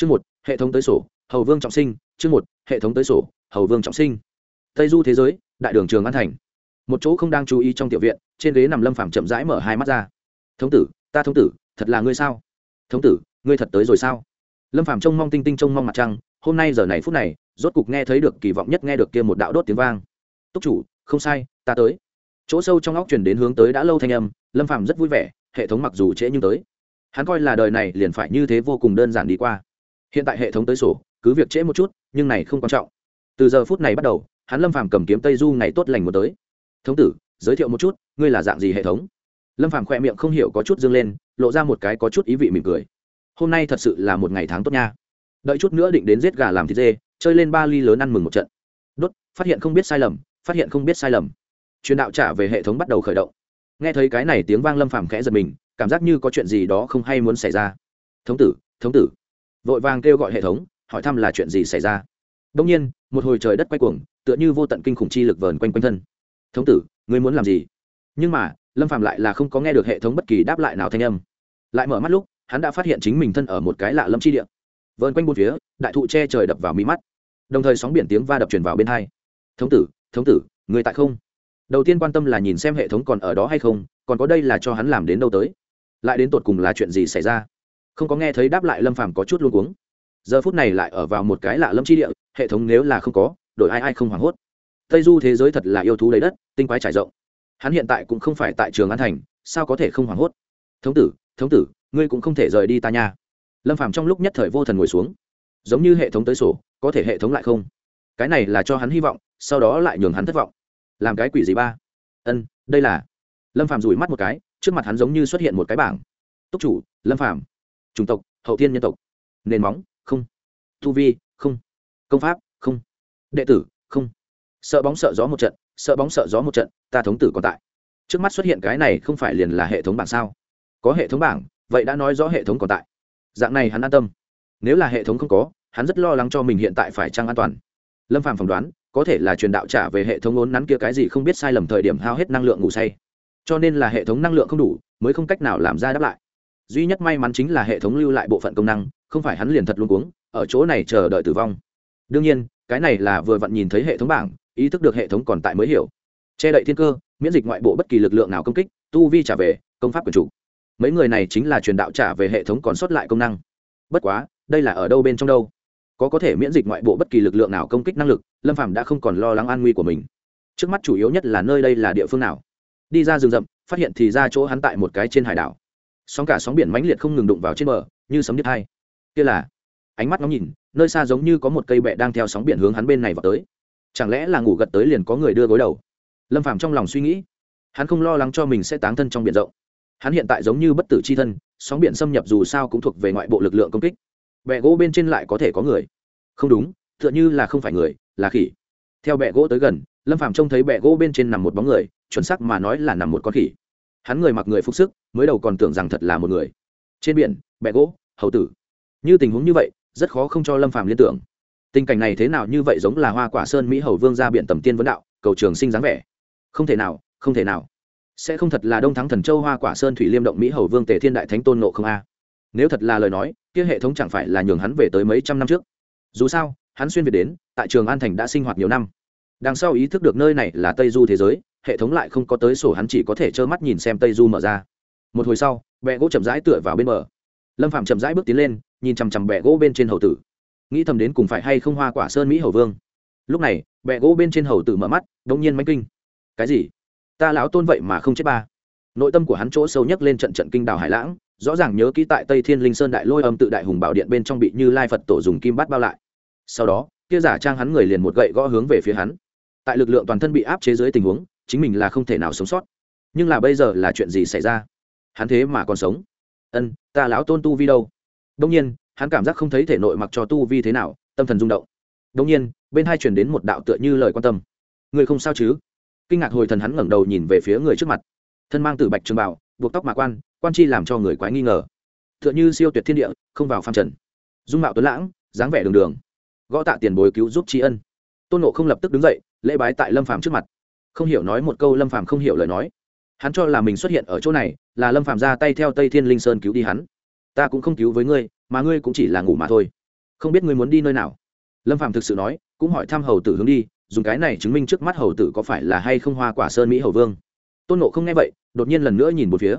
chương một, hệ thống tới sổ, hầu vương trọng sinh. Chương một, hệ thống tới sổ, hầu vương trọng sinh. Tây du thế giới, đại đường trường an thành. Một chỗ không đang chú ý trong tiểu viện, trên ghế nằm lâm phàm chậm rãi mở hai mắt ra. Thống tử, ta thống tử, thật là ngươi sao? Thống tử, ngươi thật tới rồi sao? Lâm phàm trông mong tinh tinh trông mong mặt trăng, hôm nay giờ này phút này, rốt cục nghe thấy được kỳ vọng nhất nghe được kia một đạo đốt tiếng vang. Túc chủ, không sai, ta tới. Chỗ sâu trong óc truyền đến hướng tới đã lâu thanh âm, lâm phàm rất vui vẻ, hệ thống mặc dù trễ nhưng tới. Hắn coi là đời này liền phải như thế vô cùng đơn giản đi qua hiện tại hệ thống tới sổ, cứ việc trễ một chút, nhưng này không quan trọng. Từ giờ phút này bắt đầu, hắn lâm phàm cầm kiếm tây du ngày tốt lành một tới. Thống tử, giới thiệu một chút, ngươi là dạng gì hệ thống? Lâm phàm khoe miệng không hiểu có chút dương lên, lộ ra một cái có chút ý vị mỉm cười. Hôm nay thật sự là một ngày tháng tốt nha. Đợi chút nữa định đến giết gà làm thịt dê, chơi lên ba ly lớn ăn mừng một trận. Đốt, phát hiện không biết sai lầm, phát hiện không biết sai lầm. Truyền đạo trả về hệ thống bắt đầu khởi động. Nghe thấy cái này tiếng vang lâm phàm khẽ giật mình, cảm giác như có chuyện gì đó không hay muốn xảy ra. Thống tử thống tử vội vàng kêu gọi hệ thống, hỏi thăm là chuyện gì xảy ra. Đông nhiên, một hồi trời đất quay cuồng, tựa như vô tận kinh khủng chi lực vờn quanh quanh thân. Thống tử, ngươi muốn làm gì? Nhưng mà, lâm Phạm lại là không có nghe được hệ thống bất kỳ đáp lại nào thanh âm. Lại mở mắt lúc, hắn đã phát hiện chính mình thân ở một cái lạ lâm chi địa. Vờn quanh bốn phía, đại thụ che trời đập vào mí mắt. Đồng thời sóng biển tiếng va đập truyền vào bên hai. Thống tử thống tử người tại không? Đầu tiên quan tâm là nhìn xem hệ thống còn ở đó hay không, còn có đây là cho hắn làm đến đâu tới. Lại đến tột cùng là chuyện gì xảy ra? Không có nghe thấy đáp lại lâm phàm có chút luôn cuống. Giờ phút này lại ở vào một cái lạ lâm chi địa, hệ thống nếu là không có, đổi ai ai không hoảng hốt. Tây du thế giới thật là yêu thú lấy đất, tinh quái trải rộng. Hắn hiện tại cũng không phải tại trường an thành, sao có thể không hoảng hốt? Thống tử thống tử, ngươi cũng không thể rời đi ta nha. Lâm phàm trong lúc nhất thời vô thần ngồi xuống. Giống như hệ thống tới sổ, có thể hệ thống lại không? Cái này là cho hắn hy vọng, sau đó lại nhường hắn thất vọng. Làm cái quỷ gì ba? Ân, đây là. Lâm phàm rủi mắt một cái, trước mặt hắn giống như xuất hiện một cái bảng. Túc chủ, lâm phàm chủng tộc, hậu thiên nhân tộc. Nền móng, không. Tu vi, không. Công pháp, không. Đệ tử, không. Sợ bóng sợ gió một trận, sợ bóng sợ gió một trận, ta thống tử còn tại. Trước mắt xuất hiện cái này không phải liền là hệ thống bảng sao? Có hệ thống bảng, vậy đã nói rõ hệ thống còn tại. Dạng này hắn an tâm. Nếu là hệ thống không có, hắn rất lo lắng cho mình hiện tại phải trăng an toàn. Lâm phàm phỏng đoán, có thể là truyền đạo trả về hệ thống ốn nắn kia cái gì không biết sai lầm thời điểm hao hết năng lượng ngủ say. Cho nên là hệ thống năng lượng không đủ, mới không cách nào làm ra đáp lại duy nhất may mắn chính là hệ thống lưu lại bộ phận công năng, không phải hắn liền thật luôn cuống, ở chỗ này chờ đợi tử vong. Đương nhiên, cái này là vừa vặn nhìn thấy hệ thống bảng, ý thức được hệ thống còn tại mới hiểu. Che đậy thiên cơ, miễn dịch ngoại bộ bất kỳ lực lượng nào công kích, tu vi trả về, công pháp quyền chủ. Mấy người này chính là truyền đạo trả về hệ thống còn sót lại công năng. Bất quá, đây là ở đâu bên trong đâu? Có có thể miễn dịch ngoại bộ bất kỳ lực lượng nào công kích năng lực, lâm phạm đã không còn lo lắng an nguy của mình. Trước mắt chủ yếu nhất là nơi đây là địa phương nào? Đi ra rừng rậm, phát hiện thì ra chỗ hắn tại một cái trên hải đảo sóng cả sóng biển mãnh liệt không ngừng đụng vào trên bờ, như sấm đít hai. Kia là, ánh mắt ngóng nhìn, nơi xa giống như có một cây bẹ đang theo sóng biển hướng hắn bên này vào tới. Chẳng lẽ là ngủ gật tới liền có người đưa gối đầu? Lâm phàm trong lòng suy nghĩ. Hắn không lo lắng cho mình sẽ táng thân trong biển rộng. Hắn hiện tại giống như bất tử c h i thân, sóng biển xâm nhập dù sao cũng thuộc về ngoại bộ lực lượng công kích. Bẹ gỗ bên trên lại có thể có người? Không đúng t h ư ợ n h ư là không phải người, là khỉ. Theo bẹ gỗ tới gần, lâm phàm trông thấy bẹ gỗ bên trên nằm một bóng người, chuẩn sắc mà nói là nằm một con khỉ hắn người mặc người phục sức, mới đầu còn tưởng rằng thật là một người. Trên biển, bẹ gỗ, hầu tử. Như tình huống như vậy, rất khó không cho lâm phàm liên tưởng. Tình cảnh này thế nào như vậy giống là hoa quả sơn mỹ hầu vương ra biển tầm tiên vấn đạo, cầu trường sinh dáng vẻ. Không thể nào, không thể nào. Sẽ không thật là đông thắng thần châu hoa quả sơn thủy liêm động mỹ hầu vương tề thiên đại thánh tôn nộ không a. Nếu thật là lời nói, kia hệ thống chẳng phải là nhường hắn về tới mấy trăm năm trước. Dù sao, hắn xuyên việt đến, tại trường an thành đã sinh hoạt nhiều năm. Đằng sau ý thức được nơi này là tây du thế giới hệ thống lại không có tới sổ hắn chỉ có thể trơ mắt nhìn xem tây du mở ra. Một hồi sau bẹ gỗ chậm rãi tựa vào bên bờ. Lâm phạm chậm rãi bước tiến lên, nhìn chằm chằm bẹ gỗ bên trên hầu tử. Nghĩ thầm đến cùng phải hay không hoa quả sơn mỹ hầu vương. Lúc này bẹ gỗ bên trên hầu tử mở mắt đ ỗ n g nhiên mánh kinh. Cái gì? Ta lão tôn vậy mà không chết ba. Nội tâm của hắn chỗ sâu nhất lên trận trận kinh đào hải lãng, rõ ràng nhớ kỹ tại tây thiên linh sơn đại lôi âm tự đại hùng bảo điện bên trong bị như lai phật tổ dùng kim bắt bao lại. Sau đó, kia giả trang hắn người liền một gậy gõ hướng về phía hắn. Tại lực lượng toàn thân bị áp chế dưới tình huống chính mình là không thể nào sống sót. Nhưng là bây giờ là chuyện gì xảy ra? Hắn thế mà còn sống? Ân, ta lão tôn tu vi đâu? Đông nhiên, hắn cảm giác không thấy thể nội mặc cho tu vi thế nào, tâm thần rung động. Đông nhiên, bên hai chuyển đến một đạo tựa như lời quan tâm. Người không sao chứ? Kinh ngạc hồi thần hắn ngẩng đầu nhìn về phía người trước mặt. Thân mang tử bạch trường bảo buộc tóc mạ quan quan chi làm cho người quái nghi ngờ. T như n h ư siêu tuyệt thiên địa, không vào pham trần. Dung mạo tuấn lãng, dáng vẻ đường đường. Gõ tạ tiền bồi cứu giúp tri ân. Tôn nộ không lập tức đứng dậy, lễ bái tại lâm phàm trước mặt không hiểu nói một câu lâm phàm không hiểu lời nói. Hắn cho là mình xuất hiện ở chỗ này, là lâm phàm ra tay theo tây thiên linh sơn cứu đi hắn. Ta cũng không cứu với ngươi, mà ngươi cũng chỉ là ngủ mà thôi. Không biết ngươi muốn đi nơi nào? Lâm phạm thực sự nói, cũng hỏi thăm hầu tử hướng đi, dùng cái này chứng minh trước mắt hầu tử có phải là hay không hoa quả sơn mỹ hầu vương. Tôn nộ không nghe vậy, đột nhiên lần nữa nhìn một phía.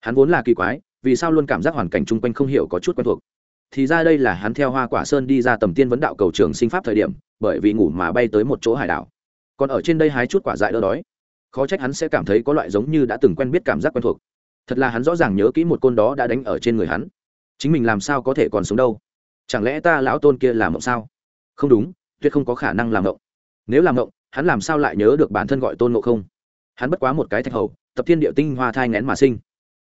Hắn vốn là kỳ quái, vì sao luôn cảm giác hoàn cảnh chung quanh không hiểu có chút quen thuộc? Thì ra đây là hắn theo hoa quả sơn đi ra tầm tiên vấn đạo cầu trường sinh pháp thời điểm, bởi vì ngủ mà bay tới một chỗ hải đảo còn ở trên đây hái chút quả dại đỡ đói. Khó trách hắn sẽ cảm thấy có loại giống như đã từng quen biết cảm giác quen thuộc. Thật là hắn rõ ràng nhớ kỹ một côn đó đã đánh ở trên người hắn. Chính mình làm sao có thể còn sống đâu? Chẳng lẽ ta lão tôn kia làm mộng sao? Không đúng, tuyệt không có khả năng làm mộng. Nếu làm mộng, hắn làm sao lại nhớ được bản thân gọi tôn ngộ không? Hắn bất quá một cái thạch hầu, tập thiên địa tinh hoa thai ngén mà sinh.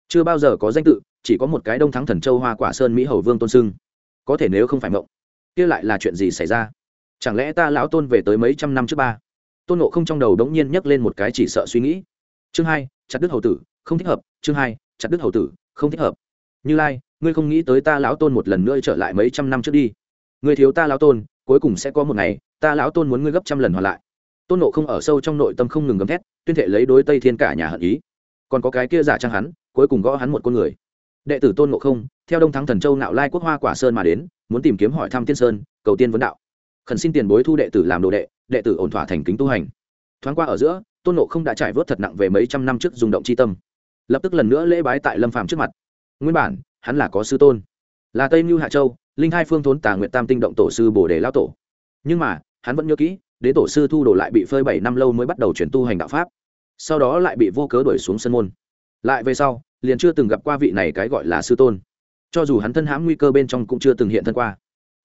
Chưa bao giờ có danh tự, chỉ có một cái đông thắng thần châu hoa quả sơn mỹ hầu vương tôn sưng. Có thể nếu không phải mộng, kia lại là chuyện gì xảy ra? Chẳng lẽ ta lão tôn về tới mấy trăm năm trước ba? Tôn nộ không trong đầu đống nhiên nhấc lên một cái chỉ sợ suy nghĩ. Chương hai, chặt đức hầu tử, không thích hợp. Chương hai, chặt đức hầu tử, không thích hợp. Như lai, ngươi không nghĩ tới ta lão tôn một lần nữa trở lại mấy trăm năm trước đi. Ngươi thiếu ta lão tôn, cuối cùng sẽ có một ngày, ta lão tôn muốn ngươi gấp trăm lần hoàn lại. Tôn nộ không ở sâu trong nội tâm không ngừng gầm thét, tuyên thệ lấy đối tây thiên cả nhà hận ý. Còn có cái kia giả trang hắn, cuối cùng gõ hắn một con người. Đệ tử tôn nộ không, theo đông thắng thần châu nạo lai quốc hoa quả sơn mà đến, muốn tìm kiếm hỏi thăm tiên sơn, cầu tiên vấn đạo. Khẩn xin tiền bối thu đệ tử làm đồ đệ đệ tử ổn thỏa thành kính tu hành. Thoáng qua ở giữa, tôn nộ không đã trải vớt thật nặng về mấy trăm năm trước dùng động c h i tâm. Lập tức lần nữa lễ bái tại lâm phàm trước mặt. Nguyên bản, hắn là có sư tôn. Là tây mưu hạ châu, linh hai phương thốn tà nguyện tam tinh động tổ sư bồ đề lao tổ. Nhưng mà, hắn vẫn nhớ kỹ, đế tổ sư thu đồ lại bị phơi bảy năm lâu mới bắt đầu chuyển tu hành đạo pháp. Sau đó lại bị vô cớ đuổi xuống sân môn. Lại về sau, liền chưa từng gặp qua vị này cái gọi là sư tôn. Cho dù hắn thân hãm nguy cơ bên trong cũng chưa từng hiện thân qua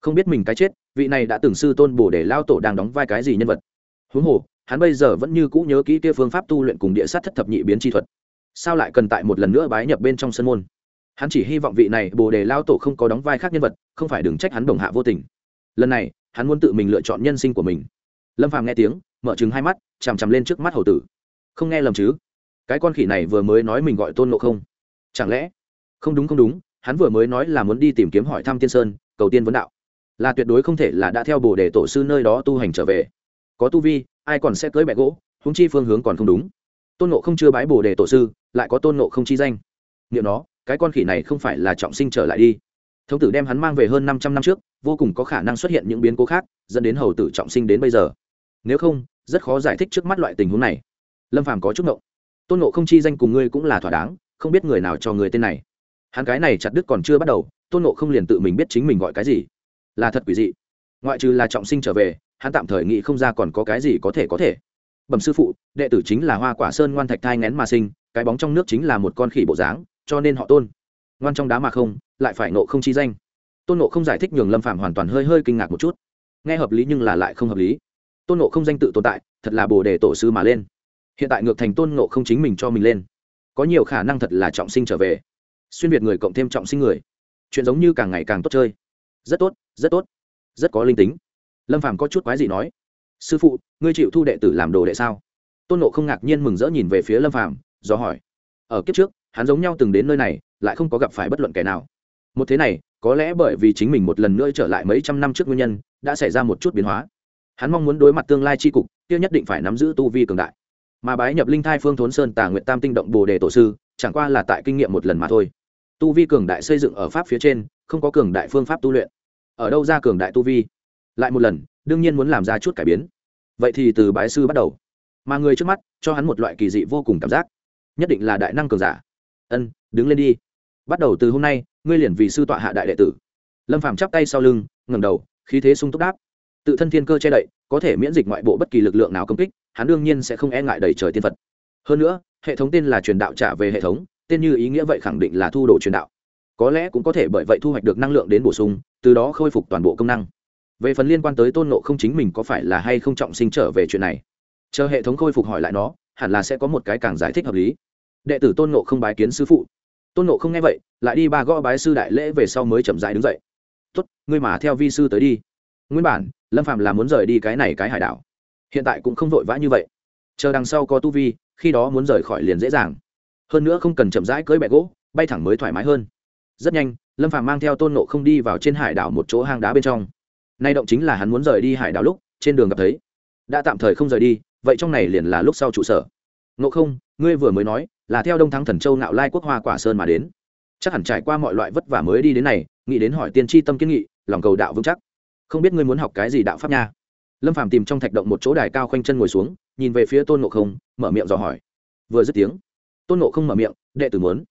không biết mình cái chết, vị này đã từng sư tôn bổ để lao tổ đang đóng vai cái gì nhân vật. Huống hồ, hắn bây giờ vẫn như cũ nhớ kỹ kia phương pháp tu luyện cùng địa sát thất thập nhị biến chi thuật. Sao lại cần tại một lần nữa bái nhập bên trong sân môn? Hắn chỉ hy vọng vị này bồ đề lao tổ không có đóng vai khác nhân vật, không phải đừng trách hắn đồng hạ vô tình. Lần này, hắn muốn tự mình lựa chọn nhân sinh của mình. Lâm phàm nghe tiếng, mở chừng hai mắt, chằm chằm lên trước mắt hầu tử. Không nghe lầm chứ? Cái con khỉ này vừa mới nói mình gọi tôn ngộ không. Chẳng lẽ? Không đúng không đúng, hắn vừa mới nói là muốn đi tìm kiếm hỏi thăm tiên sơn, cầu tiên vấn đạo là tuyệt đối không thể là đã theo bồ đề tổ sư nơi đó tu hành trở về. Có tu vi ai còn sẽ cưới bẹ gỗ húng chi phương hướng còn không đúng. Tôn nộ không chưa bái bồ đề tổ sư lại có tôn nộ không chi danh. Liệu nó cái con khỉ này không phải là trọng sinh trở lại đi. Thống tử đem hắn mang về hơn năm trăm năm trước vô cùng có khả năng xuất hiện những biến cố khác dẫn đến hầu tử trọng sinh đến bây giờ. Nếu không rất khó giải thích trước mắt loại tình huống này. Lâm phàm có chút nộ, tôn nộ không chi danh cùng ngươi cũng là thỏa đáng không biết người nào cho người tên này. Hắn cái này chặt đứt còn chưa bắt đầu tôn nộ không liền tự mình biết chính mình gọi cái gì là thật quỷ dị. Ngoại trừ là trọng sinh trở về, hắn tạm thời nghĩ không ra còn có cái gì có thể có thể. Bẩm sư phụ, đệ tử chính là hoa quả sơn ngoan thạch thai ngén mà sinh, cái bóng trong nước chính là một con khỉ bộ dáng, cho nên họ tôn. Ngoan trong đá mà không, lại phải nộ không chi danh. Tôn nộ không giải thích nhường lâm phạm hoàn toàn hơi hơi kinh ngạc một chút. Nghe hợp lý nhưng là lại không hợp lý. Tôn nộ không danh tự tồn tại, thật là bồ đề tổ sư mà lên. Hiện tại ngược thành tôn nộ không chính mình cho mình lên. Có nhiều khả năng thật là trọng sinh trở về. Xuyên việt người cộng thêm trọng sinh người. Chuyện giống như càng ngày càng tốt chơi rất tốt rất tốt, rất có linh tính. Lâm phàm có chút quái gì nói, sư phụ, ngươi chịu thu đệ tử làm đồ đệ sao? Tôn nộ không ngạc nhiên mừng rỡ nhìn về phía lâm phàm, do hỏi, ở kiếp trước, hắn giống nhau từng đến nơi này, lại không có gặp phải bất luận kẻ nào. Một thế này, có lẽ bởi vì chính mình một lần nữa trở lại mấy trăm năm trước nguyên nhân, đã xảy ra một chút biến hóa. Hắn mong muốn đối mặt tương lai tri cục, kia nhất định phải nắm giữ tu vi cường đại. Mà bái nhập linh thai phương thốn sơn tà nguyện tam tinh động bồ đề tổ sư, chẳng qua là tại kinh nghiệm một lần mà thôi. Tu vi cường đại xây dựng ở pháp phía trên, không có cường đại phương pháp tu luyện ở đâu ra cường đại tu vi? Lại một lần, đương nhiên muốn làm ra chút cải biến. Vậy thì từ bái sư bắt đầu. Mà người trước mắt, cho hắn một loại kỳ dị vô cùng cảm giác. Nhất định là đại năng cường giả. Ân, đứng lên đi. Bắt đầu từ hôm nay, ngươi liền vì sư tọa hạ đại đệ tử. Lâm phàm chắp tay sau lưng ngầm đầu, khí thế sung túc đáp. Tự thân thiên cơ che đậy, có thể miễn dịch ngoại bộ bất kỳ lực lượng nào công kích, hắn đương nhiên sẽ không e ngại đầy trời tiên phật. Hơn nữa, hệ thống tên là truyền đạo trả về hệ thống, tên như ý nghĩa vậy khẳng định là thu đồ truyền đạo có lẽ cũng có thể bởi vậy thu hoạch được năng lượng đến bổ sung, từ đó khôi phục toàn bộ công năng. Về phần liên quan tới tôn nộ không chính mình có phải là hay không trọng sinh trở về chuyện này, chờ hệ thống khôi phục hỏi lại nó, hẳn là sẽ có một cái càng giải thích hợp lý. Đệ tử tôn nộ không bái kiến sư phụ. Tôn nộ không nghe vậy, lại đi ba gõ bái sư đại lễ về sau mới chậm dại đứng dậy. Tuất ngươi mà theo vi sư tới đi. Nguyên bản, lâm phạm là muốn rời đi cái này cái hải đảo. Hiện tại cũng không vội vã như vậy. Chờ đằng sau có tu vi, khi đó muốn rời khỏi liền dễ dàng. Hơn nữa không cần chậm rãi cưỡi bẹ gỗ, bay thẳng mới thoải mái hơn rất nhanh, lâm phàm mang theo tôn nộ không đi vào trên hải đảo một chỗ hang đá bên trong. Nay động chính là hắn muốn rời đi hải đảo lúc, trên đường gặp thấy. Đã tạm thời không rời đi, vậy trong này liền là lúc sau trụ sở. Nộ không, ngươi vừa mới nói là theo đông thắng thần châu nạo lai quốc hoa quả sơn mà đến. Chắc hẳn trải qua mọi loại vất vả mới đi đến này, nghĩ đến hỏi tiên tri tâm kiến nghị, lòng cầu đạo vững chắc. Không biết ngươi muốn học cái gì đạo pháp nha. Lâm phàm tìm trong thạch động một chỗ đài cao khoanh chân ngồi xuống, nhìn về phía tôn ngộ không, mở miệng dò hỏi. Vừa dứt tiếng, tôn ngộ không mở miệng, đệ tử muốn.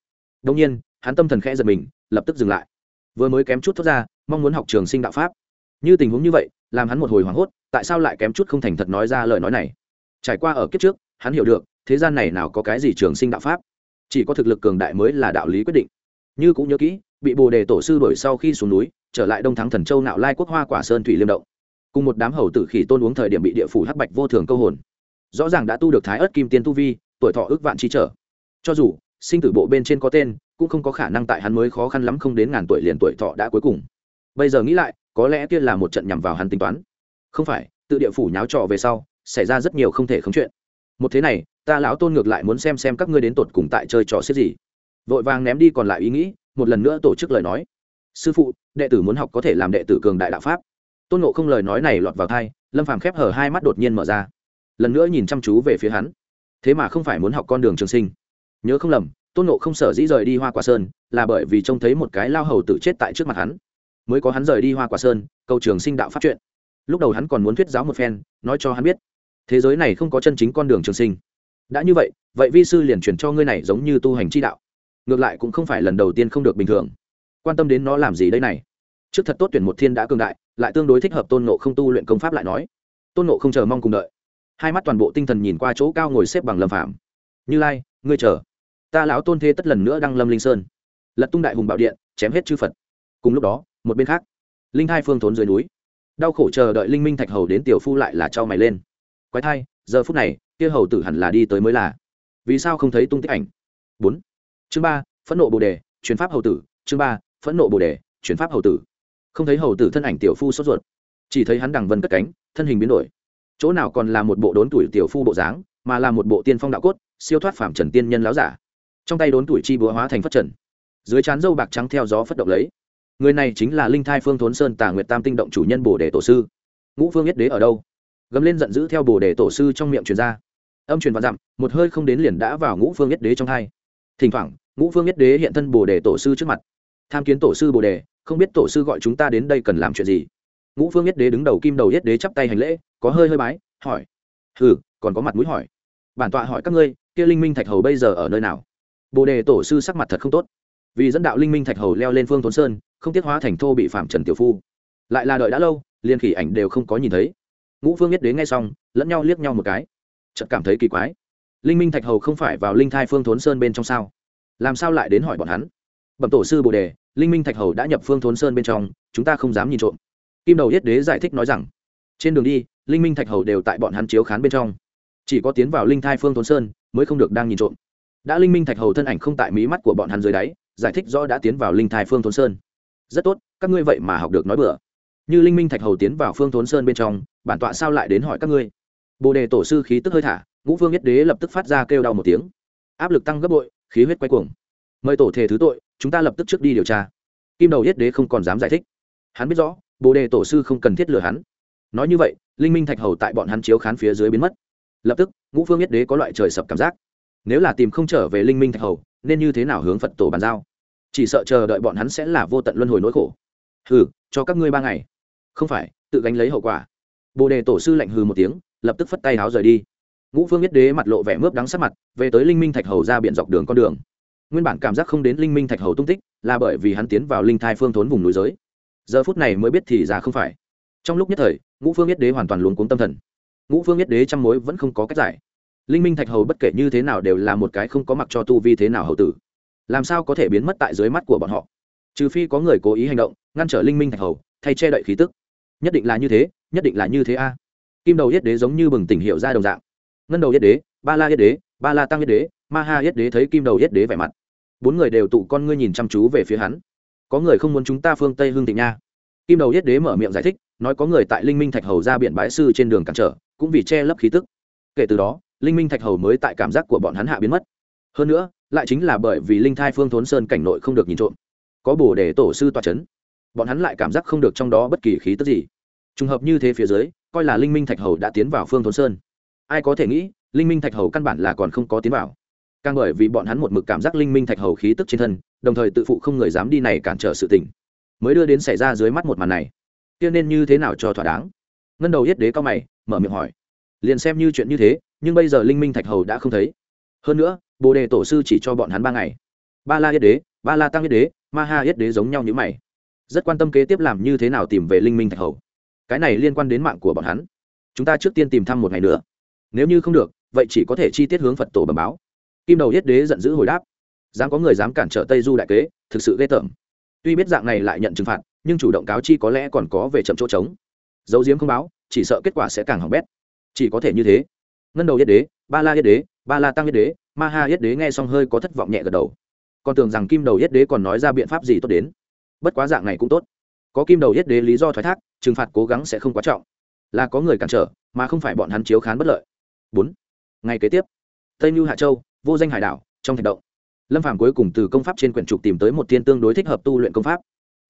Đông nhiên, hắn tâm thần khẽ giật mình lập tức dừng lại. Vừa mới kém chút thoát ra, mong muốn học trường sinh đạo pháp. Như tình huống như vậy, làm hắn một hồi hoảng hốt, tại sao lại kém chút không thành thật nói ra lời nói này? Trải qua ở kiếp trước, hắn hiểu được, thế gian này nào có cái gì trường sinh đạo pháp. Chỉ có thực lực cường đại mới là đạo lý quyết định. Như cũng nhớ kỹ, bị bồ đề tổ sư đuổi sau khi xuống núi, trở lại đông thắng thần châu nạo lai quốc hoa quả sơn thủy liêm động. Cùng một đám hầu tử khỉ tôn uống thời điểm bị địa phủ hắc bạch vô thường câu hồn. Rõ ràng đã tu được thái ớt kim tiên tu vi, tuổi thọ ước vạn chi trở. Cho dù, sinh tử bộ bên trên có tên cũng không có khả năng tại hắn mới khó khăn lắm không đến ngàn tuổi liền tuổi thọ đã cuối cùng. Bây giờ nghĩ lại, có lẽ kia là một trận nhằm vào hắn tính toán. Không phải, tự địa phủ nháo trọ về sau, xảy ra rất nhiều không thể khống chuyện. Một thế này, ta lão tôn ngược lại muốn xem xem các ngươi đến tột cùng tại chơi trò xếp gì. Vội vàng ném đi còn lại ý nghĩ, một lần nữa tổ chức lời nói. Sư phụ, đệ tử muốn học có thể làm đệ tử cường đại đạo pháp. Tôn nộ không lời nói này lọt vào thai lâm phàm khép hở hai mắt đột nhiên mở ra. Lần nữa nhìn chăm chú về phía hắn. Thế mà không phải muốn học con đường trường sinh. Nhớ không lầm tôn nộ không sở dĩ rời đi hoa quả sơn, là bởi vì trông thấy một cái lao hầu tự chết tại trước mặt hắn. Mới có hắn rời đi hoa quả sơn câu trường sinh đạo pháp chuyện. Lúc đầu hắn còn muốn thuyết giáo một phen, nói cho hắn biết. Thế giới này không có chân chính con đường trường sinh. Đã như vậy vậy vi sư liền truyền cho ngươi này giống như tu hành chi đạo. Ngược lại cũng không phải lần đầu tiên không được bình thường. Quan tâm đến nó làm gì đây này? Trước thật tốt tuyển một thiên đã cường đại, lại tương đối thích hợp tôn nộ không tu luyện công pháp lại nói. Tôn nộ không chờ mong cùng đợi. Hai mắt toàn bộ tinh thần nhìn qua chỗ cao ngồi xếp bằng lâm phạm như lai, ngươi chờ ta lão tôn thế tất lần nữa đăng lâm linh sơn, lật tung đại hùng bảo điện, chém hết chư phật. cùng lúc đó, một bên khác, linh hai phương thốn dưới núi, đau khổ chờ đợi linh minh thạch hầu đến tiểu phu lại là cho mày lên. quái thai, giờ phút này, kia hầu tử hẳn là đi tới mới là. vì sao không thấy tung tích ảnh? bốn, chương ba, phẫn nộ bồ đề chuyển pháp hầu tử, chương ba, phẫn nộ bồ đề chuyển pháp hầu tử. không thấy hầu tử thân ảnh tiểu phu sốt ruột, chỉ thấy hắn đằng vân cất cánh, thân hình biến đổi. chỗ nào còn là một bộ đốn tuổi tiểu phu bộ dáng, mà là một bộ tiên phong đạo cốt, siêu thoát phạm trần tiên nhân láo giả trong tay đốn tuổi chi búa hóa thành phất trần. Dưới trán dâu bạc trắng theo gió phất động lấy. Người này chính là linh thai phương thốn sơn tà nguyệt tam tinh động chủ nhân bồ đề tổ sư. Ngũ phương yết đế ở đâu? Gấm lên giận dữ theo bồ đề tổ sư trong miệng truyền ra. Âm truyền và dặm, một hơi không đến liền đã vào ngũ phương yết đế trong thai thỉnh thoảng, ngũ phương yết đế hiện thân bồ đề tổ sư trước mặt. Tham kiến tổ sư bồ đề, không biết tổ sư gọi chúng ta đến đây cần làm chuyện gì. Ngũ phương yết đế đứng đầu kim đầu yết đế chắp tay hành lễ, có hơi hơi bái, hỏi. Hừ, còn có mặt mũi hỏi. Bản tọa hỏi các ngươi, kia linh minh thạch hầu bây giờ ở nơi nào? Bồ đề tổ sư sắc mặt thật không tốt. Vì dẫn đạo linh minh thạch hầu leo lên phương thốn sơn, không tiết hóa thành thô bị phạm trần tiểu phu. Lại là đợi đã lâu liên khỉ ảnh đều không có nhìn thấy. Ngũ phương biết đế ngay xong, lẫn nhau liếc nhau một cái. Chợt cảm thấy kỳ quái. Linh minh thạch hầu không phải vào linh thai phương thốn sơn bên trong sao? Làm sao lại đến hỏi bọn hắn? Bẩm tổ sư bồ đề, linh minh thạch hầu đã nhập phương thốn sơn bên trong, chúng ta không dám nhìn trộm. Kim đầu yết đế giải thích nói rằng, trên đường đi, linh minh thạch hầu đều tại bọn hắn chiếu khán bên trong. Chỉ có tiến vào linh thai phương thốn sơn, mới không được đang nhìn trộm đã linh minh thạch hầu thân ảnh không tại mí mắt của bọn hắn dưới đáy, giải thích rõ đã tiến vào linh thai phương thốn sơn. Rất tốt, các ngươi vậy mà học được nói bừa. Như linh minh thạch hầu tiến vào phương thốn sơn bên trong, bản tọa sao lại đến hỏi các ngươi? Bồ đề tổ sư khí tức hơi thả, ngũ phương nhất đế lập tức phát ra kêu đau một tiếng. Áp lực tăng gấp bội, khí huyết quay cuồng. Mời tổ thể thứ tội, chúng ta lập tức trước đi điều tra. Kim đầu nhất đế không còn dám giải thích. Hắn biết rõ, bồ đề tổ sư không cần thiết lừa hắn. Nói như vậy, linh minh thạch hầu tại bọn hắn chiếu khán phía dưới biến mất. Lập tức, ngũ phương nhất đế có loại trời sập cảm giác nếu là tìm không trở về linh minh thạch hầu, nên như thế nào hướng phật tổ bàn giao? Chỉ sợ chờ đợi bọn hắn sẽ là vô tận luân hồi nỗi khổ. Hừ, cho các ngươi ba ngày. Không phải, tự gánh lấy hậu quả. Bồ đề tổ sư lạnh hừ một tiếng, lập tức phất tay áo rời đi. Ngũ phương biết đế mặt lộ vẻ mướp đắng sắc mặt, về tới linh minh thạch hầu ra biển dọc đường con đường. Nguyên bản cảm giác không đến linh minh thạch hầu tung tích, là bởi vì hắn tiến vào linh thai phương thốn vùng núi giới. Giờ phút này mới biết thì ra không phải. Trong lúc nhất thời, ngũ phương biết đế hoàn toàn luống cuống tâm thần. Ngũ phương biết đế trăm mối vẫn không có cách giải linh minh thạch hầu bất kể như thế nào đều là một cái không có mặc cho tu vi thế nào hầu tử. Làm sao có thể biến mất tại dưới mắt của bọn họ? Trừ phi có người cố ý hành động, ngăn trở linh minh thạch hầu, thay che đậy khí tức. Nhất định là như thế, nhất định là như thế a. Kim đầu yết đế giống như bừng tỉnh hiệu ra đồng dạng. Ngân đầu yết đế, ba la yết đế, ba la tăng yết đế, ma ha yết đế thấy kim đầu yết đế vẻ mặt. Bốn người đều tụ con ngươi nhìn chăm chú về phía hắn. Có người không muốn chúng ta phương tây hương tịnh nha. Kim đầu yết đế mở miệng giải thích, nói có người tại linh minh thạch hầu ra biển bãi sư trên đường cản trở, cũng vì che lấp khí tức. Kể từ đó linh minh thạch hầu mới tại cảm giác của bọn hắn hạ biến mất. Hơn nữa, lại chính là bởi vì linh thai phương thốn sơn cảnh nội không được nhìn trộm, có bổ để tổ sư tòa c h ấ n bọn hắn lại cảm giác không được trong đó bất kỳ khí tức gì. Trùng hợp như thế phía dưới, coi là linh minh thạch hầu đã tiến vào phương thốn sơn. Ai có thể nghĩ, linh minh thạch hầu căn bản là còn không có tiến vào. Càng bởi vì bọn hắn một mực cảm giác linh minh thạch hầu khí tức trên thân, đồng thời tự phụ không người dám đi này cản trở sự tình. Mới đưa đến xảy ra dưới mắt một màn này. Tiên nên như thế nào cho thỏa đáng? Ngân đầu yết đế cao mày, mở miệng hỏi liền xem như chuyện như thế, nhưng bây giờ linh minh thạch hầu đã không thấy. Hơn nữa, bồ đề tổ sư chỉ cho bọn hắn ba ngày. Ba la yết đế, ba la tăng yết đế, ma ha yết đế giống nhau như mày. Rất quan tâm kế tiếp làm như thế nào tìm về linh minh thạch hầu. Cái này liên quan đến mạng của bọn hắn. Chúng ta trước tiên tìm thăm một ngày nữa. Nếu như không được, vậy chỉ có thể chi tiết hướng phật tổ bẩm báo. Kim đầu yết đế giận dữ hồi đáp. Dám có người dám cản trở tây du đại kế, thực sự ghê tởm. Tuy biết dạng này lại nhận trừng phạt, nhưng chủ động cáo chi có lẽ còn có về chậm chỗ trống. Dấu diếm không báo, chỉ sợ kết quả sẽ càng hỏng bét chỉ có thể như thế. Ngân đầu yết đế, ba la yết đế, ba la tăng yết đế, ma ha yết đế nghe xong hơi có thất vọng nhẹ gật đầu. Còn tưởng rằng kim đầu yết đế còn nói ra biện pháp gì tốt đến. Bất quá dạng này cũng tốt. Có kim đầu yết đế lý do thoái thác, trừng phạt cố gắng sẽ không quá trọng. Là có người cản trở, mà không phải bọn hắn chiếu khán bất lợi. Bốn. Ngày kế tiếp. Tây mưu hạ châu, vô danh hải đảo, trong thành động. Lâm phàm cuối cùng từ công pháp trên quyển trục tìm tới một thiên tương đối thích hợp tu luyện công pháp.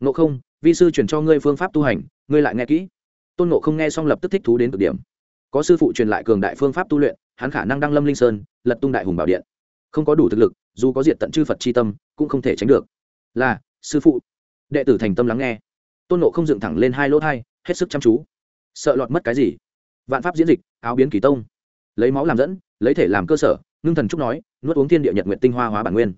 Ngộ không, vi sư chuyển cho ngươi phương pháp tu hành, ngươi lại nghe kỹ. Tôn ngộ không nghe xong lập tức thích thú đến cực điểm có sư phụ truyền lại cường đại phương pháp tu luyện, hắn khả năng đăng lâm linh sơn, lật tung đại hùng bảo điện. Không có đủ thực lực, dù có diện tận chư phật c h i tâm, cũng không thể tránh được. Là, sư phụ. Đệ tử thành tâm lắng nghe. Tôn nộ không dựng thẳng lên hai lỗ thai, hết sức chăm chú. Sợ lọt mất cái gì? Vạn pháp diễn dịch, áo biến kỳ tông. Lấy máu làm dẫn, lấy thể làm cơ sở, ngưng thần trúc nói, nuốt uống thiên địa nhật nguyện tinh hoa hóa bản nguyên.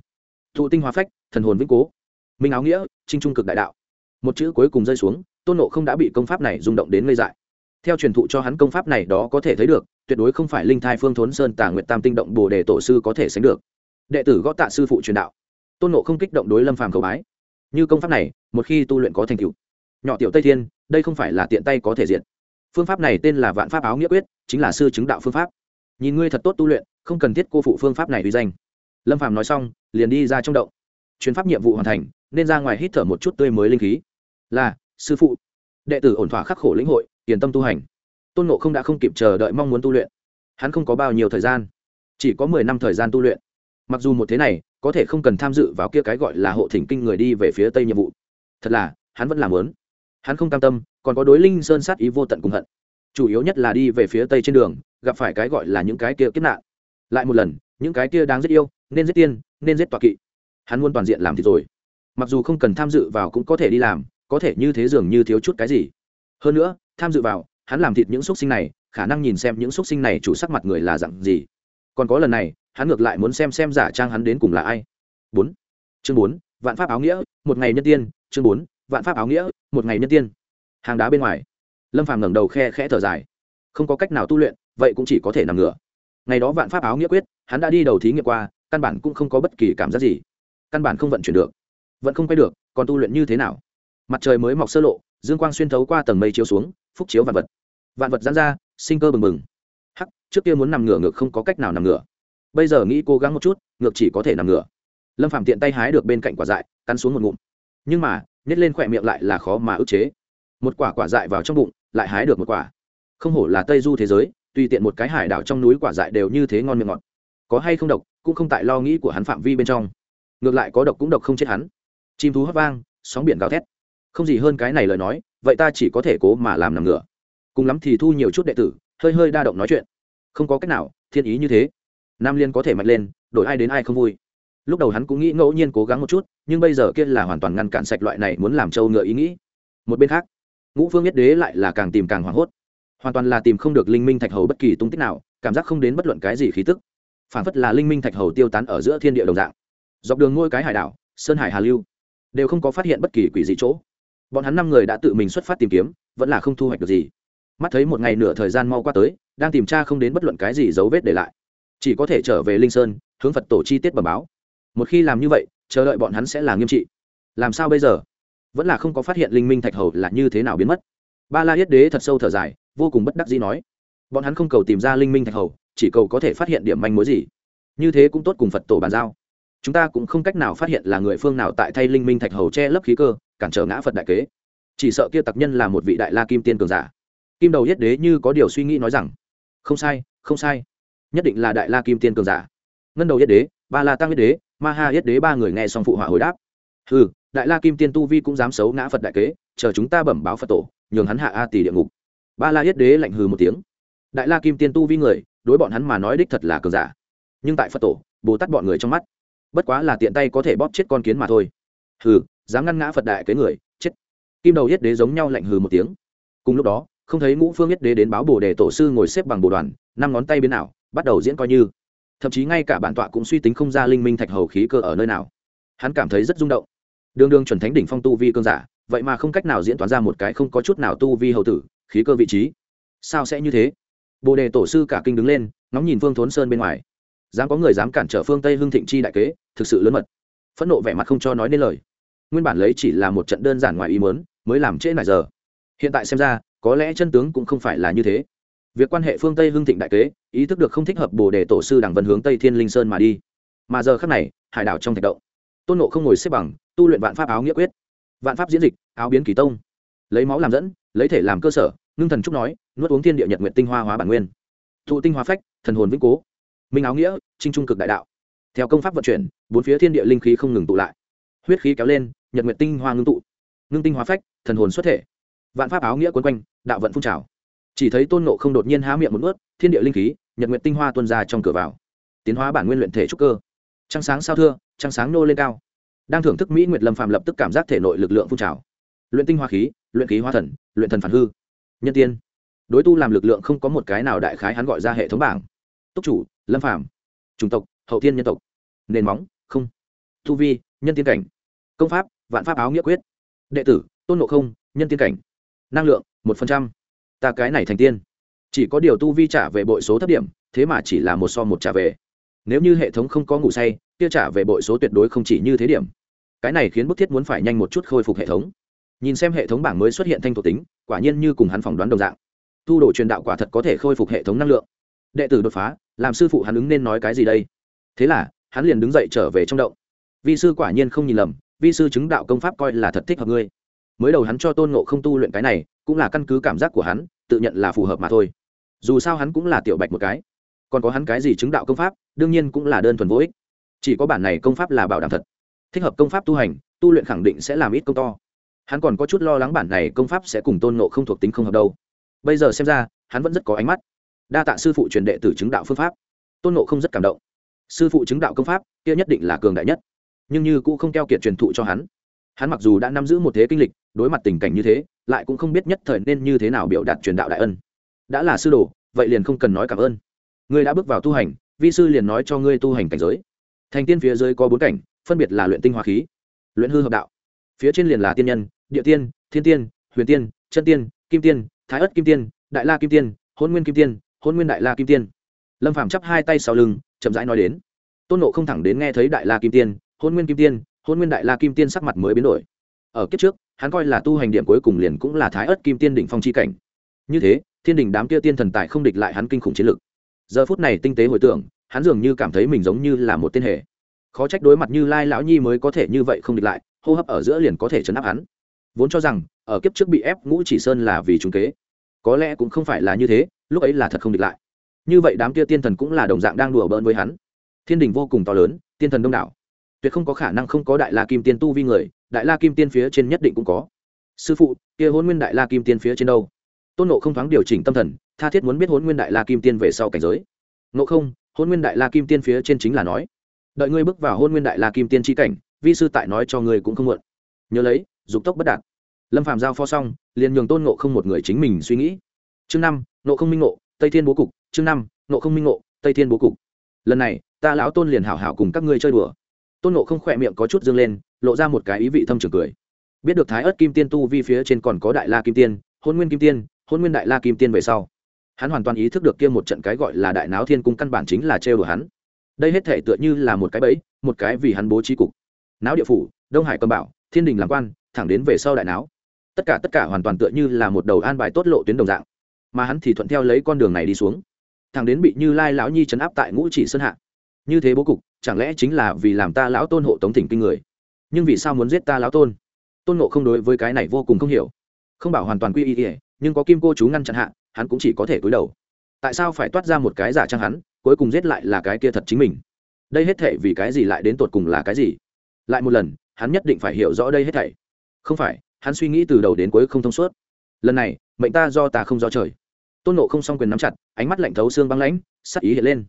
Thụ tinh hoa phách, thần hồn vĩnh cố. Minh áo nghĩa trinh trung cực đại đạo. Một chữ cuối cùng rơi xuống, tôn nộ không đã bị công pháp này rung động đến ngây dại theo truyền thụ cho hắn công pháp này đó có thể thấy được, tuyệt đối không phải linh thai phương thốn sơn tà nguyệt tam tinh động bồ đề tổ sư có thể sánh được. Đệ tử gõ tạ sư phụ truyền đạo. Tôn nộ không kích động đối lâm phàm cầu bái. Như công pháp này, một khi tu luyện có thành tựu. Nhỏ tiểu tây thiên, đây không phải là tiện tay có thể diện phương pháp này tên là vạn pháp áo nghĩa quyết, chính là sư chứng đạo phương pháp. Nhìn ngươi thật tốt tu luyện, không cần thiết cô phụ phương pháp này uy danh. Lâm phàm nói xong, liền đi ra trong động. Chuyến pháp nhiệm vụ hoàn thành, nên ra ngoài hít thở một chút tươi mới linh khí. Là, sư phụ. Đệ tử ổn thỏa khắc khổ lĩnh hội tiền tâm tu hành. Tôn nộ không đã không kịp chờ đợi mong muốn tu luyện. Hắn không có bao nhiêu thời gian, chỉ có mười năm thời gian tu luyện. Mặc dù một thế này, có thể không cần tham dự vào kia cái gọi là hộ thỉnh kinh người đi về phía tây nhiệm vụ. Thật là, hắn vẫn làm lớn. Hắn không cam tâm, còn có đối linh sơn sát ý vô tận cùng hận. Chủ yếu nhất là đi về phía tây trên đường, gặp phải cái gọi là những cái kia kiếp nạn. Lại một lần, những cái kia đáng giết yêu, nên giết tiên, nên giết tọa kỵ. Hắn muốn toàn diện làm thì rồi. Mặc dù không cần tham dự vào cũng có thể đi làm, có thể như thế dường như thiếu chút cái gì. Hơn nữa tham dự vào, hắn làm thịt những x u ấ t sinh này, khả năng nhìn xem những x u ấ t sinh này chủ sắc mặt người là dặn gì. Còn có lần này, hắn ngược lại muốn xem xem giả trang hắn đến cùng là ai. Bốn. Chương bốn, vạn pháp áo nghĩa, một ngày nhân tiên. Chương bốn, vạn pháp áo nghĩa, một ngày nhân tiên. Hàng đá bên ngoài. Lâm phàm ngẩng đầu khe khẽ thở dài. Không có cách nào tu luyện, vậy cũng chỉ có thể nằm ngửa. Ngày đó vạn pháp áo nghĩa quyết, hắn đã đi đầu thí nghiệm qua, căn bản cũng không có bất kỳ cảm giác gì. Căn bản không vận chuyển được. Vẫn không quay được, còn tu luyện như thế nào? Mặt trời mới mọc sơ lộ, dương quang xuyên thấu qua tầng mây chiếu xuống, phúc chiếu vạn vật. Vạn vật giãn ra, sinh cơ bừng bừng. Hắc, trước kia muốn nằm ngửa ngược không có cách nào nằm ngửa. Bây giờ nghĩ cố gắng một chút, ngược chỉ có thể nằm ngửa. Lâm phạm tiện tay hái được bên cạnh quả dại, cắn xuống một ngụm. Nhưng mà, nhét lên khỏe miệng lại là khó mà ức chế. Một quả quả dại vào trong bụng, lại hái được một quả. Không hổ là tây du thế giới, tùy tiện một cái hải đảo trong núi quả dại đều như thế ngon miệng ngọt. Có hay không độc, cũng không tại lo nghĩ của hắn phạm vi bên trong. Ngược lại có độc cũng độc không chết hắn. Chim thú hót vang, sóng biển gào thét không gì hơn cái này lời nói, vậy ta chỉ có thể cố mà làm nằm ngửa. Cùng lắm thì thu nhiều chút đệ tử, hơi hơi đa động nói chuyện. Không có cách nào, thiên ý như thế. Nam liên có thể mạnh lên, đổi ai đến ai không vui. Lúc đầu hắn cũng nghĩ ngẫu nhiên cố gắng một chút, nhưng bây giờ kia là hoàn toàn ngăn cản sạch loại này muốn làm trâu ngựa ý nghĩ. Một bên khác, ngũ phương nhất đế lại là càng tìm càng hoảng hốt. Hoàn toàn là tìm không được linh minh thạch hầu bất kỳ tung tích nào, cảm giác không đến bất luận cái gì khí tức. Phản phất là linh minh thạch hầu tiêu tán ở giữa thiên địa đồng dạng. Dọc đường ngôi cái hải đảo, sơn hải hà lưu, đều không có phát hiện bất kỳ quỷ dị chỗ bọn hắn năm người đã tự mình xuất phát tìm kiếm, vẫn là không thu hoạch được gì. Mắt thấy một ngày nửa thời gian mau qua tới, đang tìm tra không đến bất luận cái gì dấu vết để lại. Chỉ có thể trở về linh sơn, hướng phật tổ chi tiết bẩm báo. Một khi làm như vậy, chờ đợi bọn hắn sẽ là nghiêm trị. Làm sao bây giờ? Vẫn là không có phát hiện linh minh thạch hầu là như thế nào biến mất. Ba la yết đế thật sâu thở dài, vô cùng bất đắc dĩ nói. Bọn hắn không cầu tìm ra linh minh thạch hầu, chỉ cầu có thể phát hiện điểm manh mối gì. Như thế cũng tốt cùng phật tổ bàn giao. Chúng ta cũng không cách nào phát hiện là người phương nào tại thay linh minh thạch hầu che lấp khí cơ cản trở ngã phật đại kế. Chỉ sợ kia tặc nhân là một vị đại la kim tiên cường giả. Kim đầu yết đế như có điều suy nghĩ nói rằng, không sai không sai, nhất định là đại la kim tiên cường giả. Ngân đầu yết đế, ba la tăng yết đế, ma ha yết đế ba người nghe xong phụ họa hồi đáp ừ đại la kim tiên tu vi cũng dám xấu ngã phật đại kế, chờ chúng ta bẩm báo phật tổ, nhường hắn hạ a tỷ địa ngục. Ba la yết đế lạnh hừ một tiếng, đại la kim tiên tu vi người, đối bọn hắn mà nói đích thật là cường giả. Nhưng tại phật tổ, bồ tát bọn người trong mắt, bất quá là tiện tay có thể bóp chết con kiến mà thôi. Hừ dám ngăn ngã phật đại cái người, chết. Kim đầu yết đế giống nhau lạnh hừ một tiếng. Cùng lúc đó, không thấy ngũ phương yết đế đến báo bồ đề tổ sư ngồi xếp bằng bồ đoàn, năm ngón tay biến ảo, bắt đầu diễn coi như. Thậm chí ngay cả bản tọa cũng suy tính không ra linh minh thạch hầu khí cơ ở nơi nào. Hắn cảm thấy rất rung động. Đường đường chuẩn thánh đỉnh phong tu vi cương giả, vậy mà không cách nào diễn toán ra một cái không có chút nào tu vi hầu tử, khí cơ vị trí. Sao sẽ như thế? Bồ đề tổ sư cả kinh đứng lên, ngóng nhìn phương thốn sơn bên ngoài. Dám có người dám cản trở phương tây hưng thịnh chi đại kế, thực sự lớn mật. Phẫn nộ vẻ mặt không cho nói nên lời nguyên bản lấy chỉ là một trận đơn giản ngoài ý mớn mới làm trễ nải giờ. Hiện tại xem ra, có lẽ chân tướng cũng không phải là như thế. Việc quan hệ phương tây hưng thịnh đại kế, ý thức được không thích hợp bồ đề tổ sư đằng vân hướng tây thiên linh sơn mà đi. Mà giờ khác này, hải đảo trong thạch động, tôn nộ không ngồi xếp bằng, tu luyện vạn pháp áo nghĩa quyết, vạn pháp diễn dịch, áo biến kỳ tông. Lấy máu làm dẫn, lấy thể làm cơ sở, ngưng thần trúc nói, nuốt uống thiên địa nhật nguyện tinh hoa hóa bản nguyên. Thụ tinh hoa phách, thần hồn vĩnh cố. Minh áo nghĩa trinh trung cực đại đạo. Theo công pháp vận chuyển, bốn phía thiên địa linh khí không ngừng tụ lại huyết khí kéo lên, nhật nguyện tinh hoa ngưng tụ. Ngưng tinh hóa phách, thần hồn xuất thể. Vạn pháp áo nghĩa quấn quanh, đạo vận phun trào. Chỉ thấy tôn nộ không đột nhiên há miệng một ướt thiên địa linh khí, nhật nguyện tinh hoa tuôn ra trong cửa vào. Tiến hóa bản nguyên luyện thể trúc cơ. Trăng sáng sao thưa, trăng sáng nô lên cao. Đang thưởng thức mỹ nguyệt lâm phạm lập tức cảm giác thể nội lực lượng phun trào. Luyện tinh hoa khí, luyện khí hoa thần, luyện thần phản hư. Nhân tiên. Đối tu làm lực lượng không có một cái nào đại khái hắn gọi ra hệ thống bảng. Túc chủ, lâm phạm chủng tộc, hậu thiên nhân tộc. Nền móng, không. Thu vi nhân tiên cảnh. Công pháp, vạn pháp áo nghĩa quyết. Đệ tử, tôn ngộ không, nhân tiên cảnh. Năng lượng, một phần trăm. Ta cái này thành tiên. Chỉ có điều tu vi trả về bội số thấp điểm, thế mà chỉ là một so một trả về. Nếu như hệ thống không có ngủ say, kia trả về bội số tuyệt đối không chỉ như thế điểm. Cái này khiến bức thiết muốn phải nhanh một chút khôi phục hệ thống. Nhìn xem hệ thống bảng mới xuất hiện thanh thuộc tính, quả nhiên như cùng hắn phỏng đoán đồng dạng. Thu đồ truyền đạo quả thật có thể khôi phục hệ thống năng lượng. Đệ tử đột phá, làm sư phụ hắn ứng nên nói cái gì đây? Thế là, hắn liền đứng dậy trở về trong động vi sư quả nhiên không nhìn lầm, vi sư chứng đạo công pháp coi là thật thích hợp ngươi. Mới đầu hắn cho tôn ngộ không tu luyện cái này, cũng là căn cứ cảm giác của hắn, tự nhận là phù hợp mà thôi. Dù sao hắn cũng là tiểu bạch một cái. Còn có hắn cái gì chứng đạo công pháp, đương nhiên cũng là đơn thuần vô ích. Chỉ có bản này công pháp là bảo đảm thật. Thích hợp công pháp tu hành, tu luyện khẳng định sẽ làm ít công to. Hắn còn có chút lo lắng bản này công pháp sẽ cùng tôn nộ không thuộc tính không hợp đâu. Bây giờ xem ra, hắn vẫn rất có ánh mắt. Đa tạ sư phụ truyền đệ tử chứng đạo phương pháp. Tôn nộ không rất cảm động. Sư phụ chứng đạo công pháp, kia nhất định là cường đại nhất nhưng như cũng không keo kiệt truyền thụ cho hắn. Hắn mặc dù đã nắm giữ một thế kinh lịch, đối mặt tình cảnh như thế, lại cũng không biết nhất thời nên như thế nào biểu đạt truyền đạo đại ân. Đã là sư đồ, vậy liền không cần nói cảm ơn. Ngươi đã bước vào tu hành, vi sư liền nói cho ngươi tu hành cảnh giới. Thành tiên phía dưới có bốn cảnh, phân biệt là luyện tinh hoa khí, luyện hư hợp đạo. Phía trên liền là tiên nhân, địa tiên, thiên tiên, huyền tiên, chân tiên, kim tiên, thái ất kim tiên, đại la kim tiên, hôn nguyên kim tiên, hôn nguyên đại la kim tiên. Lâm phạm chắp hai tay sau lưng, chậm rãi nói đến. Tôn nộ không thẳng đến nghe thấy đại la kim tiên hôn nguyên kim tiên, hôn nguyên đại la kim tiên sắc mặt mới biến đổi. Ở kiếp trước, hắn coi là tu hành điểm cuối cùng liền cũng là thái ất kim tiên đỉnh phong c h i cảnh. Như thế, thiên đình đám kia tiên thần tại không địch lại hắn kinh khủng chiến lực. Giờ phút này tinh tế hồi tưởng, hắn dường như cảm thấy mình giống như là một tiên hệ khó trách đối mặt như lai lão nhi mới có thể như vậy không địch lại, hô hấp ở giữa liền có thể chấn áp hắn. Vốn cho rằng, ở kiếp trước bị ép ngũ chỉ sơn là vì trung kế. Có lẽ cũng không phải là như thế, lúc ấy là thật không địch lại. Như vậy đám kia tiên thần cũng là đồng dạng đang đùa bỡn với hắn. Thiên đình vô cùng to lớn, tiên thần đông đảo tuyệt không có khả năng không có đại la kim tiên tu vi người, đại la kim tiên phía trên nhất định cũng có. Sư phụ, kia hôn nguyên đại la kim tiên phía trên đâu? Tôn nộ không thoáng điều chỉnh tâm thần, tha thiết muốn biết hôn nguyên đại la kim tiên về sau cảnh giới. Nộ không hôn nguyên đại la kim tiên phía trên chính là nói. Đợi ngươi bước vào hôn nguyên đại la kim tiên tri cảnh, vi sư tại nói cho ngươi cũng không muộn. Nhớ lấy, dục tốc bất đạt. Lâm phạm giao pho xong, liền nhường tôn nộ không một người chính mình suy nghĩ. Chương năm nộ không minh ngộ, tây thiên bố cục. Chương năm nộ không minh ngộ, tây thiên bố cục. Lần này, ta lão tôn liền hảo hảo cùng các ngươi chơi đùa tôn nộ không khỏe miệng có chút dương lên, lộ ra một cái ý vị thâm trường cười. Biết được thái ớt kim tiên tu vi phía trên còn có đại la kim tiên, hôn nguyên kim tiên, hôn nguyên đại la kim tiên về sau, hắn hoàn toàn ý thức được kia một trận cái gọi là đại náo thiên cung căn bản chính là trêu đùa hắn. Đây hết thể tựa như là một cái bẫy, một cái vì hắn bố trí cục. Náo địa phủ, đông hải cầm bảo, thiên đình làm quan, thẳng đến về sau đại náo. Tất cả tất cả hoàn toàn tựa như là một đầu an bài tốt lộ tuyến đồng dạng. Mà hắn thì thuận theo lấy con đường này đi xuống. Thẳng đến bị như lai lão nhi chấn áp tại ngũ chỉ sơn hạ như thế bố cục, chẳng lẽ chính là vì làm ta lão tôn hộ tống thỉnh kinh người? Nhưng vì sao muốn giết ta lão tôn? Tôn nộ không đối với cái này vô cùng không hiểu. Không bảo hoàn toàn quy y ỉa nhưng có kim cô chú ngăn chặn hạ, hắn cũng chỉ có thể cúi đầu. Tại sao phải toát ra một cái giả trang hắn, cuối cùng giết lại là cái kia thật chính mình? Đây hết thể vì cái gì lại đến tột cùng là cái gì? Lại một lần, hắn nhất định phải hiểu rõ đây hết thảy. Không phải, hắn suy nghĩ từ đầu đến cuối không thông suốt. Lần này, mệnh ta do ta không do trời. Tôn nộ không s o n g quyền nắm chặt, ánh mắt lạnh thấu xương băng lãnh, sắc ý hiện lên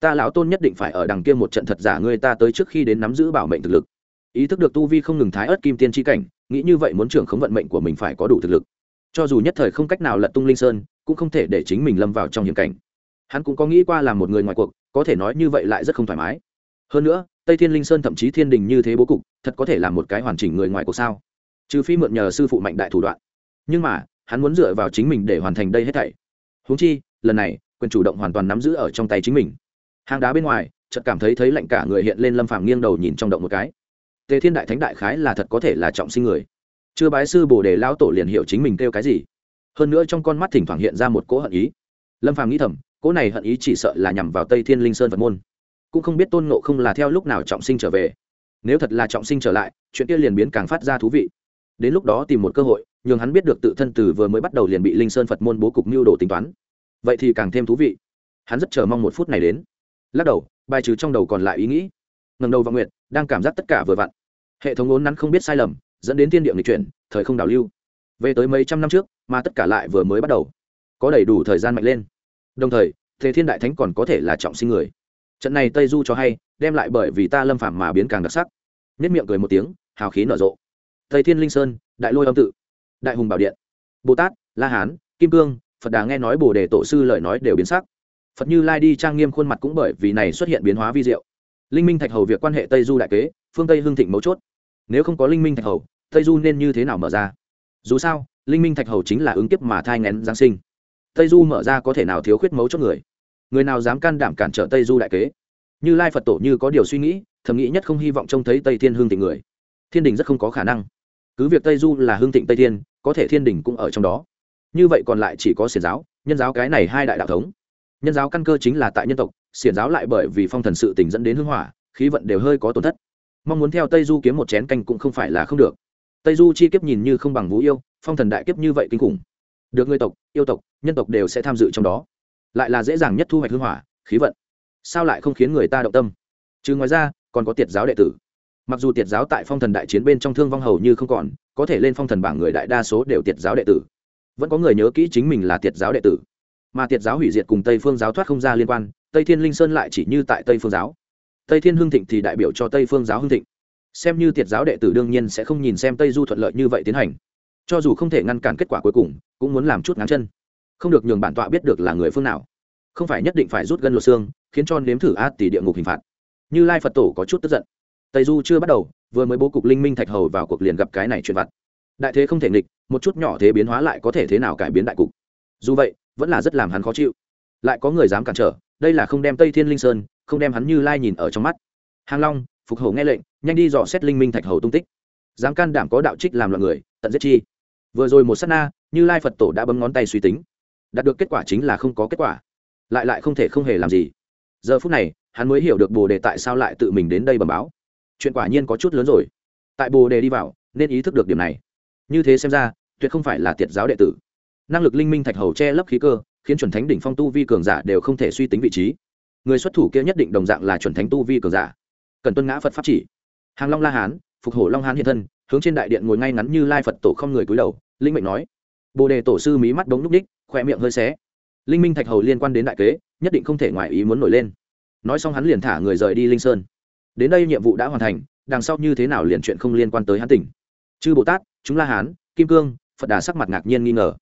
ta lão tôn nhất định phải ở đằng kia một trận thật giả ngươi ta tới trước khi đến nắm giữ bảo mệnh thực lực. Ý thức được tu vi không ngừng thái ớt kim tiên tri cảnh, nghĩ như vậy muốn trưởng khống vận mệnh của mình phải có đủ thực lực. Cho dù nhất thời không cách nào lật tung linh sơn, cũng không thể để chính mình lâm vào trong hiểm cảnh. Hắn cũng có nghĩ qua là một người ngoài cuộc, có thể nói như vậy lại rất không thoải mái. Hơn nữa, tây thiên linh sơn thậm chí thiên đình như thế bố cục, thật có thể là một cái hoàn chỉnh người ngoài cuộc sao? Trừ phi mượn nhờ sư phụ mạnh đại thủ đoạn. Nhưng mà, hắn muốn dựa vào chính mình để hoàn thành đây hết thảy. Húng chi, lần này, quyền chủ động hoàn toàn nắm giữ ở trong tay chính mình hang đá bên ngoài, chợt cảm thấy thấy lạnh cả người hiện lên lâm phàm nghiêng đầu nhìn trong động một cái. Tề thiên đại thánh đại khái là thật có thể là trọng sinh người. Chưa bái sư bồ đề lão tổ liền hiểu chính mình kêu cái gì. Hơn nữa trong con mắt thỉnh thoảng hiện ra một cỗ hận ý. Lâm phàm nghĩ thầm, cỗ này hận ý chỉ sợ là nhằm vào tây thiên linh sơn phật môn. Cũng không biết tôn ngộ không là theo lúc nào trọng sinh trở về. Nếu thật là trọng sinh trở lại, chuyện kia liền biến càng phát ra thú vị. Đến lúc đó tìm một cơ hội, nhường hắn biết được tự thân từ vừa mới bắt đầu liền bị linh sơn phật môn bố cục mưu đồ tính toán. Vậy thì càng thêm thú vị. Hắn rất chờ mong một phút này đến lắc đầu, bài trừ trong đầu còn lại ý nghĩ. Ngầm đầu và nguyện đang cảm giác tất cả vừa vặn. Hệ thống ốn nắn không biết sai lầm, dẫn đến thiên địa nghịch chuyển, thời không đảo lưu. Về tới mấy trăm năm trước, mà tất cả lại vừa mới bắt đầu. Có đầy đủ thời gian mạnh lên. Đồng thời thế thiên đại thánh còn có thể là trọng sinh người. Trận này tây du cho hay, đem lại bởi vì ta lâm phạm mà biến càng đặc sắc. Nhất miệng cười một tiếng, hào khí nở rộ. Tây thiên linh sơn, đại lôi âm tự, đại hùng bảo điện, bồ tát, la hán, kim cương, phật đà nghe nói bồ đề tổ sư lời nói đều biến sắc phật như lai đi trang nghiêm khuôn mặt cũng bởi vì này xuất hiện biến hóa vi diệu. Linh minh thạch hầu việc quan hệ tây du đại kế, phương tây hưng thịnh mấu chốt. Nếu không có linh minh thạch hầu, tây du nên như thế nào mở ra? Dù sao, linh minh thạch hầu chính là ứng kiếp mà thai ngén giáng sinh. Tây du mở ra có thể nào thiếu khuyết mấu chốt người? Người nào dám can đảm cản trở tây du đại kế? Như lai phật tổ như có điều suy nghĩ, thầm nghĩ nhất không hy vọng trông thấy tây thiên hương thịnh người. Thiên đình rất không có khả năng. Cứ việc tây du là hương thịnh tây thiên, có thể thiên đình cũng ở trong đó. Như vậy còn lại chỉ có xiển giáo, nhân giáo cái này hai đại đạo thống nhân giáo căn cơ chính là tại nhân tộc, xiển giáo lại bởi vì phong thần sự tình dẫn đến hưng hỏa, khí vận đều hơi có tổn thất. Mong muốn theo tây du kiếm một chén canh cũng không phải là không được. Tây du chi kiếp nhìn như không bằng vũ yêu, phong thần đại kiếp như vậy kinh khủng. Được người tộc, yêu tộc, nhân tộc đều sẽ tham dự trong đó. Lại là dễ dàng nhất thu hoạch hưng hỏa, khí vận. Sao lại không khiến người ta động tâm? Chứ ngoài ra, còn có tiệt giáo đệ tử. Mặc dù tiệt giáo tại phong thần đại chiến bên trong thương vong hầu như không còn, có thể lên phong thần bảng người đại đa số đều tiệt giáo đệ tử. Vẫn có người nhớ kỹ chính mình là tiệt giáo đệ tử mà tiệt giáo hủy diệt cùng tây phương giáo thoát không ra liên quan, tây thiên linh sơn lại chỉ như tại tây phương giáo. Tây thiên hưng thịnh thì đại biểu cho tây phương giáo hưng thịnh. Xem như tiệt giáo đệ tử đương nhiên sẽ không nhìn xem tây du thuận lợi như vậy tiến hành. Cho dù không thể ngăn cản kết quả cuối cùng, cũng muốn làm chút ngắn chân. Không được nhường bản tọa biết được là người phương nào. Không phải nhất định phải rút gân luật xương, khiến cho nếm thử a tỷ địa ngục hình phạt. Như lai phật tổ có chút tức giận. Tây du chưa bắt đầu, vừa mới bố cục linh minh thạch hầu vào cuộc liền gặp cái này chuyện vặt. Đại thế không thể nghịch, một chút nhỏ thế biến hóa lại có thể thế nào cải biến đại cục? Dù vậy vẫn là rất làm hắn khó chịu. Lại có người dám cản trở, đây là không đem tây thiên linh sơn, không đem hắn như lai nhìn ở trong mắt. Hàng long, phục hầu nghe lệnh, nhanh đi dò xét linh minh thạch hầu tung tích. Dám can đảm có đạo trích làm loạn người, tận giết chi. Vừa rồi một s á t na, như lai phật tổ đã bấm ngón tay suy tính. Đạt được kết quả chính là không có kết quả. Lại lại không thể không hề làm gì. Giờ phút này, hắn mới hiểu được bồ đề tại sao lại tự mình đến đây bẩm báo. Chuyện quả nhiên có chút lớn rồi. Tại bồ đề đi vào, nên ý thức được điểm này. Như thế xem ra, tuyệt không phải là tiệt giáo đệ tử năng lực linh minh thạch hầu che lấp khí cơ, khiến chuẩn thánh đỉnh phong tu vi cường giả đều không thể suy tính vị trí. Người xuất thủ kia nhất định đồng dạng là chuẩn thánh tu vi cường giả. Cần tuân ngã phật pháp chỉ. Hàng long la hán, phục hổ long hán hiện thân, hướng trên đại điện ngồi ngay ngắn như lai phật tổ không người cúi đầu, linh mệnh nói. Bồ đề tổ sư mí mắt đống núc đích khoe miệng hơi xé. Linh minh thạch hầu liên quan đến đại kế, nhất định không thể ngoài ý muốn nổi lên. Nói xong hắn liền thả người rời đi linh sơn. Đến đây nhiệm vụ đã hoàn thành, đằng sau như thế nào liền chuyện không liên quan tới hắn tỉnh. Chư bồ tát, chúng la hán, kim cương, phật đà sắc mặt ngạc nhiên nghi ngờ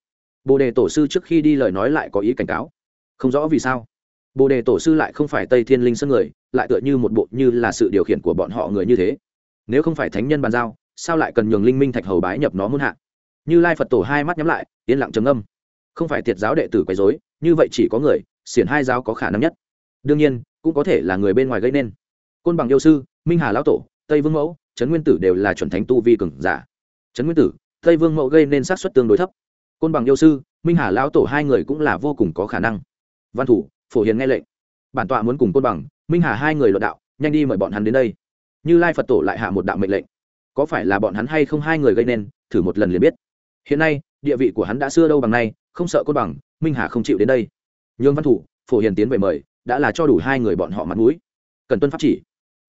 bồ đề tổ sư trước khi đi lời nói lại có ý cảnh cáo. Không rõ vì sao. Bồ đề tổ sư lại không phải tây thiên linh sơn người, lại tựa như một bộ như là sự điều khiển của bọn họ người như thế. Nếu không phải thánh nhân bàn giao, sao lại cần nhường linh minh thạch hầu bái nhập nó muôn hạ? Như lai phật tổ hai mắt nhắm lại, yên lặng trầm âm không phải tiệt giáo đệ tử quấy dối như vậy chỉ có người, xiển hai giáo có khả năng nhất. Đương nhiên, cũng có thể là người bên ngoài gây nên. Côn bằng yêu sư, minh hà lão tổ, tây vương mẫu, trấn nguyên tử đều là chuẩn thánh tu vi cường giả. Trấn nguyên tử, tây vương mẫu gây nên sát xuất tương đối thấp côn bằng yêu sư, minh hà lão tổ hai người cũng là vô cùng có khả năng. Văn thủ, phổ hiền nghe lệnh. Bản tọa muốn cùng côn bằng, minh hà hai người luận đạo, nhanh đi mời bọn hắn đến đây. Như lai phật tổ lại hạ một đạo mệnh lệnh. Có phải là bọn hắn hay không hai người gây nên, thử một lần liền biết. Hiện nay, địa vị của hắn đã xưa đâu bằng nay, không sợ côn bằng, minh hà không chịu đến đây. Nhường văn thủ, phổ hiền tiến về mời, đã là cho đủ hai người bọn họ mặt mũi. Cần tuân pháp chỉ.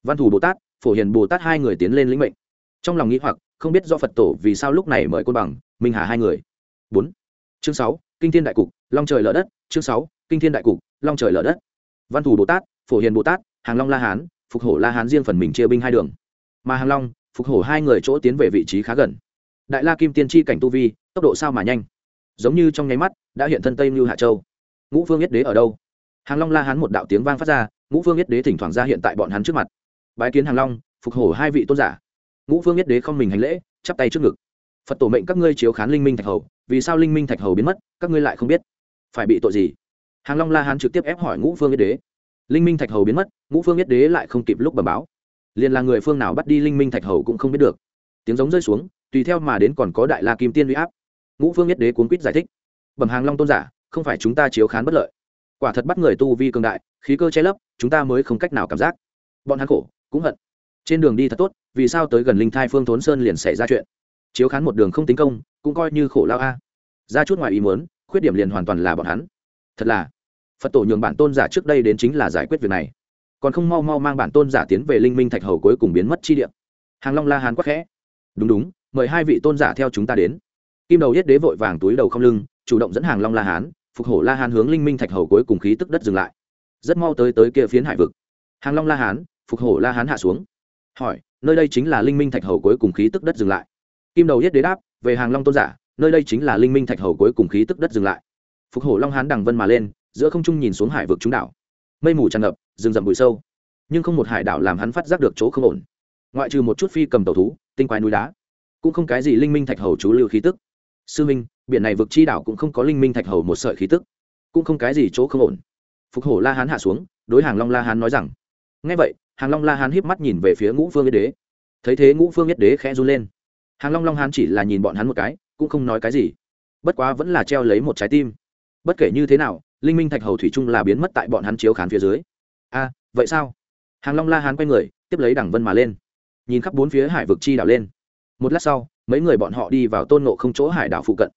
Văn thủ bồ tát, phổ hiền bồ tát hai người tiến lên lĩnh mệnh. Trong lòng nghĩ hoặc, không biết do phật tổ vì sao lúc này mời côn bằng, minh hà hai người bốn. Chương sáu, kinh thiên đại cục, long trời lở đất, chương sáu, kinh thiên đại cục, long trời lở đất. Văn thù bồ tát, phổ hiền bồ tát, hàng long la hán, phục hổ la hán riêng phần mình chia binh hai đường. Mà hàng long, phục hổ hai người chỗ tiến về vị trí khá gần. Đại la kim tiên tri cảnh tu vi, tốc độ sao mà nhanh. Giống như trong nháy mắt, đã hiện thân tây mưu hạ châu. Ngũ phương yết đế ở đâu? Hàng long la hán một đạo tiếng vang phát ra, ngũ phương yết đế thỉnh thoảng ra hiện tại bọn hắn trước mặt. Bái kiến hàng long, phục hổ hai vị tôn giả. Ngũ phương yết đế không mình hành lễ, chắp tay trước ngực. Phật tổ mệnh các ngươi chiếu khán linh minh thạch hầu vì sao linh minh thạch hầu biến mất, các ngươi lại không biết? Phải bị tội gì? Hàng long la hán trực tiếp ép hỏi ngũ phương yết đế. Linh minh thạch hầu biến mất, ngũ phương yết đế lại không kịp lúc bẩm báo. Liền là người phương nào bắt đi linh minh thạch hầu cũng không biết được. Tiếng giống rơi xuống, tùy theo mà đến còn có đại la kim tiên huy áp. Ngũ phương yết đế cuốn quýt giải thích. Bẩm hàng long tôn giả, không phải chúng ta chiếu khán bất lợi. Quả thật bắt người tu vi cường đại, khí cơ che lấp, chúng ta mới không cách nào cảm giác. Bọn hắn khổ, cũng hận. Trên đường đi thật tốt, vì sao tới gần linh thai phương thốn sơn liền xảy ra chuyện? Chiếu khán một đường không tính công cũng coi như khổ lao a. Ra chút ngoài ý muốn, khuyết điểm liền hoàn toàn là bọn hắn. Thật là, phật tổ nhường bản tôn giả trước đây đến chính là giải quyết việc này. Còn không mau mau mang bản tôn giả tiến về linh minh thạch hầu cuối cùng biến mất chi địa. Hàng long la hán quắc khẽ. Đúng đúng, mời hai vị tôn giả theo chúng ta đến. Kim đầu yết đế vội vàng túi đầu không lưng, chủ động dẫn hàng long la hán, phục hổ la hán hướng linh minh thạch hầu cuối cùng khí tức đất dừng lại. Rất mau tới tới kia phiến hải vực. Hàng long la hán, phục hổ la hán hạ xuống. Hỏi, nơi đây chính là linh minh thạch hầu cuối cùng khí tức đất dừng lại. Kim đầu yết đế đáp về hàng long tôn giả, nơi đây chính là linh minh thạch hầu cuối cùng khí tức đất dừng lại. Phục hổ long hán đằng vân mà lên, giữa không trung nhìn xuống hải vực chúng đảo. Mây mù tràn ngập, rừng rậm bụi sâu. Nhưng không một hải đảo làm hắn phát giác được chỗ không ổn. Ngoại trừ một chút phi cầm tàu thú, tinh quái núi đá, cũng không cái gì linh minh thạch hầu chú lưu khí tức. Sư minh, biển này vực chi đảo cũng không có linh minh thạch hầu một sợi khí tức, cũng không cái gì chỗ không ổn. Phục hổ la hán hạ xuống, đối hàng long la hán nói rằng ngay vậy, hàng long la hán híp mắt nhìn về phía ngũ phương yết đế. Thấy thế ngũ phương yết đế khẽ run lên hàng long long hán chỉ là nhìn bọn hắn một cái, cũng không nói cái gì. Bất quá vẫn là treo lấy một trái tim. Bất kể như thế nào, linh minh thạch hầu thủy trung là biến mất tại bọn hắn chiếu khán phía dưới. A, vậy sao? Hàng long la hán quay người, tiếp lấy đẳng vân mà lên. Nhìn khắp bốn phía hải vực chi đảo lên. Một lát sau, mấy người bọn họ đi vào tôn nộ không chỗ hải đảo phụ cận.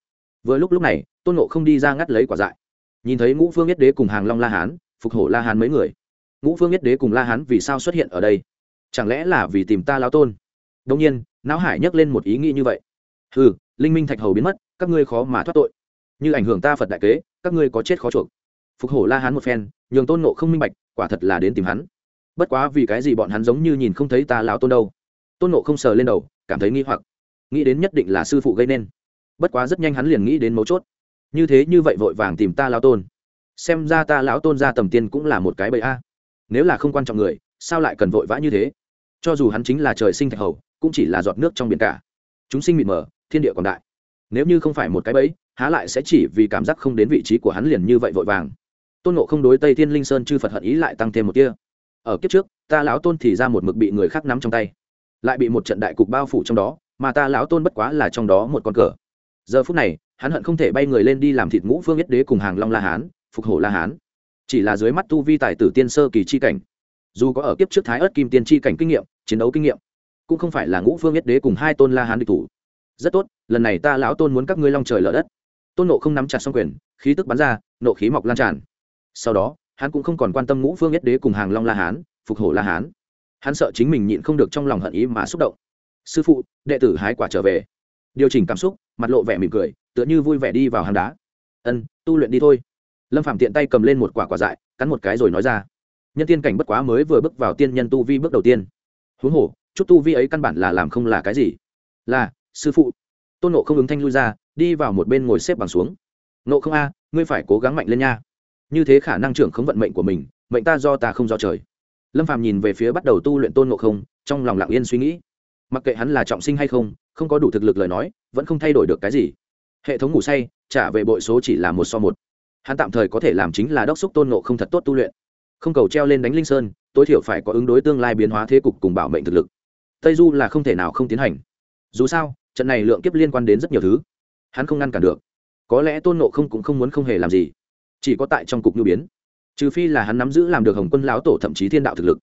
Vừa lúc lúc này, tôn nộ không đi ra ngắt lấy quả dại. Nhìn thấy ngũ phương nhất đế cùng hàng long la hán, phục hổ la hán mấy người. Ngũ phương nhất đế cùng la hán vì sao xuất hiện ở đây? Chẳng lẽ là vì tìm ta lao tôn? Đông nhiên não hải nhắc lên một ý nghĩ như vậy. Ừ linh minh thạch hầu biến mất, các ngươi khó mà thoát tội. Như ảnh hưởng ta phật đại kế, các ngươi có chết khó chuộc. Phục hổ la hán một phen, nhường tôn nộ không minh bạch, quả thật là đến tìm hắn. Bất quá vì cái gì bọn hắn giống như nhìn không thấy ta lão tôn đâu. Tôn nộ không sờ lên đầu, cảm thấy nghi hoặc. Nghĩ đến nhất định là sư phụ gây nên. Bất quá rất nhanh hắn liền nghĩ đến mấu chốt. Như thế như vậy vội vàng tìm ta lão tôn. Xem ra ta lão tôn ra tầm tiên cũng là một cái bậy a. Nếu là không quan trọng người, sao lại cần vội vã như thế? Cho dù hắn chính là trời sinh thạch hầu cũng chỉ là giọt nước trong biển cả. Chúng sinh mịt mờ, thiên địa còn đại. Nếu như không phải một cái bẫy, há lại sẽ chỉ vì cảm giác không đến vị trí của hắn liền như vậy vội vàng. Tôn nộ không đối tây thiên linh sơn chư phật hận ý lại tăng thêm một tia. Ở kiếp trước, ta lão tôn thì ra một mực bị người khác nắm trong tay. Lại bị một trận đại cục bao phủ trong đó, mà ta lão tôn bất quá là trong đó một con cờ. Giờ phút này, hắn hận không thể bay người lên đi làm thịt ngũ phương nhất đế cùng hàng long la hán, phục hổ la hán. Chỉ là dưới mắt tu vi tài tử tiên sơ kỳ chi cảnh. Dù có ở kiếp trước thái ớt kim tiên chi cảnh kinh nghiệm, chiến đấu kinh nghiệm cũng không phải là ngũ phương nhất đế cùng hai tôn la hán địch thủ. Rất tốt, lần này ta lão tôn muốn các ngươi long trời lở đất. Tôn nộ không nắm chặt xong quyền, khí tức bắn ra, nộ khí mọc lan tràn. Sau đó, hắn cũng không còn quan tâm ngũ phương nhất đế cùng hàng long la hán, phục hổ la hán. Hắn sợ chính mình nhịn không được trong lòng hận ý mà xúc động. Sư phụ, đệ tử hái quả trở về. Điều chỉnh cảm xúc, mặt lộ vẻ mỉm cười, tựa như vui vẻ đi vào hang đá. Ân, tu luyện đi thôi. Lâm phạm tiện tay cầm lên một quả quả dại, cắn một cái rồi nói ra. Nhân tiên cảnh bất quá mới vừa bước vào tiên nhân tu vi bước đầu tiên. Huống hồ chút tu vi ấy căn bản là làm không là cái gì. Là, sư phụ. Tôn nộ không ứng thanh lui ra, đi vào một bên ngồi xếp bằng xuống. Nộ không a, ngươi phải cố gắng mạnh lên nha. Như thế khả năng trưởng không vận mệnh của mình, mệnh ta do ta không do trời. Lâm phàm nhìn về phía bắt đầu tu luyện tôn ngộ không, trong lòng lặng yên suy nghĩ. Mặc kệ hắn là trọng sinh hay không không có đủ thực lực lời nói, vẫn không thay đổi được cái gì. Hệ thống ngủ say, trả về bội số chỉ là một so một. Hắn tạm thời có thể làm chính là đốc xúc tôn ngộ không thật tốt tu luyện. Không cầu treo lên đánh linh sơn, tối thiểu phải có ứng đối tương lai biến hóa thế cục cùng bảo mệnh thực lực tây du là không thể nào không tiến hành. Dù sao, trận này lượng kiếp liên quan đến rất nhiều thứ. Hắn không ngăn cản được. Có lẽ tôn nộ không cũng không muốn không hề làm gì. Chỉ có tại trong cục nhu biến. Trừ phi là hắn nắm giữ làm được hồng quân lão tổ thậm chí thiên đạo thực lực.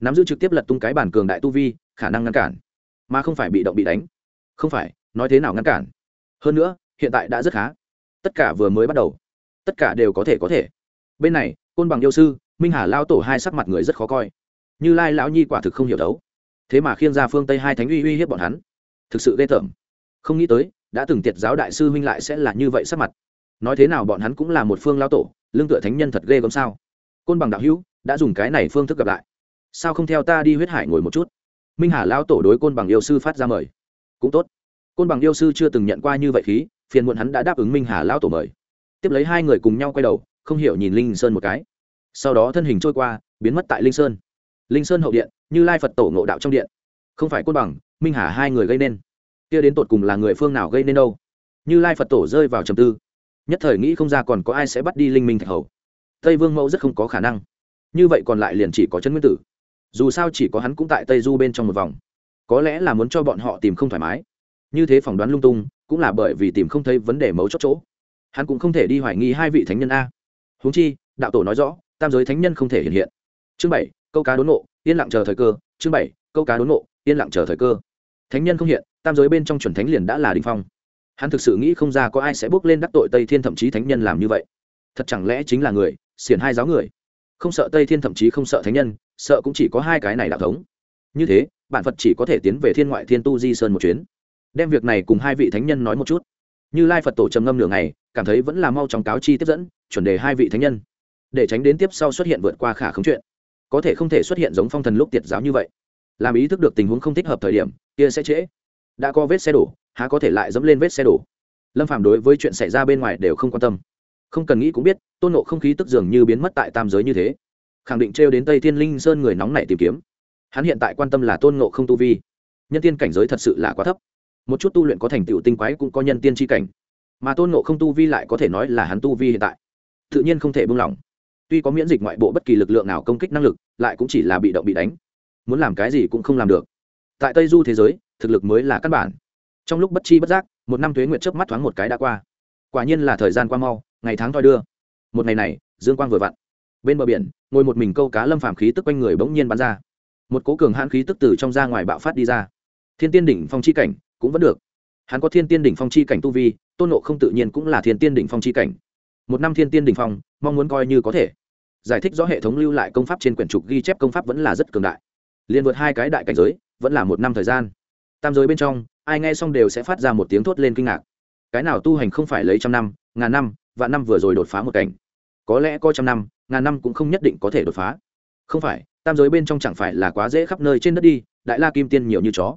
Nắm giữ trực tiếp lật tung cái bản cường đại tu vi, khả năng ngăn cản. Mà không phải bị động bị đánh. Không phải, nói thế nào ngăn cản? Hơn nữa, hiện tại đã rất khá. Tất cả vừa mới bắt đầu. Tất cả đều có thể có thể. Bên này, côn bằng yêu sư, minh hà lao tổ hai sắc mặt người rất khó coi. Như lai lão nhi quả thực không hiểu đấu thế mà khiêng ra phương tây hai thánh uy uy hiếp bọn hắn thực sự ghê tởm không nghĩ tới đã từng tiệt giáo đại sư huynh lại sẽ là như vậy sắc mặt nói thế nào bọn hắn cũng là một phương lao tổ lương tựa thánh nhân thật ghê gớm sao côn bằng đạo hữu đã dùng cái này phương thức gặp lại sao không theo ta đi huyết hải ngồi một chút minh hà lao tổ đối côn bằng yêu sư phát ra mời cũng tốt côn bằng yêu sư chưa từng nhận qua như vậy khí phiền muộn hắn đã đáp ứng minh hà lão tổ mời tiếp lấy hai người cùng nhau quay đầu không hiểu nhìn linh sơn một cái sau đó thân hình trôi qua biến mất tại linh sơn linh sơn hậu điện, như lai phật tổ ngộ đạo trong điện. Không phải côn bằng, minh hà hai người gây nên. Kia đến tột cùng là người phương nào gây nên đâu? Như lai phật tổ rơi vào trầm tư. Nhất thời nghĩ không ra còn có ai sẽ bắt đi linh minh thạch hầu. Tây vương mẫu rất không có khả năng. Như vậy còn lại liền chỉ có trấn nguyên tử. Dù sao chỉ có hắn cũng tại tây du bên trong một vòng. Có lẽ là muốn cho bọn họ tìm không thoải mái. Như thế phỏng đoán lung tung, cũng là bởi vì tìm không thấy vấn đề mấu chốt chỗ. Hắn cũng không thể đi hoài nghi hai vị thánh nhân a. Huống chi, đạo tổ nói rõ, tam giới thánh nhân không thể hiện hiện. Chương bảy câu cá đốn nộ yên lặng chờ thời cơ, chương bảy, câu cá đốn nộ yên lặng chờ thời cơ. Thánh nhân không hiện, tam giới bên trong chuẩn thánh liền đã là đình phong. Hắn thực sự nghĩ không ra có ai sẽ bước lên đắc tội tây thiên thậm chí thánh nhân làm như vậy. Thật chẳng lẽ chính là người, xiển hai giáo người? Không sợ tây thiên thậm chí không sợ thánh nhân, sợ cũng chỉ có hai cái này đạo thống. Như thế, bản phật chỉ có thể tiến về thiên ngoại thiên tu di sơn một chuyến. Đem việc này cùng hai vị thánh nhân nói một chút. Như lai phật tổ trầm ngâm nửa ngày, cảm thấy vẫn là mau chóng cáo chi tiếp dẫn, chuẩn đề hai vị thánh nhân. Để tránh đến tiếp sau xuất hiện vượt qua khả khống chuyện có thể không thể xuất hiện giống phong thần lúc tiệt giáo như vậy. Làm ý thức được tình huống không thích hợp thời điểm, kia sẽ trễ. Đã có vết xe đổ, há có thể lại dẫm lên vết xe đổ. Lâm phạm đối với chuyện xảy ra bên ngoài đều không quan tâm. Không cần nghĩ cũng biết, tôn nộ không khí tức dường như biến mất tại tam giới như thế. Khẳng định trêu đến tây thiên linh sơn người nóng này tìm kiếm. Hắn hiện tại quan tâm là tôn nộ không tu vi. Nhân tiên cảnh giới thật sự là quá thấp. Một chút tu luyện có thành tựu tinh quái cũng có nhân tiên tri cảnh. Mà tôn nộ không tu vi lại có thể nói là hắn tu vi hiện tại. Tự nhiên không thể buông lỏng tuy có miễn dịch ngoại bộ bất kỳ lực lượng nào công kích năng lực, lại cũng chỉ là bị động bị đánh. Muốn làm cái gì cũng không làm được. Tại tây du thế giới, thực lực mới là căn bản. Trong lúc bất chi bất giác, một năm thuế nguyện trước mắt thoáng một cái đã qua. Quả nhiên là thời gian qua mau, ngày tháng thoi đưa. Một ngày này, dương quang vừa vặn. Bên bờ biển, ngồi một mình câu cá lâm phàm khí tức quanh người bỗng nhiên bắn ra. Một cố cường hãn khí tức từ trong ra ngoài bạo phát đi ra. Thiên tiên đỉnh phong chi cảnh cũng vẫn được. Hắn có thiên tiên đỉnh phong chi cảnh tu vi, tôn nộ không tự nhiên cũng là thiên tiên đỉnh phong chi cảnh một năm thiên tiên đỉnh phong, mong muốn coi như có thể. Giải thích rõ hệ thống lưu lại công pháp trên quyển trục ghi chép công pháp vẫn là rất cường đại. Liền vượt hai cái đại cảnh giới, vẫn là một năm thời gian. Tam giới bên trong, ai nghe xong đều sẽ phát ra một tiếng thốt lên kinh ngạc. Cái nào tu hành không phải lấy trăm năm, ngàn năm và năm vừa rồi đột phá một cảnh. Có lẽ có trăm năm, ngàn năm cũng không nhất định có thể đột phá. Không phải, tam giới bên trong chẳng phải là quá dễ khắp nơi trên đất đi, đại la kim tiên nhiều như chó.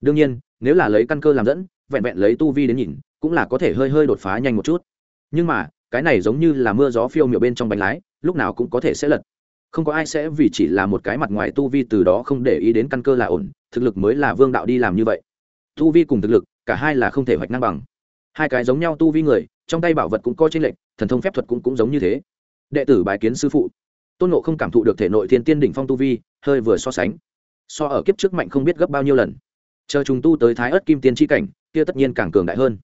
Đương nhiên, nếu là lấy căn cơ làm dẫn, vẹn vẹn lấy tu vi đến nhìn, cũng là có thể hơi hơi đột phá nhanh một chút. Nhưng mà cái này giống như là mưa gió phiêu miệu bên trong bánh lái, lúc nào cũng có thể sẽ lật. Không có ai sẽ vì chỉ là một cái mặt ngoài tu vi từ đó không để ý đến căn cơ là ổn, thực lực mới là vương đạo đi làm như vậy. Tu vi cùng thực lực, cả hai là không thể hoạch năng bằng. Hai cái giống nhau tu vi người, trong tay bảo vật cũng coi trên lệch, thần thông phép thuật cũng cũng giống như thế. Đệ tử bài kiến sư phụ. Tôn nộ không cảm thụ được thể nội thiên tiên đỉnh phong tu vi, hơi vừa so sánh. So ở kiếp trước mạnh không biết gấp bao nhiêu lần. Chờ chúng tu tới thái ớt kim tiên tri cảnh, kia tất nhiên càng cường đại hơn.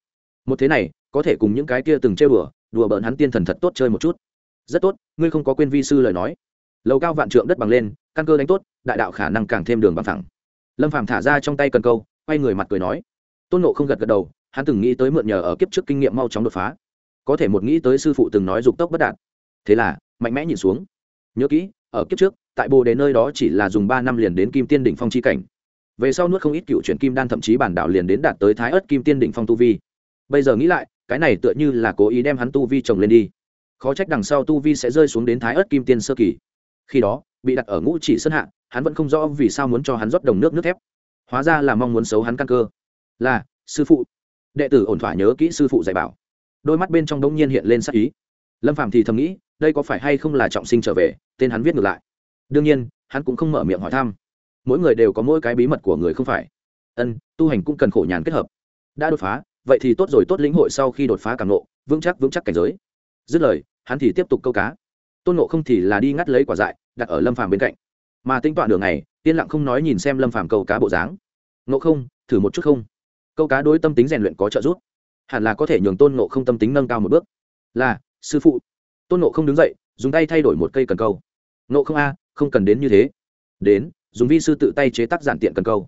Một thế này, có thể cùng những cái kia từng chơi đùa đùa bỡn hắn tiên thần thật tốt chơi một chút. Rất tốt, ngươi không có quên vi sư lời nói. Lầu cao vạn trượng đất bằng lên, căn cơ đánh tốt, đại đạo khả năng càng thêm đường bằng thẳng lâm phàm thả ra trong tay cần câu, quay người mặt cười nói. Tôn nộ không gật gật đầu, hắn từng nghĩ tới mượn nhờ ở kiếp trước kinh nghiệm mau chóng đột phá. Có thể một nghĩ tới sư phụ từng nói dục tốc bất đạt. Thế là, mạnh mẽ nhìn xuống. Nhớ kỹ, ở kiếp trước, tại bồ đề nơi đó chỉ là dùng ba năm liền đến kim tiên đỉnh phong chi cảnh. Về sau nuốt không ít cựu chuyển kim đan thậm chí bản đảo liền đến đạt tới thái ớt kim tiên đỉnh phong tu vi. Bây giờ nghĩ lại cái này tựa như là cố ý đem hắn tu vi trồng lên đi. Khó trách đằng sau tu vi sẽ rơi xuống đến thái ớt kim tiên sơ kỳ. Khi đó, bị đặt ở ngũ chỉ sân hạ, hắn vẫn không rõ vì sao muốn cho hắn rót đồng nước nước thép. Hóa ra là mong muốn xấu hắn căn cơ. Là, sư phụ. Đệ tử ổn thỏa nhớ kỹ sư phụ dạy bảo. Đôi mắt bên trong đông nhiên hiện lên sắc ý. Lâm phàm thì thầm nghĩ, đây có phải hay không là trọng sinh trở về, tên hắn viết ngược lại. Đương nhiên, hắn cũng không mở miệng hỏi thăm. Mỗi người đều có mỗi cái bí mật của người không phải. Ân, tu hành cũng cần khổ nhàn kết hợp. Đã đột phá vậy thì tốt rồi, tốt lĩnh hội sau khi đột phá càng nộ vững chắc vững chắc cảnh giới. Dứt lời, hắn thì tiếp tục câu cá. Tôn nộ không thì là đi ngắt lấy quả dại, đặt ở lâm phàm bên cạnh. Mà tính toán đường này yên lặng không nói nhìn xem lâm phàm câu cá bộ dáng. Nộ không, thử một chút không? Câu cá đối tâm tính rèn luyện có trợ giúp. Hẳn là có thể nhường tôn nộ không tâm tính nâng cao một bước. Là, sư phụ. Tôn nộ không đứng dậy, dùng tay thay đổi một cây cần câu. Nộ không a, không cần đến như thế. Đến, dùng vi sư tự tay chế tác giản tiện cần câu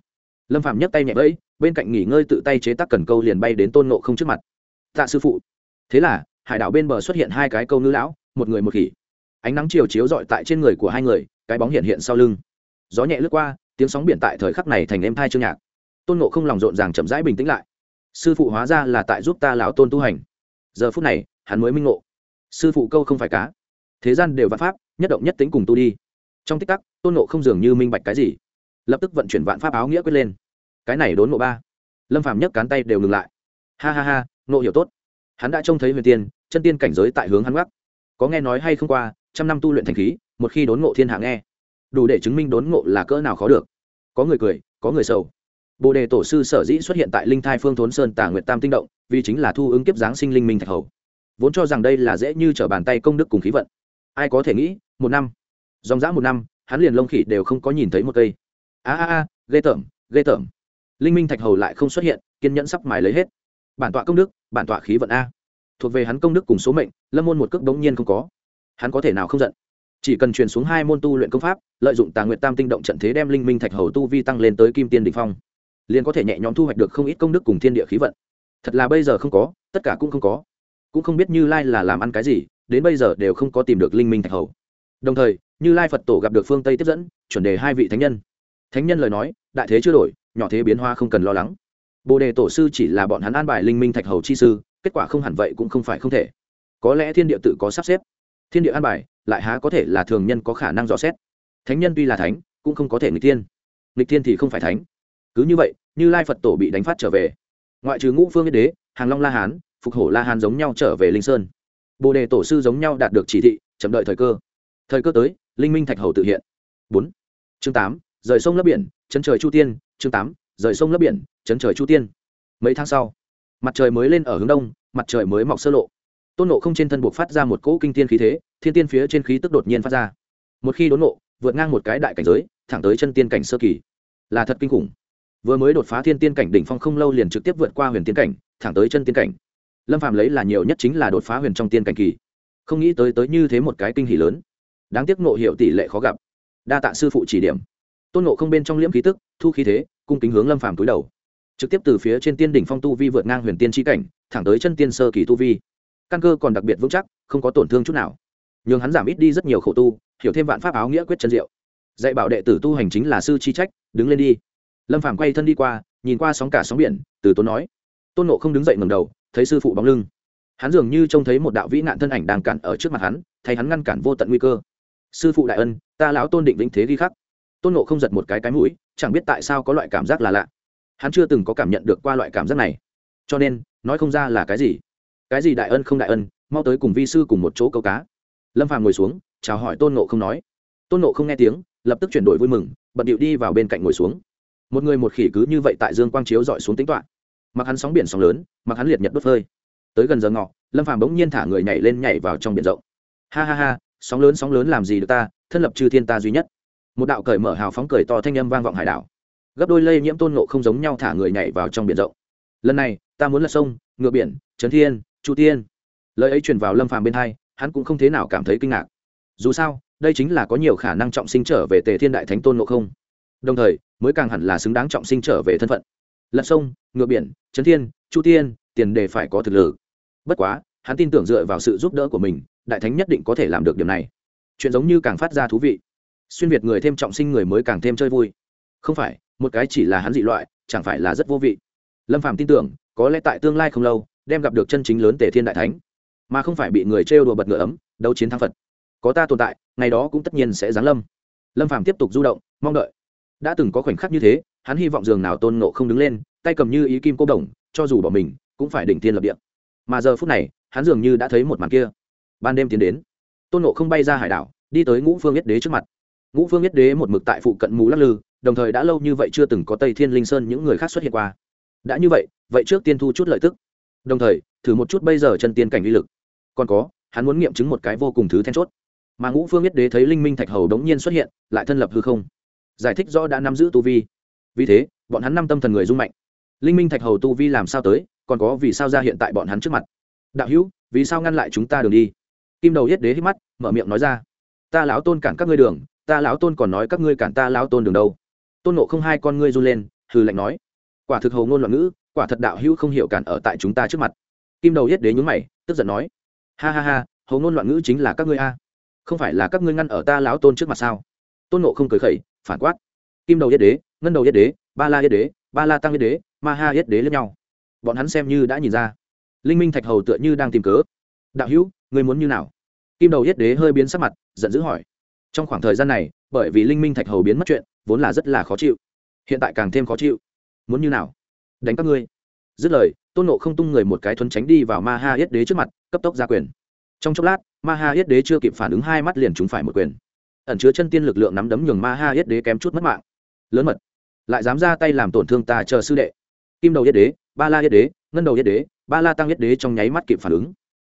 lâm phạm nhấc tay nhẹ bẫy, bên cạnh nghỉ ngơi tự tay chế tác cần câu liền bay đến tôn nộ không trước mặt. Tạ sư phụ. Thế là, hải đảo bên bờ xuất hiện hai cái câu ngư lão, một người một khỉ. Ánh nắng chiều chiếu rọi tại trên người của hai người, cái bóng hiện hiện sau lưng. Gió nhẹ lướt qua, tiếng sóng biển tại thời khắc này thành êm thai chương nhạc. Tôn nộ không lòng rộn ràng chậm rãi bình tĩnh lại. Sư phụ hóa ra là tại giúp ta lão tôn tu hành. Giờ phút này, hắn mới minh ngộ. Sư phụ câu không phải cá. Thế gian đều vạn pháp, nhất động nhất tính cùng tu đi. Trong tích tắc, tôn nộ không dường như minh bạch cái gì. Lập tức vận chuyển vạn pháp áo nghĩa quyết lên cái này đốn ngộ ba. Lâm phàm nhấc cán tay đều ngừng lại. Ha ha ha, ngộ hiểu tốt. Hắn đã trông thấy huyền tiên, chân tiên cảnh giới tại hướng hắn gác có nghe nói hay không qua, trăm năm tu luyện thành khí, một khi đốn ngộ thiên hạ nghe. Đủ để chứng minh đốn ngộ là cỡ nào khó được. Có người cười, có người sầu. Bồ đề tổ sư sở dĩ xuất hiện tại linh thai phương thốn sơn tà nguyệt tam tinh động, vì chính là thu ứng kiếp giáng sinh linh minh thạch hầu. Vốn cho rằng đây là dễ như trở bàn tay công đức cùng khí vận. Ai có thể nghĩ, một năm, dòng dã một năm, hắn liền lông khỉ đều không có nhìn thấy một cây. A a a, ghê tởm ghê tởm linh minh thạch hầu lại không xuất hiện, kiên nhẫn sắp mài lấy hết. Bản tọa công đức, bản tọa khí vận a. Thuộc về hắn công đức cùng số mệnh, lâm môn một cước đống nhiên không có. Hắn có thể nào không giận? Chỉ cần truyền xuống hai môn tu luyện công pháp, lợi dụng tà nguyện tam tinh động trận thế đem linh minh thạch hầu tu vi tăng lên tới kim tiên đình phong, liền có thể nhẹ nhõm thu hoạch được không ít công đức cùng thiên địa khí vận. Thật là bây giờ không có, tất cả cũng không có. Cũng không biết như lai là làm ăn cái gì, đến bây giờ đều không có tìm được linh minh thạch hầu. Đồng thời, như lai phật tổ gặp được phương tây tiếp dẫn, chuẩn đề hai vị thánh nhân. Thánh nhân lời nói, đại thế chưa đổi nhỏ thế biến hoa không cần lo lắng. Bồ đề tổ sư chỉ là bọn hắn an bài linh minh thạch hầu chi sư, kết quả không hẳn vậy cũng không phải không thể. Có lẽ thiên địa tự có sắp xếp. Thiên địa an bài, lại há có thể là thường nhân có khả năng dò xét. Thánh nhân tuy là thánh, cũng không có thể nghịch thiên. Nghịch thiên thì không phải thánh. Cứ như vậy, như lai phật tổ bị đánh phát trở về. Ngoại trừ ngũ phương yết đế, hàng long la hán, phục hổ la hán giống nhau trở về linh sơn. Bồ đề tổ sư giống nhau đạt được chỉ thị, chậm đợi thời cơ. Thời cơ tới, linh minh thạch hầu tự hiện. Bốn. Chương tám rời sông lấp biển, chấn trời chu tiên, chương tám, rời sông lấp biển, chấn trời chu tiên. Mấy tháng sau, mặt trời mới lên ở hướng đông, mặt trời mới mọc sơ lộ. Tôn nộ không trên thân buộc phát ra một cỗ kinh tiên khí thế, thiên tiên phía trên khí tức đột nhiên phát ra. Một khi đốn nộ vượt ngang một cái đại cảnh giới, thẳng tới chân tiên cảnh sơ kỳ. Là thật kinh khủng. Vừa mới đột phá thiên tiên cảnh đỉnh phong không lâu liền trực tiếp vượt qua huyền tiên cảnh, thẳng tới chân tiên cảnh. Lâm phạm lấy là nhiều nhất chính là đột phá huyền trong tiên cảnh kỳ. Không nghĩ tới tới như thế một cái kinh hỷ lớn. Đáng tiếc nộ hiệu tỷ lệ khó gặp. Đa tạ sư phụ chỉ điểm tôn nộ không bên trong liễm khí tức, thu khí thế, cung kính hướng lâm phàm túi đầu. Trực tiếp từ phía trên tiên đỉnh phong tu vi vượt ngang huyền tiên tri cảnh, thẳng tới chân tiên sơ kỳ tu vi. Căn cơ còn đặc biệt vững chắc, không có tổn thương chút nào. Nhường hắn giảm ít đi rất nhiều khổ tu, hiểu thêm vạn pháp áo nghĩa quyết chân diệu. Dạy bảo đệ tử tu hành chính là sư chi trách, đứng lên đi. Lâm phàm quay thân đi qua, nhìn qua sóng cả sóng biển, từ tốn nói. Tôn nộ không đứng dậy ngầm đầu, thấy sư phụ bóng lưng. Hắn dường như trông thấy một đạo vĩ nạn thân ảnh đang cản ở trước mặt hắn, thay hắn ngăn cản vô tận nguy cơ. Sư phụ đại ân, ta lão tôn định vĩnh thế ghi khắc tôn nộ không giật một cái cái mũi, chẳng biết tại sao có loại cảm giác là lạ. Hắn chưa từng có cảm nhận được qua loại cảm giác này. Cho nên, nói không ra là cái gì. Cái gì đại ân không đại ân, mau tới cùng vi sư cùng một chỗ câu cá. Lâm phàm ngồi xuống, chào hỏi tôn nộ không nói. Tôn nộ không nghe tiếng, lập tức chuyển đổi vui mừng, bận điệu đi vào bên cạnh ngồi xuống. Một người một khỉ cứ như vậy tại dương quang chiếu dọi xuống tính toạ mặc hắn sóng biển sóng lớn, mặc hắn liệt nhật đốt phơi. Tới gần giờ ngọ, lâm phàm bỗng nhiên thả người nhảy lên nhảy vào trong biển rộng. Ha ha ha, sóng lớn sóng lớn làm gì được ta, thân lập chư thiên ta duy nhất một đạo cởi mở hào phóng cười to thanh âm vang vọng hải đảo. Gấp đôi lây nhiễm tôn nộ không giống nhau thả người nhảy vào trong biển rộng. Lần này, ta muốn là sông, ngựa biển, trấn thiên, chu tiên. Lời ấy truyền vào lâm phàm bên hai, hắn cũng không thế nào cảm thấy kinh ngạc. Dù sao, đây chính là có nhiều khả năng trọng sinh trở về tề thiên đại thánh tôn nộ không. Đồng thời, mới càng hẳn là xứng đáng trọng sinh trở về thân phận. Lật sông, ngựa biển, trấn thiên, chu tiên, tiền đề phải có thực lực. Bất quá, hắn tin tưởng dựa vào sự giúp đỡ của mình, đại thánh nhất định có thể làm được điều này. Chuyện giống như càng phát ra thú vị xuyên việt người thêm trọng sinh người mới càng thêm chơi vui. Không phải, một cái chỉ là hắn dị loại, chẳng phải là rất vô vị. Lâm phàm tin tưởng, có lẽ tại tương lai không lâu, đem gặp được chân chính lớn tề thiên đại thánh. Mà không phải bị người trêu đùa bật ngựa ấm, đấu chiến thắng phật. Có ta tồn tại, ngày đó cũng tất nhiên sẽ giáng lâm. Lâm phàm tiếp tục du động, mong đợi. Đã từng có khoảnh khắc như thế, hắn hy vọng giường nào tôn nộ không đứng lên, tay cầm như ý kim cô đồng, cho dù bỏ mình, cũng phải đỉnh tiên lập địa. Mà giờ phút này, hắn dường như đã thấy một màn kia. Ban đêm tiến đến, tôn nộ không bay ra hải đảo, đi tới ngũ phương nhất đế trước mặt ngũ phương nhất đế một mực tại phụ cận mù lắc lư, đồng thời đã lâu như vậy chưa từng có tây thiên linh sơn những người khác xuất hiện qua. Đã như vậy vậy trước tiên thu chút lợi tức. Đồng thời, thử một chút bây giờ chân tiên cảnh uy lực. Còn có, hắn muốn nghiệm chứng một cái vô cùng thứ then chốt. Mà ngũ phương nhất đế thấy linh minh thạch hầu đống nhiên xuất hiện, lại thân lập hư không. Giải thích rõ đã nắm giữ tu vi. Vì thế, bọn hắn năm tâm thần người rung mạnh. Linh minh thạch hầu tu vi làm sao tới, còn có vì sao ra hiện tại bọn hắn trước mặt. Đạo hữu, vì sao ngăn lại chúng ta đường đi? Kim đầu yết đế hít mắt, mở miệng nói ra. Ta lão tôn cản các ngươi đường ta lão tôn còn nói các ngươi cản ta lão tôn đường đâu. Tôn nộ không hai con ngươi run lên, hừ lạnh nói, quả thực hầu ngôn loạn ngữ, quả thật đạo hữu không hiểu cản ở tại chúng ta trước mặt. Kim đầu yết đế nhúng mày, tức giận nói, ha ha ha, hầu ngôn loạn ngữ chính là các ngươi a, không phải là các ngươi ngăn ở ta lão tôn trước mặt sao? Tôn nộ không cười khẩy, phản quát, kim đầu yết đế, ngân đầu yết đế, ba la yết đế, ba la tăng yết đế, ma ha yết đế lẫn nhau. Bọn hắn xem như đã nhìn ra, linh minh thạch hầu tựa như đang tìm cớ. Đạo hữu người muốn như nào? Kim đầu yết đế hơi biến sắc mặt, giận dữ hỏi trong khoảng thời gian này, bởi vì linh minh thạch hầu biến mất chuyện, vốn là rất là khó chịu. Hiện tại càng thêm khó chịu. Muốn như nào? Đánh các ngươi. Dứt lời, tôn nộ không tung người một cái thuấn tránh đi vào ma ha yết đế trước mặt, cấp tốc ra quyền. Trong chốc lát, ma ha yết đế chưa kịp phản ứng hai mắt liền trúng phải một quyền. Ẩn chứa chân tiên lực lượng nắm đấm nhường ma ha yết đế kém chút mất mạng. Lớn mật. Lại dám ra tay làm tổn thương ta chờ sư đệ. Kim đầu yết đế, ba la yết đế, ngân đầu yết đế, ba la tăng yết đế trong nháy mắt kịp phản ứng.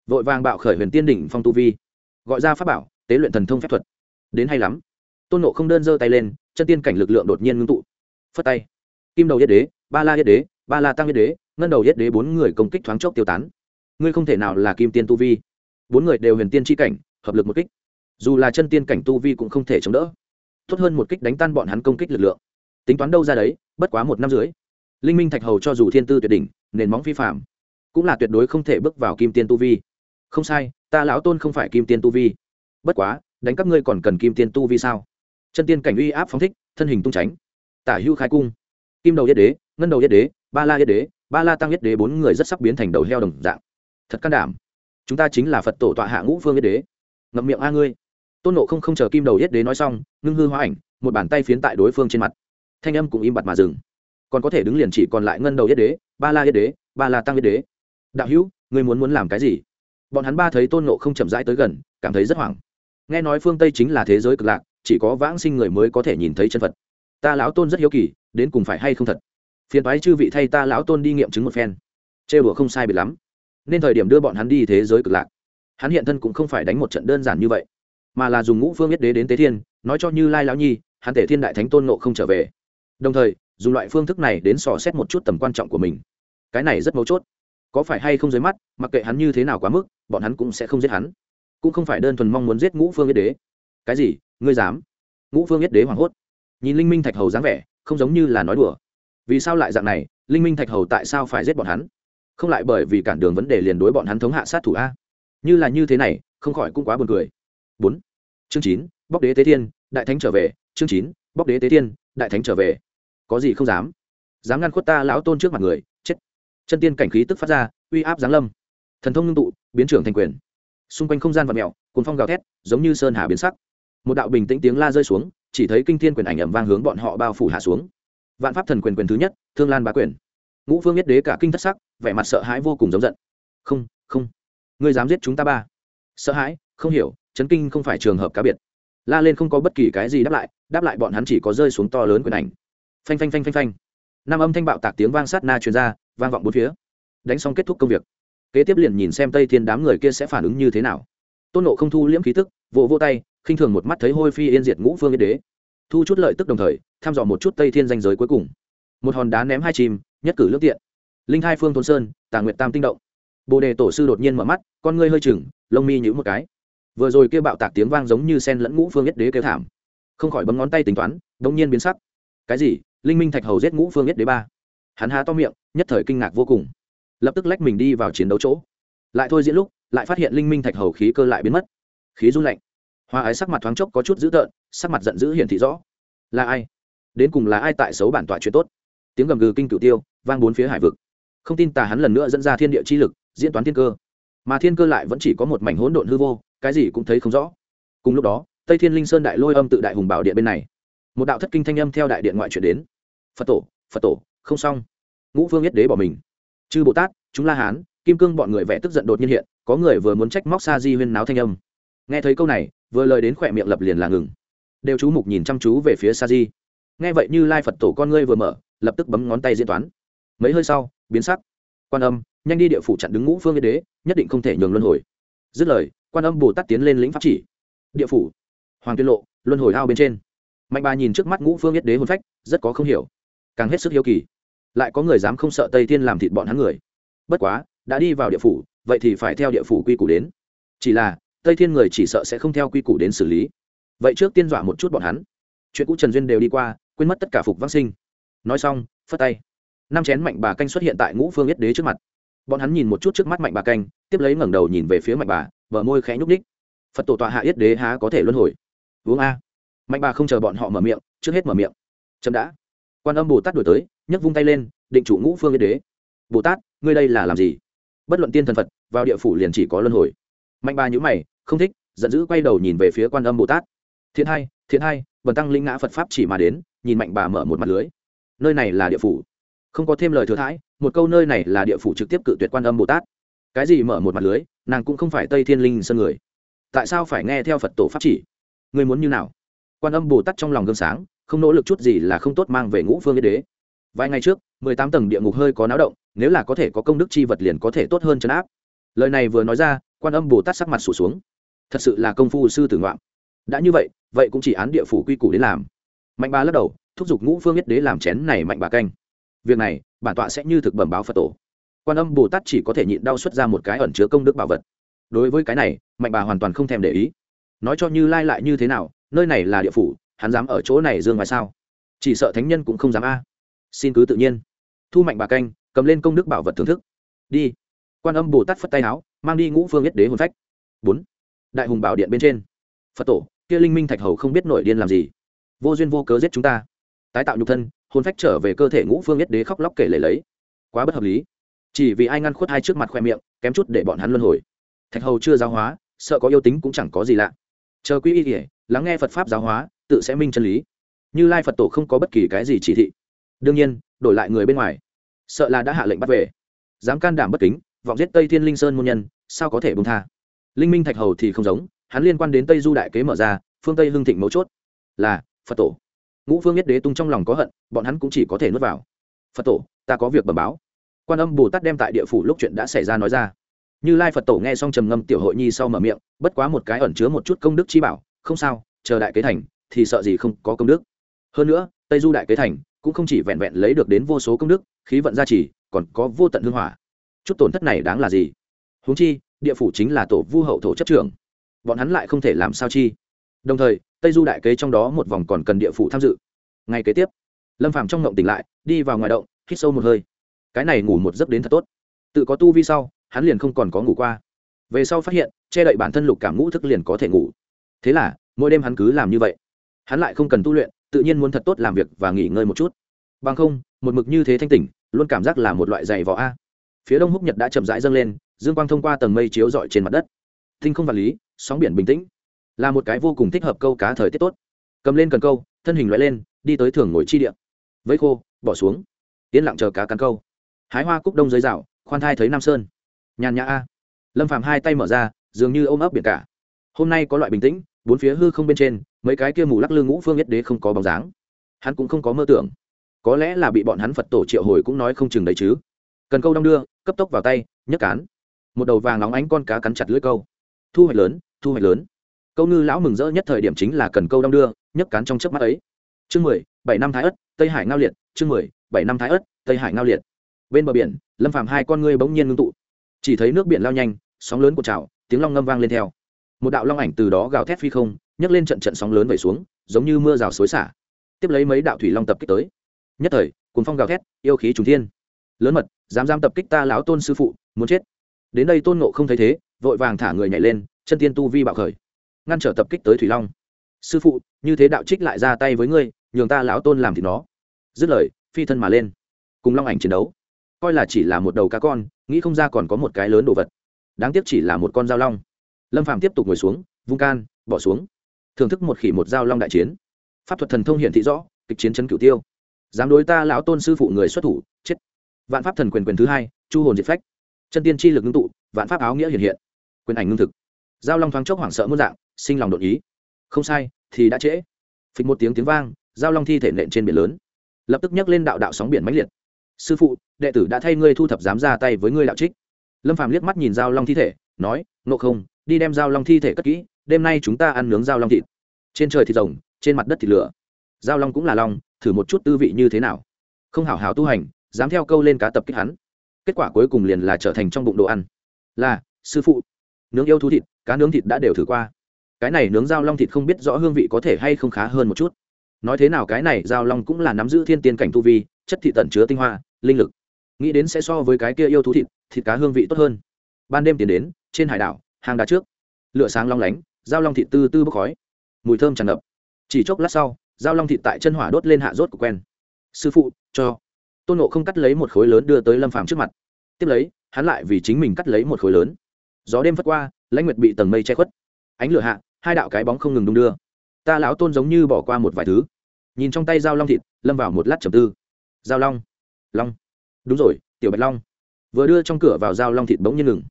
Vội vàng bạo khởi huyền tiên đỉnh phong tu vi. Gọi ra pháp bảo, tế luyện thần thông phép thuật đến hay lắm. Tôn nộ không đơn giơ tay lên, chân tiên cảnh lực lượng đột nhiên ngưng tụ. Phất tay. Kim đầu yết đế, ba la yết đế, ba la tăng yết đế, ngân đầu yết đế bốn người công kích thoáng chốc tiêu tán. Ngươi không thể nào là kim tiên tu vi. Bốn người đều huyền tiên tri cảnh, hợp lực một kích. Dù là chân tiên cảnh tu vi cũng không thể chống đỡ. Tốt hơn một kích đánh tan bọn hắn công kích lực lượng. Tính toán đâu ra đấy, bất quá một năm dưới linh minh thạch hầu cho dù thiên tư tuyệt đỉnh, nền móng phi phạm cũng là tuyệt đối không thể bước vào kim tiên tu vi. Không sai, ta lão tôn không phải kim tiên tu vi. Bất quá đánh các ngươi còn cần kim tiên tu vi sao? Chân tiên cảnh uy áp phóng thích, thân hình tung tránh tả hưu khai cung. Kim đầu yết đế, ngân đầu yết đế, ba la yết đế, ba la tăng yết đế, bốn người rất sắp biến thành đầu heo đồng dạng. Thật can đảm. Chúng ta chính là phật tổ tọa hạ ngũ phương yết đế. Ngậm miệng a ngươi. Tôn nộ không không chờ kim đầu yết đế nói xong, ngưng hư hóa ảnh, một bàn tay phiến tại đối phương trên mặt. Thanh âm cũng im bặt mà dừng. Còn có thể đứng liền chỉ còn lại ngân đầu yết đế, ba la yết đế, ba la tăng yết đế. Đạo hữu, ngươi muốn muốn làm cái gì? Bọn hắn ba thấy tôn nộ không chậm rãi tới gần, cảm thấy rất hoảng nghe nói phương tây chính là thế giới cực lạc, chỉ có vãng sinh người mới có thể nhìn thấy chân phật. Ta lão tôn rất hiếu kỳ, đến cùng phải hay không thật? Phiền thoái chư vị thay ta lão tôn đi nghiệm chứng một phen. Chê bửa không sai biệt lắm. Nên thời điểm đưa bọn hắn đi thế giới cực lạc. Hắn hiện thân cũng không phải đánh một trận đơn giản như vậy, mà là dùng ngũ phương nhất đế đến tế thiên, nói cho như lai lão nhi, hắn tể thiên đại thánh tôn nộ không trở về. Đồng thời, dùng loại phương thức này đến sò xét một chút tầm quan trọng của mình. Cái này rất mấu chốt. Có phải hay không dưới mắt, mặc kệ hắn như thế nào quá mức, bọn hắn cũng sẽ không giết hắn cũng không phải đơn thuần mong muốn giết ngũ phương yết đế. Cái gì? Ngươi dám? Ngũ phương yết đế hoảng hốt. Nhìn linh minh thạch hầu dáng vẻ, không giống như là nói đùa. Vì sao lại dạng này? Linh minh thạch hầu tại sao phải giết bọn hắn? Không lại bởi vì cản đường vấn đề liền đối bọn hắn thống hạ sát thủ a? Như là như thế này, không khỏi cũng quá buồn cười. Bốn. Chương chín, bóc đế tế thiên, đại thánh trở về. Chương chín, bóc đế tế thiên, đại thánh trở về. Có gì không dám? Dám ngăn khuất ta lão tôn trước mặt người, chết. Chân tiên cảnh khí tức phát ra, uy áp giáng lâm. Thần thông ngưng tụ, biến trưởng thành quyền xung quanh không gian vật mèo cuốn phong gào thét, giống như sơn hà biến sắc. Một đạo bình tĩnh tiếng la rơi xuống, chỉ thấy kinh thiên quyền ảnh ẩm vang hướng bọn họ bao phủ hạ xuống. Vạn pháp thần quyền quyền thứ nhất, thương lan bá quyền. Ngũ phương nhất đế cả kinh thất sắc, vẻ mặt sợ hãi vô cùng giống giận. Không không. Ngươi dám giết chúng ta ba. Sợ hãi, không hiểu, chấn kinh không phải trường hợp cá biệt. La lên không có bất kỳ cái gì đáp lại đáp lại bọn hắn chỉ có rơi xuống to lớn quyền ảnh. Phanh phanh phanh phanh phanh. Năm âm thanh bạo tạc tiếng vang sát na truyền ra, vang vọng bốn phía. Đánh xong kết thúc công việc kế tiếp liền nhìn xem tây thiên đám người kia sẽ phản ứng như thế nào. Tôn nộ không thu liễm khí tức, vỗ vỗ tay, khinh thường một mắt thấy hôi phi yên diệt ngũ phương yên đế. Thu chút lợi tức đồng thời, thăm dò một chút tây thiên danh giới cuối cùng. Một hòn đá ném hai chim nhất cử lướt tiện. Linh hai phương thôn sơn, tà nguyệt tam tinh động. Bồ đề tổ sư đột nhiên mở mắt, con ngươi hơi chừng, lông mi nhữ một cái. Vừa rồi kêu bạo tạc tiếng vang giống như sen lẫn ngũ phương nhất đế kêu thảm. Không khỏi bấm ngón tay tính toán, đống nhiên biến sắc. Cái gì? Linh minh thạch hầu giết ngũ phương nhất đế ba. Hắn há to miệng, nhất thời kinh ngạc vô cùng lập tức lách mình đi vào chiến đấu chỗ. Lại thôi diễn lúc, lại phát hiện linh minh thạch hầu khí cơ lại biến mất. Khí run lạnh. Hoa ái sắc mặt thoáng chốc có chút dữ tợn, sắc mặt giận dữ hiển thị rõ. Là ai? Đến cùng là ai tại xấu bản tọa chuyện tốt? Tiếng gầm gừ kinh cửu tiêu, vang bốn phía hải vực. Không tin tà hắn lần nữa dẫn ra thiên địa chi lực, diễn toán thiên cơ. Mà thiên cơ lại vẫn chỉ có một mảnh hỗn độn hư vô, cái gì cũng thấy không rõ. Cùng lúc đó, tây thiên linh sơn đại lôi âm tự đại hùng bảo điện bên này. Một đạo thất kinh thanh âm theo đại điện ngoại chuyển đến. Phật tổ phật tổ, không xong. Ngũ phương nhất đế bỏ mình chư bồ tát, chúng la hán, kim cương bọn người vẽ tức giận đột nhiên hiện, có người vừa muốn trách móc sa di huyên náo thanh âm. Nghe thấy câu này, vừa lời đến khỏe miệng lập liền là ngừng. Đều chú mục nhìn chăm chú về phía sa di. Nghe vậy như lai phật tổ con ngươi vừa mở, lập tức bấm ngón tay diễn toán. Mấy hơi sau, biến sắc. Quan âm, nhanh đi địa phủ chặn đứng ngũ phương yên đế, nhất định không thể nhường luân hồi. Dứt lời, quan âm bồ tát tiến lên lĩnh pháp chỉ. Địa phủ. Hoàng tuyên lộ, luân hồi ao bên trên. Mạnh bà nhìn trước mắt ngũ phương yết đế hôn phách, rất có không hiểu. Càng hết sức hiếu kỳ lại có người dám không sợ tây thiên làm thịt bọn hắn người. Bất quá, đã đi vào địa phủ, vậy thì phải theo địa phủ quy củ đến. Chỉ là, tây thiên người chỉ sợ sẽ không theo quy củ đến xử lý. Vậy trước tiên dọa một chút bọn hắn. Chuyện cũ trần duyên đều đi qua, quên mất tất cả phục vắc sinh. Nói xong, phất tay. Năm chén mạnh bà canh xuất hiện tại ngũ phương yết đế trước mặt. Bọn hắn nhìn một chút trước mắt mạnh bà canh, tiếp lấy ngẩng đầu nhìn về phía mạnh bà vợ môi khẽ nhúc ních phật tổ tọa hạ yết đế há có thể luân hồi. Uống a. Mạnh bà không chờ bọn họ mở miệng, trước hết mở miệng. Chậm đã. Quan âm bồ tát đổi tới nhấc vung tay lên, định chủ ngũ phương yên đế. Bồ tát, ngươi đây là làm gì? Bất luận tiên thần phật, vào địa phủ liền chỉ có luân hồi. Mạnh bà nhữ mày, không thích, giận dữ quay đầu nhìn về phía quan âm bồ tát. Thiện hai thiện hai, bần tăng linh ngã phật pháp chỉ mà đến, nhìn mạnh bà mở một mặt lưới. Nơi này là địa phủ. Không có thêm lời thừa thãi, một câu nơi này là địa phủ trực tiếp cự tuyệt quan âm bồ tát. Cái gì mở một mặt lưới, nàng cũng không phải tây thiên linh sơn người. Tại sao phải nghe theo phật tổ pháp chỉ? Người muốn như nào? Quan âm bồ tát trong lòng gương sáng, không nỗ lực chút gì là không tốt mang về ngũ phương yên đế vài ngày trước, mười tám tầng địa ngục hơi có náo động, nếu là có thể có công đức chi vật liền có thể tốt hơn chấn áp. Lời này vừa nói ra, quan âm bồ tát sắc mặt sụt xuống. Thật sự là công phu sư tử ngoạm. Đã như vậy vậy cũng chỉ án địa phủ quy củ đến làm. Mạnh bà lắc đầu, thúc giục ngũ phương nhất đế làm chén này mạnh bà canh. Việc này, bản tọa sẽ như thực bẩm báo phật tổ. Quan âm bồ tát chỉ có thể nhịn đau xuất ra một cái ẩn chứa công đức bảo vật. Đối với cái này, mạnh bà hoàn toàn không thèm để ý. Nói cho như lai lại như thế nào, nơi này là địa phủ, hắn dám ở chỗ này dương ngoài sao? Chỉ sợ thánh nhân cũng không dám a xin cứ tự nhiên. Thu mạnh bà canh, cầm lên công đức bảo vật thưởng thức. Đi. Quan âm bồ tát phất tay áo, mang đi ngũ phương nhất đế hồn phách. Bốn. Đại hùng bảo điện bên trên. Phật tổ, kia linh minh thạch hầu không biết nổi điên làm gì. Vô duyên vô cớ giết chúng ta. Tái tạo nhục thân, hồn phách trở về cơ thể ngũ phương nhất đế khóc lóc kể lể lấy. Quá bất hợp lý. Chỉ vì ai ngăn khuất hai trước mặt khoe miệng, kém chút để bọn hắn luân hồi. Thạch hầu chưa giáo hóa, sợ có yêu tính cũng chẳng có gì lạ. Chờ quý y kể, lắng nghe phật pháp giáo hóa, tự sẽ minh chân lý. Như lai phật tổ không có bất kỳ cái gì chỉ thị đương nhiên, đổi lại người bên ngoài. Sợ là đã hạ lệnh bắt về. Dám can đảm bất kính, vọng giết tây thiên linh sơn môn nhân, sao có thể bông tha? Linh minh thạch hầu thì không giống, hắn liên quan đến tây du đại kế mở ra, phương tây hưng thịnh mấu chốt. Là, phật tổ. Ngũ phương nhất đế tung trong lòng có hận, bọn hắn cũng chỉ có thể nuốt vào. Phật tổ, ta có việc bẩm báo. Quan âm bồ tát đem tại địa phủ lúc chuyện đã xảy ra nói ra. Như lai phật tổ nghe xong trầm ngâm tiểu hội nhi sau mở miệng, bất quá một cái ẩn chứa một chút công đức chi bảo, không sao, chờ đại kế thành, thì sợ gì không có công đức. Hơn nữa, tây du đại kế thành cũng không chỉ vẹn vẹn lấy được đến vô số công đức, khí vận gia trì, còn có vô tận hương hỏa. Chút tổn thất này đáng là gì? Huống chi, địa phủ chính là tổ vu hậu thổ chấp trưởng. Bọn hắn lại không thể làm sao chi? Đồng thời, tây du đại kế trong đó một vòng còn cần địa phủ tham dự. Ngay kế tiếp, lâm phàm trong ngộng tỉnh lại, đi vào ngoài động, hít sâu một hơi. Cái này ngủ một giấc đến thật tốt. Tự có tu vi sau, hắn liền không còn có ngủ qua. Về sau phát hiện, che đậy bản thân lục cảm ngũ thức liền có thể ngủ. Thế là, mỗi đêm hắn cứ làm như vậy. Hắn lại không cần tu luyện tự nhiên muốn thật tốt làm việc và nghỉ ngơi một chút. Bằng không, một mực như thế thanh tỉnh, luôn cảm giác là một loại dày vỏ a. Phía đông húc nhật đã chậm rãi dâng lên, dương quang thông qua tầng mây chiếu rọi trên mặt đất. Tinh không vật lý, sóng biển bình tĩnh. Là một cái vô cùng thích hợp câu cá thời tiết tốt. Cầm lên cần câu, thân hình loại lên, đi tới thường ngồi chi điện vẫy khô, bỏ xuống. Yên lặng chờ cá cắn câu. Hái hoa cúc đông dưới rào, khoan thai thấy nam sơn. Nhàn nhã a. Lâm phạm hai tay mở ra, dường như ôm ấp biển cả. Hôm nay có loại bình tĩnh bốn phía hư không bên trên, mấy cái kia mù lắc lư ngũ phương nhất đế không có bóng dáng. Hắn cũng không có mơ tưởng. Có lẽ là bị bọn hắn phật tổ triệu hồi cũng nói không chừng đấy chứ. Cần câu đong đưa, cấp tốc vào tay, nhấc cán. Một đầu vàng nóng ánh con cá cắn chặt lưỡi câu. Thu hoạch lớn, thu hoạch lớn. Câu ngư lão mừng rỡ nhất thời điểm chính là cần câu đong đưa, nhấc cán trong chớp mắt ấy. Chương mười, bảy năm thái ất tây hải ngao liệt. Chương mười, bảy năm thái ất tây hải ngao liệt. Bên bờ biển, lâm phàm hai con ngươi bỗng nhiên ngưng tụ. Chỉ thấy nước biển lao nhanh, sóng lớn của trào, tiếng long ngâm vang lên theo một đạo long ảnh từ đó gào thét phi không, nhấc lên trận trận sóng lớn vẩy xuống, giống như mưa rào xối xả. Tiếp lấy mấy đạo thủy long tập kích tới. Nhất thời cuốn phong gào thét, yêu khí trùng thiên. Lớn mật, dám dám tập kích ta lão tôn sư phụ, muốn chết. Đến đây tôn nộ không thấy thế, vội vàng thả người nhảy lên, chân tiên tu vi bạo khởi. Ngăn trở tập kích tới thủy long. Sư phụ, như thế đạo trích lại ra tay với ngươi, nhường ta lão tôn làm thì nó. Dứt lời, phi thân mà lên. Cùng long ảnh chiến đấu. Coi là chỉ là một đầu cá con, nghĩ không ra còn có một cái lớn đồ vật. Đáng tiếc chỉ là một con dao long lâm phàm tiếp tục ngồi xuống, vung can, bỏ xuống. Thưởng thức một khỉ một dao long đại chiến. Pháp thuật thần thông hiện thị rõ, kịch chiến chấn cửu tiêu. Dám đối ta lão tôn sư phụ người xuất thủ, chết. Vạn pháp thần quyền quyền thứ hai, chu hồn diệt phách. Chân tiên chi lực ngưng tụ, vạn pháp áo nghĩa hiện hiện. Quyền ảnh ngưng thực. Giao long thoáng chốc hoảng sợ muôn dạng, sinh lòng đột ý. Không sai, thì đã trễ. Phịch một tiếng tiếng vang giao long thi thể nện trên biển lớn. Lập tức nhấc lên đạo đạo sóng biển mãnh liệt. Sư phụ, đệ tử đã thay ngươi thu thập dám ra tay với ngươi đạo trích. Lâm phàm liếc mắt nhìn giao long thi thể, nói, nộ không đi đem dao long thi thể cất kỹ, đêm nay chúng ta ăn nướng dao long thịt. Trên trời thịt rồng, trên mặt đất thịt lửa. Dao long cũng là long, thử một chút tư vị như thế nào. Không hảo hảo tu hành, dám theo câu lên cá tập kích hắn. Kết quả cuối cùng liền là trở thành trong bụng đồ ăn. Là, sư phụ. Nướng yêu thú thịt, cá nướng thịt đã đều thử qua. Cái này nướng dao long thịt không biết rõ hương vị có thể hay không khá hơn một chút. Nói thế nào cái này dao long cũng là nắm giữ thiên tiên cảnh tu vi, chất thị tận chứa tinh hoa, linh lực. Nghĩ đến sẽ so với cái kia yêu thú thịt thịt cá hương vị tốt hơn. Ban đêm tiến đến, trên hải đảo hang đá trước. Lửa sáng long lánh dao long thịt tư tư bốc khói. Mùi thơm tràn ngập. Chỉ chốc lát sau dao long thịt tại chân hỏa đốt lên hạ rốt của quen. Sư phụ, cho. Tôn nộ không cắt lấy một khối lớn đưa tới lâm phàm trước mặt. Tiếp lấy, hắn lại vì chính mình cắt lấy một khối lớn. Gió đêm phất qua, lãnh nguyệt bị tầng mây che khuất. Ánh lửa hạ, hai đạo cái bóng không ngừng đung đưa. Ta lão tôn giống như bỏ qua một vài thứ. Nhìn trong tay dao long thịt, lâm vào một lát trầm tư. Dao long. Long. Đúng rồi, tiểu bạch long. Vừa đưa trong cửa vào dao long thịt bỗng nhiên ngừng.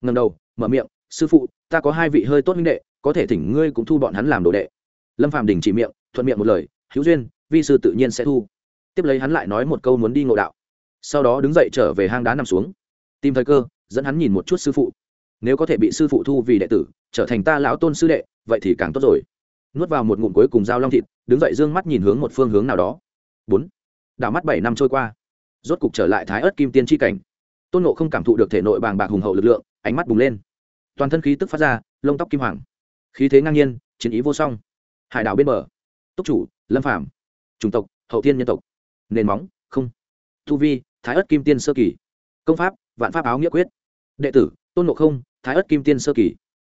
Ngầm đầu, mở miệng sư phụ, ta có hai vị hơi tốt minh đệ, có thể thỉnh ngươi cũng thu bọn hắn làm đồ đệ. Lâm phạm đình chỉ miệng, thuận miệng một lời, hữu duyên, vi sư tự nhiên sẽ thu. Tiếp lấy hắn lại nói một câu muốn đi ngộ đạo. Sau đó đứng dậy trở về hang đá nằm xuống. Tìm thời cơ, dẫn hắn nhìn một chút sư phụ. Nếu có thể bị sư phụ thu vì đệ tử, trở thành ta lão tôn sư đệ, vậy thì càng tốt rồi. Nuốt vào một ngụm cuối cùng dao long thịt, đứng dậy d ư ơ n g mắt nhìn hướng một phương hướng nào đó. Bốn. Đảo mắt bảy năm trôi qua. Rốt cục trở lại thái ớt kim tiên tri cảnh. Tôn nộ không cảm thụ được thể nội bàng bạc hùng hậu lực lượng, ánh mắt bùng lên toàn thân khí tức phát ra lông tóc kim hoàng. Khí thế ngang nhiên chiến ý vô song. Hải đảo bên bờ túc chủ lâm phạm chủng tộc hậu thiên nhân tộc. Nền móng không. Tu vi thái ớt kim tiên sơ kỳ. Công pháp vạn pháp áo nghĩa quyết. Đệ tử tôn nộ không thái ớt kim tiên sơ kỳ.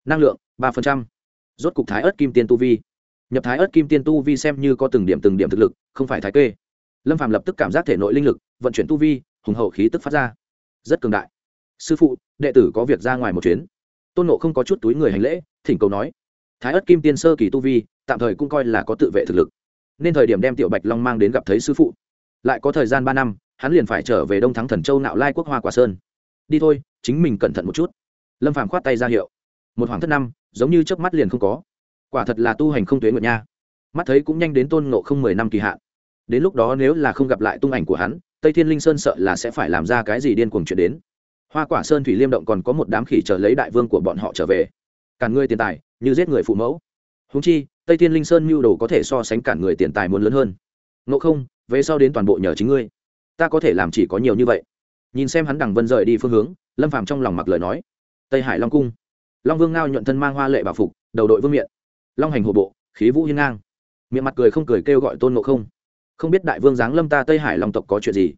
Năng lượng ba phần trăm, rốt cục thái ớt kim tiên tu vi. Nhập thái ớt kim tiên tu vi xem như có từng điểm từng điểm thực lực không phải thái kê. Lâm phạm lập tức cảm giác thể nội linh lực vận chuyển tu vi hùng hậu khí tức phát ra. Rất cường đại. Sư phụ đệ tử có việc ra ngoài một chuyến tôn nộ không có chút túi người hành lễ, thỉnh cầu nói, thái ất kim tiên sơ kỳ tu vi, tạm thời cũng coi là có tự vệ thực lực. Nên thời điểm đem tiểu bạch long mang đến gặp thấy sư phụ. Lại có thời gian ba năm, hắn liền phải trở về đông thắng thần châu nạo lai quốc hoa quả sơn. Đi thôi, chính mình cẩn thận một chút. Lâm phàm khoát tay ra hiệu. Một hoàng thất năm, giống như chớp mắt liền không có. Quả thật là tu hành không tuế nguyệt nha. Mắt thấy cũng nhanh đến tôn nộ không mười năm kỳ hạn. Đến lúc đó nếu là không gặp lại tung ảnh của hắn, tây thiên linh sơn sợ là sẽ phải làm ra cái gì điên cuồng chuyện đến hoa quả sơn thủy liêm động còn có một đám khỉ chờ lấy đại vương của bọn họ trở về. Cản ngươi tiền tài, như giết người phụ mẫu. Húng chi, tây thiên linh sơn mưu đồ có thể so sánh cản người tiền tài muốn lớn hơn. Ngộ không, về sau đến toàn bộ nhờ chính ngươi. Ta có thể làm chỉ có nhiều như vậy. Nhìn xem hắn đằng vân rời đi phương hướng, lâm phàm trong lòng mặc lời nói. Tây hải long cung. Long vương ngao nhuận thân mang hoa lệ bảo phục, đầu đội vương miện. Long hành hồ bộ, khí vũ hiên ngang. Miệng mặt cười không cười kêu gọi tôn ngộ không. Không biết đại vương giáng lâm ta tây hải long tộc có chuyện gì.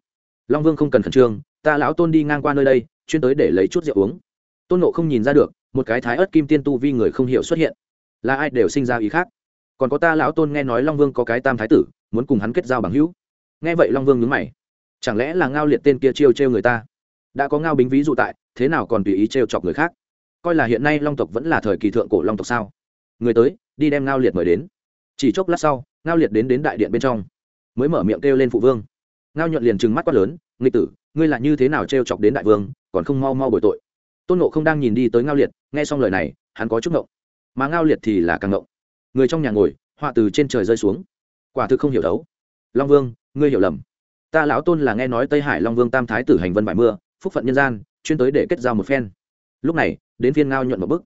Long vương không cần khẩn trương, ta lão tôn đi ngang qua nơi đây chuyên tới để lấy chút rượu uống. Tôn nộ không nhìn ra được, một cái thái ớt kim tiên tu vi người không hiểu xuất hiện. Là ai đều sinh ra ý khác. Còn có ta lão tôn nghe nói long vương có cái tam thái tử, muốn cùng hắn kết giao bằng hữu. Nghe vậy long vương nhướng mày. Chẳng lẽ là ngao liệt tên kia chiêu trêu người ta? Đã có ngao bính ví dụ tại, thế nào còn tùy ý trêu chọc người khác? Coi là hiện nay long tộc vẫn là thời kỳ thượng cổ long tộc sao? Người tới, đi đem ngao liệt mời đến. Chỉ chốc lát sau, ngao liệt đến đến đại điện bên trong. Mới mở miệng kêu lên phụ vương. Ngao nhuận liền trừng mắt quát lớn, nghịch tử ngươi là như thế nào t chọc đến đại vương, còn không mau mau bồi tội. Tôn nộ không đang nhìn đi tới ngao liệt, nghe xong lời này, hắn có chút ngộng. Mà ngao liệt thì là càng ngộng. Người trong nhà ngồi, họa từ trên trời rơi xuống. Quả thực không hiểu đấu long vương, ngươi hiểu lầm. Ta lão tôn là nghe nói tây hải long vương tam thái tử hành vân bại mưa, phúc phận nhân gian, chuyên tới để kết giao một phen. Lúc này, đến phiên ngao nhuận một bức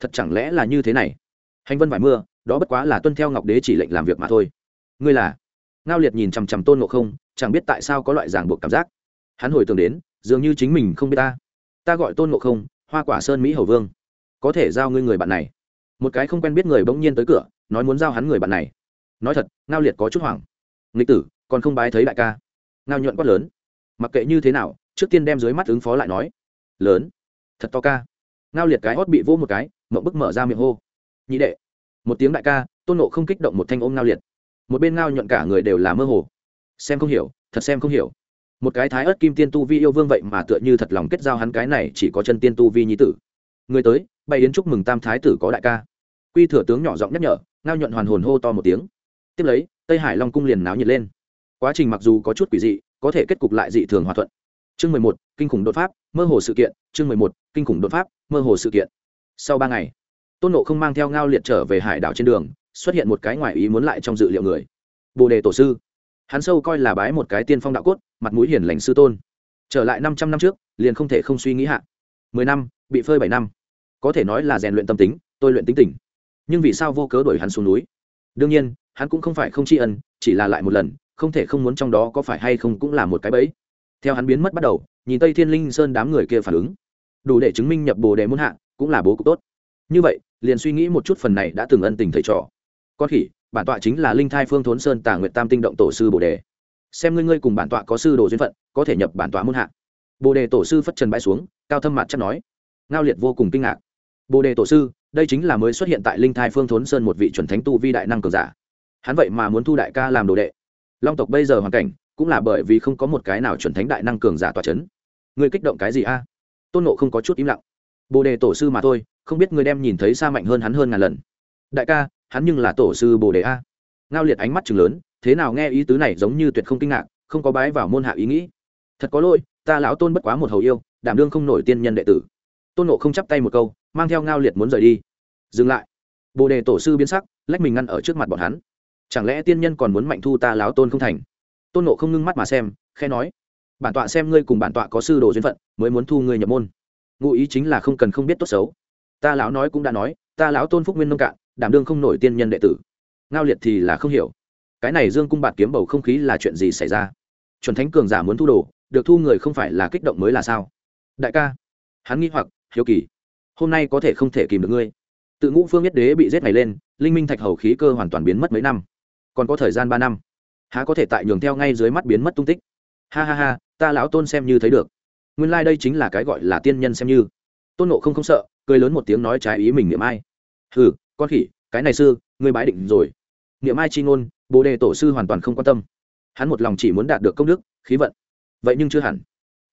thật chẳng lẽ là như thế này? Hành vân vải mưa, đó bất quá là tuân theo ngọc đế chỉ lệnh làm việc mà thôi. Ngươi là? Ngao liệt nhìn chằm chằm tôn ngộ không, chẳng biết tại sao có loại ràng buộc cảm giác hắn hồi tưởng đến, dường như chính mình không biết ta. Ta gọi tôn ngộ không, hoa quả sơn mỹ hầu vương. Có thể giao ngươi người bạn này. Một cái không quen biết người bỗng nhiên tới cửa, nói muốn giao hắn người bạn này. Nói thật, ngao liệt có chút hoảng. Nghịch tử, còn không bái thấy đại ca. Ngao nhuận quát lớn. Mặc kệ như thế nào, trước tiên đem dưới mắt ứng phó lại nói. Lớn. Thật to ca. Ngao liệt cái hót bị vỗ một cái mậu bức mở ra miệng hô. Nhị đệ. Một tiếng đại ca, tôn nộ không kích động một thanh ôm ngao liệt. Một bên ngao nhuận cả người đều là mơ hồ. Xem không hiểu, thật xem không hiểu một cái thái ớt kim tiên tu vi yêu vương vậy mà tựa như thật lòng kết giao hắn cái này chỉ có chân tiên tu vi nhi tử. Người tới bay đến chúc mừng tam thái tử có đại ca. Quy thừa tướng nhỏ giọng nhắc nhở, ngao nhuận hoàn hồn hô to một tiếng. Tiếp lấy, tây hải long cung liền náo nhiệt lên. Quá trình mặc dù có chút quỷ dị, có thể kết cục lại dị thường hòa thuận. Chương mười một, kinh khủng đột pháp, mơ hồ sự kiện, chương mười một, kinh khủng đột pháp, mơ hồ sự kiện. Sau ba ngày, tôn nộ không mang theo ngao liệt trở về hải đảo trên đường, xuất hiện một cái ngoài ý muốn lại trong dự liệu người. Bồ đề tổ sư hắn sâu coi là bái một cái tiên phong đạo cốt, mặt mũi hiền lành sư tôn. Trở lại năm trăm năm trước, liền không thể không suy nghĩ hạ. Mười năm, bị phơi bảy năm. Có thể nói là rèn luyện tâm tính, tôi luyện tính tình. Nhưng vì sao vô cớ đuổi hắn xuống núi? Đương nhiên, hắn cũng không phải không tri ân, chỉ là lại một lần, không thể không muốn trong đó có phải hay không cũng là một cái bẫy. Theo hắn biến mất bắt đầu, nhìn tây thiên linh sơn đám người kia phản ứng. Đủ để chứng minh nhập bồ đề muốn hạ cũng là bố cục tốt. Như vậy, liền suy nghĩ một chút phần này đã từng ân tình thầy trò. Con khỉ bản tọa chính là linh thai phương thốn sơn tà nguyệt tam tinh động tổ sư bồ đề. Xem ngươi ngươi cùng bản tọa có sư đồ duyên phận, có thể nhập bản tọa muôn hạ. Bồ đề tổ sư phất trần bãi xuống, cao thâm mặt chắc nói. Ngao liệt vô cùng kinh ngạc. Bồ đề tổ sư, đây chính là mới xuất hiện tại linh thai phương thốn sơn một vị chuẩn thánh tu vi đại năng cường giả. Hắn vậy mà muốn thu đại ca làm đồ đệ. Long tộc bây giờ hoàn cảnh, cũng là bởi vì không có một cái nào chuẩn thánh đại năng cường giả tỏa c h ấ n ngươi kích động cái gì a? Tôn nộ không có chút im lặng. Bồ đề tổ sư mà thôi, không biết ngươi đem nhìn thấy xa mạnh hơn hắn hơn ngàn lần. Đại ca hắn nhưng là tổ sư bồ đề a. Ngao liệt ánh mắt chừng lớn, thế nào nghe ý tứ này giống như tuyệt không kinh ngạc, không có bái vào môn hạ ý nghĩ. Thật có lỗi, ta lão tôn bất quá một hầu yêu, đảm đương không nổi tiên nhân đệ tử. Tôn nộ không chắp tay một câu, mang theo ngao liệt muốn rời đi. Dừng lại. Bồ đề tổ sư biến sắc, lách mình ngăn ở trước mặt bọn hắn. Chẳng lẽ tiên nhân còn muốn mạnh thu ta lão tôn không thành? Tôn nộ không ngưng mắt mà xem khe nói, bản tọa xem ngươi cùng bản tọa có sư đồ duyên phận, mới muốn thu ngươi nhập môn. Ngụ ý chính là không cần không biết tốt xấu. Ta lão nói cũng đã nói, ta lão tôn phúc nguyên nông cạn đảm đương không nổi tiên nhân đệ tử. Ngao liệt thì là không hiểu. Cái này dương cung bạt kiếm bầu không khí là chuyện gì xảy ra? Chuẩn thánh cường giả muốn thu đồ, được thu người không phải là kích động mới là sao? Đại ca, hắn nghĩ hoặc, hiếu kỳ. Hôm nay có thể không thể kìm được ngươi. Tự ngũ phương nhất đế bị giết ngày lên, linh minh thạch hầu khí cơ hoàn toàn biến mất mấy năm. Còn có thời gian ba năm. Há có thể tại nhường theo ngay dưới mắt biến mất tung tích? Ha ha ha, ta lão tôn xem như thấy được. Nguyên lai、like、đây chính là cái gọi là tiên nhân xem như. Tôn nộ không không sợ, cười lớn một tiếng nói trái ý mình niệm ai. Hừ con khỉ, cái này sư, ngươi bái định rồi. Niệm ai chi ngôn, bồ đề tổ sư hoàn toàn không quan tâm. Hắn một lòng chỉ muốn đạt được công đức, khí vận. Vậy nhưng chưa hẳn.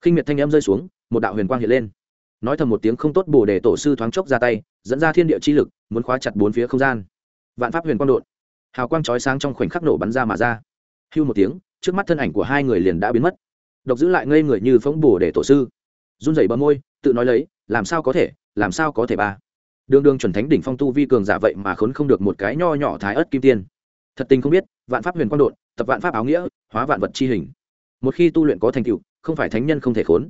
Khinh miệt thanh em rơi xuống, một đạo huyền quang hiện lên. Nói thầm một tiếng không tốt, bồ đề tổ sư thoáng chốc ra tay, dẫn ra thiên địa chi lực, muốn khóa chặt bốn phía không gian. Vạn pháp huyền quang đột, hào quang chói sáng trong khoảnh khắc nổ bắn ra mà ra. Hưu một tiếng, trước mắt thân ảnh của hai người liền đã biến mất. Độc giữ lại ngây người như phóng bồ đề tổ sư. Run rẩy bờ môi, tự nói lấy, làm sao có thể, làm sao có thể ba? Đường đường chuẩn thánh đỉnh phong tu vi cường giả vậy mà khốn không được một cái nho nhỏ thái ớt kim tiên. Thật tình không biết, vạn pháp huyền quang đột tập vạn pháp áo nghĩa, hóa vạn vật chi hình. Một khi tu luyện có thành tựu, không phải thánh nhân không thể khốn.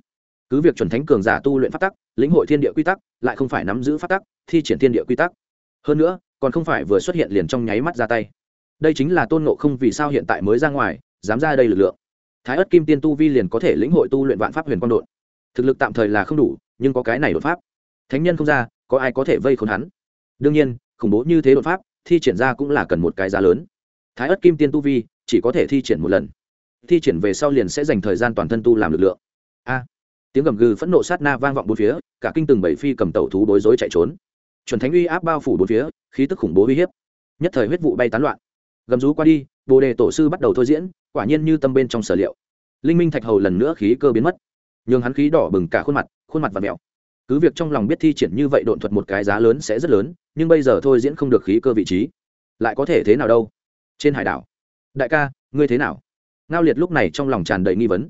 Cứ việc chuẩn thánh cường giả tu luyện pháp tắc, lĩnh hội thiên địa quy tắc, lại không phải nắm giữ pháp tắc, thi triển thiên địa quy tắc. Hơn nữa, còn không phải vừa xuất hiện liền trong nháy mắt ra tay. Đây chính là tôn ngộ không vì sao hiện tại mới ra ngoài, dám ra đây lực lượng. Thái ất kim tiên tu vi liền có thể lĩnh hội tu luyện vạn pháp huyền quang đột thực lực tạm thời là không đủ, nhưng có cái này đột pháp thánh nhân không ra, có ai có thể vây khốn hắn? Đương nhiên, khủng bố như thế đột pháp, thi triển ra cũng là cần một cái giá lớn. Thái ất kim tiên tu vi, chỉ có thể thi triển một lần. Thi triển về sau liền sẽ dành thời gian toàn thân tu làm lực lượng. A. Tiếng gầm gừ phẫn nộ sát na vang vọng bốn phía, cả kinh từng bảy phi cầm tẩu thú bối rối chạy trốn. Chuẩn thánh uy áp bao phủ bốn phía, khí tức khủng bố uy hiếp. Nhất thời huyết vụ bay tán loạn. Gầm rú qua đi, bồ đề tổ sư bắt đầu thôi diễn, quả nhiên như tâm bên trong sở liệu. Linh minh thạch hầu lần nữa khí cơ biến mất. Nhường hắn khí đỏ bừng cả khuôn mặt khuôn mặt và mẹo cứ việc trong lòng biết thi triển như vậy độn thuật một cái giá lớn sẽ rất lớn, nhưng bây giờ thôi diễn không được khí cơ vị trí. Lại có thể thế nào đâu? Trên hải đảo. Đại ca, ngươi thế nào? Ngao liệt lúc này trong lòng tràn đầy nghi vấn.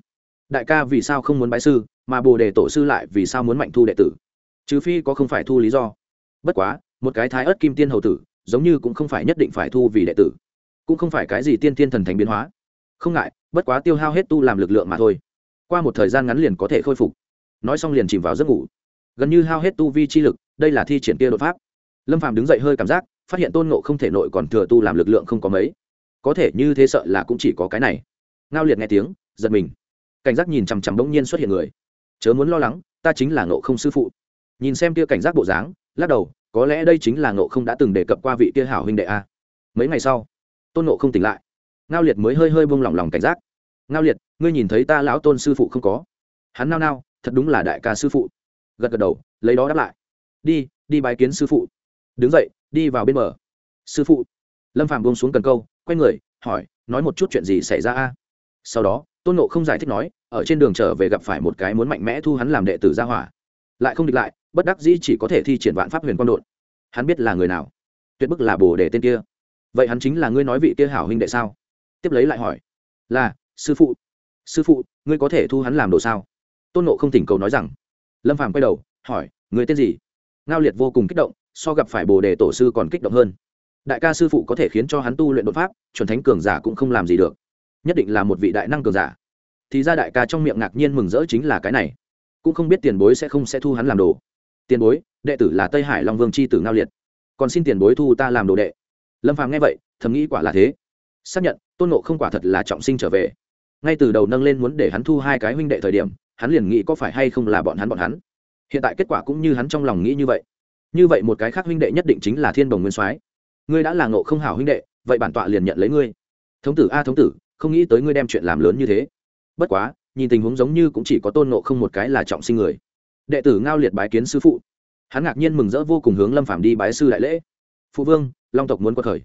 Đại ca vì sao không muốn bái sư, mà bồ đề tổ sư lại vì sao muốn mạnh thu đệ tử? Trừ phi có không phải thu lý do. Bất quá, một cái thái ớt kim tiên hầu tử, giống như cũng không phải nhất định phải thu vì đệ tử. Cũng không phải cái gì tiên tiên thần thánh biến hóa. Không ngại, bất quá tiêu hao hết tu làm lực lượng mà thôi. Qua một thời gian ngắn liền có thể khôi phục. Nói xong liền chìm vào giấc ngủ gần như hao hết tu vi chi lực, đây là thi triển kia đột pháp. Lâm phàm đứng dậy hơi cảm giác, phát hiện tôn nộ không thể nội còn thừa tu làm lực lượng không có mấy. Có thể như thế sợ là cũng chỉ có cái này. Ngao liệt nghe tiếng, giật mình. Cảnh giác nhìn chằm chằm bỗng nhiên xuất hiện người. Chớ muốn lo lắng, ta chính là nộ không sư phụ. Nhìn xem kia cảnh giác bộ dáng, lắc đầu, có lẽ đây chính là nộ không đã từng đề cập qua vị kia hảo huynh đệ a. Mấy ngày sau, tôn nộ không tỉnh lại. Ngao liệt mới hơi hơi buông lỏng lòng cảnh giác. Ngao liệt, ngươi nhìn thấy ta lão tôn sư phụ không có? Hắn nao nao, thật đúng là đại ca sư phụ gật gật đầu, lấy đó đáp lại. Đi đi bài kiến sư phụ. Đứng dậy, đi vào bên bờ. Sư phụ. Lâm phàm buông xuống cần câu, quay người, hỏi, nói một chút chuyện gì xảy ra a? Sau đó, tôn nộ không giải thích nói, ở trên đường trở về gặp phải một cái muốn mạnh mẽ thu hắn làm đệ tử gia hỏa. Lại không địch lại, bất đắc dĩ chỉ có thể thi triển vạn pháp huyền quang đột hắn biết là người nào. Tuyệt bức là bồ đề tên kia. Vậy hắn chính là ngươi nói vị kia hảo huynh đệ sao? Tiếp lấy lại hỏi. Là, sư phụ. Sư phụ, ngươi có thể thu hắn làm đồ sao? Tôn nộ không thỉnh cầu nói rằng lâm phàm quay đầu, hỏi, người tên gì? Ngao liệt vô cùng kích động, so gặp phải bồ đề tổ sư còn kích động hơn. Đại ca sư phụ có thể khiến cho hắn tu luyện đột pháp, chuẩn thánh cường giả cũng không làm gì được. Nhất định là một vị đại năng cường giả. Thì ra đại ca trong miệng ngạc nhiên mừng rỡ chính là cái này. Cũng không biết tiền bối sẽ không sẽ thu hắn làm đồ. Tiền bối, đệ tử là tây hải long vương c h i tử ngao liệt. Còn xin tiền bối thu ta làm đồ đệ. Lâm phàm nghe vậy, thầm nghĩ quả là thế. Xác nhận, tôn nộ không quả thật là trọng sinh trở về. Ngay từ đầu nâng lên muốn để hắn thu hai cái huynh đệ thời điểm hắn liền nghĩ có phải hay không là bọn hắn bọn hắn. Hiện tại kết quả cũng như hắn trong lòng nghĩ như vậy. Như vậy một cái khác huynh đệ nhất định chính là thiên bồng nguyên soái. Ngươi đã là ngộ không hảo huynh đệ, vậy bản tọa liền nhận lấy ngươi. Thống tử a, thống tử, không nghĩ tới ngươi đem chuyện làm lớn như thế. Bất quá, nhìn tình huống giống như cũng chỉ có tôn ngộ không một cái là trọng sinh người. Đệ tử ngao liệt bái kiến sư phụ. Hắn ngạc nhiên mừng rỡ vô cùng hướng lâm phạm đi bái sư đại lễ. Phụ vương, long tộc muốn qua khởi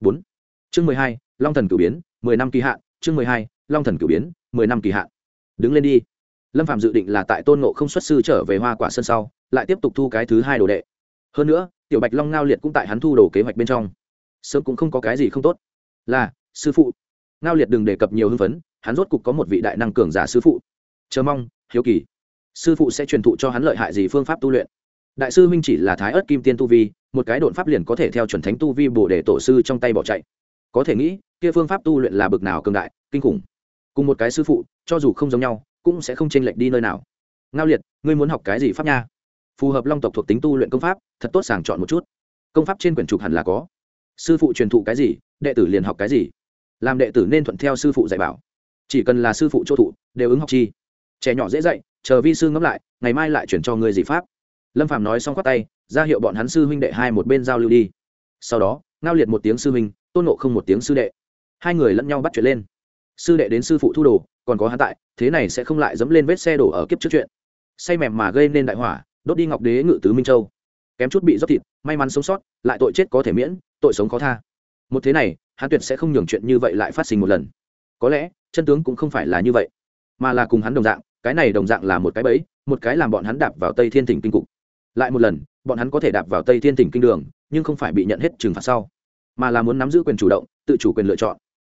bốn. Chương mười hai, long thần cử biến, mười năm kỳ hạn. Chương mười hai, long thần cử biến, mười năm kỳ hạn. Đứng lên đi lâm phạm dự định là tại tôn ngộ không xuất sư trở về hoa quả sân sau, lại tiếp tục thu cái thứ hai đồ đệ. Hơn nữa, tiểu bạch long ngao liệt cũng tại hắn thu đồ kế hoạch bên trong. Sớm cũng không có cái gì không tốt. Là, sư phụ. Ngao liệt đừng đề cập nhiều hưng phấn, hắn rốt cục có một vị đại năng cường giả sư phụ. Chờ mong, hiếu kỳ. Sư phụ sẽ truyền thụ cho hắn lợi hại gì phương pháp tu luyện. Đại sư huynh chỉ là thái ớt kim tiên tu vi, một cái đột pháp liền có thể theo chuẩn thánh tu vi bổ để tổ sư trong tay bỏ chạy. Có thể nghĩ, kia phương pháp tu luyện là bực nào cường đại, kinh khủng. Cùng một cái sư phụ, cho dù không giống nhau cũng sẽ không chênh lệch đi nơi nào. Ngao liệt, ngươi muốn học cái gì pháp nha? Phù hợp long tộc thuộc tính tu luyện công pháp, thật tốt sàng chọn một chút. Công pháp trên quyển trục hẳn là có. Sư phụ truyền thụ cái gì, đệ tử liền học cái gì. Làm đệ tử nên thuận theo sư phụ dạy bảo. Chỉ cần là sư phụ chỗ thụ, đều ứng học chi. Trẻ nhỏ dễ dạy, chờ vi sư ngẫm lại, ngày mai lại chuyển cho người gì pháp. Lâm phạm nói xong khoát tay, ra hiệu bọn hắn sư huynh đệ hai một bên giao lưu đi. Sau đó, ngao liệt một tiếng sư huynh, tôn nộ không một tiếng sư đệ. Hai người lẫn nhau bắt chuyện lên sư đệ đến sư phụ thu đồ, còn có hắn tại, thế này sẽ không lại dẫm lên vết xe đổ ở kiếp trước chuyện. Say mềm mà gây nên đại hỏa, đốt đi ngọc đế ngự tứ minh châu. Kém chút bị dốc thịt, may mắn sống sót, lại tội chết có thể miễn, tội sống khó tha. Một thế này, hắn tuyệt sẽ không nhường chuyện như vậy lại phát sinh một lần. Có lẽ, chân tướng cũng không phải là như vậy, mà là cùng hắn đồng dạng, cái này đồng dạng là một cái bẫy, một cái làm bọn hắn đạp vào tây thiên tỉnh kinh cục. Lại một lần, bọn hắn có thể đạp vào tây thiên tỉnh kinh đường, nhưng không phải bị nhận hết trừng phạt sau, mà là muốn nắm giữ quyền chủ động, tự chủ quyền lựa chọn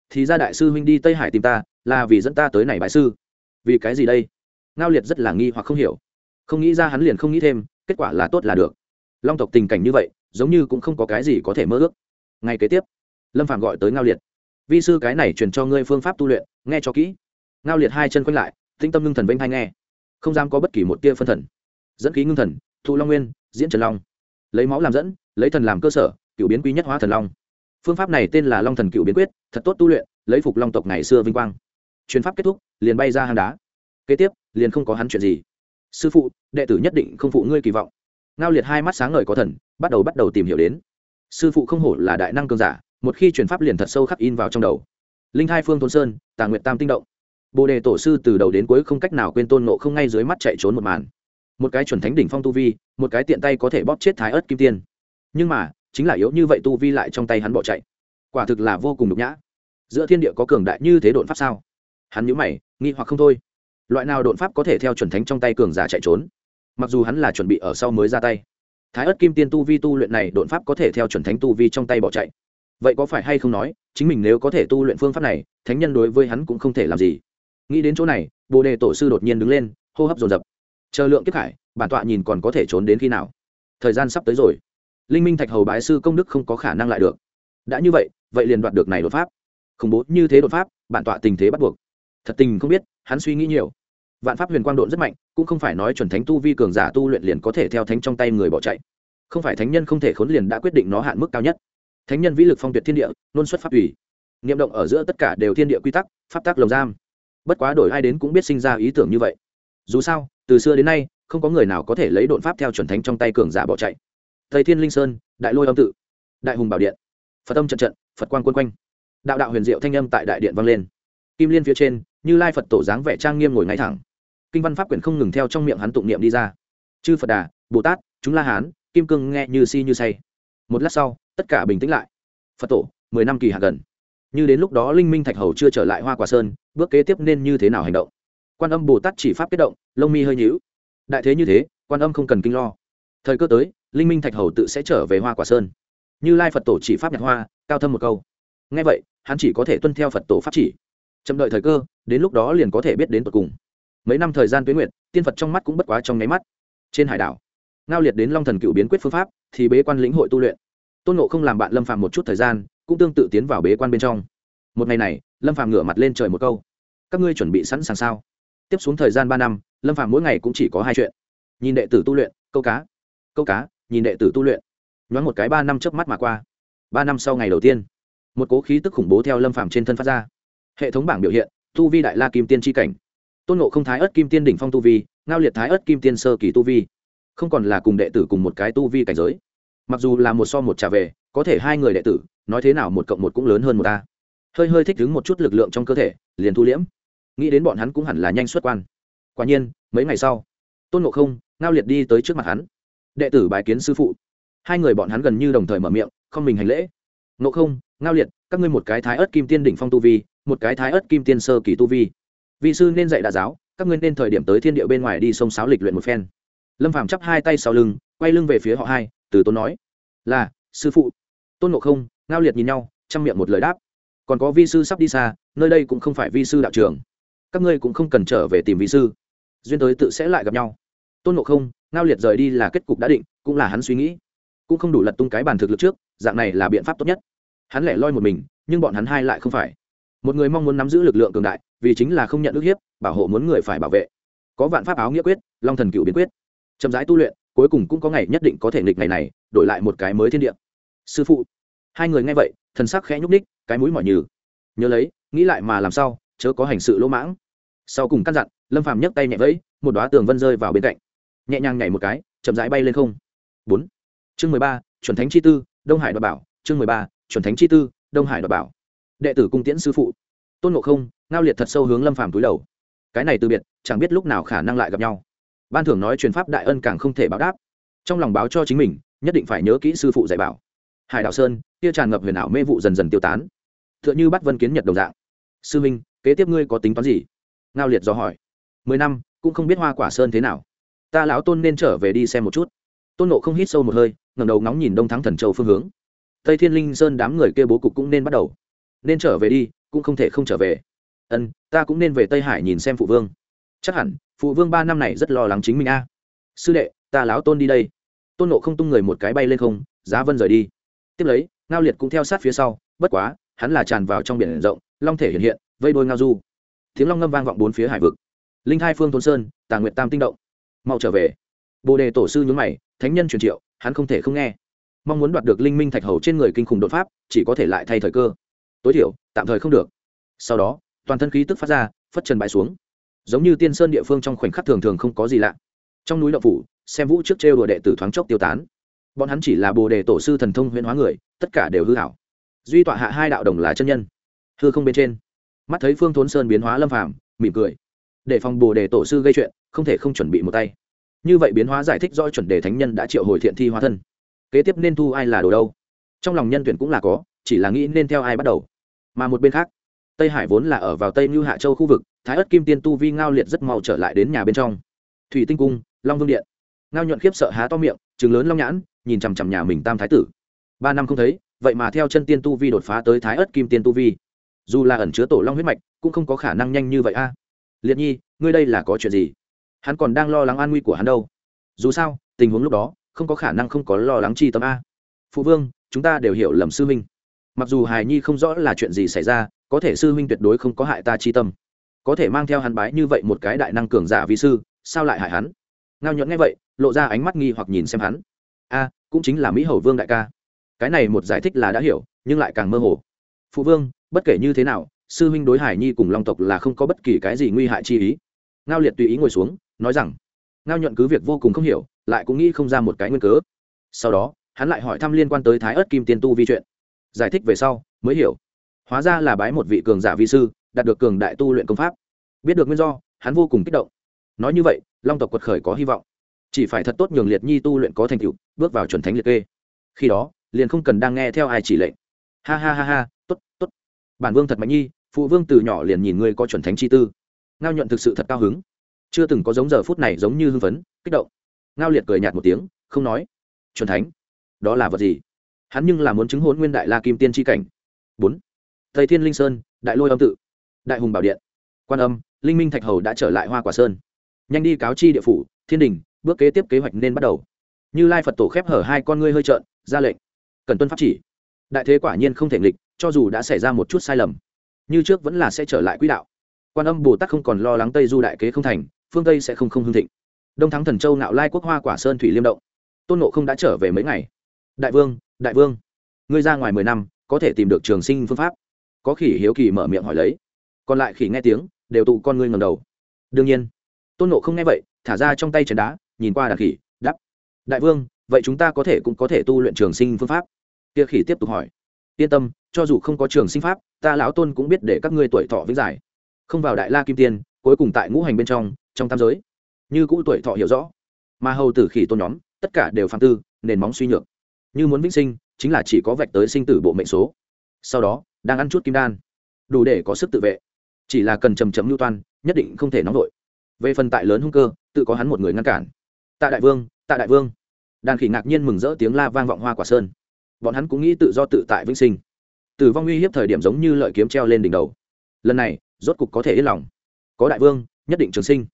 thì ra đại sư huynh đi tây hải tìm ta, là vì dẫn ta tới này bại sư. Vì cái gì đây? Ngao liệt rất là nghi hoặc không hiểu. Không nghĩ ra hắn liền không nghĩ thêm, kết quả là tốt là được. Long tộc tình cảnh như vậy, giống như cũng không có cái gì có thể mơ ước. Ngay kế tiếp, lâm phạm gọi tới ngao liệt. Vi sư cái này truyền cho ngươi phương pháp tu luyện, nghe cho kỹ. Ngao liệt hai chân quanh lại tinh tâm ngưng thần vênh hay nghe. Không dám có bất kỳ một tia phân thần. Dẫn khí ngưng thần, thụ long nguyên, diễn trần long. Lấy máu làm dẫn, lấy thần làm cơ sở, cựu biến quý nhất hóa thần long phương pháp này tên là long thần cựu biến quyết, thật tốt tu luyện, lấy phục long tộc ngày xưa vinh quang. Chuyến pháp kết thúc, liền bay ra hang đá. Kế tiếp, liền không có hắn chuyện gì. Sư phụ, đệ tử nhất định không phụ ngươi kỳ vọng. Ngao liệt hai mắt sáng ngời có thần, bắt đầu bắt đầu tìm hiểu đến. Sư phụ không hổ là đại năng cường giả, một khi chuyển pháp liền thật sâu khắc in vào trong đầu. Linh hai phương thôn sơn tàng nguyện tam tinh động. Bồ đề tổ sư từ đầu đến cuối không cách nào quên tôn nộ không ngay dưới mắt chạy trốn một màn. Một cái chuẩn thánh đỉnh phong tu vi, một cái tiện tay có thể bóp chết thái ớt kim tiên. Nhưng mà chính là yếu như vậy tu vi lại trong tay hắn bỏ chạy. Quả thực là vô cùng nhục nhã. Giữa thiên địa có cường đại như thế đột pháp sao? Hắn nhũ mày, nghi hoặc không thôi. Loại nào đột pháp có thể theo chuẩn thánh trong tay cường giả chạy trốn? Mặc dù hắn là chuẩn bị ở sau mới ra tay. Thái ớt kim tiên tu vi tu luyện này đột pháp có thể theo chuẩn thánh tu vi trong tay bỏ chạy. Vậy có phải hay không nói, chính mình nếu có thể tu luyện phương pháp này, thánh nhân đối với hắn cũng không thể làm gì. Nghĩ đến chỗ này, bồ đề tổ sư đột nhiên đứng lên, hô hấp dồn dập. Chờ lượng kiếp hải, bản tọa nhìn còn có thể trốn đến khi nào? Thời gian sắp tới rồi linh minh thạch hầu bái sư công đức không có khả năng lại được. Đã như vậy vậy liền đoạt được này đột pháp. Khủng bố như thế đột pháp, bản tọa tình thế bắt buộc. Thật tình không biết, hắn suy nghĩ nhiều. Vạn pháp huyền quang độn rất mạnh, cũng không phải nói chuẩn thánh tu vi cường giả tu luyện liền có thể theo thánh trong tay người bỏ chạy. Không phải thánh nhân không thể khốn liền đã quyết định nó hạn mức cao nhất. Thánh nhân vĩ lực phong tuyệt thiên địa luôn xuất pháp ủy niệm động ở giữa tất cả đều thiên địa quy tắc, pháp tác lồng giam. Bất quá đổi ai đến cũng biết sinh ra ý tưởng như vậy. Dù sao, từ xưa đến nay, không có người nào có thể lấy đột pháp theo chuẩn thánh trong tay cường giả bỏ chạy thầy thiên linh sơn, đại lôi âm tự, đại hùng bảo điện, phật âm trận trận, phật quan quân quanh. Đạo đạo huyền diệu thanh âm tại đại điện vang lên. Kim liên phía trên, như lai phật tổ dáng vẻ trang nghiêm ngồi ngay thẳng. Kinh văn pháp quyển không ngừng theo trong miệng hắn tụng niệm đi ra. Chư phật đà, bồ tát, chúng la hán, kim cương nghe như si như say. Một lát sau, tất cả bình tĩnh lại. Phật tổ, mười năm kỳ hạ gần. Như đến lúc đó linh minh thạch hầu chưa trở lại hoa quả sơn, bước kế tiếp nên như thế nào hành động? Quan âm bồ tát chỉ pháp kết động, lông mi hơi nhíu. Đại thế như thế, quan âm không cần kinh lo. Thời cơ tới linh minh thạch hầu tự sẽ trở về hoa quả sơn. Như lai phật tổ chỉ pháp nhạc hoa, cao thâm một câu. Ngay vậy, hắn chỉ có thể tuân theo phật tổ pháp chỉ. Chậm đợi thời cơ, đến lúc đó liền có thể biết đến tột cùng. Mấy năm thời gian tuyến nguyện tiên phật trong mắt cũng bất quá trong nháy mắt. Trên hải đảo, ngao liệt đến long thần cựu biến quyết phương pháp, thì bế quan lĩnh hội tu luyện. Tôn nộ không làm bạn lâm phàm một chút thời gian, cũng tương tự tiến vào bế quan bên trong. Một ngày này, lâm phàm ngửa mặt lên trời một câu. Các ngươi chuẩn bị sẵn sàng sao? Tiếp xuống thời gian ba năm, lâm phàm mỗi ngày cũng chỉ có hai chuyện. Nhìn đệ tử tu luyện, câu cá. Câu cá nhìn đệ tử tu luyện. Nhoáng một cái ba năm trước mắt mà qua. Ba năm sau ngày đầu tiên, một cố khí tức khủng bố theo lâm phàm trên thân phát ra. Hệ thống bảng biểu hiện, tu vi đại la kim tiên tri cảnh. Tôn nộ không thái ớt kim tiên đỉnh phong tu vi, ngao liệt thái ớt kim tiên sơ kỳ tu vi. Không còn là cùng đệ tử cùng một cái tu vi cảnh giới. Mặc dù là một so một trả về, có thể hai người đệ tử, nói thế nào một cộng một cũng lớn hơn một ta hơi hơi thích ứng một chút lực lượng trong cơ thể, liền thu liễm. Nghĩ đến bọn hắn cũng hẳn là nhanh xuất quan. Quả nhiên, mấy ngày sau, tôn ngộ không, ngao liệt đi tới trước mặt hắn đệ tử bài kiến sư phụ. Hai người bọn hắn gần như đồng thời mở miệng, không mình hành lễ. Ngộ không, ngao liệt, các ngươi một cái thái ớt kim tiên đỉnh phong tu vi, một cái thái ớt kim tiên sơ kỳ tu vi. Vị sư nên dạy đà giáo, các ngươi nên thời điểm tới thiên địa bên ngoài đi sông sáo lịch luyện một phen. Lâm phàm chắp hai tay sau lưng, quay lưng về phía họ hai, từ tôn nói, là, sư phụ. Tôn ngộ không, ngao liệt nhìn nhau, chăm miệng một lời đáp, còn có vi sư sắp đi xa, nơi đây cũng không phải vi sư đạo trường. Các ngươi cũng không cần trở về tìm vi sư. Duyên tới tự sẽ lại gặp nhau. Tôn ngộ không ngao liệt rời đi là kết cục đã định, cũng là hắn suy nghĩ. Cũng không đủ lật tung cái bàn thực lực trước, dạng này là biện pháp tốt nhất. Hắn lẻ loi một mình, nhưng bọn hắn hai lại không phải. Một người mong muốn nắm giữ lực lượng cường đại, vì chính là không nhận ức hiếp, bảo hộ muốn người phải bảo vệ. Có vạn pháp áo nghĩa quyết, long thần cựu biến quyết. Chậm rãi tu luyện, cuối cùng cũng có ngày nhất định có thể nghịch ngày này, đổi lại một cái mới thiên địa. Sư phụ. Hai người nghe vậy, thần sắc khẽ nhúc ních cái mũi mỏi nhừ. Nhớ lấy, nghĩ lại mà làm sao, chớ có hành sự lỗ mãng. Sau cùng căn dặn, lâm phàm nhấc tay nhẹ vẫy, một đóa tường vân rơi vào bên cạnh nhẹ nhàng nhảy một cái, chậm rãi bay lên không. Bốn. Chương mười ba, chuẩn thánh chi tư, đông hải đoạt bảo. Chương mười ba, chuẩn thánh chi tư, đông hải đoạt bảo. Đệ tử cung tiễn sư phụ. Tôn ngộ không, ngao liệt thật sâu hướng lâm phàm túi đầu. Cái này từ biệt, chẳng biết lúc nào khả năng lại gặp nhau. Ban thưởng nói truyền pháp đại ân càng không thể báo đáp. Trong lòng báo cho chính mình, nhất định phải nhớ kỹ sư phụ dạy bảo. Hải đảo sơn, kia tràn ngập huyền ảo mê vụ dần dần tiêu tán. T h ư ợ n h ư bắt vân kiến nhật đồng dạng. Sư minh, kế tiếp ngươi có tính toán gì? Ngao liệt do hỏi. Mười năm, cũng không biết hoa quả sơn thế nào ta lão tôn nên trở về đi xem một chút. Tôn nộ không hít sâu một hơi ngầm đầu ngóng nhìn đông thắng thần châu phương hướng. Tây thiên linh sơn đám người kia bố cục cũng nên bắt đầu. Nên trở về đi, cũng không thể không trở về. Ân, ta cũng nên về tây hải nhìn xem phụ vương. Chắc hẳn, phụ vương ba năm này rất lo lắng chính mình a. Sư đệ, ta lão tôn đi đây. Tôn nộ không tung người một cái bay lên không, giá vân rời đi. Tiếp lấy, ngao liệt cũng theo sát phía sau, bất quá, hắn là tràn vào trong biển rộng, long thể hiện hiện, vây đôi ngao du. Tiếng long ngâm vang vọng bốn phía hải vực. Linh hai phương thôn sơn, tà nguyệt tam tinh động mau trở về. Bồ đề tổ sư nhướng mày, thánh nhân truyền triệu, hắn không thể không nghe. Mong muốn đoạt được linh minh thạch hầu trên người kinh khủng đột pháp, chỉ có thể lại thay thời cơ. Tối thiểu, tạm thời không được. Sau đó, toàn thân khí tức phát ra, phất trần bãi xuống. Giống như tiên sơn địa phương trong khoảnh khắc thường thường không có gì lạ. Trong núi đậu phủ, xem vũ trước trêu đùa đệ tử thoáng chốc tiêu tán. Bọn hắn chỉ là bồ đề tổ sư thần thông huyễn hóa người, tất cả đều hư hảo duy tọa hạ hai đạo đồng là chân nhân. Hư không bên trên, mắt thấy phương thốn sơn biến hóa lâm phàm, mỉm cười để phòng bồ đề tổ sư gây chuyện, không thể không chuẩn bị một tay. Như vậy biến hóa giải thích do chuẩn đề thánh nhân đã triệu hồi thiện thi hóa thân. Kế tiếp nên thu ai là đồ đâu? Trong lòng nhân tuyển cũng là có, chỉ là nghĩ nên theo ai bắt đầu. Mà một bên khác, tây hải vốn là ở vào tây như hạ châu khu vực, thái ất kim tiên tu vi ngao liệt rất mau trở lại đến nhà bên trong. Thủy tinh cung, long vương điện. Ngao nhuận khiếp sợ há to miệng chừng lớn long nhãn, nhìn chằm chằm nhà mình tam thái tử. Ba năm không thấy, vậy mà theo chân tiên tu vi đột phá tới thái ất kim tiên tu vi. Dù là ẩn chứa tổ long huyết mạch, cũng không có khả năng nhanh như vậy a liệt nhi, ngươi đây là có chuyện gì? Hắn còn đang lo lắng an nguy của hắn đâu. Dù sao, tình huống lúc đó, không có khả năng không có lo lắng chi tâm a. Phụ vương, chúng ta đều hiểu lầm sư huynh. Mặc dù hài nhi không rõ là chuyện gì xảy ra, có thể sư huynh tuyệt đối không có hại ta chi tâm. Có thể mang theo hắn bái như vậy một cái đại năng cường giả vi sư, sao lại hại hắn? Ngao nhuận nghe vậy, lộ ra ánh mắt nghi hoặc nhìn xem hắn. A, cũng chính là mỹ hầu vương đại ca. Cái này một giải thích là đã hiểu, nhưng lại càng mơ hồ. Phụ vương, bất kể như thế nào sư huynh đối hải nhi cùng long tộc là không có bất kỳ cái gì nguy hại chi ý. Ngao liệt tùy ý ngồi xuống, nói rằng, ngao nhuận cứ việc vô cùng không hiểu, lại cũng nghĩ không ra một cái nguyên cớ. Sau đó, hắn lại hỏi thăm liên quan tới thái ớt kim tiên tu vi chuyện. Giải thích về sau, mới hiểu. Hóa ra là bái một vị cường giả vi sư, đạt được cường đại tu luyện công pháp. Biết được nguyên do, hắn vô cùng kích động. Nói như vậy, long tộc quật khởi có hy vọng. Chỉ phải thật tốt nhường liệt nhi tu luyện có thành tựu, bước vào chuẩn thánh liệt kê. Khi đó, liền không cần đang nghe theo ai chỉ lệnh. Ha ha ha ha t ố t t ố t bản vương thật mạnh nhi phụ vương từ nhỏ liền nhìn ngươi có chuẩn thánh chi tư. Ngao nhuận thực sự thật cao hứng. Chưa từng có giống giờ phút này giống như hưng phấn, kích động. Ngao liệt cười nhạt một tiếng, không nói. Chuẩn thánh? Đó là vật gì? Hắn nhưng là muốn chứng hôn nguyên đại la kim tiên tri cảnh. Bốn. Thầy thiên linh sơn, đại lôi âm tự. Đại hùng bảo điện. Quan âm, linh minh thạch hầu đã trở lại hoa quả sơn. Nhanh đi cáo chi địa phủ, thiên đình, bước kế tiếp kế hoạch nên bắt đầu. Như lai phật tổ khép hở hai con ngươi hơi trợn, ra lệnh. Cần tuân pháp chỉ. Đại thế quả nhiên không thể nghịch, cho dù đã xảy ra một chút sai lầm như trước vẫn là sẽ trở lại quỹ đạo. Quan âm bồ tát không còn lo lắng tây du đại kế không thành, phương tây sẽ không không hương thịnh. Đông thắng thần châu nạo lai quốc hoa quả sơn thủy liêm động. Tôn nộ không đã trở về mấy ngày. Đại vương đại vương, ngươi ra ngoài mười năm, có thể tìm được trường sinh phương pháp. Có khỉ hiếu kỳ mở miệng hỏi lấy. Còn lại khỉ nghe tiếng, đều tụ con ngươi ngầm đầu. Đương nhiên, tôn nộ không nghe vậy, thả ra trong tay chén đá, nhìn qua đàn khỉ đắp đại vương, vậy chúng ta có thể cũng có thể tu luyện trường sinh phương pháp. Kia khỉ tiếp tục hỏi yên tâm, cho dù không có trường sinh pháp, ta lão tôn cũng biết để các ngươi tuổi thọ vĩnh dài. không vào đại la kim tiên, cuối cùng tại ngũ hành bên trong trong tam giới. Như cũ tuổi thọ hiểu rõ. Mà hầu tử khỉ tôn nhóm, tất cả đều phạm tư, nền móng suy nhược. Như muốn vĩnh sinh, chính là chỉ có vạch tới sinh tử bộ mệnh số. Sau đó, đang ăn chút kim đan. Đủ để có sức tự vệ. Chỉ là cần chầm chấm lưu toan, nhất định không thể nóng vội. Về phần tại lớn hung cơ, tự có hắn một người ngăn cản. Tạ đại vương, tạ đại vương. Đàn khỉ ngạc nhiên mừng rỡ tiếng la vang vọng hoa quả sơn bọn hắn cũng nghĩ tự do tự tại vĩnh sinh. Tử vong uy hiếp thời điểm giống như lợi kiếm treo lên đỉnh đầu. Lần này, rốt cục có thể yên lòng. Có đại vương, nhất định trường sinh.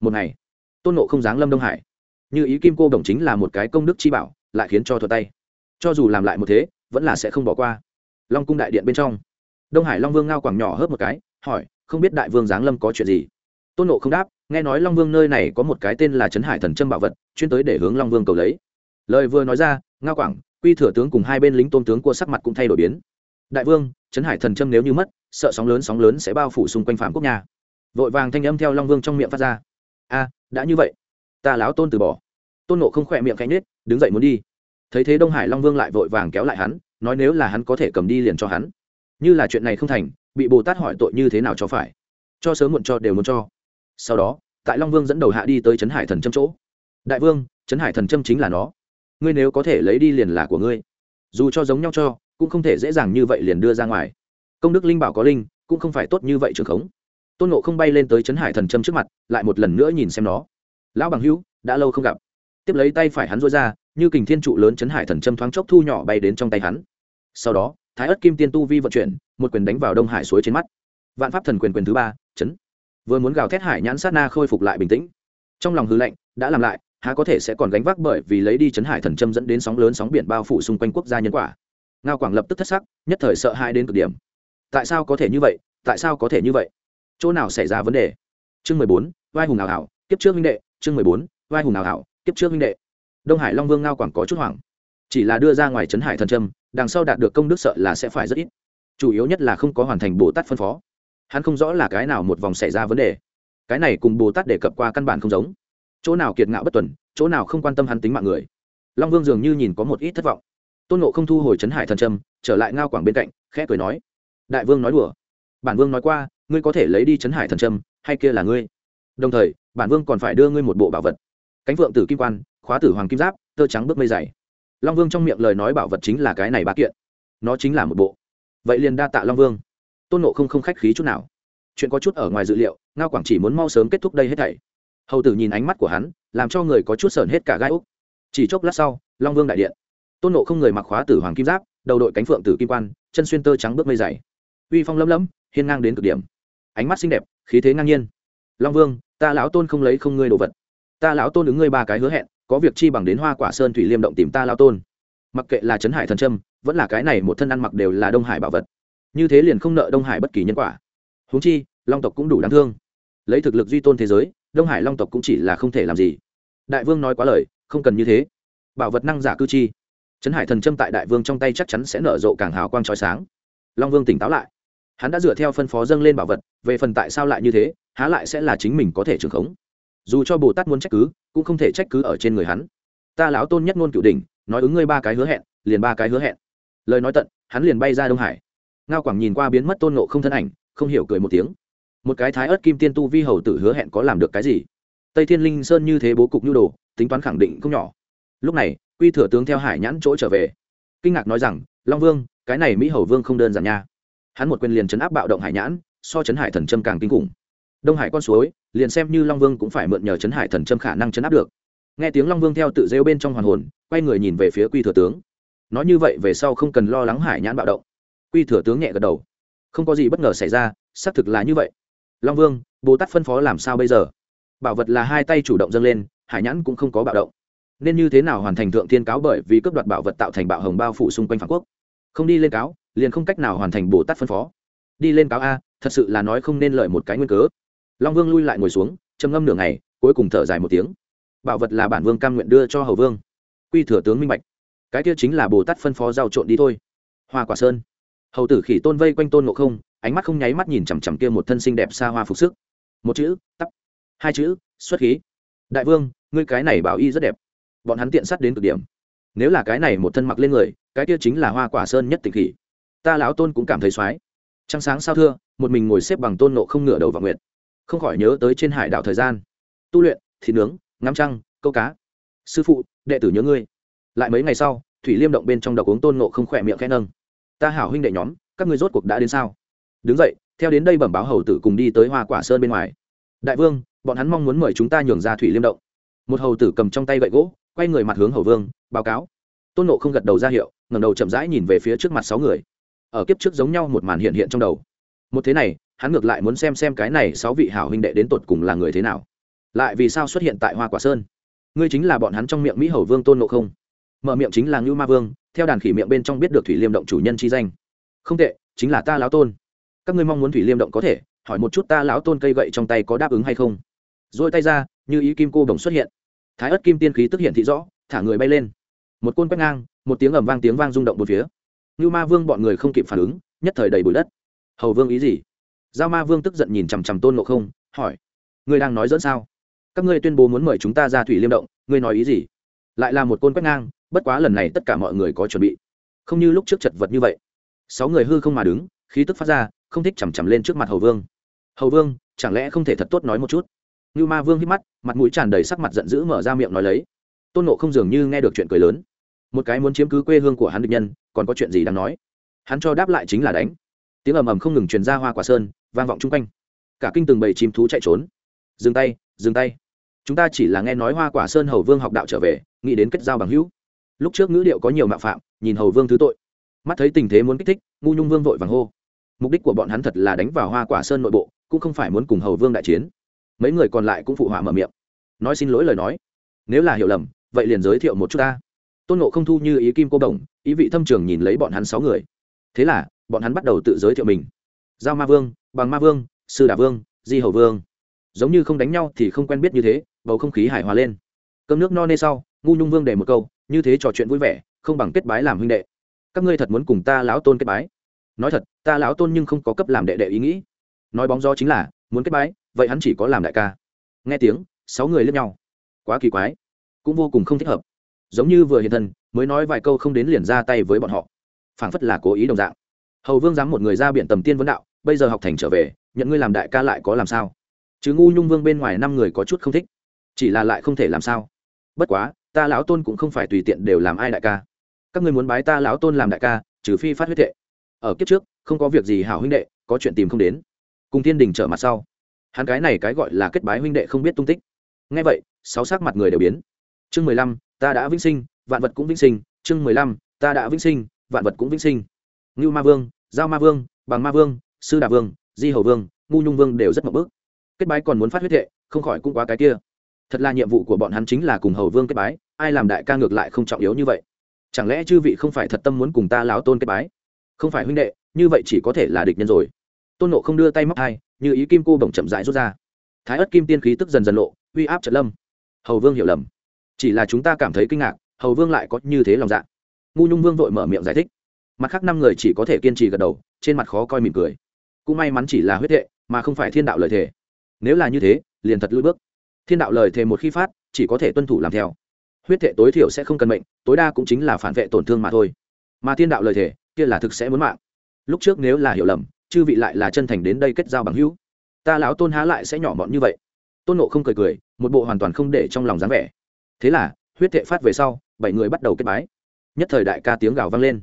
Một ngày, tôn nộ không giáng lâm đông hải. Như ý kim cô đồng chính là một cái công đức chi bảo, lại khiến cho thuật tay. Cho dù làm lại một thế, vẫn là sẽ không bỏ qua. Long cung đại điện bên trong. Đông hải long vương ngao quảng nhỏ hớp một cái, hỏi, không biết đại vương giáng lâm có chuyện gì? Tôn nộ không đáp, nghe nói long vương nơi này có một cái tên là trấn hải thần trâm bảo vật, chuyên tới để hướng long vương cầu lấy. Lời vừa nói ra, ngao quảng quy thừa tướng cùng hai bên lính tôn tướng của sắc mặt cũng thay đổi biến. Đại vương, trấn hải thần trâm nếu như mất, sợ sóng lớn sóng lớn sẽ bao phủ xung quanh phạm quốc nhà vội vàng thanh âm theo long vương trong miệng phát ra. A, đã như vậy. Ta láo tôn từ bỏ. Tôn nộ không khỏe miệng cánh nết đứng dậy muốn đi. Thấy thế đông hải long vương lại vội vàng kéo lại hắn, nói nếu là hắn có thể cầm đi liền cho hắn. Như là chuyện này không thành, bị bồ tát hỏi tội như thế nào cho phải. Cho sớm muộn cho, đều muốn cho. Sau đó, tại long vương dẫn đầu hạ đi tới trấn hải thần trâm chỗ. Đại vương, trấn hải thần trâm chính là nó ngươi nếu có thể lấy đi liền là của ngươi. Dù cho giống nhau cho, cũng không thể dễ dàng như vậy liền đưa ra ngoài. Công đức linh bảo có linh, cũng không phải tốt như vậy trường khống. Tôn nộ không bay lên tới trấn hải thần trâm trước mặt, lại một lần nữa nhìn xem nó. Lão bằng hữu, đã lâu không gặp. Tiếp lấy tay phải hắn rối ra, như kình thiên trụ lớn chấn hải thần châm thoáng chốc thu nhỏ bay đến trong tay hắn. Sau đó, thái ất kim tiên tu vi vận chuyển, một quyền đánh vào đông hải suối trên mắt. Vạn pháp thần quyền quyền thứ ba, chấn. Vừa muốn gào thét hải nhãn sát na khôi phục lại bình tĩnh. Trong lòng hư lệnh đã làm lại há có thể sẽ còn gánh vác bởi vì lấy đi chấn hải thần châm dẫn đến sóng lớn sóng biển bao phủ xung quanh quốc gia nhân quả. Ngao quảng lập tức thất sắc, nhất thời sợ hãi đến cực điểm. Tại sao có thể như vậy? Tại sao có thể như vậy? Chỗ nào xảy ra vấn đề? Chương mười bốn vai hùng ảo ảo, kiếp trước minh đệ. Chương mười bốn vai hùng ảo ảo, kiếp trước minh đệ. Đông hải long vương ngao quảng có chút hoảng. Chỉ là đưa ra ngoài trấn hải thần trâm đằng sau đạt được công đức sợ là sẽ phải rất ít. Chủ yếu nhất là không có hoàn thành bồ tát phân phó. Hắn không rõ là cái nào một vòng xảy ra vấn đề. Cái này cùng bồ tát đề cập qua căn bản không giống chỗ nào kiệt ngạo bất tuần, chỗ nào không quan tâm hắn tính mạng người. Long vương dường như nhìn có một ít thất vọng. Tôn nộ không thu hồi trấn hải thần trâm, trở lại ngao quảng bên cạnh, khẽ cười nói, đại vương nói đùa. Bản vương nói qua, ngươi có thể lấy đi trấn hải thần trâm, hay kia là ngươi. Đồng thời, bản vương còn phải đưa ngươi một bộ bảo vật. Cánh vượng tử kim quan, khóa tử hoàng kim giáp, tơ trắng bước mây dày. Long vương trong miệng lời nói bảo vật chính là cái này ba kiện. Nó chính là một bộ. Vậy liền đa tạ long vương. Tôn nộ không không khách khí chút nào. Chuyện có chút ở ngoài dự liệu, ngao quảng chỉ muốn mau sớm kết thúc đây hết thảy hầu tử nhìn ánh mắt của hắn, làm cho người có chút sờn hết cả gai úc. Chỉ chốc lát sau, long vương đại điện. Tôn nộ không người mặc khóa tử hoàng kim giáp, đầu đội cánh phượng tử kim quan, chân xuyên tơ trắng bước mây dày. Uy phong lấm lấm, hiên ngang đến cực điểm. Ánh mắt xinh đẹp, khí thế ngang nhiên. Long vương, ta lão tôn không lấy không ngươi đồ vật. Ta lão tôn ứng ngươi ba cái hứa hẹn, có việc chi bằng đến hoa quả sơn thủy liêm động tìm ta lão tôn. Mặc kệ là trấn hải thần trâm, vẫn là cái này một thân ăn mặc đều là đông hải bảo vật. Như thế liền không nợ đông hải bất kỳ nhân quả. Huống chi, long tộc cũng đủ đáng thương. Lấy thực lực duy tôn thế giới đông hải long tộc cũng chỉ là không thể làm gì. Đại vương nói quá lời, không cần như thế. Bảo vật năng giả cư chi. Trấn hải thần trâm tại đại vương trong tay chắc chắn sẽ nở rộ càng hào quang trói sáng. Long vương tỉnh táo lại. Hắn đã dựa theo phân phó dâng lên bảo vật, về phần tại sao lại như thế, há lại sẽ là chính mình có thể trường khống. Dù cho bồ tát muốn trách cứ, cũng không thể trách cứ ở trên người hắn. Ta lão tôn nhất ngôn cửu đình nói ứng ngươi ba cái hứa hẹn, liền ba cái hứa hẹn. Lời nói tận, hắn liền bay ra đông hải. Ngao quảng nhìn qua biến mất tôn nộ không thân ảnh, không hiểu cười một tiếng một cái thái ớt kim tiên tu vi hầu tử hứa hẹn có làm được cái gì? Tây thiên linh sơn như thế bố cục nhu đồ, tính toán khẳng định không nhỏ. Lúc này, quy thừa tướng theo hải nhãn chỗ trở về. Kinh ngạc nói rằng, long vương, cái này mỹ hầu vương không đơn giản nha. Hắn một quyền liền chấn áp bạo động hải nhãn, so chấn hải thần trâm càng kinh khủng. Đông hải con suối, liền xem như long vương cũng phải mượn nhờ chấn hải thần châm khả năng chấn áp được. Nghe tiếng long vương theo tự rêu bên trong hoàn hồn, quay người nhìn về phía quy thừa tướng. Nói như vậy về sau không cần lo lắng hải nhãn bạo động. Quy thừa tướng nhẹ gật đầu. Không có gì bất ngờ xảy ra, xác thực là như vậy long vương, bồ tát phân phó làm sao bây giờ? Bảo vật là hai tay chủ động dâng lên, hải nhãn cũng không có bạo động. Nên như thế nào hoàn thành thượng thiên cáo bởi vì cướp đoạt bảo vật tạo thành bạo hồng bao phủ xung quanh phản quốc? Không đi lên cáo, liền không cách nào hoàn thành bồ tát phân phó. Đi lên cáo a, thật sự là nói không nên lợi một cái nguyên cớ. Long vương lui lại ngồi xuống, trầm ngâm nửa ngày, cuối cùng thở dài một tiếng. Bảo vật là bản vương cam nguyện đưa cho hầu vương. Quy thừa tướng minh bạch. Cái kia chính là bồ tát phân phó giao trộn đi thôi. Hoa quả sơn. Hầu tử khỉ tôn vây quanh tôn ngộ không ánh mắt không nháy mắt nhìn chằm chằm kia một thân xinh đẹp xa hoa phục sức. Một chữ tắp hai chữ, xuất khí. Đại vương, ngươi cái này bảo y rất đẹp. Bọn hắn tiện sắt đến cực điểm. Nếu là cái này một thân mặc lên người, cái kia chính là hoa quả sơn nhất tịch khỉ. Ta lão tôn cũng cảm thấy xoái. Trăng sáng sao thưa, một mình ngồi xếp bằng tôn nộ không ngửa đầu vào nguyện không khỏi nhớ tới trên hải đảo thời gian. Tu luyện, thịt nướng, ngắm trăng, câu cá. Sư phụ, đệ tử nhớ ngươi. Lại mấy ngày sau, thủy liêm động bên trong độc uống tôn nộ không khỏe miệng khẽ nâng. Ta hảo huynh đệ nhóm, các ngươi rốt cuộc đã đến sao? Đứng dậy, theo đến đây bẩm báo hầu tử cùng đi tới hoa quả sơn bên ngoài. Đại vương, bọn hắn mong muốn mời chúng ta nhường ra thủy liêm động. Một hầu tử cầm trong tay gậy gỗ, quay người mặt hướng hầu vương, báo cáo. Tôn nộ không gật đầu ra hiệu ngầm đầu chậm rãi nhìn về phía trước mặt sáu người. Ở kiếp trước giống nhau một màn hiện hiện trong đầu. Một thế này, hắn ngược lại muốn xem xem cái này sáu vị hảo huynh đệ đến tột cùng là người thế nào. Lại vì sao xuất hiện tại hoa quả sơn? Ngươi chính là bọn hắn trong miệng mỹ hầu vương tôn nộ không? Mở miệng chính là ngưu ma vương, theo đàn khỉ miệng bên trong biết được thủy liêm động chủ nhân chi danh. Không tệ, chính là ta lão tôn các ngươi mong muốn thủy liêm động có thể, hỏi một chút ta lão tôn cây gậy trong tay có đáp ứng hay không? Rồi tay ra, như ý kim cô đồng xuất hiện. Thái ất kim tiên khí tức hiện thị rõ, thả người bay lên. Một côn quét ngang, một tiếng ầm vang tiếng vang rung động một phía. Như ma vương bọn người không kịp phản ứng, nhất thời đầy bụi đất. Hầu vương ý gì? Giao ma vương tức giận nhìn chằm chằm tôn ngộ không, hỏi, ngươi đang nói dẫn sao? Các ngươi tuyên bố muốn mời chúng ta ra thủy liêm động, ngươi nói ý gì? Lại là một côn quét ngang, bất quá lần này tất cả mọi người có chuẩn bị. Không như lúc trước chật vật như vậy. Sáu người hư không mà đứng, khí tức phát ra không thích chằm chằm lên trước mặt hầu vương. Hầu vương, chẳng lẽ không thể thật tốt nói một chút? Như ma vương hít mắt, mặt mũi tràn đầy sắc mặt giận dữ mở ra miệng nói lấy. Tôn nộ không dường như nghe được chuyện cười lớn. Một cái muốn chiếm cứ quê hương của hắn địch nhân, còn có chuyện gì đáng nói? Hắn cho đáp lại chính là đánh. Tiếng ầm ầm không ngừng truyền ra hoa quả sơn, vang vọng chung quanh. Cả kinh từng bầy chim thú chạy trốn. Dừng tay dừng tay. Chúng ta chỉ là nghe nói hoa quả sơn hầu vương học đạo trở về, nghĩ đến kết giao bằng hữu. Lúc trước ngữ điệu có nhiều mạo phạm, nhìn hầu vương thứ tội. Mắt thấy tình thế muốn kích thích, ngu nhung vương vội vàng hô mục đích của bọn hắn thật là đánh vào hoa quả sơn nội bộ, cũng không phải muốn cùng hầu vương đại chiến. Mấy người còn lại cũng phụ họa mở miệng. Nói xin lỗi lời nói. Nếu là hiểu lầm, vậy liền giới thiệu một chút ta. Tôn nộ không thu như ý kim cô đồng, ý vị thâm trường nhìn lấy bọn hắn sáu người. Thế là, bọn hắn bắt đầu tự giới thiệu mình. Giao ma vương, bằng ma vương, sư đà vương, di hầu vương. Giống như không đánh nhau thì không quen biết như thế, bầu không khí hài hòa lên. Cơm nước no nê sau, ngu nhung vương để một câu, như thế trò chuyện vui vẻ, không bằng kết bái làm huynh đệ. Các ngươi thật muốn cùng ta lão tôn kết bái? Nói thật, ta lão tôn nhưng không có cấp làm đệ đệ ý nghĩ. Nói bóng gió chính là, muốn kết bái, vậy hắn chỉ có làm đại ca. Nghe tiếng, sáu người lướt nhau. Quá kỳ quái, cũng vô cùng không thích hợp. Giống như vừa hiện thân, mới nói vài câu không đến liền ra tay với bọn họ. Phảng phất là cố ý đồng dạng. Hầu vương dám một người ra biển tầm tiên vấn đạo, bây giờ học thành trở về, nhận ngươi làm đại ca lại có làm sao? Chứ ngu nhung vương bên ngoài năm người có chút không thích. Chỉ là lại không thể làm sao. Bất quá, ta lão tôn cũng không phải tùy tiện đều làm ai đại ca. Các ngươi muốn bái ta lão tôn làm đại ca, trừ phi phát huyết thệ ở kiếp trước, không có việc gì hảo huynh đệ, có chuyện tìm không đến. Cùng thiên đình trở mặt sau, hắn cái này cái gọi là kết bái huynh đệ không biết tung tích. Ngay vậy, sáu sắc mặt người đều biến. Chương mười lăm, ta đã vĩnh sinh, vạn vật cũng vĩnh sinh. Chương mười lăm, ta đã vĩnh sinh, vạn vật cũng vĩnh sinh. Ngưu ma vương, giao ma vương, bằng ma vương, sư đà vương, di hầu vương, ngu nhung vương đều rất mập bức kết bái còn muốn phát huyết hệ, không khỏi cũng quá cái kia. Thật là nhiệm vụ của bọn hắn chính là cùng hầu vương kết bái, ai làm đại ca ngược lại không trọng yếu như vậy. Chẳng lẽ chư vị không phải thật tâm muốn cùng ta láo tôn kết bái? Không phải huynh đệ, như vậy chỉ có thể là địch nhân rồi. Tôn nộ không đưa tay móc hai, như ý kim cô bổng chậm rãi rút ra. Thái ất kim tiên khí tức dần dần lộ, uy áp trận lâm. Hầu vương hiểu lầm. Chỉ là chúng ta cảm thấy kinh ngạc, hầu vương lại có như thế lòng dạ. Ngu nhung vương vội mở miệng giải thích. Mặt khác năm người chỉ có thể kiên trì gật đầu, trên mặt khó coi mỉm cười. Cũng may mắn chỉ là huyết hệ mà không phải thiên đạo lời thề. Nếu là như thế, liền thật lưỡi bước. Thiên đạo lời thề một khi phát, chỉ có thể tuân thủ làm theo. Huyết thệ tối thiểu sẽ không cần mệnh, tối đa cũng chính là phản vệ tổn thương mà thôi. Mà thiên đạo lời thề kia là thực sẽ muốn mạng. Lúc trước nếu là hiểu lầm, chư vị lại là chân thành đến đây kết giao bằng hữu. Ta lão tôn há lại sẽ nhỏ mọn như vậy? Tôn nộ không cười cười, một bộ hoàn toàn không để trong lòng dáng vẻ. Thế là, huyết thệ phát về sau, bảy người bắt đầu kết bái. Nhất thời đại ca tiếng gào vang lên.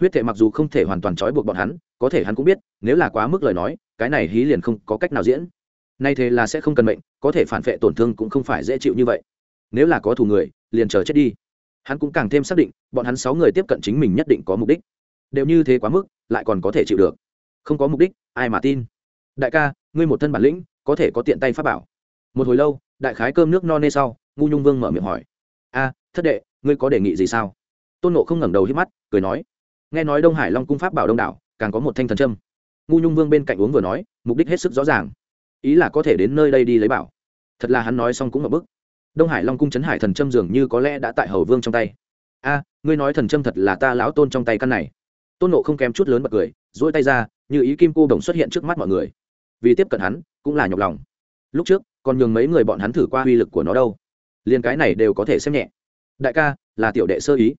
Huyết thệ mặc dù không thể hoàn toàn trói buộc bọn hắn, có thể hắn cũng biết, nếu là quá mức lời nói, cái này hí liền không có cách nào diễn. Nay thế là sẽ không cần mệnh, có thể phản vệ tổn thương cũng không phải dễ chịu như vậy. Nếu là có thù người, liền chờ chết đi. Hắn cũng càng thêm xác định, bọn hắn sáu người tiếp cận chính mình nhất định có mục đích đều như thế quá mức, lại còn có thể chịu được. Không có mục đích, ai mà tin? Đại ca, ngươi một thân bản lĩnh, có thể có tiện tay pháp bảo. Một hồi lâu, đại khái cơm nước no nê sau, ngu nhung vương mở miệng hỏi. A, thất đệ, ngươi có đề nghị gì sao? Tôn nộ không ngẩng đầu hít mắt, cười nói. Nghe nói đông hải long cung pháp bảo đông đảo, càng có một thanh thần trâm ngu nhung vương bên cạnh uống vừa nói, mục đích hết sức rõ ràng. Ý là có thể đến nơi đây đi lấy bảo. Thật là hắn nói xong cũng ngập bức đông hải long cung trấn hải thần trâm dường như có lẽ đã tại hầu vương trong tay. A, ngươi nói thần trâm thật là ta lão tôn trong tay căn này tôn nộ không kém chút lớn bật cười dỗi tay ra, như ý kim cô đồng xuất hiện trước mắt mọi người. Vì tiếp cận hắn, cũng là nhọc lòng. Lúc trước, còn nhường mấy người bọn hắn thử qua uy lực của nó đâu. Liền cái này đều có thể xem nhẹ. Đại ca, là tiểu đệ sơ ý.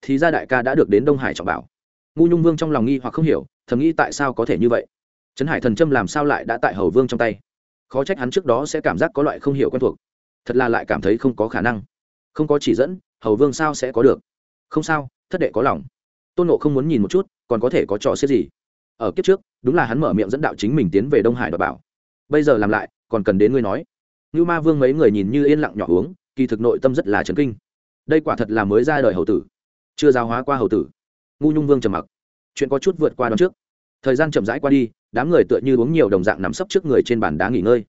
Thì ra đại ca đã được đến đông hải trọng bảo. Ngu nhung vương trong lòng nghi hoặc không hiểu, thầm nghĩ tại sao có thể như vậy. Trấn hải thần trâm làm sao lại đã tại hầu vương trong tay? Khó trách hắn trước đó sẽ cảm giác có loại không hiểu quen thuộc. Thật là lại cảm thấy không có khả năng. Không có chỉ dẫn, hầu vương sao sẽ có được? Không sao, thất đệ có lòng tôn nộ không muốn nhìn một chút, còn có thể có trò xếp gì? Ở kiếp trước, đúng là hắn mở miệng dẫn đạo chính mình tiến về đông hải đ bảo. Bây giờ làm lại, còn cần đến ngươi nói. Như ma vương mấy người nhìn như yên lặng nhỏ uống, kỳ thực nội tâm rất là trấn kinh. Đây quả thật là mới ra đời hầu tử. Chưa giao hóa qua hầu tử. Ngu nhung vương trầm mặc. Chuyện có chút vượt qua đón trước. Thời gian chậm rãi qua đi, đám người tựa như uống nhiều đồng dạng nằm sấp trước người trên bàn đá nghỉ ngơi.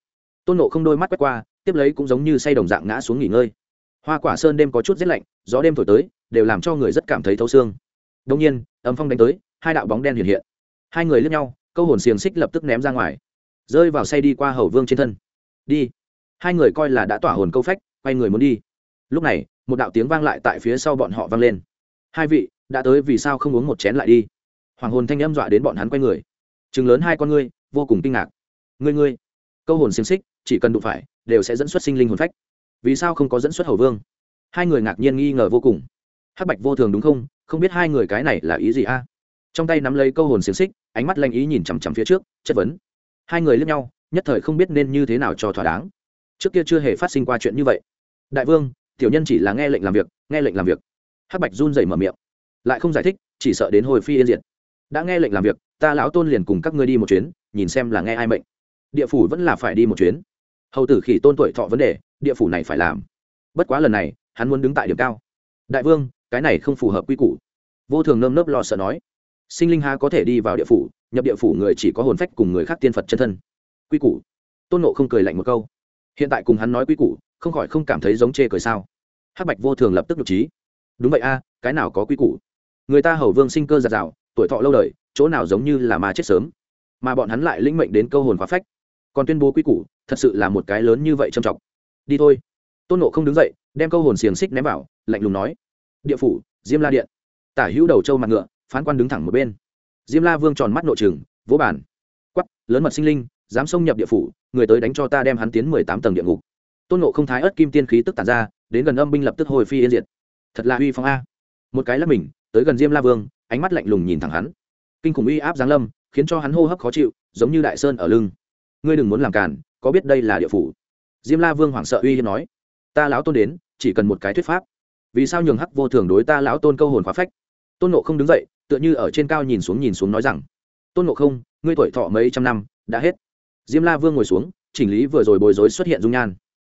Tôn nộ không đôi mắt quét qua, tiếp lấy cũng giống như say đồng dạng ngã xuống nghỉ ngơi. Hoa quả sơn đêm có chút rét lạnh, gió đêm thổi tới, đều làm cho người rất cảm thấy thấu xương đông nhiên, âm phong đánh tới, hai đạo bóng đen hiện hiện. Hai người lướt nhau, câu hồn xiềng xích lập tức ném ra ngoài. Rơi vào say đi qua hầu vương trên thân. Đi. Hai người coi là đã tỏa hồn câu phách, quay người muốn đi. Lúc này, một đạo tiếng vang lại tại phía sau bọn họ vang lên. Hai vị, đã tới vì sao không uống một chén lại đi? Hoàng hồn thanh âm dọa đến bọn hắn quay người. Chừng lớn hai con ngươi, vô cùng kinh ngạc. Ngươi ngươi. Câu hồn xiềng xích, chỉ cần đụng phải, đều sẽ dẫn xuất sinh linh hồn phách. Vì sao không có dẫn xuất hầu vương? Hai người ngạc nhiên nghi ngờ vô cùng hắc bạch vô thường đúng không? Không biết hai người cái này là ý gì a? Trong tay nắm lấy câu hồn xiềng xích, ánh mắt lanh ý nhìn chằm chằm phía trước, chất vấn. Hai người lướt nhau, nhất thời không biết nên như thế nào cho thỏa đáng. Trước kia chưa hề phát sinh qua chuyện như vậy. Đại vương, tiểu nhân chỉ là nghe lệnh làm việc, nghe lệnh làm việc. Hắc bạch run rẩy mở miệng. Lại không giải thích, chỉ sợ đến hồi phi yên diệt. Đã nghe lệnh làm việc, ta lão tôn liền cùng các ngươi đi một chuyến, nhìn xem là nghe ai mệnh. Địa phủ vẫn là phải đi một chuyến. Hầu tử khỉ tôn tuổi thọ vấn đề, địa phủ này phải làm. Bất quá lần này, hắn muốn đứng tại điểm cao. Đại vương cái này không phù hợp quy củ. Vô thường nơm nớp lo sợ nói, sinh linh há có thể đi vào địa phủ, nhập địa phủ người chỉ có hồn phách cùng người khác tiên phật chân thân. Quy củ. Tôn nộ không cười lạnh một câu. Hiện tại cùng hắn nói quy củ, không khỏi không cảm thấy giống chê cười sao. Hắc bạch vô thường lập tức nhục trí. Đúng vậy a, cái nào có quy củ? Người ta hầu vương sinh cơ giạt rào tuổi thọ lâu đời, chỗ nào giống như là ma chết sớm. Mà bọn hắn lại lĩnh mệnh đến câu hồn quá phách. Còn tuyên bố quy củ, thật sự là một cái lớn như vậy trầm trọng. Đi thôi. Tôn nộ không đứng dậy, đem câu hồn xiềng xích ném vào, lạnh lùng nói địa phủ, diêm la điện. Tả hữu đầu châu mặt ngựa, phán quan đứng thẳng một bên. Diêm la vương tròn mắt nội trường vỗ bản quắp lớn mật sinh linh, dám xông nhập địa phủ, người tới đánh cho ta đem hắn tiến mười tám tầng địa ngục. Tôn nộ không thái ớt kim tiên khí tức tàn ra, đến gần âm binh lập tức hồi phi yên diệt. Thật là uy phong a. Một cái lắp mình, tới gần diêm la vương, ánh mắt lạnh lùng nhìn thẳng hắn. Kinh khủng uy áp giáng lâm, khiến cho hắn hô hấp khó chịu, giống như đại sơn ở lưng. Ngươi đừng muốn làm cản có biết đây là địa phủ? Diêm la vương hoảng sợ uy hiếp nói. Ta lão tôn đến, chỉ cần một cái thuyết pháp vì sao nhường hắc vô thường đối ta lão tôn câu hồn khóa phách? Tôn nộ không đứng dậy, tựa như ở trên cao nhìn xuống nhìn xuống nói rằng, tôn nộ không, ngươi tuổi thọ mấy trăm năm, đã hết. Diêm la vương ngồi xuống, chỉnh lý vừa rồi bối rối xuất hiện dung nhan.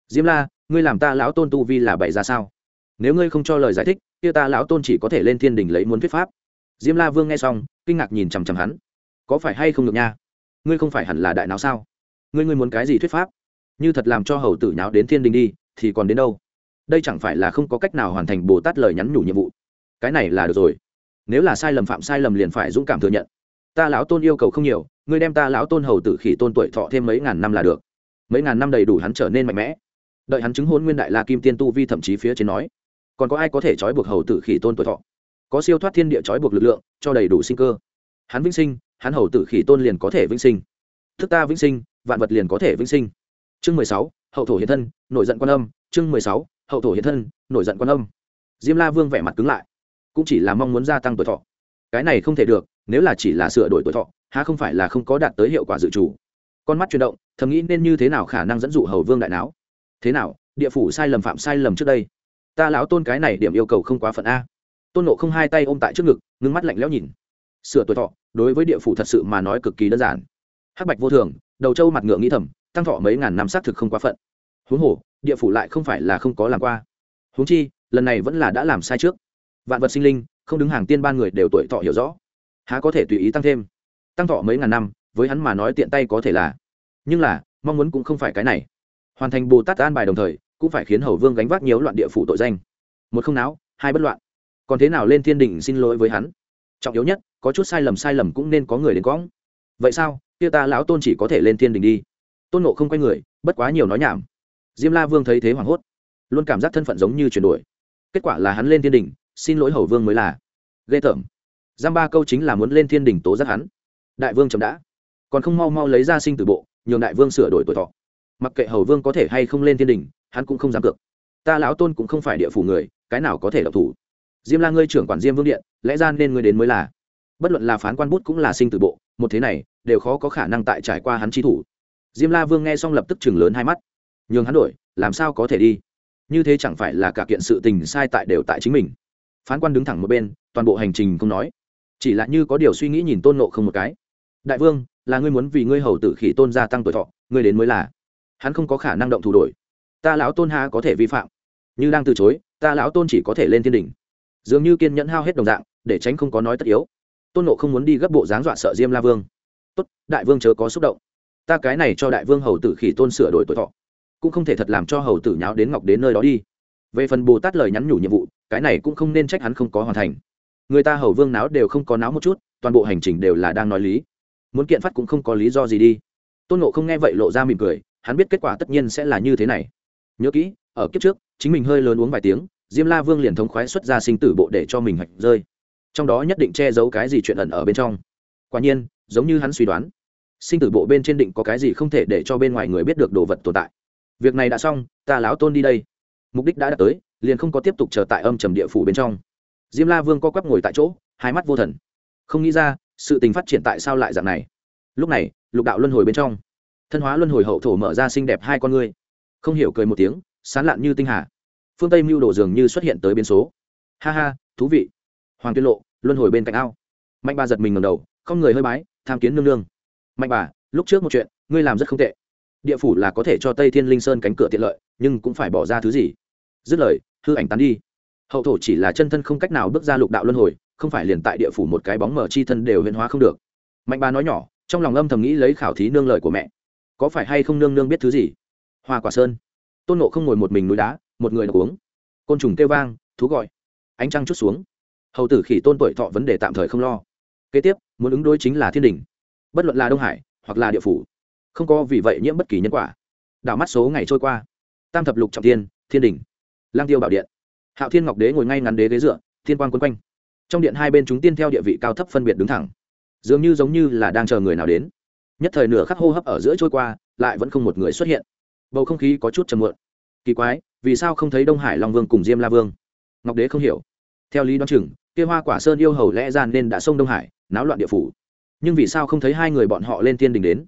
Diêm la, ngươi làm ta lão tôn tu vi là bậy ra sao? Nếu ngươi không cho lời giải thích, kia ta lão tôn chỉ có thể lên thiên đình lấy muốn thuyết pháp. Diêm la vương nghe xong, kinh ngạc nhìn chằm chằm hắn. Có phải hay không được nha? Ngươi không phải hẳn là đại não sao? Ngươi ngươi muốn cái gì thuyết pháp? Như thật làm cho hầu tử nháo đến thiên đình đi, thì còn đến đâu? Đây chẳng phải là không có cách nào hoàn thành bồ tát lời nhắn nhủ nhiệm vụ. Cái này là được rồi. Nếu là sai lầm phạm sai lầm liền phải dũng cảm thừa nhận. Ta lão tôn yêu cầu không nhiều, ngươi đem ta lão tôn hầu tử khỉ tôn tuổi thọ thêm mấy ngàn năm là được. Mấy ngàn năm đầy đủ hắn trở nên mạnh mẽ. Đợi hắn chứng hôn nguyên đại la kim tiên tu vi thậm chí phía trên nói, còn có ai có thể trói buộc hầu tử khỉ tôn tuổi thọ? Có siêu thoát thiên địa trói buộc lực lượng, cho đầy đủ sinh cơ. Hắn vĩnh sinh, hắn hầu tử khỉ tôn liền có thể vĩnh sinh. Thức ta vĩnh sinh, vạn vật liền có thể vĩnh sinh. Chương mười sáu, hậu thổ hiện thân nổi giận quan âm, chương mười sáu hậu thổ hiện thân, nổi giận quan âm. Diêm la vương vẻ mặt cứng lại. Cũng chỉ là mong muốn gia tăng tuổi thọ. Cái này không thể được, nếu là chỉ là sửa đổi tuổi thọ, há không phải là không có đạt tới hiệu quả dự trù. Con mắt chuyển động, thầm nghĩ nên như thế nào khả năng dẫn dụ hầu vương đại não thế nào, địa phủ sai lầm phạm sai lầm trước đây. Ta lão tôn cái này điểm yêu cầu không quá phận a. Tôn nộ không hai tay ôm tại trước ngực, ngưng mắt lạnh lẽo nhìn. Sửa tuổi thọ, đối với địa phủ thật sự mà nói cực kỳ đơn giản. Hắc bạch vô thường, đầu trâu mặt ngựa nghĩ thầm, tăng thọ mấy ngàn năm xác thực không quá phận huống hồ, địa phủ lại không phải là không có làm qua. Huống chi, lần này vẫn là đã làm sai trước. Vạn vật sinh linh, không đứng hàng tiên ban người đều tuổi thọ hiểu rõ. Há có thể tùy ý tăng thêm? Tăng thọ mấy ngàn năm, với hắn mà nói tiện tay có thể là. Nhưng là, mong muốn cũng không phải cái này. Hoàn thành bồ tát an bài đồng thời, cũng phải khiến hầu vương gánh vác nhiều loạn địa phủ tội danh. Một không não, hai bất loạn. Còn thế nào lên thiên đình xin lỗi với hắn? Trọng yếu nhất, có chút sai lầm sai lầm cũng nên có người đến quõng vậy sao? Kia ta lão tôn chỉ có thể lên thiên đình đi. Tôn nộ không quay người, bất quá nhiều nói nhảm diêm la vương thấy thế hoảng hốt, luôn cảm giác thân phận giống như chuyển đổi. Kết quả là hắn lên thiên đình xin lỗi hầu vương mới là. Ghê tởm. Giam ba câu chính là muốn lên thiên đình tố giác hắn. Đại vương chậm đã. Còn không mau mau lấy ra sinh từ bộ, nhường đại vương sửa đổi tuổi thọ. Mặc kệ hầu vương có thể hay không lên thiên đình hắn cũng không dám cược. Ta lão tôn cũng không phải địa phủ người, cái nào có thể độc thủ? Diêm la ngươi trưởng quản diêm vương điện, lẽ ra nên ngươi đến mới là. Bất luận là phán quan bút cũng là sinh từ bộ, một thế này, đều khó có khả năng tại trải qua hắn chi thủ. Diêm la vương nghe xong lập tức chừng lớn hai mắt nhường hắn đổi, làm sao có thể đi? Như thế chẳng phải là cả kiện sự tình sai tại đều tại chính mình. Phán quan đứng thẳng một bên, toàn bộ hành trình không nói. Chỉ là như có điều suy nghĩ nhìn tôn nộ không một cái. Đại vương, là ngươi muốn vì ngươi hầu tử khỉ tôn gia tăng tuổi thọ, ngươi đến mới là. Hắn không có khả năng động thủ đổi. Ta lão tôn ha có thể vi phạm? Như đang từ chối, ta lão tôn chỉ có thể lên thiên đình dường như kiên nhẫn hao hết đồng dạng, để tránh không có nói tất yếu. Tôn nộ không muốn đi gấp bộ dáng dọa sợ diêm la vương. Tốt, đại vương chớ có xúc động. Ta cái này cho đại vương hầu tử khỉ tôn sửa đổi tuổi thọ cũng không thể thật làm cho hầu tử nháo đến ngọc đến nơi đó đi. Về phần bồ tát lời nhắn nhủ nhiệm vụ, cái này cũng không nên trách hắn không có hoàn thành. Người ta hầu vương náo đều không có náo một chút, toàn bộ hành trình đều là đang nói lý. Muốn kiện phát cũng không có lý do gì đi. Tôn nộ không nghe vậy lộ ra mỉm cười, hắn biết kết quả tất nhiên sẽ là như thế này. Nhớ kỹ, ở kiếp trước, chính mình hơi lớn uống vài tiếng, diêm la vương liền thống khoái xuất ra sinh tử bộ để cho mình hạch rơi. Trong đó nhất định che giấu cái gì chuyện ẩn ở bên trong. Quả nhiên, giống như hắn suy đoán, sinh tử bộ bên trên định có cái gì không thể để cho bên ngoài người biết được đồ vật tồn tại việc này đã xong, ta lão tôn đi đây. Mục đích đã đạt tới, liền không có tiếp tục chờ tại âm trầm địa phủ bên trong. Diêm la vương co quắp ngồi tại chỗ, hai mắt vô thần. Không nghĩ ra, sự tình phát triển tại sao lại dạng này. Lúc này, lục đạo luân hồi bên trong. Thân hóa luân hồi hậu thổ mở ra xinh đẹp hai con ngươi. Không hiểu cười một tiếng, sán lạn như tinh hà. Phương tây mưu đồ dường như xuất hiện tới biến số. Ha ha, thú vị. Hoàng tiên lộ, luân hồi bên cạnh ao. Mạnh bà giật mình ngầm đầu, không người hơi bái, tham kiến nương nương. Mạnh bà, lúc trước một chuyện, ngươi làm rất không tệ địa phủ là có thể cho tây thiên linh sơn cánh cửa tiện lợi, nhưng cũng phải bỏ ra thứ gì? Dứt lời, hư ảnh tán đi. Hậu thổ chỉ là chân thân không cách nào bước ra lục đạo luân hồi, không phải liền tại địa phủ một cái bóng mở chi thân đều huyền hóa không được. Mạnh bà nói nhỏ, trong lòng âm thầm nghĩ lấy khảo thí nương lời của mẹ. Có phải hay không nương nương biết thứ gì? Hoa quả sơn. Tôn nộ không ngồi một mình núi đá, một người uống. Côn trùng kêu vang, thú gọi. Ánh trăng chút xuống. Hầu tử khỉ tôn tuổi thọ vấn đề tạm thời không lo. Kế tiếp, muốn ứng đối chính là thiên đình. Bất luận là đông hải, hoặc là địa phủ không có vì vậy nhiễm bất kỳ nhân quả. Đảo mắt số ngày trôi qua. Tam thập lục trọng tiên thiên đình lang tiêu bảo điện. Hạo thiên ngọc đế ngồi ngay ngắn đế ghế dựa, thiên quang quân quanh. Trong điện hai bên chúng tiên theo địa vị cao thấp phân biệt đứng thẳng. Dường như giống như là đang chờ người nào đến. Nhất thời nửa khắc hô hấp ở giữa trôi qua, lại vẫn không một người xuất hiện. Bầu không khí có chút trầm muộn. Kỳ quái, vì sao không thấy đông hải long vương cùng diêm la vương? Ngọc đế không hiểu. Theo lý đoán chừng, kia hoa quả sơn yêu hầu lẽ ra nên đã xông đông hải, náo loạn địa phủ. Nhưng vì sao không thấy hai người bọn họ lên tiên đình đến?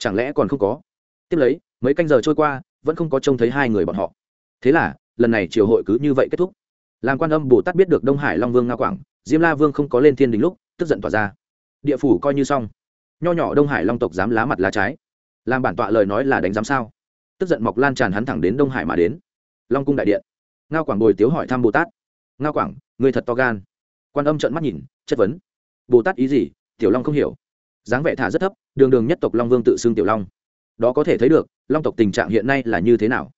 Chẳng lẽ còn không có? Tiếp lấy, mấy canh giờ trôi qua, vẫn không có trông thấy hai người bọn họ. Thế là, lần này triều hội cứ như vậy kết thúc. Làm quan âm bồ tát biết được đông hải long vương nga quảng, diêm la vương không có lên thiên đình lúc, tức giận tỏa ra. Địa phủ coi như xong. Nho nhỏ đông hải long tộc dám lá mặt lá trái. Làm bản tọa lời nói là đánh giám sao? Tức giận mọc lan tràn hắn thẳng đến đông hải mà đến. Long cung đại điện. Ngao quảng bồi tiếu hỏi thăm bồ tát. Ngao quảng, người thật to gan. Quan âm trợn mắt nhìn, chất vấn. Bồ tát ý gì? Tiểu long không hiểu dáng vẻ thả rất thấp, đường đường nhất tộc long vương tự xưng tiểu long. Đó có thể thấy được, long tộc tình trạng hiện nay là như thế nào.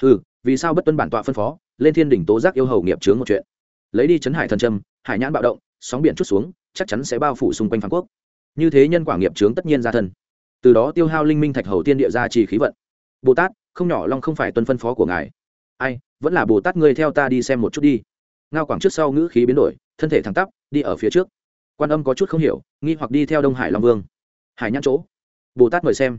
Ừ vì sao bất tuân bản tọa phân phó, lên thiên đỉnh tố giác yêu hầu nghiệp chướng một chuyện. Lấy đi chấn hải thần trâm, hải nhãn bạo động, sóng biển chút xuống, chắc chắn sẽ bao phủ xung quanh phản quốc. Như thế nhân quả nghiệp chướng tất nhiên ra thân. Từ đó tiêu hao linh minh thạch hầu tiên địa ra trì khí vận. Bồ tát, không nhỏ long không phải tuân phân phó của ngài. Ai, vẫn là bồ tát ngươi theo ta đi xem một chút đi. Ngao quảng trước sau ngữ khí biến đổi, thân thể thẳng tắp, đi ở phía trước quan âm có chút không hiểu, nghi hoặc đi theo đông hải long vương. Hải nhãn chỗ. Bồ tát mời xem.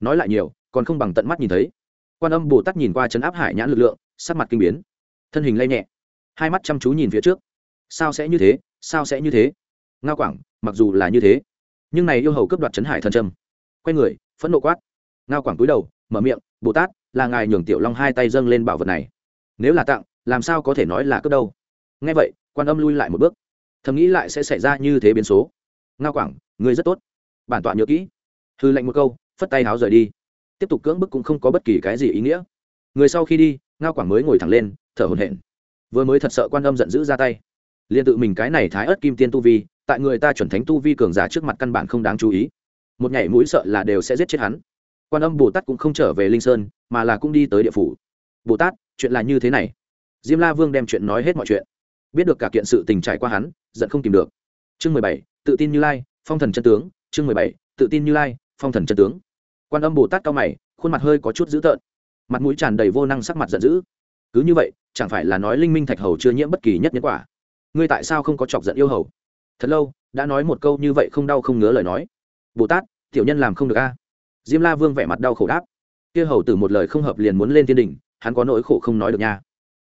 Nói lại nhiều, còn không bằng tận mắt nhìn thấy. Quan âm bồ tát nhìn qua chấn áp hải nhãn lực lượng, sắc mặt kinh biến. Thân hình lay nhẹ. Hai mắt chăm chú nhìn phía trước. Sao sẽ như thế? Sao sẽ như thế? Ngao quảng, mặc dù là như thế, nhưng này yêu hầu cấp đoạt chấn hải thần trâm. Quay người, phẫn nộ quát. Ngao quảng cúi đầu, mở miệng, bồ tát, là ngài nhường tiểu long hai tay dâng lên bảo vật này. Nếu là tặng, làm sao có thể nói là cướp đâu? Nghe vậy, quan âm lui lại một bước thầm nghĩ lại sẽ xảy ra như thế biến số. Ngao quảng người rất tốt. Bản tọa nhớ kỹ. Hư lệnh một câu, phất tay háo rời đi. Tiếp tục cưỡng bức cũng không có bất kỳ cái gì ý nghĩa. Người sau khi đi, ngao quảng mới ngồi thẳng lên, thở hồn hển. Vừa mới thật sợ quan âm giận dữ ra tay. Liền tự mình cái này thái ớt kim tiên tu vi, tại người ta chuẩn thánh tu vi cường giả trước mặt căn bản không đáng chú ý. Một nhảy mũi sợ là đều sẽ giết chết hắn. Quan âm bồ tát cũng không trở về linh sơn, mà là cũng đi tới địa phủ. Bồ tát, chuyện là như thế này. Diêm la vương đem chuyện nói hết mọi chuyện biết được cả kiện sự tình trải qua hắn, giận không tìm được. Chương mười bảy, tự tin như lai, phong thần chân tướng. Chương mười bảy, tự tin như lai, phong thần chân tướng. Quan âm bồ tát cao mày, khuôn mặt hơi có chút dữ tợn. Mặt mũi tràn đầy vô năng sắc mặt giận dữ. Cứ như vậy, chẳng phải là nói linh minh thạch hầu chưa nhiễm bất kỳ nhất nhân quả? Ngươi tại sao không có chọc giận yêu hầu? Thật lâu, đã nói một câu như vậy không đau không ngứa lời nói. Bồ tát, tiểu nhân làm không được a. Diêm la vương vẻ mặt đau khổ đáp. Kia hầu từ một lời không hợp liền muốn lên thiên đình, hắn có nỗi khổ không nói được nha.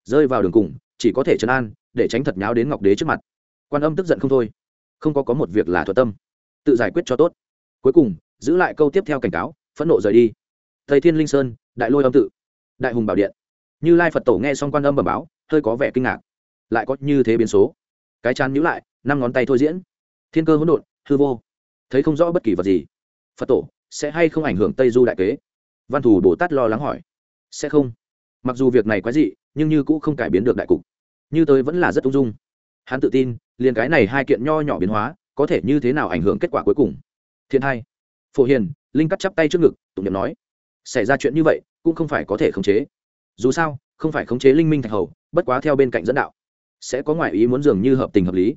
Rơi vào đường cùng chỉ có thể trấn an, để tránh thật nháo đến ngọc đế trước mặt. Quan âm tức giận không thôi. Không có có một việc là thuật tâm. Tự giải quyết cho tốt. Cuối cùng, giữ lại câu tiếp theo cảnh cáo, phẫn nộ rời đi. Thầy thiên linh sơn, đại lôi âm tự, đại hùng bảo điện. Như lai phật tổ nghe xong quan âm bẩm báo, hơi có vẻ kinh ngạc. Lại có như thế biến số. Cái chán nhữ lại, năm ngón tay thôi diễn. Thiên cơ hỗn độn, hư vô. Thấy không rõ bất kỳ vật gì. Phật tổ, sẽ hay không ảnh hưởng tây du đại kế? Văn thù bồ tát lo lắng hỏi. Sẽ không. Mặc dù việc này quái dị nhưng như cũ không cải biến được đại cục. Như tôi vẫn là rất ung dung. Hắn tự tin, liền cái này hai kiện nho nhỏ biến hóa, có thể như thế nào ảnh hưởng kết quả cuối cùng. Thiên hai. Phổ hiền, linh cắt chắp tay trước ngực, tụng niệm nói, xảy ra chuyện như vậy, cũng không phải có thể khống chế. Dù sao, không phải khống chế linh minh thạch hầu, bất quá theo bên cạnh dẫn đạo, sẽ có ngoại ý muốn dường như hợp tình hợp lý.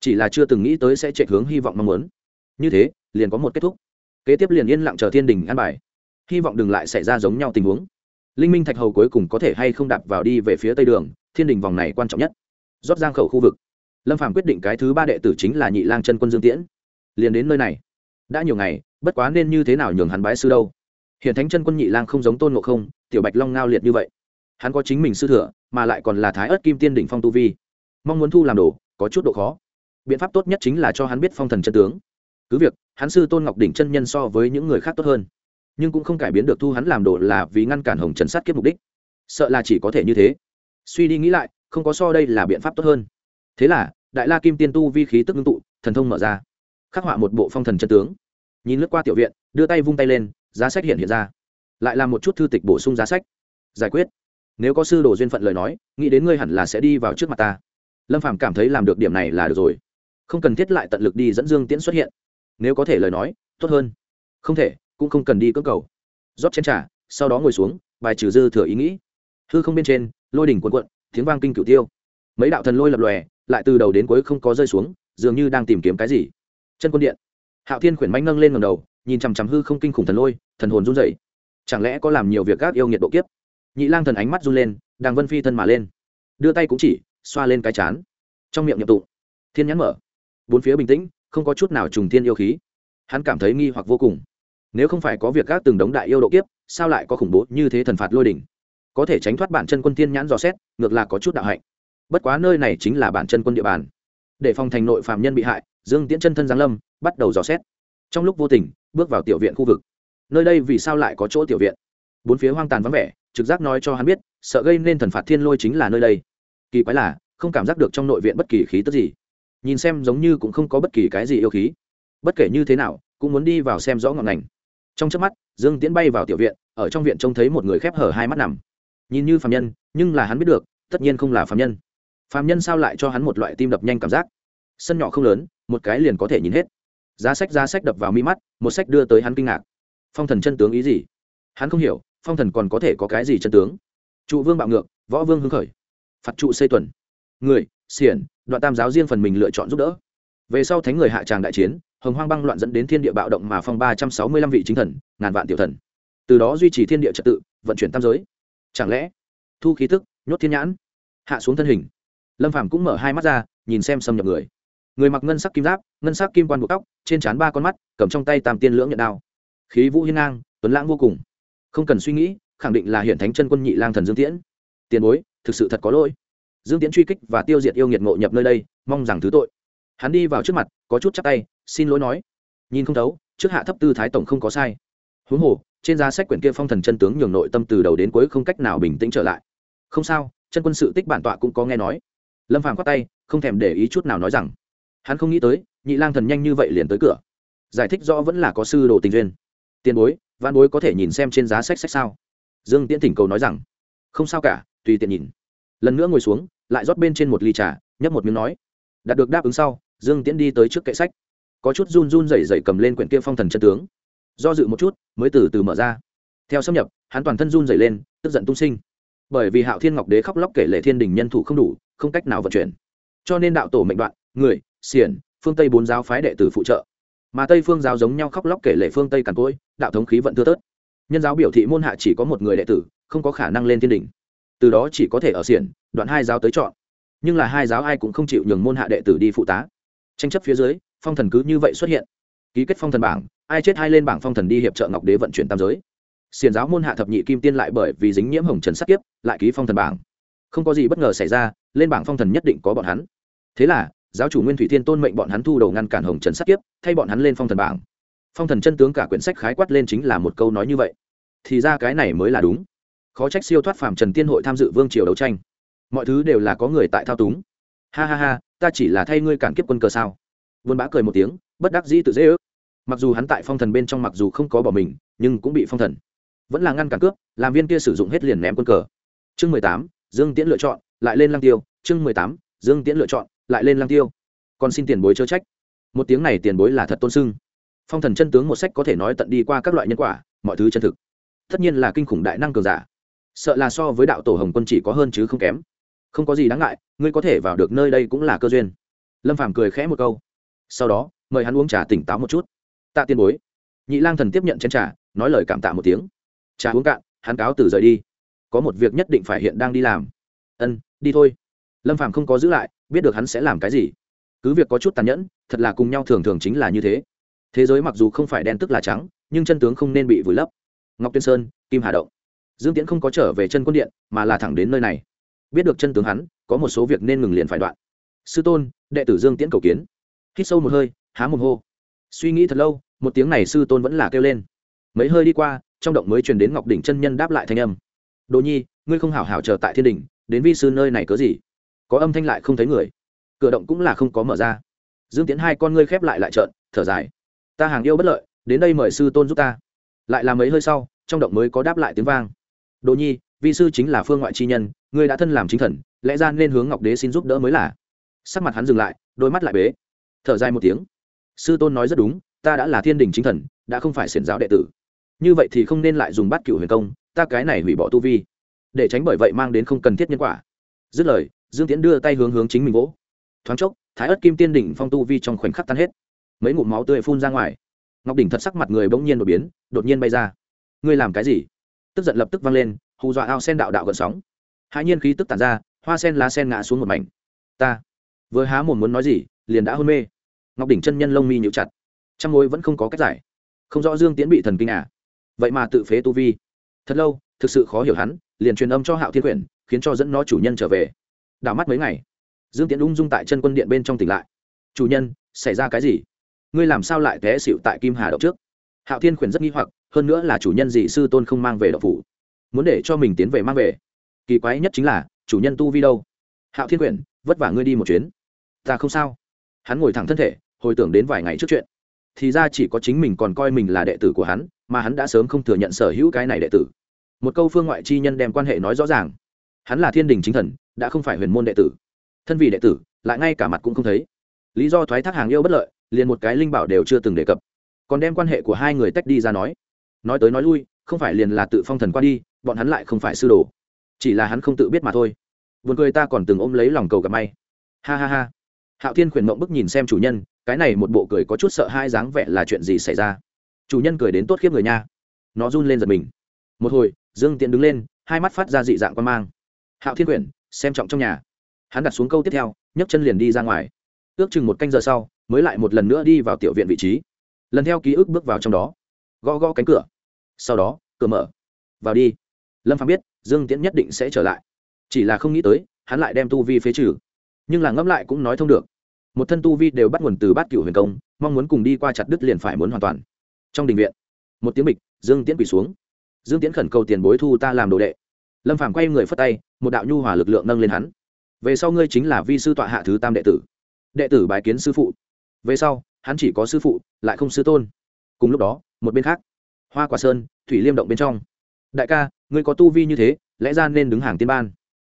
Chỉ là chưa từng nghĩ tới sẽ chạy hướng hy vọng mong muốn. Như thế, liền có một kết thúc. Kế tiếp liền yên lặng chờ thiên đình an bài. Hy vọng đừng lại xảy ra giống nhau tình huống linh minh thạch hầu cuối cùng có thể hay không đạp vào đi về phía tây đường, thiên đình vòng này quan trọng nhất. Rót giang khẩu khu vực. Lâm phàm quyết định cái thứ ba đệ tử chính là nhị lang chân quân dương tiễn. Liền đến nơi này. Đã nhiều ngày, bất quá nên như thế nào nhường hắn bái sư đâu? Hiện thánh chân quân nhị lang không giống tôn ngộ không, tiểu bạch long ngao liệt như vậy. Hắn có chính mình sư thừa, mà lại còn là thái ớt kim tiên đỉnh phong tu vi. Mong muốn thu làm đồ, có chút độ khó. Biện pháp tốt nhất chính là cho hắn biết phong thần chân tướng. Cứ việc, hắn sư tôn ngọc đỉnh chân nhân so với những người khác tốt hơn nhưng cũng không cải biến được thu hắn làm đồ là vì ngăn cản hồng trần sát kiếp mục đích. Sợ là chỉ có thể như thế. Suy đi nghĩ lại, không có so đây là biện pháp tốt hơn. Thế là, đại la kim tiên tu vi khí tức ngưng tụ, thần thông mở ra. Khắc họa một bộ phong thần chân tướng. Nhìn lướt qua tiểu viện, đưa tay vung tay lên, giá sách hiện hiện ra. Lại làm một chút thư tịch bổ sung giá sách. Giải quyết. Nếu có sư đồ duyên phận lời nói, nghĩ đến ngươi hẳn là sẽ đi vào trước mặt ta. Lâm phàm cảm thấy làm được điểm này là được rồi. Không cần thiết lại tận lực đi dẫn dương tiễn xuất hiện. Nếu có thể lời nói, tốt hơn. Không thể cũng không cần đi cưỡng cầu. Rót chén trà, sau đó ngồi xuống, bài trừ dư thừa ý nghĩ. Hư không bên trên, lôi đỉnh cuộn cuộn, tiếng vang kinh cửu tiêu. Mấy đạo thần lôi lập lòe, lại từ đầu đến cuối không có rơi xuống, dường như đang tìm kiếm cái gì. Chân quân điện. Hạo thiên khuyển manh nâng lên ngầm đầu, nhìn chằm chằm hư không kinh khủng thần lôi, thần hồn run rẩy. Chẳng lẽ có làm nhiều việc gác yêu nhiệt độ kiếp? Nhị lang thần ánh mắt run lên đang vân phi thân mà lên. Đưa tay cũng chỉ, xoa lên cái chán. Trong miệng nhập tụ thiên nhãn mở. Bốn phía bình tĩnh, không có chút nào trùng thiên yêu khí. Hắn cảm thấy nghi hoặc vô cùng nếu không phải có việc các từng đống đại yêu độ kiếp, sao lại có khủng bố như thế thần phạt lôi đỉnh? Có thể tránh thoát bản chân quân thiên nhãn dò xét, ngược là có chút đạo hạnh. Bất quá nơi này chính là bản chân quân địa bàn. Để phòng thành nội phạm nhân bị hại, dương tiễn chân thân giáng lâm, bắt đầu dò xét. Trong lúc vô tình, bước vào tiểu viện khu vực. Nơi đây vì sao lại có chỗ tiểu viện? Bốn phía hoang tàn vắng vẻ, trực giác nói cho hắn biết, sợ gây nên thần phạt thiên lôi chính là nơi đây. Kỳ quái là, không cảm giác được trong nội viện bất kỳ khí tức gì. Nhìn xem giống như cũng không có bất kỳ cái gì yêu khí. Bất kể như thế nào, cũng muốn đi vào xem rõ ngọn ngành trong chớp mắt, dương tiễn bay vào tiểu viện, ở trong viện trông thấy một người khép hở hai mắt nằm. Nhìn như phạm nhân, nhưng là hắn biết được, tất nhiên không là phạm nhân. Phạm nhân sao lại cho hắn một loại tim đập nhanh cảm giác? Sân nhỏ không lớn, một cái liền có thể nhìn hết. Giá sách giá sách đập vào mi mắt, một sách đưa tới hắn kinh ngạc. Phong thần chân tướng ý gì? Hắn không hiểu, phong thần còn có thể có cái gì chân tướng? Trụ vương bạo ngược, võ vương hưng khởi. Phạt trụ xây tuần. Người, xiển, đoạn tam giáo riêng phần mình lựa chọn giúp đỡ. Về sau thánh người hạ tràng đại chiến hồng hoang băng loạn dẫn đến thiên địa bạo động mà phong ba trăm sáu mươi lăm vị chính thần, ngàn vạn tiểu thần. Từ đó duy trì thiên địa trật tự, vận chuyển tam giới. Chẳng lẽ, thu khí tức, nhốt thiên nhãn, hạ xuống thân hình? Lâm phàm cũng mở hai mắt ra, nhìn xem xâm nhập người. Người mặc ngân sắc kim giáp, ngân sắc kim quan buộc tóc, trên trán ba con mắt, cầm trong tay tam tiên lưỡng nhận đao. Khí vũ hiên ngang, tuấn lãng vô cùng. Không cần suy nghĩ, khẳng định là hiện thánh chân quân nhị lang thần dương tiễn. Tiền bối, thực sự thật có lỗi. Dương tiễn truy kích và tiêu diệt yêu nghiệt ngộ nhập nơi đây, mong rằng thứ tội hắn đi vào trước mặt, có chút chắc tay, xin lỗi nói. Nhìn không thấu, trước hạ thấp tư thái tổng không có sai. Huống hồ, trên giá sách quyển kia phong thần chân tướng nhường nội tâm từ đầu đến cuối không cách nào bình tĩnh trở lại. Không sao, chân quân sự tích bản tọa cũng có nghe nói. Lâm phàm khoát tay, không thèm để ý chút nào nói rằng, hắn không nghĩ tới, nhị lang thần nhanh như vậy liền tới cửa. Giải thích rõ vẫn là có sư đồ tình duyên. Tiền bối văn bối có thể nhìn xem trên giá sách sách sao? Dương tiễn thỉnh cầu nói rằng, không sao cả, tùy tiện nhìn. Lần nữa ngồi xuống, lại rót bên trên một ly trà, nhấp một miếng nói. Đạt được đáp ứng sau dương tiễn đi tới trước kệ sách. Có chút run run rẩy rẩy cầm lên quyển kia phong thần chân tướng. Do dự một chút, mới từ từ mở ra. Theo xâm nhập, hắn toàn thân run rẩy lên, tức giận tung sinh. Bởi vì hạo thiên ngọc đế khóc lóc kể lệ thiên đình nhân thủ không đủ, không cách nào vận chuyển. Cho nên đạo tổ mệnh đoạn, người, xiển, phương tây bốn giáo phái đệ tử phụ trợ. Mà tây phương giáo giống nhau khóc lóc kể lệ phương tây càn cối, đạo thống khí vận thưa tớt nhân giáo biểu thị môn hạ chỉ có một người đệ tử, không có khả năng lên thiên đình. Từ đó chỉ có thể ở xiển, đoạn hai giáo tới chọn. Nhưng là hai giáo ai cũng không chịu nhường môn hạ đệ tử đi phụ tá tranh chấp phía dưới, phong thần cứ như vậy xuất hiện. Ký kết phong thần bảng, ai chết hai lên bảng phong thần đi hiệp trợ ngọc đế vận chuyển tam giới. Xiền giáo môn hạ thập nhị kim tiên lại bởi vì dính nhiễm hồng trần sắc kiếp, lại ký phong thần bảng. Không có gì bất ngờ xảy ra, lên bảng phong thần nhất định có bọn hắn. Thế là, giáo chủ nguyên thủy thiên tôn mệnh bọn hắn thu đầu ngăn cản hồng trần sắc kiếp, thay bọn hắn lên phong thần bảng. Phong thần chân tướng cả quyển sách khái quát lên chính là một câu nói như vậy. Thì ra cái này mới là đúng. Khó trách siêu thoát phàm trần tiên hội tham dự vương triều đấu tranh. Mọi thứ đều là có người tại thao túng. Ha ha ha ta chỉ là thay ngươi cản kiếp quân cờ sao? Vân bã cười một tiếng, bất đắc dĩ tự dễ ước. Mặc dù hắn tại phong thần bên trong mặc dù không có bỏ mình, nhưng cũng bị phong thần. Vẫn là ngăn cản cướp, làm viên kia sử dụng hết liền ném quân cờ. Chương mười tám, dương tiễn lựa chọn, lại lên lăng tiêu. Chương mười tám, dương tiễn lựa chọn, lại lên lăng tiêu. Còn xin tiền bối chớ trách. Một tiếng này tiền bối là thật tôn sưng. Phong thần chân tướng một sách có thể nói tận đi qua các loại nhân quả, mọi thứ chân thực. Tất nhiên là kinh khủng đại năng cường giả. Sợ là so với đạo tổ hồng quân chỉ có hơn chứ không kém không có gì đáng ngại, ngươi có thể vào được nơi đây cũng là cơ duyên. Lâm phàm cười khẽ một câu. Sau đó, mời hắn uống trà tỉnh táo một chút. Tạ tiên bối. Nhị lang thần tiếp nhận chén trà, nói lời cảm tạ một tiếng. Trà uống cạn, hắn cáo từ rời đi. Có một việc nhất định phải hiện đang đi làm. Ân, đi thôi. Lâm phàm không có giữ lại, biết được hắn sẽ làm cái gì. Cứ việc có chút tàn nhẫn, thật là cùng nhau thường thường chính là như thế. Thế giới mặc dù không phải đen tức là trắng, nhưng chân tướng không nên bị vùi lấp. Ngọc tuyên sơn, kim hà động. Dương tiễn không có trở về chân quân điện, mà là thẳng đến nơi này biết được chân tướng hắn, có một số việc nên ngừng liền phải đoạn. Sư tôn, đệ tử dương tiễn cầu kiến. Hít sâu một hơi, há mồm hô. Suy nghĩ thật lâu, một tiếng này sư tôn vẫn là kêu lên. Mấy hơi đi qua, trong động mới truyền đến ngọc đỉnh chân nhân đáp lại thanh âm. Đồ nhi, ngươi không hảo hảo chờ tại thiên đình, đến vi sư nơi này cớ gì? Có âm thanh lại không thấy người. Cửa động cũng là không có mở ra. Dương tiến hai con ngươi khép lại lại trợn, thở dài. Ta hàng yêu bất lợi, đến đây mời sư tôn giúp ta. Lại là mấy hơi sau, trong động mới có đáp lại tiếng vang. Đồ nhi vi sư chính là phương ngoại chi nhân, ngươi đã thân làm chính thần, lẽ ra nên hướng ngọc đế xin giúp đỡ mới là. Sắc mặt hắn dừng lại, đôi mắt lại bế. Thở dài một tiếng. Sư tôn nói rất đúng, ta đã là thiên đình chính thần, đã không phải xiển giáo đệ tử. Như vậy thì không nên lại dùng bát cựu huyền công, ta cái này hủy bỏ tu vi. Để tránh bởi vậy mang đến không cần thiết nhân quả. Dứt lời, dương tiễn đưa tay hướng hướng chính mình vỗ. Thoáng chốc, thái ớt kim tiên đỉnh phong tu vi trong khoảnh khắc tan hết. Mấy ngụm máu tươi phun ra ngoài. Ngọc đỉnh thật sắc mặt người bỗng nhiên đột biến, đột nhiên bay ra. Ngươi làm cái gì? Tức giận lập tức vang lên hù dọa ao sen đạo đạo gần sóng. Hai nhiên khí tức tàn ra, hoa sen lá sen ngã xuống một mảnh. Ta vừa há mồm muốn nói gì, liền đã hôn mê. Ngọc đỉnh chân nhân lông mi nhịu chặt. Trong môi vẫn không có cách giải. Không rõ dương tiễn bị thần kinh à? Vậy mà tự phế tu vi. Thật lâu, thực sự khó hiểu hắn, liền truyền âm cho hạo thiên quyển, khiến cho dẫn nó chủ nhân trở về. Đảo mắt mấy ngày, dương tiễn ung dung tại chân quân điện bên trong tỉnh lại. Chủ nhân, xảy ra cái gì? Ngươi làm sao lại té xịu tại kim hà động trước? Hạo thiên quyển rất nghi hoặc, hơn nữa là chủ nhân dị sư tôn không mang về đậu phủ? Muốn để cho mình tiến về mang về. Kỳ quái nhất chính là, chủ nhân tu vi đâu? Hạo thiên quyển, vất vả ngươi đi một chuyến. Ta không sao. Hắn ngồi thẳng thân thể, hồi tưởng đến vài ngày trước chuyện. Thì ra chỉ có chính mình còn coi mình là đệ tử của hắn, mà hắn đã sớm không thừa nhận sở hữu cái này đệ tử. Một câu phương ngoại chi nhân đem quan hệ nói rõ ràng. Hắn là thiên đình chính thần, đã không phải huyền môn đệ tử. Thân vị đệ tử, lại ngay cả mặt cũng không thấy. Lý do thoái thác hàng yêu bất lợi, liền một cái linh bảo đều chưa từng đề cập. Còn đem quan hệ của hai người tách đi ra nói. Nói tới nói lui, không phải liền là tự phong thần qua đi bọn hắn lại không phải sư đồ. Chỉ là hắn không tự biết mà thôi. Buồn cười ta còn từng ôm lấy lòng cầu gặp may. Ha ha ha. Hạo thiên khuyển mộng bức nhìn xem chủ nhân, cái này một bộ cười có chút sợ hai dáng vẻ là chuyện gì xảy ra? Chủ nhân cười đến tốt khiếp người nha. Nó run lên giật mình. Một hồi, dương tiện đứng lên, hai mắt phát ra dị dạng quan mang. Hạo thiên quyển xem trọng trong nhà. Hắn đặt xuống câu tiếp theo, nhấc chân liền đi ra ngoài. Ước chừng một canh giờ sau, mới lại một lần nữa đi vào tiểu viện vị trí. Lần theo ký ức bước vào trong đó. Gõ gõ cánh cửa. Sau đó, cửa mở. Vào đi lâm phạm biết dương tiễn nhất định sẽ trở lại chỉ là không nghĩ tới hắn lại đem tu vi phế trừ nhưng là ngẫm lại cũng nói thông được một thân tu vi đều bắt nguồn từ bát cửu huyền công mong muốn cùng đi qua chặt đứt liền phải muốn hoàn toàn trong đình viện một tiếng bịch dương tiễn quỳ xuống dương tiễn khẩn cầu tiền bối thu ta làm đồ đệ lâm phàm quay người phất tay một đạo nhu hòa lực lượng nâng lên hắn về sau ngươi chính là vi sư tọa hạ thứ tam đệ tử đệ tử bài kiến sư phụ về sau hắn chỉ có sư phụ lại không sư tôn cùng lúc đó một bên khác hoa quả sơn thủy liêm động bên trong đại ca, ngươi có tu vi như thế, lẽ ra nên đứng hàng tiên ban.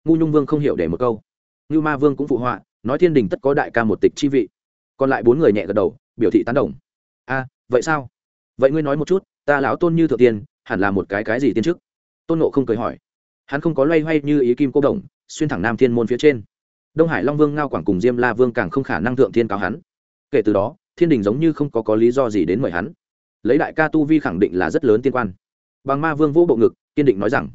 Ngu nhung vương không hiểu để một câu. Ngưu ma vương cũng phụ họa, nói thiên đình tất có đại ca một tịch chi vị. Còn lại bốn người nhẹ gật đầu, biểu thị tán đồng. A, vậy sao? Vậy ngươi nói một chút, ta lão tôn như thượng tiên, hẳn là một cái cái gì tiên chức? Tôn nộ không cười hỏi. Hắn không có loay hoay như ý kim cô đồng, xuyên thẳng nam thiên môn phía trên. Đông hải long vương ngao quảng cùng diêm la vương càng không khả năng thượng thiên cáo hắn. Kể từ đó, thiên đình giống như không có có lý do gì đến mời hắn. Lấy đại ca tu vi khẳng định là rất lớn tiên quan bằng ma vương vũ bộ ngực, kiên định nói rằng,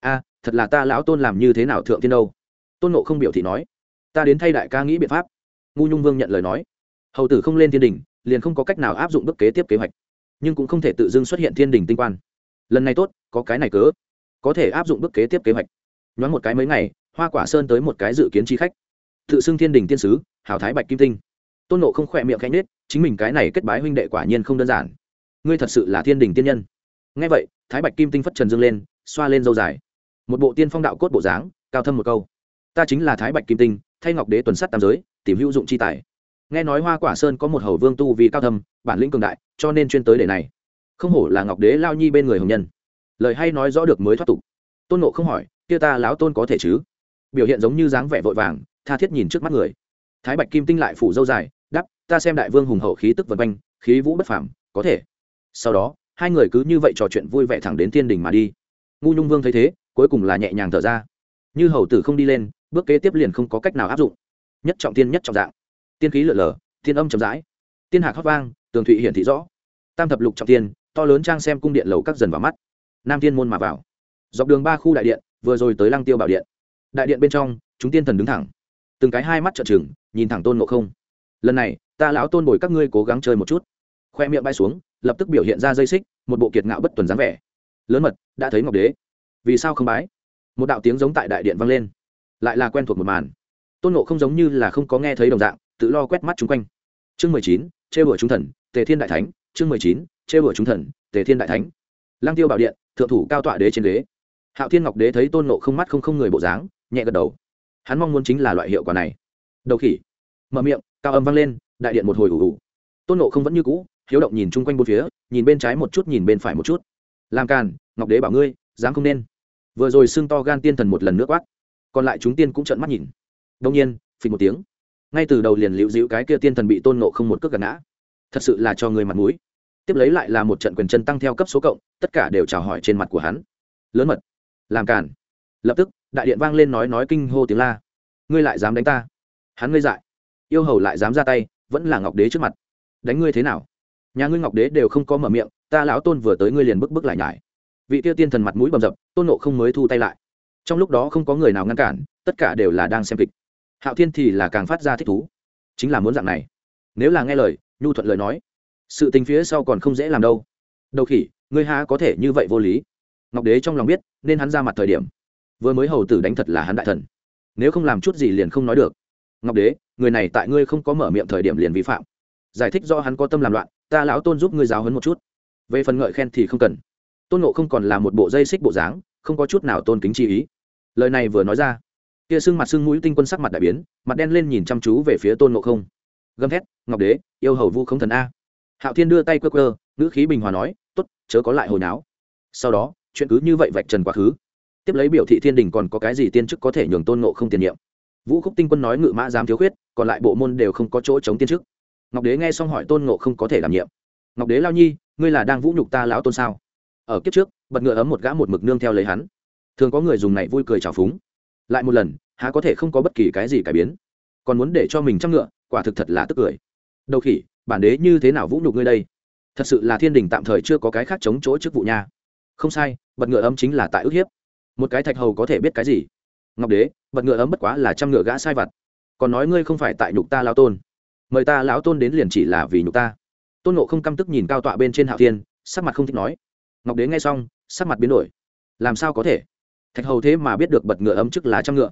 a, thật là ta lão tôn làm như thế nào thượng thiên đâu? Tôn nộ không biểu thị nói, ta đến thay đại ca nghĩ biện pháp. Ngu nhung vương nhận lời nói, hầu tử không lên thiên đình liền không có cách nào áp dụng bước kế tiếp kế hoạch, nhưng cũng không thể tự dưng xuất hiện thiên đình tinh quan. Lần này tốt, có cái này cớ, có thể áp dụng bước kế tiếp kế hoạch. Nhoáng một cái mấy ngày, hoa quả sơn tới một cái dự kiến chi khách. Tự xưng thiên đình tiên sứ, hào thái bạch kim tinh. Tôn nộ không khỏe miệng khanh nết chính mình cái này kết bái huynh đệ quả nhiên không đơn giản. Ngươi thật sự là thiên đình tiên nhân. Ngay vậy thái bạch kim tinh phất trần dương lên, xoa lên dâu dài. Một bộ tiên phong đạo cốt bộ dáng, cao thâm một câu. Ta chính là thái bạch kim tinh, thay ngọc đế tuần sắt tam giới, tìm hữu dụng chi tài. Nghe nói hoa quả sơn có một hầu vương tu vì cao thâm, bản lĩnh cường đại, cho nên chuyên tới để này. Không hổ là ngọc đế lao nhi bên người hồng nhân. Lời hay nói rõ được mới thoát tục. Tôn nộ không hỏi, kia ta láo tôn có thể chứ? Biểu hiện giống như dáng vẻ vội vàng, tha thiết nhìn trước mắt người. Thái bạch kim tinh lại phủ dâu dài đắp ta xem đại vương hùng hậu khí tức vân quanh, khí vũ bất phảm có thể. Sau đó hai người cứ như vậy trò chuyện vui vẻ thẳng đến thiên đình mà đi. Ngu nhung vương thấy thế, cuối cùng là nhẹ nhàng thở ra. Như hầu tử không đi lên, bước kế tiếp liền không có cách nào áp dụng. Nhất trọng tiên nhất trọng dạng. Tiên khí lở lở, thiên âm chậm rãi. Tiên hạc hót vang, tường thụy hiển thị rõ. Tam thập lục trọng tiên to lớn trang xem cung điện lầu các dần vào mắt. Nam tiên môn mà vào. Dọc đường ba khu đại điện, vừa rồi tới lăng tiêu bảo điện. Đại điện bên trong, chúng tiên thần đứng thẳng. Từng cái hai mắt trợn trừng, nhìn thẳng tôn ngộ không. Lần này, ta lão tôn bồi các ngươi cố gắng chơi một chút khoe miệng bay xuống, lập tức biểu hiện ra dây xích, một bộ kiệt ngạo bất tuần dáng vẻ. Lớn mật, đã thấy ngọc đế. Vì sao không bái? Một đạo tiếng giống tại đại điện vang lên. Lại là quen thuộc một màn. Tôn nộ không giống như là không có nghe thấy đồng dạng, tự lo quét mắt chung quanh. Chương mười chín chê bửa chúng thần, tề thiên đại thánh. Chương mười chín chê bửa chúng thần, tề thiên đại thánh. Lang tiêu bảo điện, thượng thủ cao tọa đế trên đế. Hạo thiên ngọc đế thấy tôn nộ không mắt không không người bộ dáng, nhẹ gật đầu. Hắn mong muốn chính là loại hiệu quả này. Đầu khỉ. Mở miệng, cao âm vang lên, đại điện một hồi ủ ủ tôn nộ không vẫn như cũ hiếu động nhìn chung quanh bốn phía, nhìn bên trái một chút, nhìn bên phải một chút. Làm càn, ngọc đế bảo ngươi, dám không nên. Vừa rồi xưng to gan tiên thần một lần nước quát. Còn lại chúng tiên cũng trợn mắt nhìn. Đông nhiên, phình một tiếng. Ngay từ đầu liền liễu dịu cái kia tiên thần bị tôn nộ không một cước gạt ngã. Thật sự là cho người mặt mũi. Tiếp lấy lại là một trận quyền chân tăng theo cấp số cộng, tất cả đều chào hỏi trên mặt của hắn. Lớn mật. Làm cản lập tức, đại điện vang lên nói nói kinh hô tiếng la. Ngươi lại dám đánh ta. Hắn ngươi dại. Yêu hầu lại dám ra tay, vẫn là ngọc đế trước mặt. Đánh ngươi thế nào? Nhà ngươi ngọc đế đều không có mở miệng, ta lão tôn vừa tới ngươi liền bức bức lại nhải. Vị tiêu tiên thần mặt mũi bầm dập, tôn nộ không mới thu tay lại. Trong lúc đó không có người nào ngăn cản, tất cả đều là đang xem kịch. Hạo thiên thì là càng phát ra thích thú. Chính là muốn dạng này. Nếu là nghe lời, nhu thuận lời nói, sự tình phía sau còn không dễ làm đâu. Đầu khỉ, ngươi há có thể như vậy vô lý? Ngọc đế trong lòng biết, nên hắn ra mặt thời điểm. Vừa mới hầu tử đánh thật là hắn đại thần. Nếu không làm chút gì liền không nói được. Ngọc đế, người này tại ngươi không có mở miệng thời điểm liền vi phạm. Giải thích do hắn có tâm làm loạn ta lão tôn giúp ngươi giáo hấn một chút. Về phần ngợi khen thì không cần. Tôn nộ không còn là một bộ dây xích bộ dáng, không có chút nào tôn kính chi ý. Lời này vừa nói ra, kia xương mặt xương mũi tinh quân sắc mặt đại biến, mặt đen lên nhìn chăm chú về phía tôn nộ không. Gầm thét, ngọc đế, yêu hầu vu không thần a. Hạo thiên đưa tay quơ quơ, ngữ khí bình hòa nói t ố t chớ có lại hồi náo. Sau đó, chuyện cứ như vậy vạch trần quá khứ. Tiếp lấy biểu thị thiên đình còn có cái gì tiên chức có thể nhường tôn nộ không tiền nhiệm. Vũ khúc tinh quân nói ngự mã dám thiếu khuyết, còn lại bộ môn đều không có chỗ chống tiên chức ngọc đế nghe xong hỏi tôn ngộ không có thể đảm nhiệm. Ngọc đế lao nhi, ngươi là đang vũ nhục ta lão tôn sao? Ở kiếp trước, bật ngựa ấm một gã một mực nương theo lấy hắn. Thường có người dùng này vui cười trào phúng. Lại một lần, há có thể không có bất kỳ cái gì cải biến. Còn muốn để cho mình chăm ngựa, quả thực thật là tức cười. Đầu khỉ, bản đế như thế nào vũ nhục ngươi đây? Thật sự là thiên đình tạm thời chưa có cái khác chống chỗ chức vụ nha. Không sai, bật ngựa ấm chính là tại ức hiếp. Một cái thạch hầu có thể biết cái gì? Ngọc đế, bật ngựa ấm bất quá là trăm ngựa gã sai vặt. Còn nói ngươi không phải tại nhục ta lao tôn mời ta lão tôn đến liền chỉ là vì nhục ta. Tôn nộ không căm tức nhìn cao tọa bên trên hạo thiên, sắc mặt không thích nói. Ngọc đế nghe xong, sắc mặt biến đổi. Làm sao có thể? Thạch hầu thế mà biết được bật ngựa ấm chức lá trăm ngựa.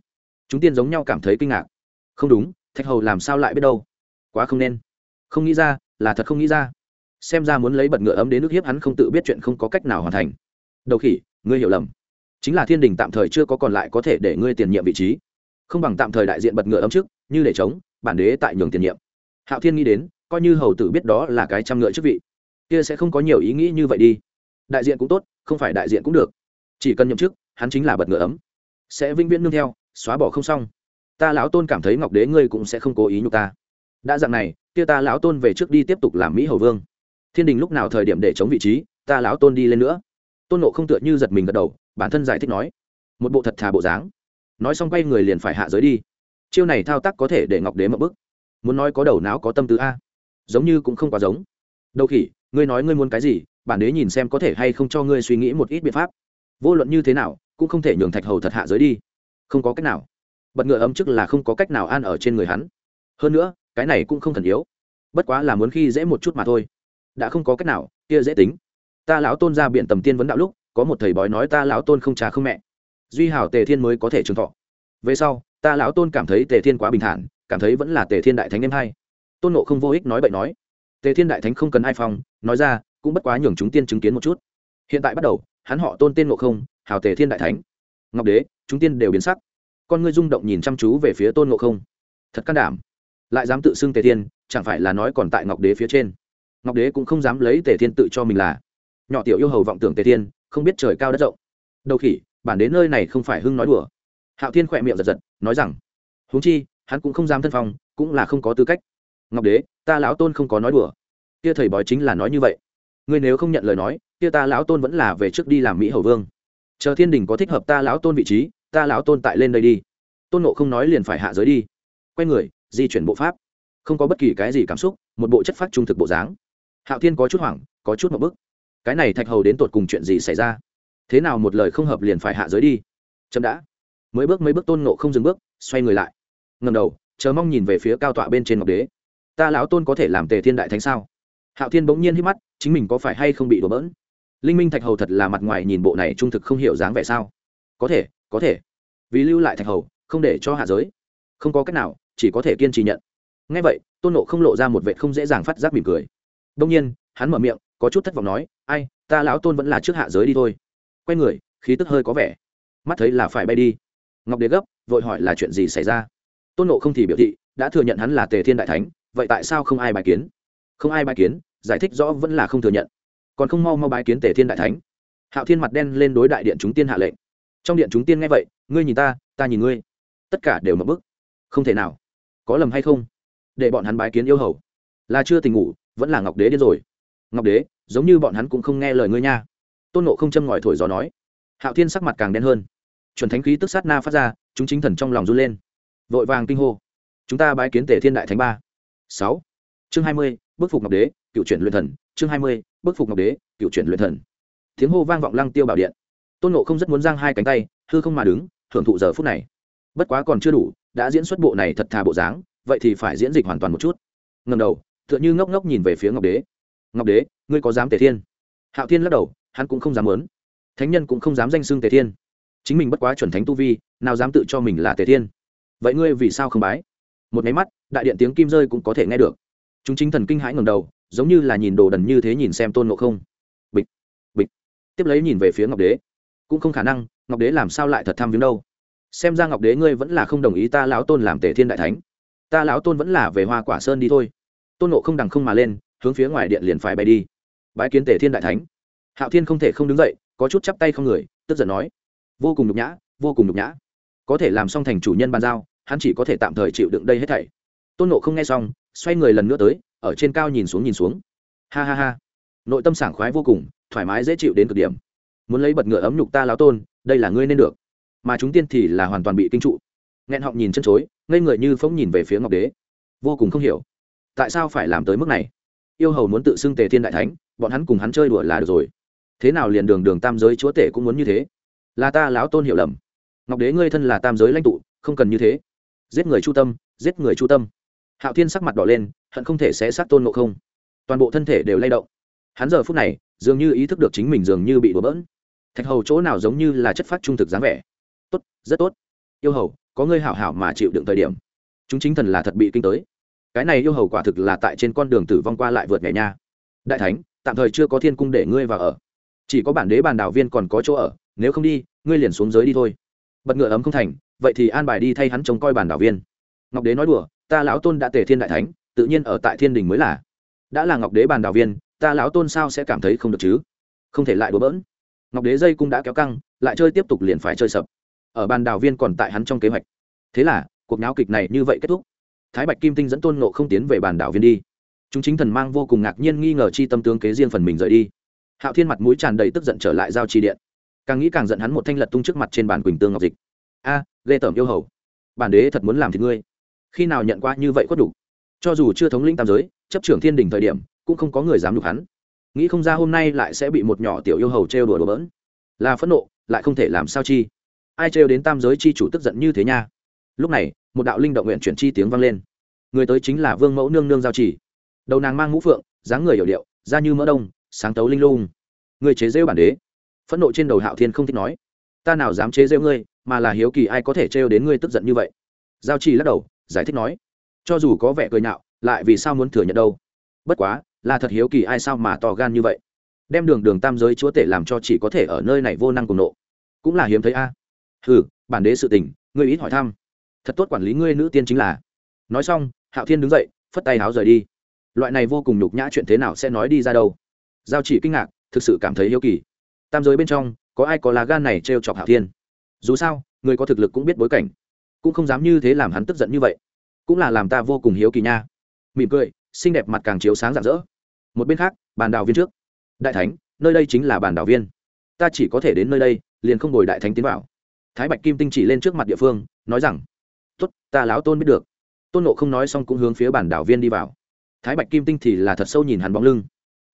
Chúng tiên giống nhau cảm thấy kinh ngạc. Không đúng, thạch hầu làm sao lại biết đâu? Quá không nên. Không nghĩ ra, là thật không nghĩ ra. Xem ra muốn lấy bật ngựa ấm đến nước hiếp hắn không tự biết chuyện không có cách nào hoàn thành. Đầu khỉ, ngươi hiểu lầm. Chính là thiên đình tạm thời chưa có còn lại có thể để ngươi tiền nhiệm vị trí. Không bằng tạm thời đại diện bật ngựa ấm trước như để chống bản đế tại nhường tiền nhiệm hạo thiên nghĩ đến, coi như hầu tử biết đó là cái trăm ngựa chức vị, kia sẽ không có nhiều ý nghĩ như vậy đi. Đại diện cũng tốt, không phải đại diện cũng được. Chỉ cần nhậm chức, hắn chính là bật ngựa ấm. Sẽ vĩnh viễn nương theo, xóa bỏ không xong. Ta lão tôn cảm thấy ngọc đế ngươi cũng sẽ không cố ý nhục ta. Đã dặn này, kia ta lão tôn về trước đi tiếp tục làm mỹ hầu vương. Thiên đình lúc nào thời điểm để chống vị trí, ta lão tôn đi lên nữa. Tôn nộ không tựa như giật mình gật đầu, bản thân giải thích nói, một bộ thật thà bộ dáng. Nói xong quay người liền phải hạ giới đi. Chiêu này thao tác có thể để ngọc đế mậu bức muốn nói có đầu não có tâm tư a. Giống như cũng không quá giống. Đâu khỉ, ngươi nói ngươi muốn cái gì, bản đế nhìn xem có thể hay không cho ngươi suy nghĩ một ít biện pháp. Vô luận như thế nào, cũng không thể nhường thạch hầu thật hạ giới đi. Không có cách nào. Bật ngựa ấm chức là không có cách nào an ở trên người hắn. Hơn nữa, cái này cũng không thần yếu. Bất quá là muốn khi dễ một chút mà thôi. Đã không có cách nào, kia dễ tính. Ta lão tôn ra biện tầm tiên vấn đạo lúc, có một thầy bói nói ta lão tôn không cha không mẹ. Duy hảo tề thiên mới có thể trường thọ. Về sau, ta lão tôn cảm thấy tề thiên quá bình thản cảm thấy vẫn là tề thiên đại thánh em hay tôn nộ không vô ích nói bậy nói. Tề thiên đại thánh không cần ai phong nói ra, cũng bất quá nhường chúng tiên chứng kiến một chút. Hiện tại bắt đầu, hắn họ tôn tên nộ không, hào tề thiên đại thánh. Ngọc đế, chúng tiên đều biến sắc. Con ngươi rung động nhìn chăm chú về phía tôn nộ không. Thật can đảm. Lại dám tự xưng tề thiên, chẳng phải là nói còn tại ngọc đế phía trên. Ngọc đế cũng không dám lấy tề thiên tự cho mình là. Nhỏ tiểu yêu hầu vọng tưởng tề thiên, không biết trời cao đất rộng. Đầu khỉ, bản đến nơi này không phải hưng nói đùa. Hạo thiên khỏe miệng giật giật, nói rằng, huống chi hắn cũng không dám thân phong, cũng là không có tư cách. Ngọc đế, ta lão tôn không có nói đùa. Kia thầy bói chính là nói như vậy. Ngươi nếu không nhận lời nói, kia ta lão tôn vẫn là về trước đi làm mỹ hầu vương. Chờ thiên đình có thích hợp ta lão tôn vị trí, ta lão tôn tại lên đây đi. Tôn nộ không nói liền phải hạ giới đi. Quay người, di chuyển bộ pháp. Không có bất kỳ cái gì cảm xúc, một bộ chất phát trung thực bộ dáng. Hạo thiên có chút hoảng, có chút một bức. Cái này thạch hầu đến tột cùng chuyện gì xảy ra? Thế nào một lời không hợp liền phải hạ giới đi? Chậm đã. Mới bước mấy bước, tôn nộ không dừng bước, xoay người lại ngầm đầu, chờ mong nhìn về phía cao tọa bên trên ngọc đế. Ta lão tôn có thể làm tề thiên đại thánh sao? Hạo thiên bỗng nhiên hít mắt, chính mình có phải hay không bị đổ bỡn? Linh minh thạch hầu thật là mặt ngoài nhìn bộ này trung thực không hiểu dáng vẻ sao? Có thể có thể. Vì lưu lại thạch hầu, không để cho hạ giới. Không có cách nào, chỉ có thể kiên trì nhận. Ngay vậy, tôn nộ không lộ ra một vệ không dễ dàng phát giác mỉm cười. Đông nhiên, hắn mở miệng, có chút thất vọng nói, ai, ta lão tôn vẫn là trước hạ giới đi thôi. Quay người, khí tức hơi có vẻ. Mắt thấy là phải bay đi. Ngọc đế gấp, vội hỏi là chuyện gì xảy ra? Tôn nộ không thì biểu thị, đã thừa nhận hắn là tề thiên đại thánh, vậy tại sao không ai bài kiến? Không ai bài kiến, giải thích rõ vẫn là không thừa nhận. Còn không mau mau bài kiến tề thiên đại thánh. Hạo thiên mặt đen lên đối đại điện chúng tiên hạ lệnh. Trong điện chúng tiên nghe vậy, ngươi nhìn ta ta nhìn ngươi. Tất cả đều mập bức. Không thể nào. Có lầm hay không? Để bọn hắn bái kiến yêu hầu. Là chưa tình ngủ, vẫn là ngọc đế điên rồi. Ngọc đế, giống như bọn hắn cũng không nghe lời ngươi nha. Tôn nộ không châm ngòi thổi gió nói. Hạo thiên sắc mặt càng đen hơn. Chuẩn thánh khí tức sát na phát ra, chúng chính thần trong lòng run lên vội vàng kinh hô. Chúng ta bái kiến tể thiên đại thánh ba. Sáu. Chương hai mươi, bức phục ngọc đế, cựu chuyển luyện thần. Chương hai mươi, bức phục ngọc đế, cựu chuyển luyện thần. Tiếng hô vang vọng lăng tiêu bảo điện. Tôn nộ không rất muốn giang hai cánh tay, hư không mà đứng thưởng thụ giờ phút này. Bất quá còn chưa đủ, đã diễn xuất bộ này thật thà bộ dáng, vậy thì phải diễn dịch hoàn toàn một chút. Ngầm đầu t h ư ợ n h ư ngốc ngốc nhìn về phía ngọc đế. Ngọc đế, ngươi có dám tề thiên? Hạo thiên lắc đầu, hắn cũng không dám lớn thánh nhân cũng không dám danh xưng tề thiên. Chính mình bất quá chuẩn thánh tu vi, nào dám tự cho mình là tề thiên? Vậy ngươi vì sao không bái? Một máy mắt, đại điện tiếng kim rơi cũng có thể nghe được. Chúng chính thần kinh hãi ngầm đầu, giống như là nhìn đồ đần như thế nhìn xem tôn ngộ không. Bịch bịch. Tiếp lấy nhìn về phía ngọc đế. Cũng không khả năng, ngọc đế làm sao lại thật tham viếng đâu. Xem ra ngọc đế ngươi vẫn là không đồng ý ta lão tôn làm tề thiên đại thánh. Ta lão tôn vẫn là về hoa quả sơn đi thôi. Tôn nộ không đằng không mà lên, hướng phía ngoài điện liền phải bay đi. Bãi kiến tề thiên đại thánh. Hạo thiên không thể không đứng dậy, có chút chắp tay không người, tức giận nói. Vô cùng nhục nhã, vô cùng nhục nhã có thể làm xong thành chủ nhân bàn giao, hắn chỉ có thể tạm thời chịu đựng đây hết thảy. Tôn nộ không nghe xong, xoay người lần nữa tới, ở trên cao nhìn xuống nhìn xuống. Ha ha ha. Nội tâm sảng khoái vô cùng, thoải mái dễ chịu đến cực điểm. Muốn lấy bật ngựa ấm nhục ta lão tôn, đây là ngươi nên được. Mà chúng tiên thì là hoàn toàn bị kinh trụ. Nghẹn họng nhìn chân chối, ngây người như phóng nhìn về phía ngọc đế. Vô cùng không hiểu, tại sao phải làm tới mức này? Yêu hầu muốn tự xưng tề thiên đại thánh, bọn hắn cùng hắn chơi đùa là được rồi. Thế nào liền đường đường tam giới chúa tể cũng muốn như thế? Là ta láo tôn hiểu lầm ngọc đế ngươi thân là tam giới lãnh tụ, không cần như thế. Giết người chu tâm, giết người chu tâm. Hạo thiên sắc mặt đỏ lên, hận không thể sẽ sát tôn ngộ không. Toàn bộ thân thể đều lay động. Hắn giờ phút này, dường như ý thức được chính mình dường như bị đổ bỡn. Thạch hầu chỗ nào giống như là chất phát trung thực dáng vẻ. Tốt, rất tốt. Yêu hầu, có ngươi hảo hảo mà chịu đựng thời điểm. Chúng chính thần là thật bị kinh tới. Cái này yêu hầu quả thực là tại trên con đường tử vong qua lại vượt nhẹ nha. Đại thánh, tạm thời chưa có thiên cung để ngươi vào ở. Chỉ có bản đế bàn đảo viên còn có chỗ ở, nếu không đi, ngươi liền xuống giới đi thôi bật ngựa ấm không thành, vậy thì an bài đi thay hắn trông coi bàn đảo viên. Ngọc đế nói đùa, ta lão tôn đã tề thiên đại thánh, tự nhiên ở tại thiên đình mới là. Đã là ngọc đế bàn đảo viên, ta lão tôn sao sẽ cảm thấy không được chứ? Không thể lại đùa bỡn. Ngọc đế dây cung đã kéo căng, lại chơi tiếp tục liền phải chơi sập. Ở bàn đảo viên còn tại hắn trong kế hoạch. Thế là, cuộc náo kịch này như vậy kết thúc. Thái bạch kim tinh dẫn tôn nộ không tiến về bàn đảo viên đi. Chúng chính thần mang vô cùng ngạc nhiên nghi ngờ chi tâm tướng kế riêng phần mình rời đi. Hạo thiên mặt mũi tràn đầy tức giận trở lại giao chi điện càng nghĩ càng giận hắn một thanh lật tung trước mặt trên bàn quỳnh tương ngọc dịch. A à, ghê tởm yêu hầu. Bản đế thật muốn làm thì ngươi. Khi nào nhận qua như vậy khuất đủ? Cho dù chưa thống lĩnh tam giới chấp trưởng thiên đình thời điểm cũng không có người dám đục hắn. Nghĩ không ra hôm nay lại sẽ bị một nhỏ tiểu yêu hầu trêu đùa đùa bỡn. Là phẫn nộ lại không thể làm sao chi? Ai trêu đến tam giới chi chủ tức giận như thế nha? Lúc này một đạo linh động nguyện chuyển chi tiếng vang lên. Người tới chính là vương mẫu nương nương giao chỉ. Đầu nàng mang mũ phượng dáng người hiểu điệu da như mỡ đông sáng tấu linh lung. Người chế rêu bản đế phẫn nộ trên đầu hạo thiên không thích nói, ta nào dám chế rêu ngươi, mà là hiếu kỳ ai có thể trêu đến ngươi tức giận như vậy. Giao chỉ lắc đầu, giải thích nói, cho dù có vẻ cười nhạo, lại vì sao muốn thừa nhận đâu? Bất quá, là thật hiếu kỳ ai sao mà to gan như vậy? Đem đường đường tam giới chúa tể làm cho chỉ có thể ở nơi này vô năng cùng nộ, cũng là hiếm thấy a. Ừ bản đế sự tình, ngươi ít hỏi thăm. Thật tốt quản lý ngươi nữ tiên chính là. Nói xong, hạo thiên đứng dậy, phất tay háo rời đi. Loại này vô cùng nhục nhã chuyện thế nào sẽ nói đi ra đâu? Giao chỉ kinh ngạc, thực sự cảm thấy hiếu kỳ tam giới bên trong, có ai có lá gan này t r e o chọc hạo thiên? Dù sao, người có thực lực cũng biết bối cảnh, cũng không dám như thế làm hắn tức giận như vậy. Cũng là làm ta vô cùng hiếu kỳ nha. Mỉm cười, xinh đẹp mặt càng chiếu sáng rạng rỡ. Một bên khác, bàn đào viên trước. Đại thánh, nơi đây chính là bản đảo viên. Ta chỉ có thể đến nơi đây, liền không ngồi đại thánh tiến vào. Thái bạch kim tinh chỉ lên trước mặt địa phương, nói rằng, tốt, ta lão tôn biết được. Tôn nộ không nói xong cũng hướng phía bản đảo viên đi vào. Thái bạch kim tinh thì là thật sâu nhìn hắn bóng lưng.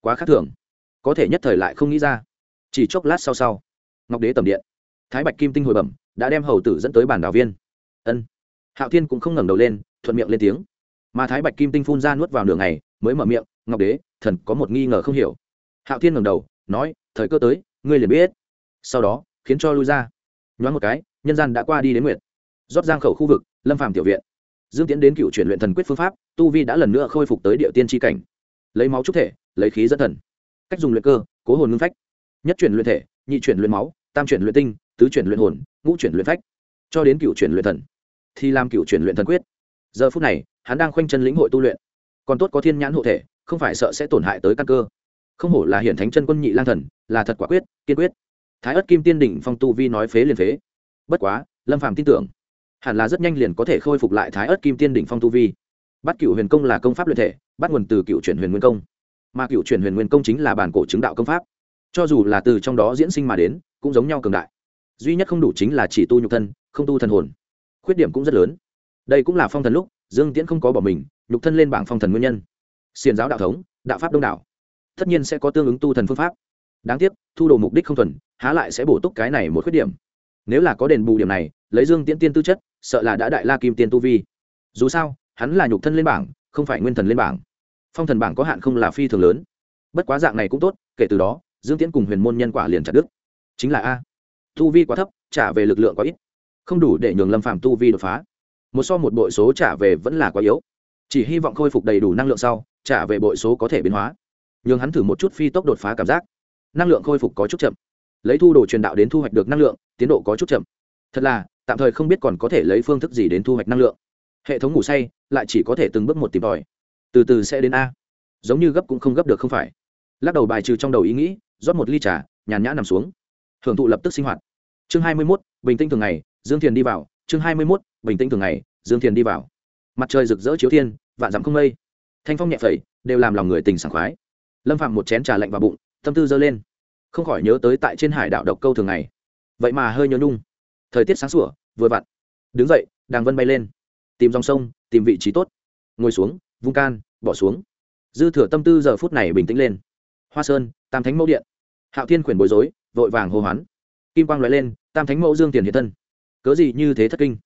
Quá khác thường. Có thể nhất thời lại không nghĩ ra chỉ chốc lát sau sau, ngọc đế tầm điện. Thái bạch kim tinh hồi bẩm, đã đem hầu tử dẫn tới bản đảo viên. Ân. Hạo thiên cũng không ngẩng đầu lên, thuận miệng lên tiếng. Mà thái bạch kim tinh phun ra nuốt vào nửa ngày, mới mở miệng, ngọc đế, thần có một nghi ngờ không hiểu. Hạo thiên ngẩng đầu, nói, thời cơ tới, ngươi liền biết. Sau đó, khiến cho lui ra. Nhoáng một cái, nhân gian đã qua đi đến nguyệt. Rót giang khẩu khu vực, lâm phàm tiểu viện. Dương tiến đến cựu chuyển luyện thần quyết phương pháp, tu vi đã lần nữa khôi phục tới địa tiên tri cảnh. Lấy máu trúc thể, lấy khí dẫn thần. Cách dùng luyện cơ, cố hồn ngưng phách nhất chuyển luyện thể, nhị chuyển luyện máu, tam chuyển luyện tinh, tứ chuyển luyện hồn, ngũ chuyển luyện phách, cho đến cựu chuyển luyện thần. Thì làm cựu chuyển luyện thần quyết. Giờ phút này, hắn đang khoanh chân lĩnh hội tu luyện. Còn tốt có thiên nhãn hộ thể, không phải sợ sẽ tổn hại tới căn cơ. Không hổ là hiển thánh chân quân nhị lang thần, là thật quả quyết, kiên quyết. Thái ất kim tiên đỉnh phong tu vi nói phế liền phế. Bất quá, lâm phàm tin tưởng, hẳn là rất nhanh liền có thể khôi phục lại thái ất kim tiên đỉnh phong tu vi. Bắt cựu huyền công là công pháp luyện thể, bắt nguồn từ cựu chuyển huyền nguyên công. Mà cựu chuyển huyền nguyên công chính là bản cổ chứng đạo công pháp cho dù là từ trong đó diễn sinh mà đến, cũng giống nhau cường đại. Duy nhất không đủ chính là chỉ tu nhục thân, không tu thần hồn. Khuyết điểm cũng rất lớn. Đây cũng là phong thần lúc, dương tiễn không có bỏ mình, nhục thân lên bảng phong thần nguyên nhân. Xiền giáo đạo thống, đạo pháp đông đảo. Tất nhiên sẽ có tương ứng tu thần phương pháp. Đáng tiếc, thu đồ mục đích không thuần, há lại sẽ bổ túc cái này một khuyết điểm. Nếu là có đền bù điểm này, lấy dương tiễn tiên tư chất, sợ là đã đại la kim tiên tu vi. Dù sao, hắn là nhục thân lên bảng, không phải nguyên thần lên bảng. Phong thần bảng có hạn không là phi thường lớn. Bất quá dạng này cũng tốt, kể từ đó dương tiễn cùng huyền môn nhân quả liền chặt đức chính là a. Tu vi quá thấp, trả về lực lượng quá ít. Không đủ để nhường lâm phạm tu vi đột phá. Một so một bội số trả về vẫn là quá yếu. Chỉ hy vọng khôi phục đầy đủ năng lượng sau, trả về bội số có thể biến hóa. Nhường hắn thử một chút phi tốc đột phá cảm giác. Năng lượng khôi phục có chút chậm. Lấy thu đồ truyền đạo đến thu hoạch được năng lượng, tiến độ có chút chậm. Thật là, tạm thời không biết còn có thể lấy phương thức gì đến thu hoạch năng lượng. Hệ thống ngủ say, lại chỉ có thể từng bước một tìm tòi. Từ từ sẽ đến a. Giống như gấp cũng không gấp được không phải lắc đầu bài trừ trong đầu ý nghĩ, rót một ly trà, nhàn nhã nằm xuống. Hưởng thụ lập tức sinh hoạt. Chương hai mươi mốt, bình tĩnh thường ngày, dương thiền đi vào. Chương hai mươi mốt, bình tĩnh thường ngày, dương thiền đi vào. Mặt trời rực rỡ chiếu thiên, vạn dặm không mây. Thanh phong nhẹ phẩy, đều làm lòng người tình sảng khoái. Lâm phạm một chén trà lạnh vào bụng, tâm tư dơ lên. Không khỏi nhớ tới tại trên hải đảo độc câu thường ngày. Vậy mà hơi nhớ nhung. Thời tiết sáng sủa, vừa vặn. Đứng dậy, đàng vân bay lên. Tìm dòng sông, tìm vị trí tốt. Ngồi xuống, vung can, bỏ xuống. Dư thừa tâm tư giờ phút này bình tĩnh lên hoa sơn, tam thánh mẫu điện. Hạo thiên khuyển bối rối, vội vàng hô hoán. Kim quang l lên, tam thánh mẫu dương tiền hiện thân. Cớ gì như thế thất kinh?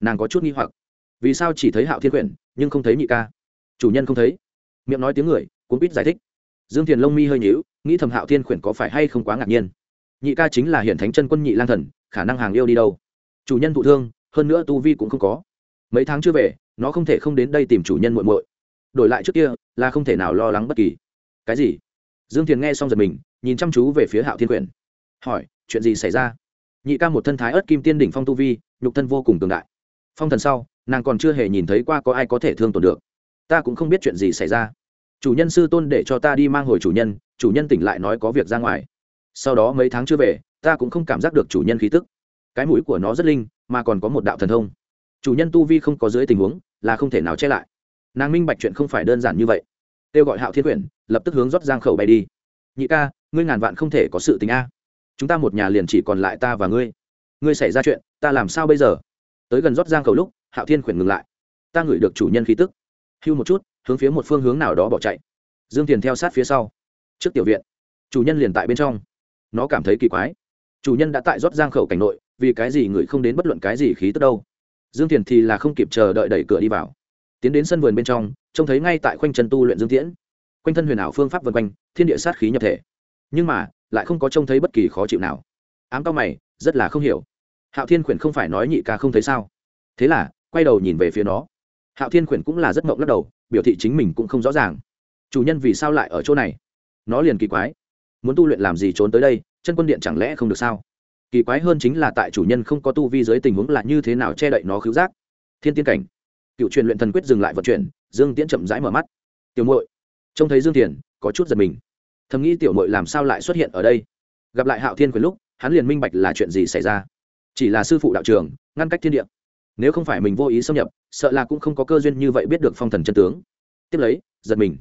Nàng có chút nghi hoặc. Vì sao chỉ thấy hạo thiên quyển nhưng không thấy nhị ca? Chủ nhân không thấy. Miệng nói tiếng người cũng biết giải thích. Dương thiền lông mi hơi nhíu, nghĩ thầm hạo thiên quyển có phải hay không quá ngạc nhiên. Nhị ca chính là hiện thánh chân quân nhị lang thần, khả năng hàng yêu đi đâu? Chủ nhân thụ thương, hơn nữa tu vi cũng không có. Mấy tháng chưa về, nó không thể không đến đây tìm chủ nhân muội muội. Đổi lại trước kia, là không thể nào lo lắng bất kỳ. Cái gì? Dương thiền nghe xong giật mình, nhìn chăm chú về phía hạo thiên quyển. Hỏi, chuyện gì xảy ra? Nhị ca một thân thái ớt kim tiên đỉnh phong tu vi, nhục thân vô cùng cường đại. Phong thần sau, nàng còn chưa hề nhìn thấy qua có ai có thể thương tổn được. Ta cũng không biết chuyện gì xảy ra. Chủ nhân sư tôn để cho ta đi mang hồi chủ nhân chủ nhân tỉnh lại nói có việc ra ngoài. Sau đó mấy tháng chưa về, ta cũng không cảm giác được chủ nhân khí tức. Cái mũi của nó rất linh, mà còn có một đạo thần thông. Chủ nhân tu vi không có dưới tình huống, là không thể nào che lại. Nàng minh bạch chuyện không phải đơn giản như vậy. Kêu gọi hạo thiên quyển lập tức hướng rót giang khẩu bay đi. Nhị ca, ngươi ngàn vạn không thể có sự tình a. Chúng ta một nhà liền chỉ còn lại ta và ngươi. Ngươi xảy ra chuyện, ta làm sao bây giờ? Tới gần rót giang khẩu lúc, hạo thiên khuyển ngừng lại. Ta ngửi được chủ nhân khí tức. Hưu một chút, hướng phía một phương hướng nào đó bỏ chạy. Dương tiền theo sát phía sau. Trước tiểu viện, chủ nhân liền tại bên trong. Nó cảm thấy kỳ quái. Chủ nhân đã tại rót giang khẩu cảnh nội, vì cái gì người không đến bất luận cái gì khí tức đâu? Dương tiền thì là không kịp chờ đợi đẩy cửa đi vào. Tiến đến sân vườn bên trong, trông thấy ngay tại khoanh chân tu luyện dương tiễn quanh thân huyền ảo phương pháp vân quanh, thiên địa sát khí nhập thể. Nhưng mà, lại không có trông thấy bất kỳ khó chịu nào. Ám cao mày, rất là không hiểu. Hạo thiên khuyển không phải nói nhị ca không thấy sao? Thế là, quay đầu nhìn về phía nó. Hạo thiên khuyển cũng là rất mộng lắc đầu, biểu thị chính mình cũng không rõ ràng. Chủ nhân vì sao lại ở chỗ này? Nó liền kỳ quái. Muốn tu luyện làm gì trốn tới đây, chân quân điện chẳng lẽ không được sao? Kỳ quái hơn chính là tại chủ nhân không có tu vi dưới tình huống là như thế nào che đậy nó khứu giác. Thiên tiên cảnh. Cựu truyền luyện thần quyết dừng lại vận chuyển, dương tiễn chậm rãi mở mắt. Tiểu muội trông thấy dương thiền, có chút giật mình. Thầm nghĩ tiểu muội làm sao lại xuất hiện ở đây? Gặp lại hạo thiên quyền lúc, hắn liền minh bạch là chuyện gì xảy ra. Chỉ là sư phụ đạo trường, ngăn cách thiên địa. Nếu không phải mình vô ý xâm nhập, sợ là cũng không có cơ duyên như vậy biết được phong thần chân tướng. Tiếp lấy, giật mình.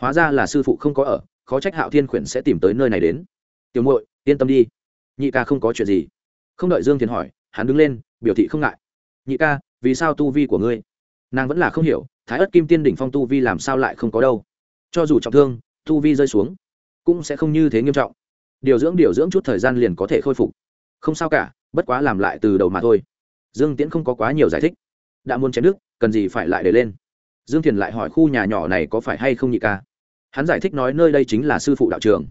Hóa ra là sư phụ không có ở, khó trách hạo thiên khuyển sẽ tìm tới nơi này đến. Tiểu muội, yên tâm đi. Nhị ca không có chuyện gì. Không đợi dương thiền hỏi, hắn đứng lên, biểu thị không ngại. Nhị ca, vì sao tu vi của ngươi? Nàng vẫn là không hiểu, thái ất kim tiên đỉnh phong tu vi làm sao lại không có đâu? Cho dù trọng thương thu vi rơi xuống, cũng sẽ không như thế nghiêm trọng. Điều dưỡng điều dưỡng chút thời gian liền có thể khôi phục. Không sao cả, bất quá làm lại từ đầu mà thôi. Dương tiễn không có quá nhiều giải thích. Đã muốn chém đức cần gì phải lại để lên? Dương thiền lại hỏi khu nhà nhỏ này có phải hay không nhị ca? Hắn giải thích nói nơi đây chính là sư phụ đạo trường.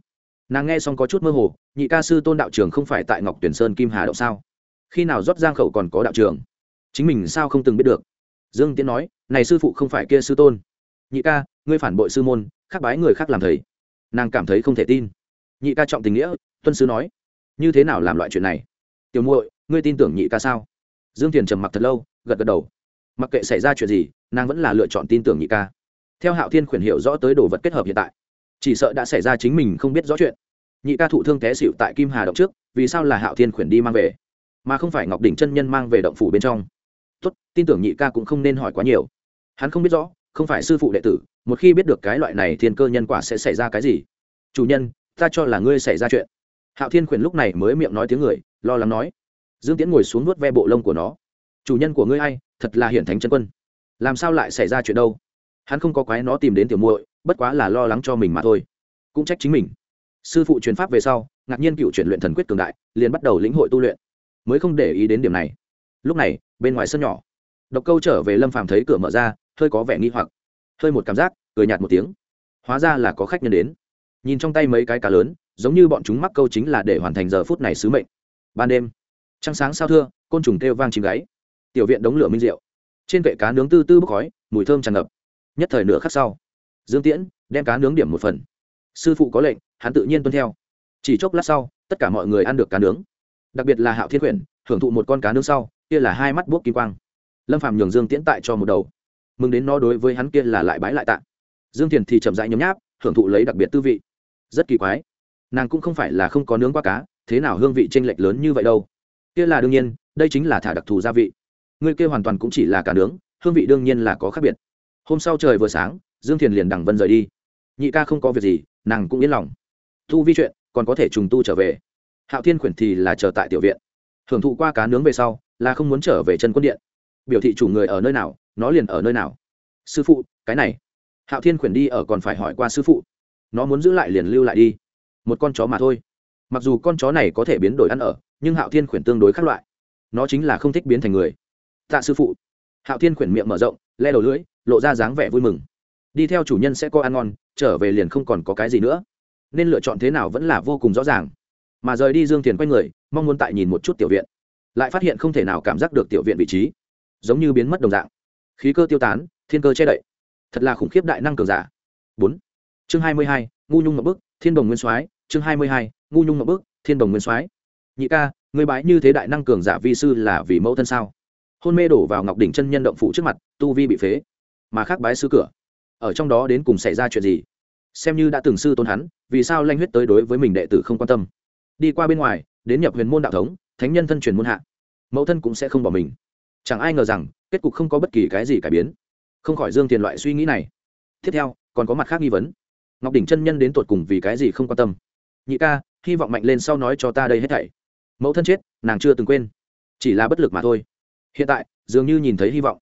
Nàng nghe xong có chút mơ hồ, nhị ca sư tôn đạo trường không phải tại ngọc tuyển sơn kim hà đậu sao? Khi nào rót giang khẩu còn có đạo trường? Chính mình sao không từng biết được? Dương tiến nói, này sư phụ không phải kia sư tôn nhị ca, ngươi phản bội sư môn, khác bái người khác làm thầy. Nàng cảm thấy không thể tin. Nhị ca trọng tình nghĩa, tuân sư nói. Như thế nào làm loại chuyện này? Tiểu muội, ngươi tin tưởng nhị ca sao? Dương thiền trầm mặc thật lâu, gật gật đầu. Mặc kệ xảy ra chuyện gì, nàng vẫn là lựa chọn tin tưởng nhị ca. Theo hạo thiên khuyển hiểu rõ tới đồ vật kết hợp hiện tại, chỉ sợ đã xảy ra chính mình không biết rõ chuyện. Nhị ca thụ thương té xịu tại kim hà động trước, vì sao là hạo thiên khuyển đi mang về? Mà không phải ngọc đỉnh chân nhân mang về động phủ bên trong. Tốt, tin tưởng nhị ca cũng không nên hỏi quá nhiều. Hắn không biết rõ không phải sư phụ đệ tử, một khi biết được cái loại này thiên cơ nhân quả sẽ xảy ra cái gì? Chủ nhân, ta cho là ngươi xảy ra chuyện. Hạo thiên khuyển lúc này mới miệng nói tiếng người, lo lắng nói. Dương tiễn ngồi xuống nuốt ve bộ lông của nó. Chủ nhân của ngươi a i thật là hiển thánh chân quân. Làm sao lại xảy ra chuyện đâu? Hắn không có quái nó tìm đến tiểu muội, bất quá là lo lắng cho mình mà thôi. Cũng trách chính mình. Sư phụ truyền pháp về sau, ngạc nhiên cựu chuyển luyện thần quyết cường đại, liền bắt đầu lĩnh hội tu luyện. Mới không để ý đến điểm này. Lúc này, bên ngoài sân nhỏ. Độc câu trở về lâm phàm thấy cửa mở ra hơi có vẻ nghi hoặc. Hơi một cảm giác, cười nhạt một tiếng. Hóa ra là có khách nhân đến. Nhìn trong tay mấy cái cá lớn, giống như bọn chúng mắc câu chính là để hoàn thành giờ phút này sứ mệnh. Ban đêm, trăng sáng sao thưa, côn trùng kêu vang chim gáy. Tiểu viện đống lửa minh rượu. Trên kệ cá nướng tư tư bốc khói, mùi thơm tràn ngập. Nhất thời nửa khắc sau, dương tiễn đem cá nướng điểm một phần. Sư phụ có lệnh, hắn tự nhiên tuân theo. Chỉ chốc lát sau, tất cả mọi người ăn được cá nướng. Đặc biệt là hạo thiên quyển, hưởng thụ một con cá nướng sau, kia là hai mắt buốc kim quang. Lâm phạm nhường dương tiễn tại cho một đầu mừng đến nó đối với hắn kia là lại bái lại tạ. Dương thiền thì chậm rãi nhấm nháp, hưởng thụ lấy đặc biệt tư vị. Rất kỳ quái, nàng cũng không phải là không có nướng qua cá, thế nào hương vị t r ê n lệch lớn như vậy đâu. Kia là đương nhiên, đây chính là thả đặc thù gia vị. Người kia hoàn toàn cũng chỉ là cả nướng, hương vị đương nhiên là có khác biệt. Hôm sau trời vừa sáng, dương thiền liền đằng vân rời đi. Nhị ca không có việc gì, nàng cũng yên lòng. Thu vi chuyện, còn có thể trùng tu trở về. Hạo thiên khuyển thì là chờ tại tiểu viện. Hưởng thụ qua cá nướng về sau, là không muốn trở về chân quân điện. Biểu thị chủ người ở nơi nào nó liền ở nơi nào? Sư phụ, cái này. Hạo thiên khuyển đi ở còn phải hỏi qua sư phụ. Nó muốn giữ lại liền lưu lại đi. Một con chó mà thôi. Mặc dù con chó này có thể biến đổi ăn ở, nhưng hạo thiên khuyển tương đối khác loại. Nó chính là không thích biến thành người. Tạ sư phụ. Hạo thiên khuyển miệng mở rộng, le đầu lưỡi, lộ ra dáng vẻ vui mừng. Đi theo chủ nhân sẽ có ăn ngon, trở về liền không còn có cái gì nữa. Nên lựa chọn thế nào vẫn là vô cùng rõ ràng. Mà rời đi dương tiền quay người, mong muốn tại nhìn một chút tiểu viện. Lại phát hiện không thể nào cảm giác được tiểu viện vị trí. Giống như biến mất đồng dạng khí cơ tiêu tán, thiên cơ che đậy. Thật là khủng khiếp đại năng cường giả. Bốn. Chương hai mươi hai, ngu nhung ngậm bức, thiên đồng nguyên soái. Chương hai mươi hai, ngu nhung ngậm bức, thiên đồng nguyên soái. Nhị ca người bái như thế đại năng cường giả vi sư là vì mẫu thân sao? Hôn mê đổ vào ngọc đỉnh chân nhân động phủ trước mặt, tu vi bị phế. Mà khác bái sư cửa. Ở trong đó đến cùng xảy ra chuyện gì? Xem như đã từng sư tôn hắn, vì sao lanh huyết tới đối với mình đệ tử không quan tâm? Đi qua bên ngoài, đến nhập huyền môn đạo thống, thánh nhân thân truyền môn hạ. Mẫu thân cũng sẽ không bỏ mình. Chẳng ai ngờ rằng kết cục không có bất kỳ cái gì cải biến. Không khỏi dương thiền loại suy nghĩ này. Tiếp theo, còn có mặt khác nghi vấn. Ngọc đỉnh chân nhân đến tột cùng vì cái gì không quan tâm? Nhị ca, hy vọng mạnh lên sau nói cho ta đây hết thảy. Mẫu thân chết, nàng chưa từng quên. Chỉ là bất lực mà thôi. Hiện tại, dường như nhìn thấy hy vọng.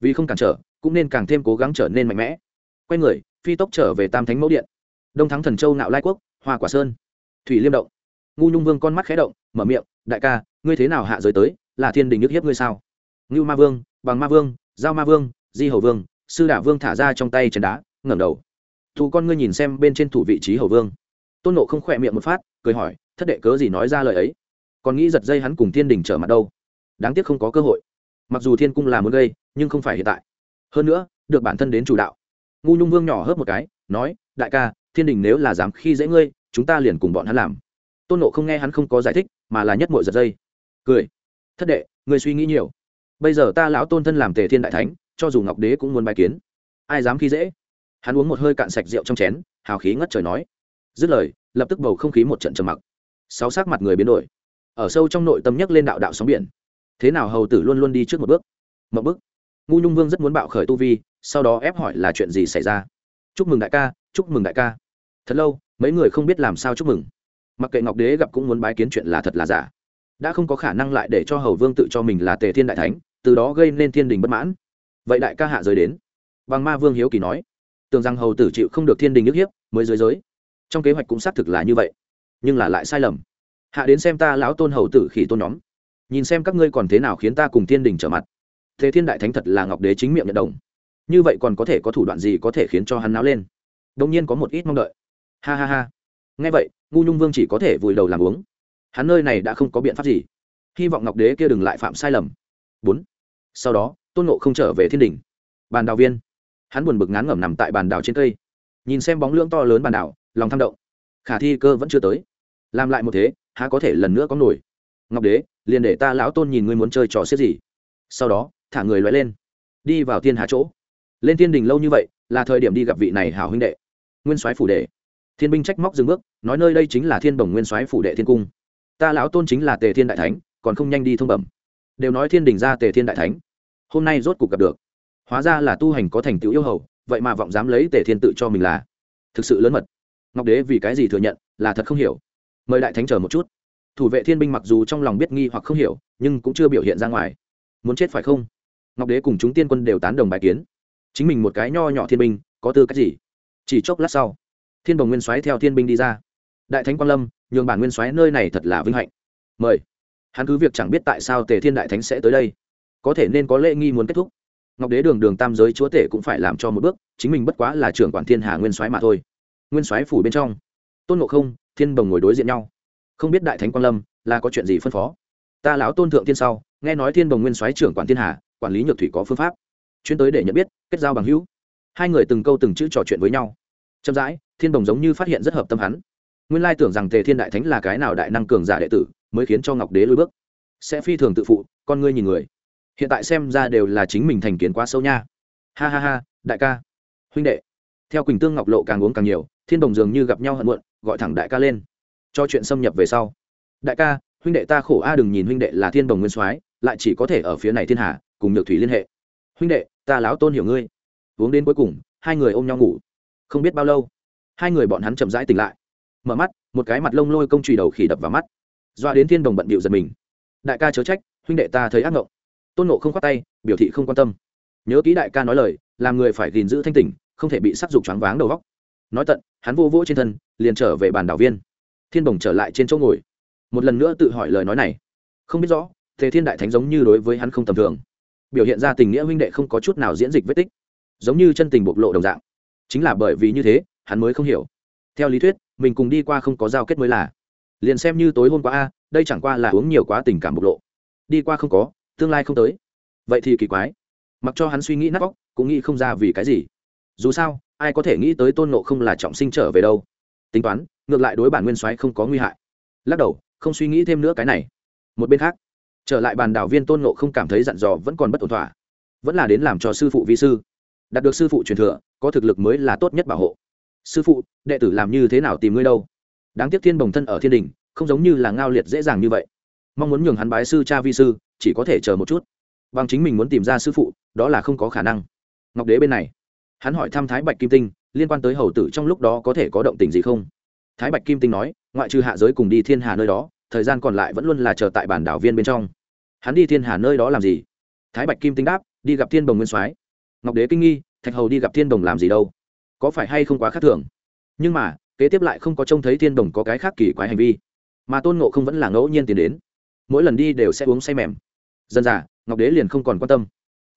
Vì không cản trở, cũng nên càng thêm cố gắng trở nên mạnh mẽ. Quay người, phi tốc trở về tam thánh mẫu điện. Đông thắng thần châu nạo lai quốc, hoa quả sơn. Thủy liêm động. Ngu nhung vương con mắt khé động, mở miệng, đại ca, ngươi thế nào hạ giới tới? Là thiên đình nhức hiếp ngươi sao? Ngưu ma vương bằng ma vương, giao ma vương, di hầu vương, sư đả vương thả ra trong tay chân đá, ngẩng đầu. Thủ con ngươi nhìn xem bên trên thủ vị trí hầu vương. Tôn nộ không khỏe miệng một phát, cười hỏi, thất đệ cớ gì nói ra lời ấy? Còn nghĩ giật dây hắn cùng thiên đình trở mặt đâu? Đáng tiếc không có cơ hội. Mặc dù thiên cung là muốn gây, nhưng không phải hiện tại. Hơn nữa, được bản thân đến chủ đạo. Ngu nhung vương nhỏ hớp một cái, nói, đại ca, thiên đình nếu là dám khi dễ ngươi, chúng ta liền cùng bọn hắn làm. Tôn nộ không nghe hắn không có giải thích, mà là nhất mội giật dây. Cười. Thất đệ, ngươi suy nghĩ nhiều bây giờ ta lão tôn thân làm tề thiên đại thánh, cho dù ngọc đế cũng muốn bài kiến. Ai dám khi dễ? Hắn uống một hơi cạn sạch rượu trong chén, hào khí ngất trời nói. Dứt lời, lập tức bầu không khí một trận trầm mặc. Sáu sắc mặt người biến đổi. Ở sâu trong nội tâm nhấc lên đạo đạo sóng biển. Thế nào hầu tử luôn luôn đi trước một bước? Mậu bức ngu nhung vương rất muốn bạo khởi tu vi, sau đó ép hỏi là chuyện gì xảy ra. Chúc mừng đại ca, chúc mừng đại ca. Thật lâu, mấy người không biết làm sao chúc mừng. Mặc kệ ngọc đế gặp cũng muốn bái kiến chuyện là thật là giả. Đã không có khả năng lại để cho hầu vương tự cho mình là tề thiên đại thánh từ đó gây nên thiên đình bất mãn. Vậy đại ca hạ giới đến. Bằng ma vương hiếu kỳ nói. Tưởng rằng hầu tử chịu không được thiên đình nhức hiếp, mới dưới giới. Trong kế hoạch cũng xác thực là như vậy. Nhưng là lại sai lầm. Hạ đến xem ta lão tôn hầu tử khỉ tôn nhóm. Nhìn xem các ngươi còn thế nào khiến ta cùng thiên đình trở mặt. Thế thiên đại thánh thật là ngọc đế chính miệng nhận đồng. Như vậy còn có thể có thủ đoạn gì có thể khiến cho hắn náo lên? Đông nhiên có một ít mong đợi. Ha ha ha. Nghe vậy, ngu nhung vương chỉ có thể vùi đầu làm uống. Hắn nơi này đã không có biện pháp gì. Hy vọng ngọc đế kia đừng lại phạm sai lầm. Bốn sau đó tôn nộ không trở về thiên đình bàn đào viên. Hắn buồn bực ngán ngẩm nằm tại bàn đào trên cây. Nhìn xem bóng lưỡng to lớn bàn đào, lòng tham động. Khả thi cơ vẫn chưa tới. Làm lại một thế há có thể lần nữa có nổi. Ngọc đế liền để ta lão tôn nhìn ngươi muốn chơi trò xếp gì. Sau đó thả người loại lên. Đi vào thiên hạ chỗ. Lên thiên đình lâu như vậy là thời điểm đi gặp vị này hảo huynh đệ. Nguyên soái phủ đệ. Thiên binh trách móc dừng bước nói nơi đây chính là thiên bồng nguyên soái phủ đệ thiên cung. Ta lão tôn chính là tề thiên đại thánh còn không nhanh đi thông bẩm đều nói thiên đình ra tề thiên đại thánh. Hôm nay rốt cuộc gặp được. Hóa ra là tu hành có thành tựu yêu hầu, vậy mà vọng dám lấy tề thiên tự cho mình là thực sự lớn mật. Ngọc đế vì cái gì thừa nhận là thật không hiểu. Mời đại thánh chờ một chút. Thủ vệ thiên binh mặc dù trong lòng biết nghi hoặc không hiểu, nhưng cũng chưa biểu hiện ra ngoài. Muốn chết phải không? Ngọc đế cùng chúng tiên quân đều tán đồng bài kiến. Chính mình một cái nho nhỏ thiên binh, có tư cách gì? Chỉ chốc lát sau, thiên đồng nguyên soái theo thiên binh đi ra. Đại thánh quan lâm, nhường bản nguyên soái nơi này thật là vinh hạnh. Mời hắn cứ việc chẳng biết tại sao tề thiên đại thánh sẽ tới đây, có thể nên có lễ nghi muốn kết thúc. Ngọc đế đường đường tam giới chúa tể cũng phải làm cho một bước, chính mình bất quá là trưởng quản thiên hà nguyên soái mà thôi. Nguyên soái phủ bên trong, tôn ngộ không, thiên bồng ngồi đối diện nhau. Không biết đại thánh quan lâm, là có chuyện gì phân phó? Ta lão tôn thượng tiên sau, nghe nói thiên bồng nguyên soái trưởng quản thiên hà, quản lý nhược thủy có phương pháp. Chuyên tới để nhận biết, kết giao bằng hữu. Hai người từng câu từng chữ trò chuyện với nhau. Chậm rãi, thiên bồng giống như phát hiện rất hợp tâm hắn. Nguyên lai tưởng rằng tề thiên đại thánh là cái nào đại năng cường giả đệ tử mới khiến cho ngọc đế lùi bước. Sẽ phi thường tự phụ, con ngươi nhìn người. Hiện tại xem ra đều là chính mình thành kiến quá sâu nha. Ha ha ha, đại ca. Huynh đệ. Theo quỳnh tương ngọc lộ càng uống càng nhiều, thiên đồng dường như gặp nhau hận muộn, gọi thẳng đại ca lên. Cho chuyện xâm nhập về sau. Đại ca, huynh đệ ta khổ a, đừng nhìn huynh đệ là thiên đồng nguyên soái, lại chỉ có thể ở phía này thiên hà, cùng nhược thủy liên hệ. Huynh đệ, ta láo tôn hiểu ngươi. Uống đến cuối cùng, hai người ôm nhau ngủ. Không biết bao lâu, hai người bọn hắn chậm rãi tỉnh lại. Mở mắt, một cái mặt lông lôi công trùy đầu khỉ đập vào mắt doa đến thiên đồng bận bịu giật mình. Đại ca chớ trách, huynh đệ ta thấy ác ngộng. Tôn nộ không khoát tay, biểu thị không quan tâm. Nhớ kỹ đại ca nói lời, làm người phải gìn giữ thanh tỉnh, không thể bị sắc dục choáng váng đầu góc nói tận, hắn vô vỗ trên thân, liền trở về bàn đảo viên. Thiên bồng trở lại trên chỗ ngồi. Một lần nữa tự hỏi lời nói này. Không biết rõ thế thiên đại thánh giống như đối với hắn không tầm thường. Biểu hiện ra tình nghĩa huynh đệ không có chút nào diễn dịch vết tích. Giống như chân tình bộc lộ đồng dạng. Chính là bởi vì như thế, hắn mới không hiểu. Theo lý thuyết, mình cùng đi qua không có giao kết mới là liền xem như tối hôm qua a đây chẳng qua là uống nhiều quá tình cảm bộc lộ. Đi qua không có tương lai không tới. Vậy thì kỳ quái. Mặc cho hắn suy nghĩ nát vóc, cũng nghĩ không ra vì cái gì. Dù sao ai có thể nghĩ tới tôn nộ không là trọng sinh trở về đâu. Tính toán ngược lại đối bản nguyên soái không có nguy hại. Lắc đầu không suy nghĩ thêm nữa cái này. Một bên khác trở lại bàn đảo viên tôn nộ không cảm thấy dặn dò vẫn còn bất ổn thỏa. Vẫn là đến làm cho sư phụ vi sư. Đạt được sư phụ truyền thừa có thực lực mới là tốt nhất bảo hộ. Sư phụ đệ tử làm như thế nào tìm ngươi đâu? Đáng tiếc thiên bồng thân ở thiên đình, không giống như là ngao liệt dễ dàng như vậy. Mong muốn nhường hắn bái sư cha vi sư, chỉ có thể chờ một chút. Bằng chính mình muốn tìm ra sư phụ, đó là không có khả năng. Ngọc đế bên này, hắn hỏi thăm thái bạch kim tinh, liên quan tới hầu tử trong lúc đó có thể có động tình gì không? Thái bạch kim tinh nói, ngoại trừ hạ giới cùng đi thiên hà nơi đó, thời gian còn lại vẫn luôn là chờ tại bản đảo viên bên trong. Hắn đi thiên hà nơi đó làm gì? Thái bạch kim tinh đáp, đi gặp thiên đồng nguyên soái. Ngọc đế kinh nghi, thạch hầu đi gặp thiên đồng làm gì đâu? Có phải hay không quá khác thường? Nhưng mà kế tiếp lại không có trông thấy thiên đồng có cái khác kỳ quái hành vi. Mà tôn ngộ không vẫn là ngẫu nhiên tiến đến. Mỗi lần đi đều sẽ uống say mềm. Dân già, ngọc đế liền không còn quan tâm.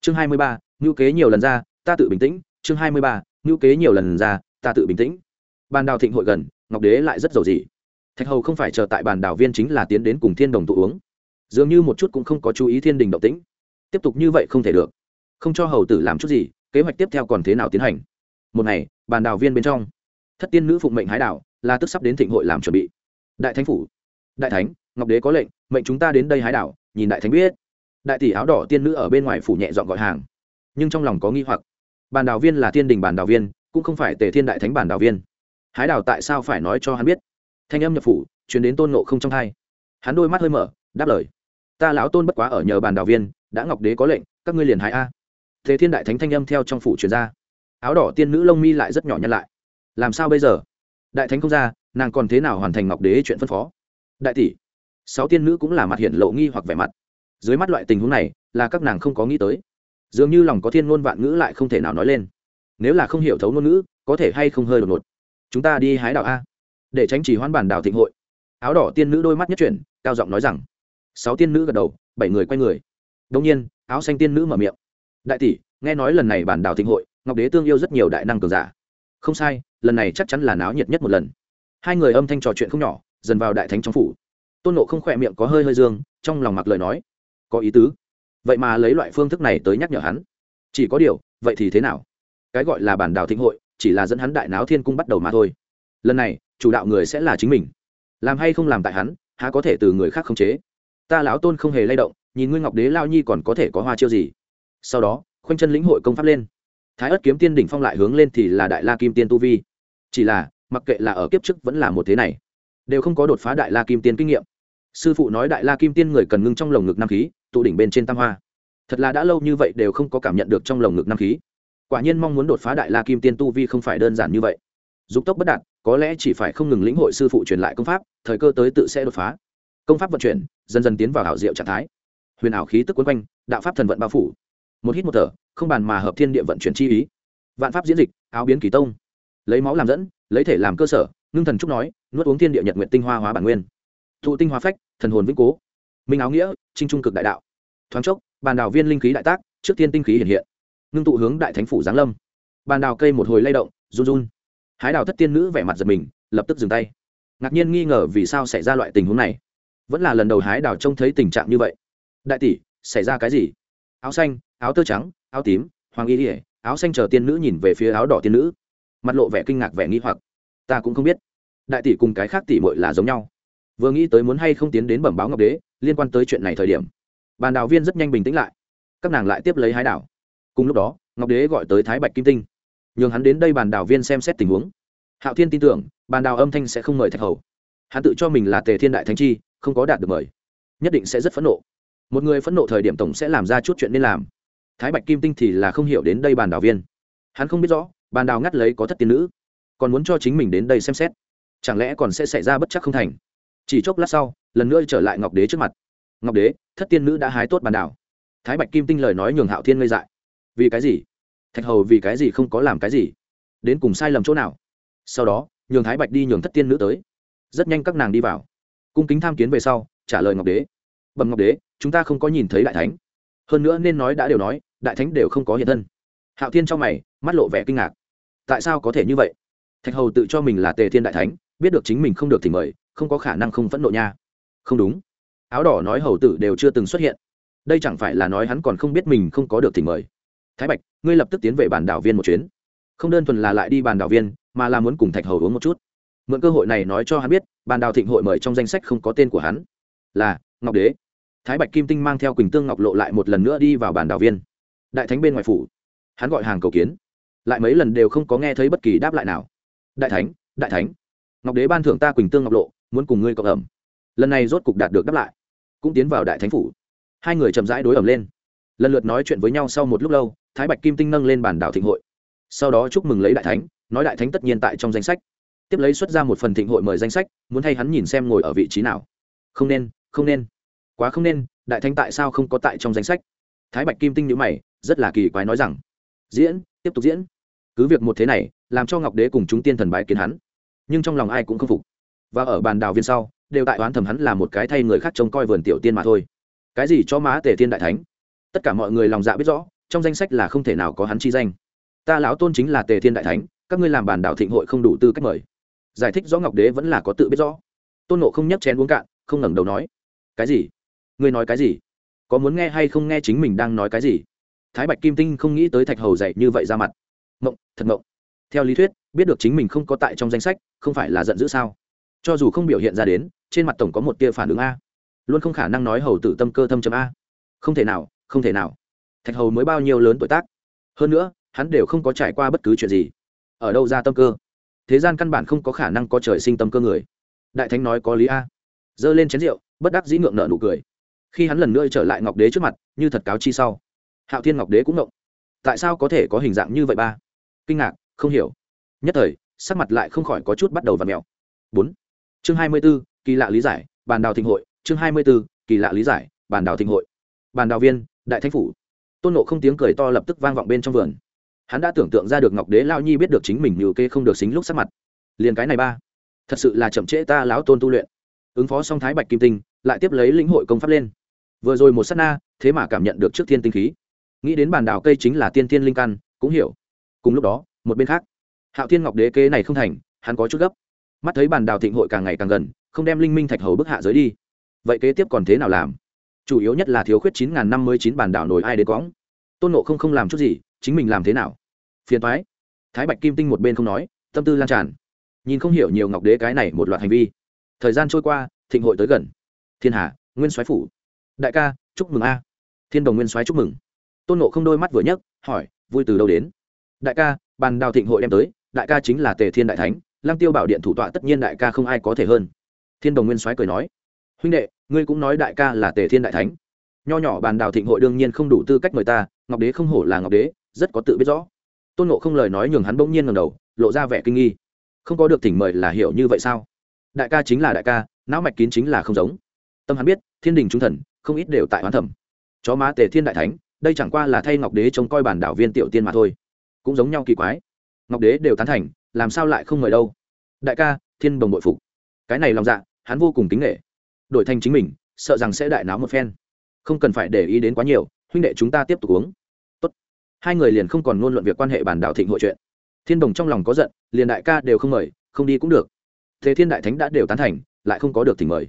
Chương hai mươi ba, ngữ kế nhiều lần ra, ta tự bình tĩnh. Chương hai mươi ba, ngữ kế nhiều lần ra, ta tự bình tĩnh. Bàn đào thịnh hội gần, ngọc đế lại rất giàu gì thạch hầu không phải chờ tại bàn đào viên chính là tiến đến cùng thiên đồng tụ uống. Dường như một chút cũng không có chú ý thiên đình động tĩnh. Tiếp tục như vậy không thể được. Không cho hầu tử làm chút gì, kế hoạch tiếp theo còn thế nào tiến hành? Một ngày, bàn đào viên bên trong thất tiên nữ phụng mệnh hái đảo là tức sắp đến thịnh hội làm chuẩn bị. Đại thánh phủ. Đại thánh, ngọc đế có lệnh, mệnh chúng ta đến đây hái đảo nhìn đại thánh biết. Đại tỷ áo đỏ tiên nữ ở bên ngoài phủ nhẹ dọn gọi hàng. Nhưng trong lòng có nghi hoặc. Bàn đào viên là thiên đình bàn đào viên, cũng không phải tề thiên đại thánh bàn đào viên. Hái đào tại sao phải nói cho hắn biết? Thanh âm nhập phủ chuyển đến tôn nộ không trong thai. Hắn đôi mắt hơi mở, đáp lời. Ta lão tôn bất quá ở nhờ bàn đào viên, đã ngọc đế có lệnh, các ngươi liền hái a. Thế thiên đại thánh thanh âm theo trong phủ chuyển ra. Áo đỏ tiên nữ lông mi lại rất nhỏ nhăn lại làm sao bây giờ? Đại thánh không ra, nàng còn thế nào hoàn thành ngọc đế chuyện phân phó? Đại tỷ, sáu tiên nữ cũng là mặt hiện lộ nghi hoặc vẻ mặt. Dưới mắt loại tình huống này, là các nàng không có nghĩ tới. Dường như lòng có thiên ngôn vạn ngữ lại không thể nào nói lên. Nếu là không hiểu thấu ngôn ngữ, có thể hay không hơi đột ngột. Chúng ta đi hái đảo a. Để tránh chỉ hoãn bản đảo thịnh hội. Áo đỏ tiên nữ đôi mắt nhất chuyển, cao giọng nói rằng. Sáu tiên nữ gật đầu, bảy người quay người. Đông nhiên, áo xanh tiên nữ mở miệng. Đại tỷ, nghe nói lần này bản đảo thịnh hội, ngọc đế tương yêu rất nhiều đại năng cường giả. Không sai lần này chắc chắn là náo nhiệt nhất một lần. Hai người âm thanh trò chuyện không nhỏ, dần vào đại thánh trong phủ. Tôn nộ không khỏe miệng có hơi hơi dương, trong lòng mặc lời nói, có ý tứ. Vậy mà lấy loại phương thức này tới nhắc nhở hắn. Chỉ có điều, vậy thì thế nào? Cái gọi là bản đảo thịnh hội, chỉ là dẫn hắn đại náo thiên cung bắt đầu mà thôi. Lần này, chủ đạo người sẽ là chính mình. Làm hay không làm tại hắn, há có thể từ người khác khống chế? Ta lão tôn không hề lay động, nhìn nguyên ngọc đế lao nhi còn có thể có hoa chiêu gì? Sau đó, khoanh chân lĩnh hội công pháp lên. Thái ất kiếm tiên đỉnh phong lại hướng lên thì là đại la kim tiên tu vi chỉ là, mặc kệ là ở kiếp trước vẫn là một thế này, đều không có đột phá đại la kim tiên kinh nghiệm. Sư phụ nói đại la kim tiên người cần ngưng trong lồng ngực nam khí, tụ đỉnh bên trên tam hoa. Thật là đã lâu như vậy đều không có cảm nhận được trong lồng ngực nam khí. Quả nhiên mong muốn đột phá đại la kim tiên tu vi không phải đơn giản như vậy. Dục tốc bất đạt, có lẽ chỉ phải không ngừng lĩnh hội sư phụ truyền lại công pháp, thời cơ tới tự sẽ đột phá. Công pháp vận chuyển, dần dần tiến vào ảo diệu trạng thái. Huyền ảo khí tức quấn quanh, đạo pháp thần vận bao phủ. Một hít một thở, không bàn mà hợp thiên địa vận chuyển chi ý. Vạn pháp diễn dịch, áo biến kỳ tông lấy máu làm dẫn, lấy thể làm cơ sở, ngưng thần trúc nói, nuốt uống thiên địa nhật nguyện tinh hoa hóa bản nguyên. Thụ tinh hoa phách, thần hồn vĩnh cố. Minh áo nghĩa, trinh trung cực đại đạo. Thoáng chốc, bàn đào viên linh khí đại tác, trước tiên tinh khí hiện hiện. Ngưng tụ hướng đại thánh phủ giáng lâm. Bàn đào cây một hồi lay động, run run. Hái đào thất tiên nữ vẻ mặt giật mình, lập tức dừng tay. Ngạc nhiên nghi ngờ vì sao xảy ra loại tình huống này. Vẫn là lần đầu hái đào trông thấy tình trạng như vậy. Đại tỷ, xảy ra cái gì? Áo xanh, áo tơ trắng, áo tím, hoàng y ỉa áo xanh chờ tiên nữ nhìn về phía áo đỏ tiên nữ mặt lộ vẻ kinh ngạc vẻ nghi hoặc. Ta cũng không biết. Đại tỷ cùng cái khác tỷ mội là giống nhau. Vừa nghĩ tới muốn hay không tiến đến bẩm báo ngọc đế, liên quan tới chuyện này thời điểm, bàn đào viên rất nhanh bình tĩnh lại. Các nàng lại tiếp lấy hái đảo. Cùng lúc đó, ngọc đế gọi tới thái bạch kim tinh. Nhường hắn đến đây bàn đào viên xem xét tình huống. Hạo thiên tin tưởng, bàn đào âm thanh sẽ không mời thạch hầu. Hắn tự cho mình là tề thiên đại thánh chi, không có đạt được mời. Nhất định sẽ rất phẫn nộ. Một người phẫn nộ thời điểm tổng sẽ làm ra chút chuyện nên làm. Thái bạch kim tinh thì là không hiểu đến đây bàn đào viên. Hắn không biết rõ bàn đào ngắt lấy có thất tiên nữ, còn muốn cho chính mình đến đây xem xét. Chẳng lẽ còn sẽ xảy ra bất chắc không thành? Chỉ chốc lát sau, lần nữa trở lại ngọc đế trước mặt. Ngọc đế, thất tiên nữ đã hái tốt bàn đào. Thái bạch kim tinh lời nói nhường hạo thiên ngây dại. Vì cái gì? Thạch hầu vì cái gì không có làm cái gì? Đến cùng sai lầm chỗ nào? Sau đó, nhường thái bạch đi nhường thất tiên nữ tới. Rất nhanh các nàng đi vào. Cung kính tham kiến về sau, trả lời ngọc đế. Bẩm ngọc đế, chúng ta không có nhìn thấy đại thánh. Hơn nữa nên nói đã đều nói, đại thánh đều không có hiện thân. Hạo thiên trong mày, mắt lộ vẻ kinh ngạc tại sao có thể như vậy? Thạch hầu tự cho mình là tề thiên đại thánh, biết được chính mình không được thì mời, không có khả năng không phẫn nộ nha. Không đúng. Áo đỏ nói hầu tử đều chưa từng xuất hiện. Đây chẳng phải là nói hắn còn không biết mình không có được thì mời. Thái bạch, ngươi lập tức tiến về bàn đảo viên một chuyến. Không đơn thuần là lại đi bàn đảo viên, mà là muốn cùng thạch hầu uống một chút. Mượn cơ hội này nói cho hắn biết, bàn đào thịnh hội mời trong danh sách không có tên của hắn. Là, ngọc đế. Thái bạch kim tinh mang theo quỳnh tương ngọc lộ lại một lần nữa đi vào bàn đảo viên. Đại thánh bên ngoài phủ. Hắn gọi hàng cầu kiến lại mấy lần đều không có nghe thấy bất kỳ đáp lại nào. Đại thánh đại thánh, ngọc đế ban thưởng ta quỳnh tương ngọc lộ, muốn cùng ngươi cộng ẩm. Lần này rốt cục đạt được đáp lại. Cũng tiến vào đại thánh phủ. Hai người chậm rãi đối ẩm lên. Lần lượt nói chuyện với nhau sau một lúc lâu, thái bạch kim tinh nâng lên bản đảo thịnh hội. Sau đó chúc mừng lấy đại thánh, nói đại thánh tất nhiên tại trong danh sách. Tiếp lấy xuất ra một phần thịnh hội mời danh sách, muốn thay hắn nhìn xem ngồi ở vị trí nào. Không nên không nên. Quá không nên, đại thánh tại sao không có tại trong danh sách? Thái bạch kim tinh nhữ mày, rất là kỳ quái nói rằng. Diễn, tiếp tục diễn cứ việc một thế này, làm cho ngọc đế cùng chúng tiên thần bái kiến hắn, nhưng trong lòng ai cũng không phục. Và ở bàn đào viên sau, đều tại oán thầm hắn là một cái thay người khác trông coi vườn tiểu tiên mà thôi. Cái gì cho má tề thiên đại thánh? Tất cả mọi người lòng dạ biết rõ, trong danh sách là không thể nào có hắn chi danh. Ta lão tôn chính là tề thiên đại thánh, các ngươi làm bàn đào thịnh hội không đủ tư cách mời. Giải thích rõ ngọc đế vẫn là có tự biết rõ. Tôn nộ không nhấc chén uống cạn, không ngẩng đầu nói, cái gì? Ngươi nói cái gì? Có muốn nghe hay không nghe chính mình đang nói cái gì? Thái bạch kim tinh không nghĩ tới thạch hầu dạy như vậy ra mặt mộng, thật mộng. Theo lý thuyết, biết được chính mình không có tại trong danh sách, không phải là giận dữ sao? Cho dù không biểu hiện ra đến, trên mặt tổng có một tia phản ứng a. Luôn không khả năng nói hầu tử tâm cơ thâm chấm a. Không thể nào, không thể nào. Thạch hầu mới bao nhiêu lớn tuổi tác? Hơn nữa, hắn đều không có trải qua bất cứ chuyện gì. Ở đâu ra tâm cơ? Thế gian căn bản không có khả năng có trời sinh tâm cơ người. Đại thánh nói có lý a. Giơ lên chén rượu, bất đắc dĩ ngượng nợ nụ cười. Khi hắn lần nữa trở lại ngọc đế trước mặt, như thật cáo chi sau. Hạo thiên ngọc đế cũng ngộng. Tại sao có thể có hình dạng như vậy ba? Kinh ngạc, không hiểu. Nhất thời, sắc mặt lại không khỏi có chút bắt đầu và mèo. Bốn. Chương hai mươi b ố kỳ lạ lý giải, bàn đào thịnh hội. Chương hai mươi b ố kỳ lạ lý giải, bàn đào thịnh hội. Bàn đào viên, đại thánh phủ. Tôn nộ không tiếng cười to lập tức vang vọng bên trong vườn. Hắn đã tưởng tượng ra được ngọc đế lao nhi biết được chính mình nhiều kê không được xính lúc sắc mặt. Liền cái này ba. Thật sự là chậm trễ ta lão tôn tu luyện. Ứng phó song thái bạch kim tinh, lại tiếp lấy lĩnh hội công pháp lên. Vừa rồi một s á t na, thế mà cảm nhận được trước thiên tinh khí. Nghĩ đến bàn đào cây chính là tiên tiên linh căn, cũng hiểu cùng lúc đó, một bên khác, hạo thiên ngọc đế kế này không thành, hắn có chút gấp. Mắt thấy bàn đào thịnh hội càng ngày càng gần, không đem linh minh thạch hầu bức hạ giới đi. Vậy kế tiếp còn thế nào làm? Chủ yếu nhất là thiếu khuyết chín n năm mươi chín bàn đảo nổi ai đến cõng tôn nộ không không làm chút gì, chính mình làm thế nào? Phiền thoái thái bạch kim tinh một bên không nói, tâm tư lan tràn. Nhìn không hiểu nhiều ngọc đế cái này một loạt hành vi. Thời gian trôi qua, thịnh hội tới gần. Thiên hà, nguyên soái phủ. Đại ca, chúc mừng a. Thiên đồng nguyên soái chúc mừng. Tôn nộ không đôi mắt vừa nhấc, hỏi, vui từ đâu đến? Đại ca, bàn đào thịnh hội đem tới, đại ca chính là tề thiên đại thánh, lăng tiêu bảo điện thủ tọa tất nhiên đại ca không ai có thể hơn. Thiên đồng nguyên soái cười nói, huynh đệ, ngươi cũng nói đại ca là tề thiên đại thánh. Nho nhỏ bàn đào thịnh hội đương nhiên không đủ tư cách người ta, ngọc đế không hổ là ngọc đế, rất có tự biết rõ. Tôn nộ không lời nói nhường hắn bỗng nhiên ngầm đầu, lộ ra vẻ kinh nghi. Không có được thỉnh mời là hiểu như vậy sao? Đại ca chính là đại ca, não mạch kín chính là không giống. Tâm hắn biết, thiên đình trung thần, không ít đều tại hoán thẩm chó má tề thiên đại thánh, đây chẳng qua là thay ngọc đế trông coi bản đảo viên tiểu tiên mà thôi cũng giống nhau kỳ quái. Ngọc đế đều tán thành, làm sao lại không mời đâu? Đại ca, thiên đồng bội phục. Cái này lòng dạ hắn vô cùng kính nghệ đổi thành chính mình, sợ rằng sẽ đại náo một phen. Không cần phải để ý đến quá nhiều, huynh đệ chúng ta tiếp tục uống. Tốt. hai người liền không còn ngôn luận việc quan hệ bản đạo thịnh hội chuyện. Thiên đồng trong lòng có giận, liền đại ca đều không mời, không đi cũng được. Thế thiên đại thánh đã đều tán thành, lại không có được thỉnh mời.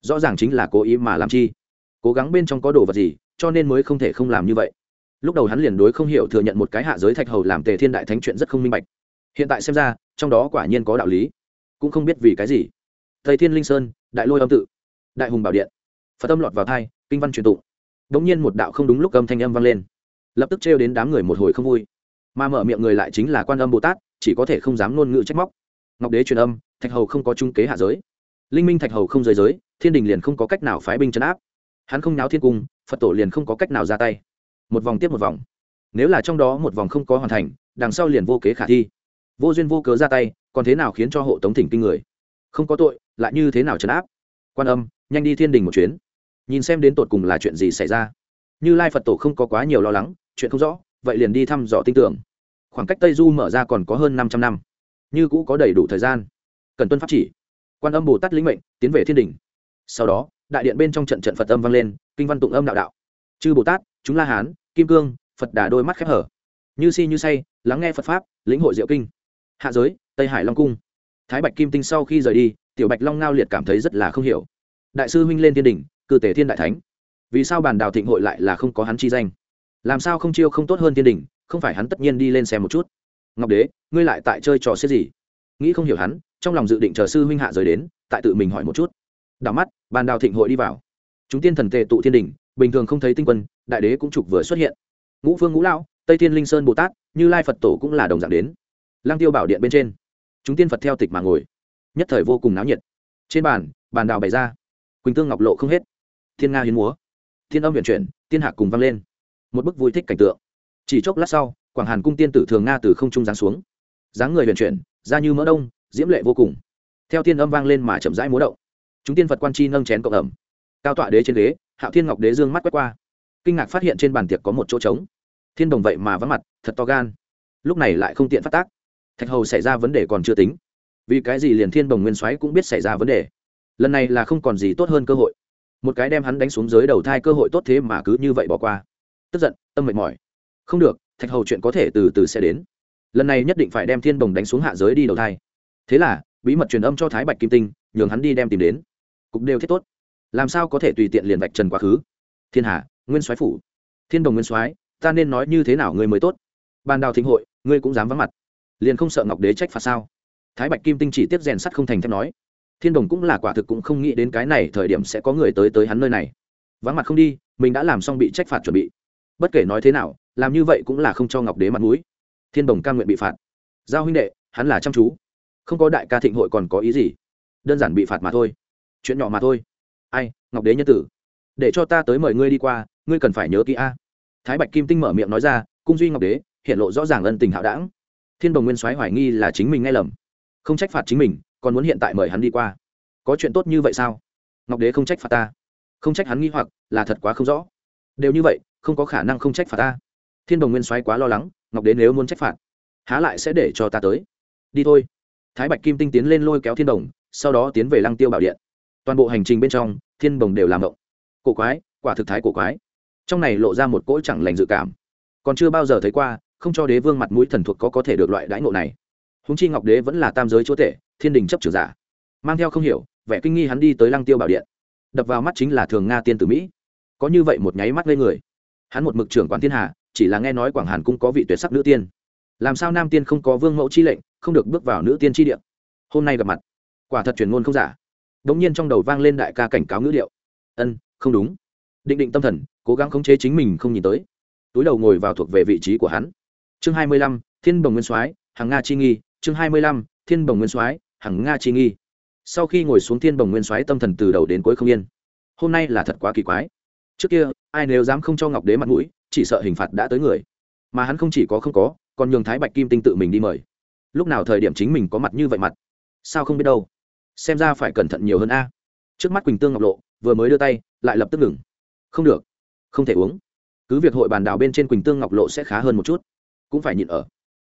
Rõ ràng chính là cố ý mà làm chi. Cố gắng bên trong có đồ vật gì, cho nên mới không thể không làm như vậy lúc đầu hắn liền đối không hiểu thừa nhận một cái hạ giới thạch hầu làm tề thiên đại thánh chuyện rất không minh bạch. Hiện tại xem ra, trong đó quả nhiên có đạo lý. Cũng không biết vì cái gì. Thầy thiên linh sơn, đại lôi âm tự, đại hùng bảo điện. Phật âm lọt vào thai, kinh văn truyền tụng. Đ ỗ n g nhiên một đạo không đúng lúc âm thanh âm vang lên. Lập tức trêu đến đám người một hồi không vui. Mà mở miệng người lại chính là quan âm bồ tát, chỉ có thể không dám ngôn ngữ trách móc. Ngọc đế truyền âm, thạch hầu không có trung kế hạ giới. Linh minh thạch hầu không rời giới, thiên đình liền không có cách nào phái binh chấn áp. Hắn không náo thiên cung, phật tổ liền không có cách nào ra tay một vòng tiếp một vòng. Nếu là trong đó một vòng không có hoàn thành, đằng sau liền vô kế khả thi. Vô duyên vô cớ ra tay, còn thế nào khiến cho hộ tống thỉnh kinh người? Không có tội, lại như thế nào trấn áp? Quan âm, nhanh đi thiên đình một chuyến. Nhìn xem đến tột cùng là chuyện gì xảy ra. Như lai phật tổ không có quá nhiều lo lắng, chuyện không rõ, vậy liền đi thăm dò tin tưởng. Khoảng cách tây du mở ra còn có hơn năm trăm năm. Như cũ có đầy đủ thời gian. Cần tuân pháp chỉ. Quan âm bồ tát lĩnh mệnh, tiến về thiên đình. Sau đó, đại điện bên trong trận trận phật âm vang lên, kinh văn tụng âm đạo đạo. Chư bồ tát chúng la hán, kim cương, phật đà đôi mắt khép hở. Như si như say, lắng nghe phật pháp, lĩnh hội diệu kinh. Hạ giới, tây hải long cung. Thái bạch kim tinh sau khi rời đi, tiểu bạch long ngao liệt cảm thấy rất là không hiểu. Đại sư huynh lên thiên đình cư tể thiên đại thánh. Vì sao bàn đào thịnh hội lại là không có hắn chi danh? Làm sao không chiêu không tốt hơn thiên đình không phải hắn tất nhiên đi lên xem một chút? Ngọc đế, ngươi lại tại chơi trò xếp gì? Nghĩ không hiểu hắn, trong lòng dự định chờ sư huynh hạ rời đến, tại tự mình hỏi một chút. Đảo mắt, bàn đào thịnh hội đi vào. Chúng tiên thần tề tụ thiên đình bình thường không thấy tinh quân, đại đế cũng trục vừa xuất hiện. Ngũ phương ngũ lão, tây thiên linh sơn bồ tát, như lai phật tổ cũng là đồng dạng đến. Lang tiêu bảo điện bên trên, chúng tiên phật theo tịch mà ngồi. Nhất thời vô cùng náo nhiệt. Trên bàn bàn đào bày ra. Quỳnh tương ngọc lộ không hết. Thiên nga hiến múa. Thiên âm viện chuyển, tiên hạ cùng vang lên. Một bức vui thích cảnh tượng. Chỉ chốc lát sau, quảng hàn cung tiên tử thường nga từ không trung giáng xuống. Dáng người viện chuyển ra như mỡ đông, diễm lệ vô cùng. Theo tiên âm vang lên mà chậm rãi múa động. Chúng tiên phật quan chi nâng chén cộng ẩm. Cao tọa đế trên đế hạo thiên ngọc đế dương mắt quét qua. Kinh ngạc phát hiện trên bàn tiệc có một chỗ trống. Thiên đồng vậy mà vắng mặt, thật to gan. Lúc này lại không tiện phát tác. Thạch hầu xảy ra vấn đề còn chưa tính. Vì cái gì liền thiên đồng nguyên soái cũng biết xảy ra vấn đề? Lần này là không còn gì tốt hơn cơ hội. Một cái đem hắn đánh xuống dưới đầu thai cơ hội tốt thế mà cứ như vậy bỏ qua. Tức giận, tâm mệt mỏi. Không được, thạch hầu chuyện có thể từ từ sẽ đến. Lần này nhất định phải đem thiên đồng đánh xuống hạ giới đi đầu thai. Thế là, bí mật truyền âm cho thái bạch kim tinh, nhường hắn đi đem tìm đến. Cục đều thiết tốt làm sao có thể tùy tiện liền vạch trần quá khứ? Thiên hà, nguyên soái phủ. Thiên đồng nguyên soái, ta nên nói như thế nào người mới tốt? Ban đào thính hội, ngươi cũng dám vắng mặt. Liền không sợ ngọc đế trách phạt sao? Thái bạch kim tinh chỉ tiếp rèn sắt không thành thép nói. Thiên đồng cũng là quả thực cũng không nghĩ đến cái này thời điểm sẽ có người tới tới hắn nơi này. Vắng mặt không đi, mình đã làm xong bị trách phạt chuẩn bị. Bất kể nói thế nào, làm như vậy cũng là không cho ngọc đế mặt mũi. Thiên đồng ca nguyện bị phạt. Giao huynh đệ, hắn là chăm chú. Không có đại ca thịnh hội còn có ý gì? Đơn giản bị phạt mà thôi. Chuyện nhỏ mà thôi ai, ngọc đế nhân tử. Để cho ta tới mời ngươi đi qua, ngươi cần phải nhớ kỹ a. Thái bạch kim tinh mở miệng nói ra, cung duy ngọc đế, hiện lộ rõ ràng ân tình hạo đảng. Thiên đồng nguyên soái hoài nghi là chính mình nghe lầm. Không trách phạt chính mình, còn muốn hiện tại mời hắn đi qua. Có chuyện tốt như vậy sao? Ngọc đế không trách phạt ta. Không trách hắn nghi hoặc, là thật quá không rõ. Đều như vậy, không có khả năng không trách phạt ta. Thiên đồng nguyên soái quá lo lắng, ngọc đế nếu muốn trách phạt, há lại sẽ để cho ta tới. Đi thôi. Thái bạch kim tinh tiến lên lôi kéo thiên đồng, sau đó tiến về lăng tiêu bảo điện toàn bộ hành trình bên trong, thiên bồng đều làm động. Cổ quái, quả thực thái cổ quái. Trong này lộ ra một cỗ chẳng lành dự cảm. Còn chưa bao giờ thấy qua, không cho đế vương mặt mũi thần thuộc có có thể được loại đãi ngộ này. Húng chi ngọc đế vẫn là tam giới chúa tể, thiên đình chấp trưởng giả. Mang theo không hiểu, vẻ kinh nghi hắn đi tới lăng tiêu bảo điện. Đập vào mắt chính là thường nga tiên tử mỹ. Có như vậy một nháy mắt lên người. Hắn một mực trưởng quản thiên hà chỉ là nghe nói quảng hàn cũng có vị tuyệt sắc nữ tiên. Làm sao nam tiên không có vương mẫu chi lệnh, không được bước vào nữ tiên chi điện hôm nay gặp mặt. Quả thật truyền ngôn không giả đống nhiên trong đầu vang lên đại ca cảnh cáo ngữ điệu. Ân, không đúng. Định định tâm thần, cố gắng khống chế chính mình không nhìn tới. Túi đầu ngồi vào thuộc về vị trí của hắn. Chương hai mươi lăm, thiên bồng nguyên soái hàng nga chi nghi. Chương hai mươi lăm, thiên bồng nguyên soái hàng nga chi nghi. Sau khi ngồi xuống thiên bồng nguyên soái tâm thần từ đầu đến cuối không yên. Hôm nay là thật quá kỳ quái. Trước kia, ai nếu dám không cho ngọc đế mặt mũi, chỉ sợ hình phạt đã tới người. Mà hắn không chỉ có không có, còn nhường thái bạch kim tinh tự mình đi mời. Lúc nào thời điểm chính mình có mặt như vậy mặt? Sao không biết đâu? Xem ra phải cẩn thận nhiều hơn a. Trước mắt quỳnh tương ngọc lộ, vừa mới đưa tay, lại lập tức ngừng. Không được, không thể uống. Cứ việc hội bàn đào bên trên quỳnh tương ngọc lộ sẽ khá hơn một chút, cũng phải nhịn ở.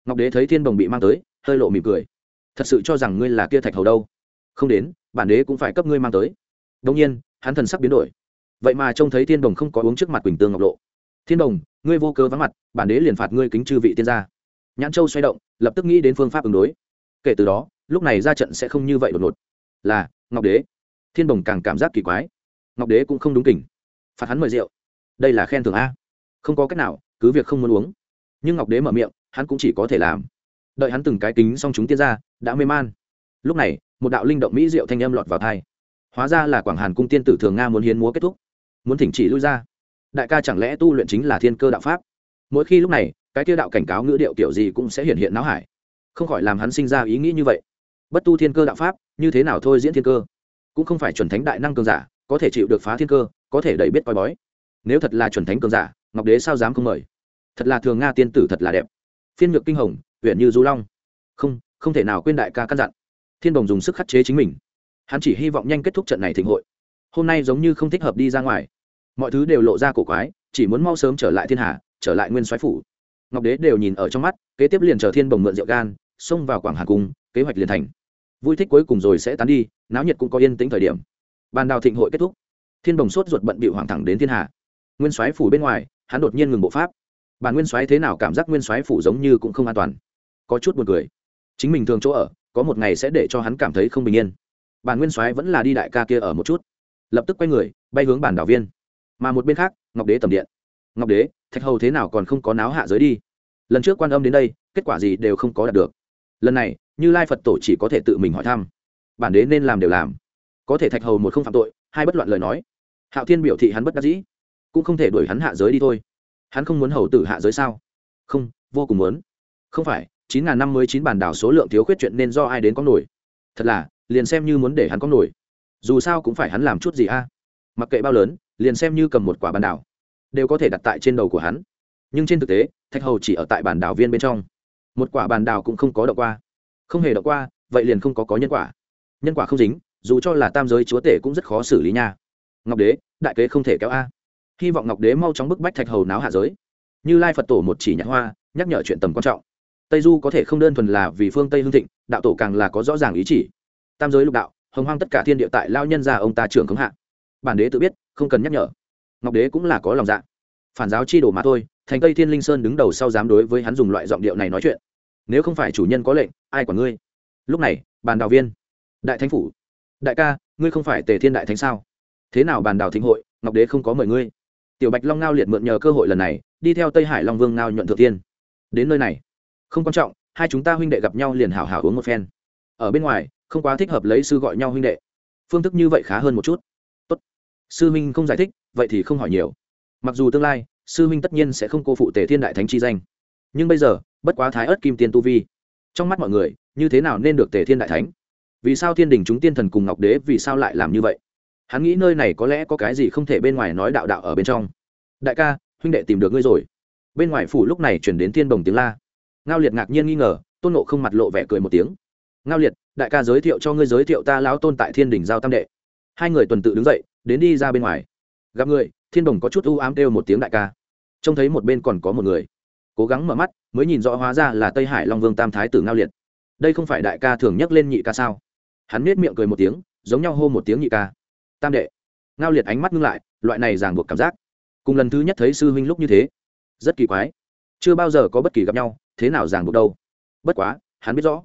Ngọc đế thấy thiên đồng bị mang tới, hơi lộ mỉm cười. Thật sự cho rằng ngươi là kia thạch hầu đâu? Không đến, bản đế cũng phải cấp ngươi mang tới. Đông nhiên, hắn thần sắc biến đổi. Vậy mà trông thấy thiên đồng không có uống trước mặt quỳnh tương ngọc lộ. Thiên đồng ngươi vô cơ vắng mặt, bản đế liền phạt ngươi kính chư vị tiên gia. Nhãn châu xoay động, lập tức nghĩ đến phương pháp ứng đối. Kể từ đó, lúc này ra trận sẽ không như vậy đột ngột là, ngọc đế. Thiên đồng càng cảm giác kỳ quái. Ngọc đế cũng không đúng kỉnh phạt hắn mời rượu. Đây là khen thưởng a. Không có cách nào, cứ việc không muốn uống. Nhưng ngọc đế mở miệng, hắn cũng chỉ có thể làm. Đợi hắn từng cái kính xong chúng tiên ra đã mê man. Lúc này, một đạo linh động mỹ rượu thanh âm lọt vào thai hóa ra là quảng hàn cung tiên tử thường nga muốn hiến múa kết thúc. Muốn thỉnh chỉ lui ra. Đại ca chẳng lẽ tu luyện chính là thiên cơ đạo pháp? Mỗi khi lúc này, cái tiêu đạo cảnh cáo ngữ điệu kiểu gì cũng sẽ hiện hiện não hải. Không khỏi làm hắn sinh ra ý nghĩ như vậy bất tu thiên cơ đạo pháp, như thế nào thôi diễn thiên cơ? Cũng không phải chuẩn thánh đại năng cường giả có thể chịu được phá thiên cơ, có thể đẩy biết coi bói. Nếu thật là chuẩn thánh cường giả, ngọc đế sao dám không mời? Thật là thường nga tiên tử thật là đẹp. Phiên nhược kinh hồng, huyện như du long. Không không thể nào quên đại ca căn dặn. Thiên đồng dùng sức khắc chế chính mình. Hắn chỉ hy vọng nhanh kết thúc trận này thịnh hội. Hôm nay giống như không thích hợp đi ra ngoài. Mọi thứ đều lộ ra cổ quái, chỉ muốn mau sớm trở lại thiên hà, trở lại nguyên soái phủ. Ngọc đế đều nhìn ở trong mắt, kế tiếp liền chờ thiên bồng mượn rượu gan, xông vào quảng hà cung kế hoạch liền thành. Vui thích cuối cùng rồi sẽ tán đi, náo nhiệt cũng có yên tĩnh thời điểm. Bàn đào thịnh hội kết thúc. Thiên bồng sốt ruột bận bị hoảng thẳng đến thiên hạ. Nguyên soái phủ bên ngoài, hắn đột nhiên ngừng bộ pháp. Bản nguyên soái thế nào cảm giác nguyên soái phủ giống như cũng không an toàn. Có chút buồn cười. Chính mình thường chỗ ở, có một ngày sẽ để cho hắn cảm thấy không bình yên. Bản nguyên soái vẫn là đi đại ca kia ở một chút. Lập tức quay người, bay hướng bản đảo viên. Mà một bên khác, ngọc đế tầm điện. Ngọc đế, thạch hầu thế nào còn không có náo hạ giới đi? Lần trước quan âm đến đây, kết quả gì đều không có đạt được. Lần này như lai phật tổ chỉ có thể tự mình hỏi thăm. Bản đế nên làm đều làm. Có thể thạch hầu một không phạm tội, hai bất loạn lời nói. Hạo thiên biểu thị hắn bất đắc dĩ, cũng không thể đuổi hắn hạ giới đi thôi. Hắn không muốn hầu tử hạ giới sao? Không, vô cùng muốn. Không phải, chín ngàn năm mươi chín bản đảo số lượng thiếu khuyết chuyện nên do ai đến có nổi? Thật là, liền xem như muốn để hắn có nổi. Dù sao cũng phải hắn làm chút gì a. Mặc kệ bao lớn, liền xem như cầm một quả bản đảo, đều có thể đặt tại trên đầu của hắn. Nhưng trên thực tế, thạch hầu chỉ ở tại bản đảo viên bên trong. Một quả bản đảo cũng không có đậu qua không hề đọc qua, vậy liền không có có nhân quả. Nhân quả không dính, dù cho là tam giới chúa tể cũng rất khó xử lý nha. Ngọc đế, đại kế không thể kéo a. Hy vọng ngọc đế mau chóng bức bách thạch hầu náo hạ giới. Như lai phật tổ một chỉ nhãn hoa, nhắc nhở chuyện tầm quan trọng. Tây du có thể không đơn thuần là vì phương tây hương thịnh, đạo tổ càng là có rõ ràng ý chỉ. Tam giới lục đạo, hồng hoang tất cả thiên địa tại lao nhân ra ông ta trưởng khống hạ. Bản đế tự biết, không cần nhắc nhở. Ngọc đế cũng là có lòng dạ. Phản giáo chi đồ mà thôi, thành tây thiên linh sơn đứng đầu sau dám đối với hắn dùng loại giọng điệu này nói chuyện nếu không phải chủ nhân có lệnh, ai quản ngươi? Lúc này, bàn đào viên. Đại thánh phủ. Đại ca, ngươi không phải tề thiên đại thánh sao? Thế nào bàn đào thịnh hội, ngọc đế không có mời ngươi? Tiểu bạch long ngao liệt mượn nhờ cơ hội lần này, đi theo tây hải long vương ngao nhuận thượng tiên đến nơi này. Không quan trọng, hai chúng ta huynh đệ gặp nhau liền hảo hảo uống một phen. Ở bên ngoài, không quá thích hợp lấy sư gọi nhau huynh đệ. Phương thức như vậy khá hơn một chút. Tốt. sư huynh không giải thích, vậy thì không hỏi nhiều. Mặc dù tương lai, sư huynh tất nhiên sẽ không cô phụ tề thiên đại thánh chi danh nhưng bây giờ, bất quá thái ớt kim tiên tu vi. Trong mắt mọi người, như thế nào nên được tề thiên đại thánh? Vì sao thiên đình chúng tiên thần cùng ngọc đế vì sao lại làm như vậy? Hắn nghĩ nơi này có lẽ có cái gì không thể bên ngoài nói đạo đạo ở bên trong. Đại ca, huynh đệ tìm được ngươi rồi. Bên ngoài phủ lúc này chuyển đến thiên bồng tiếng la. Ngao liệt ngạc nhiên nghi ngờ, tôn nộ không mặt lộ vẻ cười một tiếng. Ngao liệt, đại ca giới thiệu cho ngươi giới thiệu ta lão tôn tại thiên đình giao tam đệ. Hai người tuần tự đứng dậy, đến đi ra bên ngoài. Gặp người, thiên đồng có chút ưu ám kêu một tiếng đại ca. Trông thấy một bên còn có một người cố gắng mở mắt, mới nhìn rõ hóa ra là tây hải long vương tam thái tử ngao liệt. Đây không phải đại ca thường nhắc lên nhị ca sao? Hắn nết miệng cười một tiếng, giống nhau hô một tiếng nhị ca. Tam đệ. Ngao liệt ánh mắt ngưng lại, loại này ràng buộc cảm giác. Cùng lần thứ nhất thấy sư huynh lúc như thế, rất kỳ quái. Chưa bao giờ có bất kỳ gặp nhau, thế nào ràng buộc đâu? Bất quá, hắn biết rõ,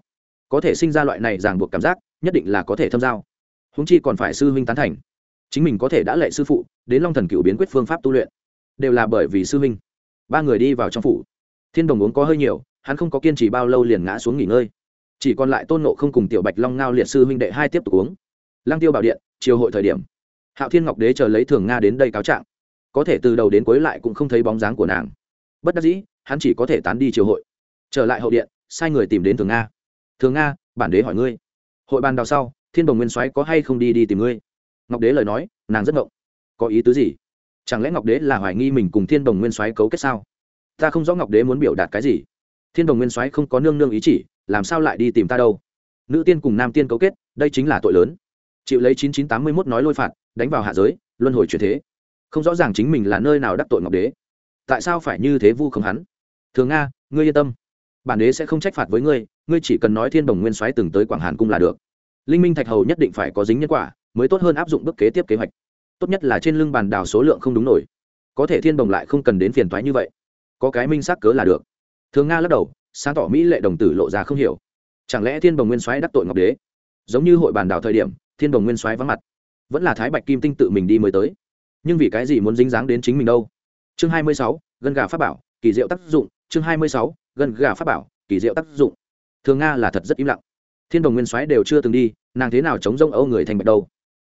có thể sinh ra loại này ràng buộc cảm giác, nhất định là có thể thâm giao. Húng chi còn phải sư huynh tán thành. Chính mình có thể đã lệ sư phụ, đến long thần cựu biến quyết phương pháp tu luyện, đều là bởi vì sư huynh. Ba người đi vào trong phủ thiên đồng uống có hơi nhiều, hắn không có kiên trì bao lâu liền ngã xuống nghỉ ngơi. Chỉ còn lại tôn nộ không cùng tiểu bạch long ngao liệt sư huynh đệ hai tiếp tục uống. Lang tiêu bảo điện, chiều hội thời điểm. Hạo thiên ngọc đế chờ lấy thường nga đến đây cáo trạng. Có thể từ đầu đến cuối lại cũng không thấy bóng dáng của nàng. Bất đắc dĩ, hắn chỉ có thể tán đi chiều hội. Trở lại hậu điện, sai người tìm đến thường nga. Thường nga, bản đế hỏi ngươi. Hội bàn đào sau, thiên đồng nguyên soái có hay không đi đi tìm ngươi? Ngọc đế lời nói, nàng rất ngộng. Có ý tứ gì? Chẳng lẽ ngọc đế là hoài nghi mình cùng thiên đồng nguyên soái cấu kết sao? Ta không rõ ngọc đế muốn biểu đạt cái gì. Thiên đồng nguyên soái không có nương nương ý chỉ, làm sao lại đi tìm ta đâu? Nữ tiên cùng nam tiên cấu kết, đây chính là tội lớn. Chịu lấy chín chín tám mươi mốt nói lôi phạt, đánh vào hạ giới, luân hồi chuyển thế. Không rõ ràng chính mình là nơi nào đắc tội ngọc đế. Tại sao phải như thế vu không hắn? Thường nga, ngươi yên tâm. Bản đế sẽ không trách phạt với ngươi ngươi chỉ cần nói thiên đồng nguyên soái từng tới quảng hàn cung là được. Linh minh thạch hầu nhất định phải có dính nhân quả, mới tốt hơn áp dụng bước kế tiếp kế hoạch. Tốt nhất là trên lưng bàn đào số lượng không đúng nổi. Có thể thiên đồng lại không cần đến phiền thoái như vậy có cái minh xác cớ là được. Thường nga lắc đầu, sáng tỏ mỹ lệ đồng tử lộ ra không hiểu. Chẳng lẽ thiên Bồng nguyên soái đắc tội ngọc đế? Giống như hội bàn đào thời điểm, thiên Bồng nguyên soái vắng mặt. Vẫn là thái bạch kim tinh tự mình đi mới tới. Nhưng vì cái gì muốn dính dáng đến chính mình đâu? Chương hai mươi sáu, gân gà pháp bảo, kỳ diệu tác dụng. Chương hai mươi sáu, gân gà pháp bảo, kỳ diệu tác dụng. Thường nga là thật rất im lặng. Thiên đồng nguyên soái đều chưa từng đi, nàng thế nào chống rông âu người thành bạch đâu?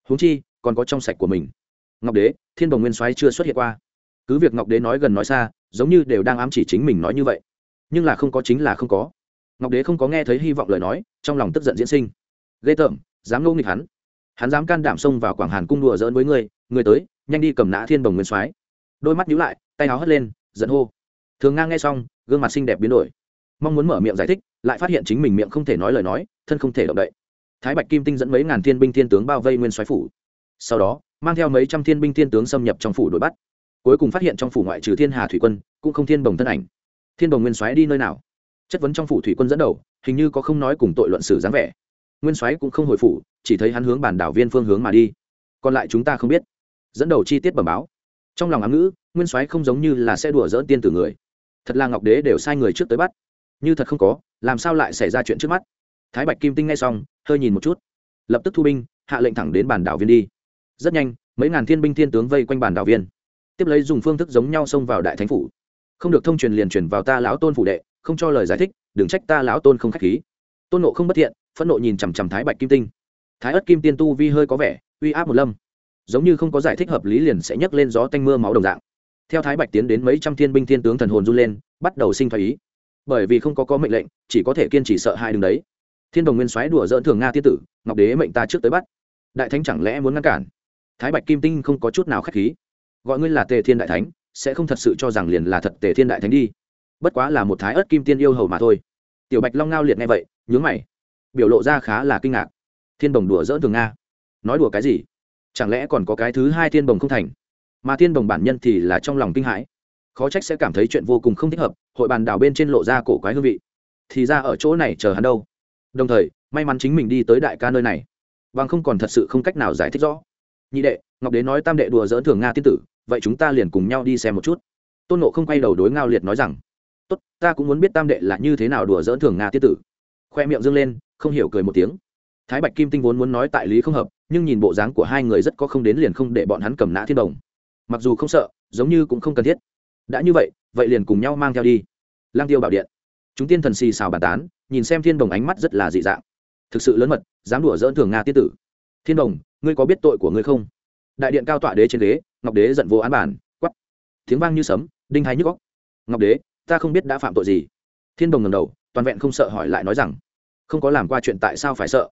Huống chi, còn có trong sạch của mình. Ngọc đế, thiên đồng nguyên soái chưa xuất hiện qua cứ việc ngọc đế nói gần nói xa giống như đều đang ám chỉ chính mình nói như vậy. Nhưng là không có chính là không có. Ngọc đế không có nghe thấy hy vọng lời nói trong lòng tức giận diễn sinh. Ghê tởm dám ngô nghịch hắn. Hắn dám can đảm xông vào quảng hàn cung đùa giỡn với người, người tới nhanh đi cầm nã thiên bồng nguyên soái. Đôi mắt nhíu lại tay áo hất lên giận hô. Thường ngang nghe xong gương mặt xinh đẹp biến đổi. Mong muốn mở miệng giải thích lại phát hiện chính mình miệng không thể nói lời nói thân không thể động đậy. Thái bạch kim tinh dẫn mấy ngàn thiên binh thiên tướng bao vây nguyên soái phủ. Sau đó mang theo mấy trăm thiên binh thiên tướng xâm nhập trong phủ đuổi bắt cuối cùng phát hiện trong phủ ngoại trừ thiên hà thủy quân, cũng không thiên bồng thân ảnh. Thiên bồng nguyên soái đi nơi nào? Chất vấn trong phủ thủy quân dẫn đầu, hình như có không nói cùng tội luận xử dáng vẻ. Nguyên soái cũng không hồi phủ, chỉ thấy hắn hướng bản đảo viên phương hướng mà đi. Còn lại chúng ta không biết. Dẫn đầu chi tiết bẩm báo. Trong lòng ám ngữ, nguyên soái không giống như là sẽ đùa dỡ tiên tử người. Thật là ngọc đế đều sai người trước tới bắt. Như thật không có, làm sao lại xảy ra chuyện trước mắt? Thái bạch kim tinh ngay xong, hơi nhìn một chút. Lập tức thu binh, hạ lệnh thẳng đến bản đảo viên đi. Rất nhanh, mấy ngàn thiên binh thiên tướng vây quanh bản đảo viên tiếp lấy dùng phương thức giống nhau xông vào đại thánh phủ. Không được thông truyền liền truyền vào ta lão tôn phủ đệ, không cho lời giải thích, đừng trách ta lão tôn không khách khí. Tôn nộ không bất thiện, phẫn nộ nhìn chằm chằm thái bạch kim tinh. Thái ất kim tiên tu vi hơi có vẻ, uy áp một lâm. Giống như không có giải thích hợp lý liền sẽ nhấc lên gió tanh mưa máu đồng dạng. Theo thái bạch tiến đến mấy trăm thiên binh thiên tướng thần hồn run lên, bắt đầu sinh thái ý. Bởi vì không có có mệnh lệnh, chỉ có thể kiên trì sợ hai đường đấy. Thiên đồng nguyên soái đùa dỡn thường nga tiên tử, ngọc đế mệnh ta trước tới bắt. Đại thánh chẳng lẽ muốn ngăn cản? Thái bạch kim tinh không có chút nào k h á c h khí gọi ngươi là tề thiên đại thánh, sẽ không thật sự cho rằng liền là thật tề thiên đại thánh đi. Bất quá là một thái ớt kim tiên yêu hầu mà thôi. Tiểu bạch long ngao liệt nghe vậy, nhướng mày, biểu lộ ra khá là kinh ngạc. Thiên đồng đùa dỡn thường nga. Nói đùa cái gì? Chẳng lẽ còn có cái thứ hai thiên đồng không thành? Mà thiên đồng bản nhân thì là trong lòng kinh hãi. Khó trách sẽ cảm thấy chuyện vô cùng không thích hợp, hội bàn đảo bên trên lộ ra cổ quái hương vị. Thì ra ở chỗ này chờ hắn đâu. Đồng thời, may mắn chính mình đi tới đại ca nơi này. Bằng không còn thật sự không cách nào giải thích rõ nhị đệ, ngọc đế nói tam đệ đùa dỡn thường nga tiên tử, vậy chúng ta liền cùng nhau đi xem một chút. Tôn nộ không quay đầu đối ngao liệt nói rằng, tốt, ta cũng muốn biết tam đệ là như thế nào đùa dỡn thường nga tiên tử. Khoe miệng dâng lên, không hiểu cười một tiếng. Thái bạch kim tinh vốn muốn nói tại lý không hợp, nhưng nhìn bộ dáng của hai người rất có không đến liền không để bọn hắn cầm nã thiên đồng. Mặc dù không sợ, giống như cũng không cần thiết. Đã như vậy vậy liền cùng nhau mang theo đi. Lang tiêu bảo điện. Chúng tiên thần xì xào bàn tán, nhìn xem thiên đồng ánh mắt rất là dị dạng. Thực sự lớn mật, dám đùa dỡn thường nga tiên tử. Thiên đồng ngươi có biết tội của ngươi không? Đại điện cao tọa đế trên đế ngọc đế giận vô án bản quắp tiếng vang như sấm, đinh hay nhức góc ngọc đế, ta không biết đã phạm tội gì. Thiên đồng ngầm đầu, toàn vẹn không sợ hỏi lại nói rằng, không có làm qua chuyện tại sao phải sợ?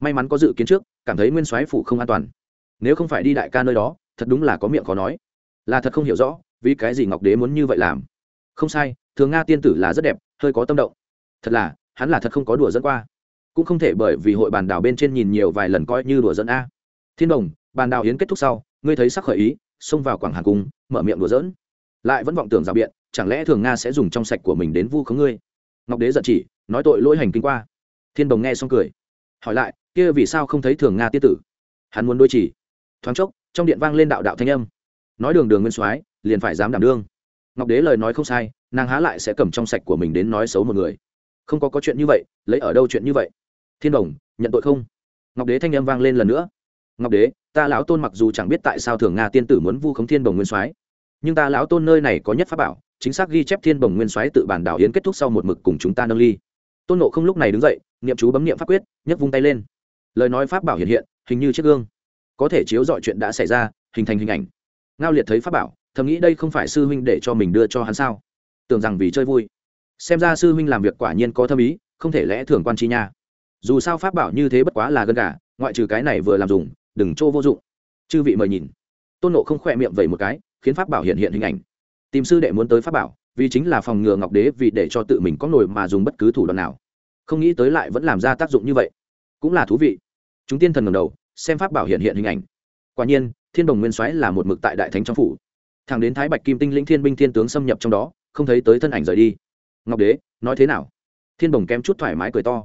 May mắn có dự kiến trước, cảm thấy nguyên soái phủ không an toàn. Nếu không phải đi đại ca nơi đó, thật đúng là có miệng khó nói. Là thật không hiểu rõ, vì cái gì ngọc đế muốn như vậy làm? Không sai, thường nga tiên tử là rất đẹp, hơi có tâm động. Thật là, hắn là thật không có đùa dẫn qua. Cũng không thể bởi vì hội bàn đảo bên trên nhìn nhiều vài lần coi như đùa dẫn a thiên đồng, bàn đào hiến kết thúc sau, ngươi thấy sắc khởi ý, xông vào quảng hàn cung, mở miệng đùa dỡn lại vẫn vọng tưởng rào biện, chẳng lẽ thường nga sẽ dùng trong sạch của mình đến vu khống ngươi? Ngọc đế giận chỉ, nói tội lỗi hành kinh qua. Thiên đồng nghe xong cười. Hỏi lại, kia vì sao không thấy thường nga tiết tử? Hắn muốn đôi chỉ. Thoáng chốc, trong điện vang lên đạo đạo thanh âm. Nói đường đường nguyên soái, liền phải dám đảm đương. Ngọc đế lời nói không sai, nàng há lại sẽ cầm trong sạch của mình đến nói xấu một người. Không có có chuyện như vậy, lấy ở đâu chuyện như vậy? Thiên đồng, nhận tội không? Ngọc đế thanh âm vang lên lần nữa ngọc đế, ta lão tôn mặc dù chẳng biết tại sao thường nga tiên tử muốn vu khống thiên bồng nguyên soái, nhưng ta lão tôn nơi này có nhất pháp bảo, chính xác ghi chép thiên bồng nguyên soái tự bản đảo yến kết thúc sau một mực cùng chúng ta nâng ly. Tôn nộ không lúc này đứng dậy, niệm chú bấm niệm pháp quyết, nhấc vung tay lên. Lời nói pháp bảo hiện hiện, hình như chiếc gương. Có thể chiếu dọi chuyện đã xảy ra, hình thành hình ảnh. Ngao liệt thấy pháp bảo, thầm nghĩ đây không phải sư huynh để cho mình đưa cho hắn sao? Tưởng rằng vì chơi vui. Xem ra sư huynh làm việc quả nhiên có thâm ý, không thể lẽ thường quan chi nha. Dù sao pháp bảo như thế bất quá là gân gà, ngoại trừ cái này vừa làm dùng đừng trô vô dụng. Chư vị mời nhìn. Tôn nộ không khỏe miệng vẩy một cái, khiến pháp bảo hiện hiện hình ảnh. Tìm sư đệ muốn tới pháp bảo, vì chính là phòng ngừa ngọc đế vì để cho tự mình có nổi mà dùng bất cứ thủ đoạn nào. Không nghĩ tới lại vẫn làm ra tác dụng như vậy. Cũng là thú vị. Chúng tiên thần ngầm đầu, xem pháp bảo hiện hiện hình ảnh. Quả nhiên, thiên đồng nguyên soái là một mực tại đại thánh trong phủ. Thằng đến thái bạch kim tinh lĩnh thiên binh thiên tướng xâm nhập trong đó, không thấy tới thân ảnh rời đi. Ngọc đế, nói thế nào? Thiên đồng kém chút thoải mái cười to.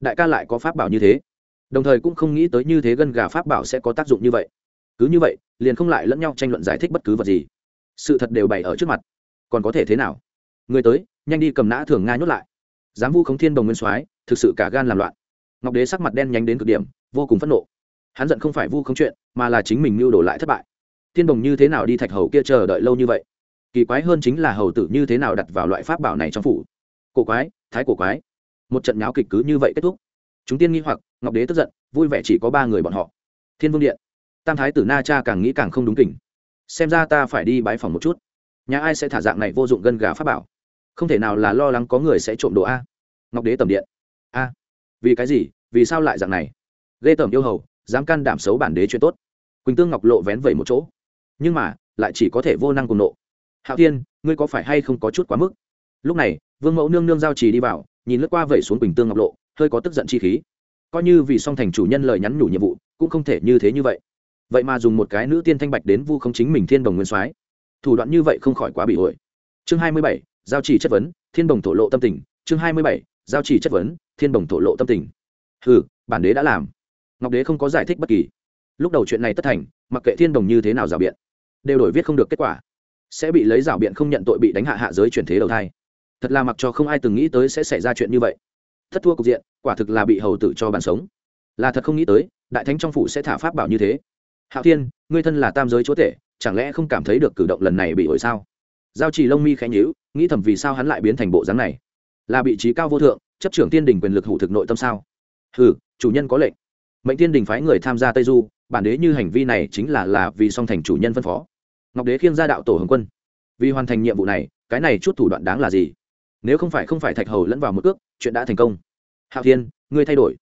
Đại ca lại có pháp bảo như thế đồng thời cũng không nghĩ tới như thế gân gà pháp bảo sẽ có tác dụng như vậy. Cứ như vậy, liền không lại lẫn nhau tranh luận giải thích bất cứ vật gì. Sự thật đều bày ở trước mặt. Còn có thể thế nào? Người tới, nhanh đi cầm nã thường nga nhốt lại. Dám vu khống thiên đồng nguyên soái, thực sự cả gan làm loạn. Ngọc đế sắc mặt đen nhánh đến cực điểm, vô cùng phẫn nộ. Hắn giận không phải vu khống chuyện, mà là chính mình mưu đổ lại thất bại. Thiên đồng như thế nào đi thạch hầu kia chờ đợi lâu như vậy? Kỳ quái hơn chính là hầu tử như thế nào đặt vào loại pháp bảo này trong phủ. Cổ quái, thái cổ quái. Một trận nháo kịch cứ như vậy kết thúc. Chúng tiên nghi hoặc ngọc đế tức giận, vui vẻ chỉ có ba người bọn họ. Thiên vương điện. Tam thái tử na cha càng nghĩ càng không đúng kỉnh xem ra ta phải đi bái phòng một chút. Nhà ai sẽ thả dạng này vô dụng gân gà pháp bảo? Không thể nào là lo lắng có người sẽ trộm đồ a. Ngọc đế tầm điện. A. Vì cái gì? Vì sao lại dạng này? Ghê tởm yêu hầu, dám can đảm xấu bản đế chuyện tốt. Quỳnh tương ngọc lộ vén vẩy một chỗ. Nhưng mà, lại chỉ có thể vô năng cùng nộ. Hạo thiên, ngươi có phải hay không có chút quá mức? Lúc này, vương mẫu nương nương giao trì đi vào, nhìn lướt qua vẩy xuống quỳnh tương ngọc lộ, hơi có tức giận chi khí coi như vì song thành chủ nhân lời nhắn nhủ nhiệm vụ, cũng không thể như thế như vậy. Vậy mà dùng một cái nữ tiên thanh bạch đến vu không chính mình thiên đồng nguyên soái. Thủ đoạn như vậy không khỏi quá bị ổi chương hai mươi bảy, giao chỉ chất vấn, thiên đồng thổ lộ tâm tình. Chương hai mươi bảy, giao chỉ chất vấn, thiên đồng thổ lộ tâm tình. Ừ bản đế đã làm. Ngọc đế không có giải thích bất kỳ. Lúc đầu chuyện này tất thành, mặc kệ thiên đồng như thế nào rào biện, đều đổi viết không được kết quả. Sẽ bị lấy rào biện không nhận tội bị đánh hạ hạ giới chuyển thế đầu thai. Thật là mặc cho không ai từng nghĩ tới sẽ xảy ra chuyện như vậy thất thua cục diện, quả thực là bị hầu tử cho bàn sống. Là thật không nghĩ tới, đại thánh trong phủ sẽ thả pháp bảo như thế. Hạo thiên, ngươi thân là tam giới chúa tể, chẳng lẽ không cảm thấy được cử động lần này bị ổi sao? Giao trì lông mi khẽ nhíu, nghĩ thầm vì sao hắn lại biến thành bộ dáng này. Là vị trí cao vô thượng, chấp trưởng tiên đình quyền lực hủ thực nội tâm sao? Ừ chủ nhân có lệnh. Mệnh tiên đình phái người tham gia tây du, bản đế như hành vi này chính là là vì song thành chủ nhân phân phó. Ngọc đế khiêng ra đạo tổ hồng quân. Vì hoàn thành nhiệm vụ này, cái này chút thủ đoạn đáng là gì? Nếu không phải không phải thạch hầu lẫn vào một cước, chuyện đã thành công. Hạo thiên, ngươi thay đổi.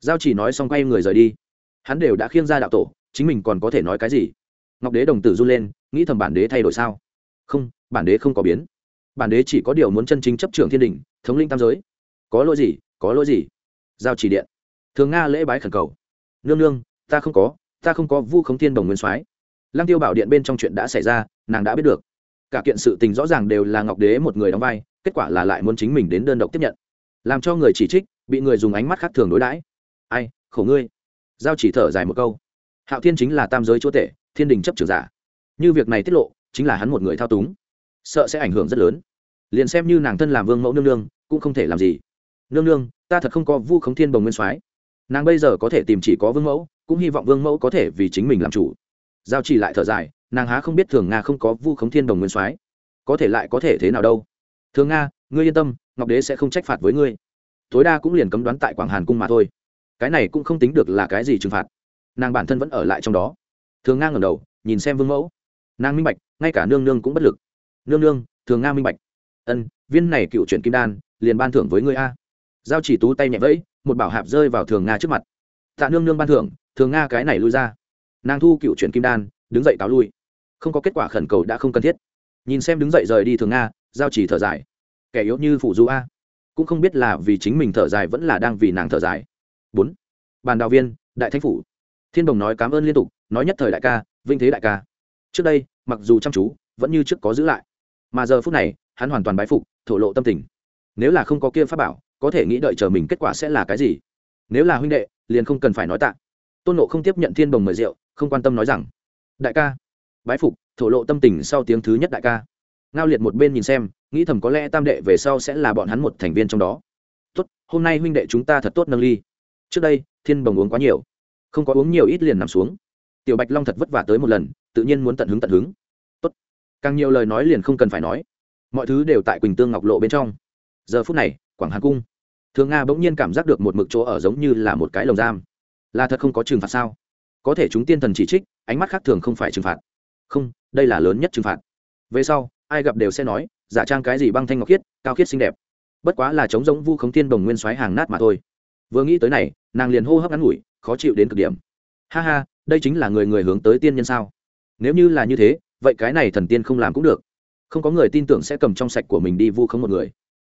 Giao chỉ nói xong quay người rời đi. Hắn đều đã khiêng ra đạo tổ, chính mình còn có thể nói cái gì? Ngọc đế đồng tử run lên, nghĩ thầm bản đế thay đổi sao? Không, bản đế không có biến. Bản đế chỉ có điều muốn chân chính chấp trưởng thiên đình, thống linh tam giới. Có lỗi gì, có lỗi gì? Giao chỉ điện. Thường nga lễ bái khẩn cầu. Nương nương, ta không có, ta không có vu khống thiên đồng nguyên soái. Lăng tiêu bảo điện bên trong chuyện đã xảy ra, nàng đã biết được. Cả kiện sự tình rõ ràng đều là ngọc đế một người đóng vai kết quả là lại muốn chính mình đến đơn độc tiếp nhận. Làm cho người chỉ trích, bị người dùng ánh mắt khác thường đối đãi. Ai, khổ ngươi. Giao chỉ thở dài một câu. Hạo thiên chính là tam giới chúa tể, thiên đình chấp trưởng giả. Như việc này tiết lộ, chính là hắn một người thao túng. Sợ sẽ ảnh hưởng rất lớn. Liền xem như nàng thân làm vương mẫu nương nương, cũng không thể làm gì. Nương nương, ta thật không có vu khống thiên bồng nguyên soái. Nàng bây giờ có thể tìm chỉ có vương mẫu, cũng hy vọng vương mẫu có thể vì chính mình làm chủ. Giao chỉ lại thở dài, nàng há không biết thường nga không có vu khống thiên đồng nguyên soái. Có thể lại có thể thế nào đâu? Thường nga, ngươi yên tâm, ngọc đế sẽ không trách phạt với ngươi. Tối đa cũng liền cấm đoán tại quảng hàn cung mà thôi. Cái này cũng không tính được là cái gì trừng phạt. Nàng bản thân vẫn ở lại trong đó. Thường nga ngầm đầu, nhìn xem vương mẫu. Nàng minh bạch, ngay cả nương nương cũng bất lực. Nương nương, thường nga minh bạch. Ân, viên này cựu chuyển kim đan, liền ban thưởng với ngươi a. Giao chỉ tú tay nhẹ vẫy, một bảo hạp rơi vào thường nga trước mặt. Tạ nương nương ban thưởng, thường nga cái này lui ra. Nàng thu cựu chuyển kim đan, đứng dậy cáo lui. Không có kết quả khẩn cầu đã không cần thiết. Nhìn xem đứng dậy rời đi thường nga giao chỉ thở dài. Kẻ yếu như phủ du a. Cũng không biết là vì chính mình thở dài vẫn là đang vì nàng thở dài. Bốn. Bàn đào viên, đại thánh phủ. Thiên đồng nói cảm ơn liên tục, nói nhất thời đại ca, vinh thế đại ca. Trước đây, mặc dù chăm chú, vẫn như trước có giữ lại. Mà giờ phút này, hắn hoàn toàn bái phục, thổ lộ tâm tình. Nếu là không có kia pháp bảo, có thể nghĩ đợi chờ mình kết quả sẽ là cái gì? Nếu là huynh đệ, liền không cần phải nói tạ. Tôn nộ không tiếp nhận thiên đồng mời rượu, không quan tâm nói rằng, đại ca. Bái phục, thổ lộ tâm tình sau tiếng thứ nhất đại ca ngao liệt một bên nhìn xem, nghĩ thầm có lẽ tam đệ về sau sẽ là bọn hắn một thành viên trong đó. Tốt, hôm nay huynh đệ chúng ta thật tốt nâng ly. Trước đây, thiên bồng uống quá nhiều. Không có uống nhiều ít liền nằm xuống. Tiểu bạch long thật vất vả tới một lần, tự nhiên muốn tận hứng tận hứng. Tốt. Càng nhiều lời nói liền không cần phải nói. Mọi thứ đều tại quỳnh tương ngọc lộ bên trong. Giờ phút này, quảng hàn cung. Thường nga bỗng nhiên cảm giác được một mực chỗ ở giống như là một cái lồng giam. Là thật không có trừng phạt sao? Có thể chúng tiên thần chỉ trích, ánh mắt khác thường không phải trừng phạt. Không, đây là lớn nhất trừng phạt. Về sau ai gặp đều sẽ nói, giả trang cái gì băng thanh ngọc khiết, cao khiết xinh đẹp. Bất quá là chống giống vu khống tiên đồng nguyên xoáy hàng nát mà thôi. Vừa nghĩ tới này, nàng liền hô hấp ngắn ngủi, khó chịu đến cực điểm. Ha ha, đây chính là người người hướng tới tiên nhân sao? Nếu như là như thế, vậy cái này thần tiên không làm cũng được. Không có người tin tưởng sẽ cầm trong sạch của mình đi vu khống một người.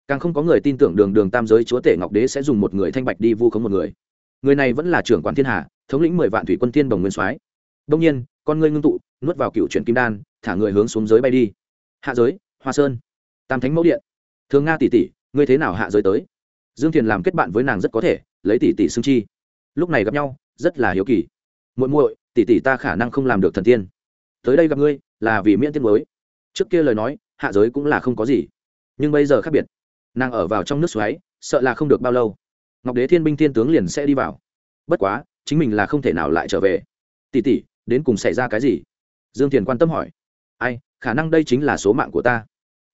Càng không có người tin tưởng đường đường tam giới chúa tể ngọc đế sẽ dùng một người thanh bạch đi vu khống một người. Người này vẫn là trưởng quán thiên hạ, thống lĩnh mười vạn thủy quân tiên đồng nguyên soái. Đông nhiên, con ngươi ngưng tụ, nuốt vào cựu chuyển kim đan, thả người hướng xuống giới bay đi hạ giới, hoa sơn. Tam thánh mẫu điện. Thường nga tỷ tỷ, ngươi thế nào hạ giới tới? Dương thiền làm kết bạn với nàng rất có thể, lấy tỷ tỷ xương chi. Lúc này gặp nhau, rất là hiếu kỳ. Muội muội, tỷ tỷ ta khả năng không làm được thần tiên. Tới đây gặp ngươi, là vì miễn tiên mới. Trước kia lời nói, hạ giới cũng là không có gì. Nhưng bây giờ khác biệt. Nàng ở vào trong nước xoáy, sợ là không được bao lâu. Ngọc đế thiên binh thiên tướng liền sẽ đi vào. Bất quá, chính mình là không thể nào lại trở về. Tỷ tỷ, đến cùng xảy ra cái gì? Dương thiền quan tâm hỏi. Ai khả năng đây chính là số mạng của ta.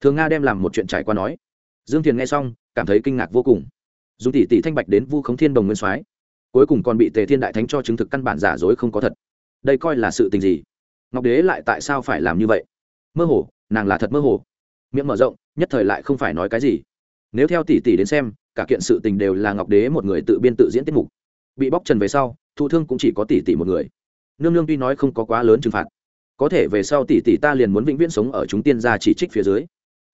Thường nga đem làm một chuyện trải qua nói. Dương thiền nghe xong, cảm thấy kinh ngạc vô cùng. Dùng tỷ tỷ thanh bạch đến vu khống thiên đồng nguyên soái, cuối cùng còn bị tề thiên đại thánh cho chứng thực căn bản giả dối không có thật. Đây coi là sự tình gì? Ngọc đế lại tại sao phải làm như vậy? Mơ hồ, nàng là thật mơ hồ. Miệng mở rộng, nhất thời lại không phải nói cái gì. Nếu theo tỷ tỷ đến xem, cả kiện sự tình đều là ngọc đế một người tự biên tự diễn tiết mục. Bị bóc trần về sau, thụ thương cũng chỉ có tỷ tỷ một người. Nương nương tuy nói không có quá lớn trừng phạt có thể về sau tỷ tỷ ta liền muốn vĩnh viễn sống ở chúng tiên gia chỉ trích phía dưới.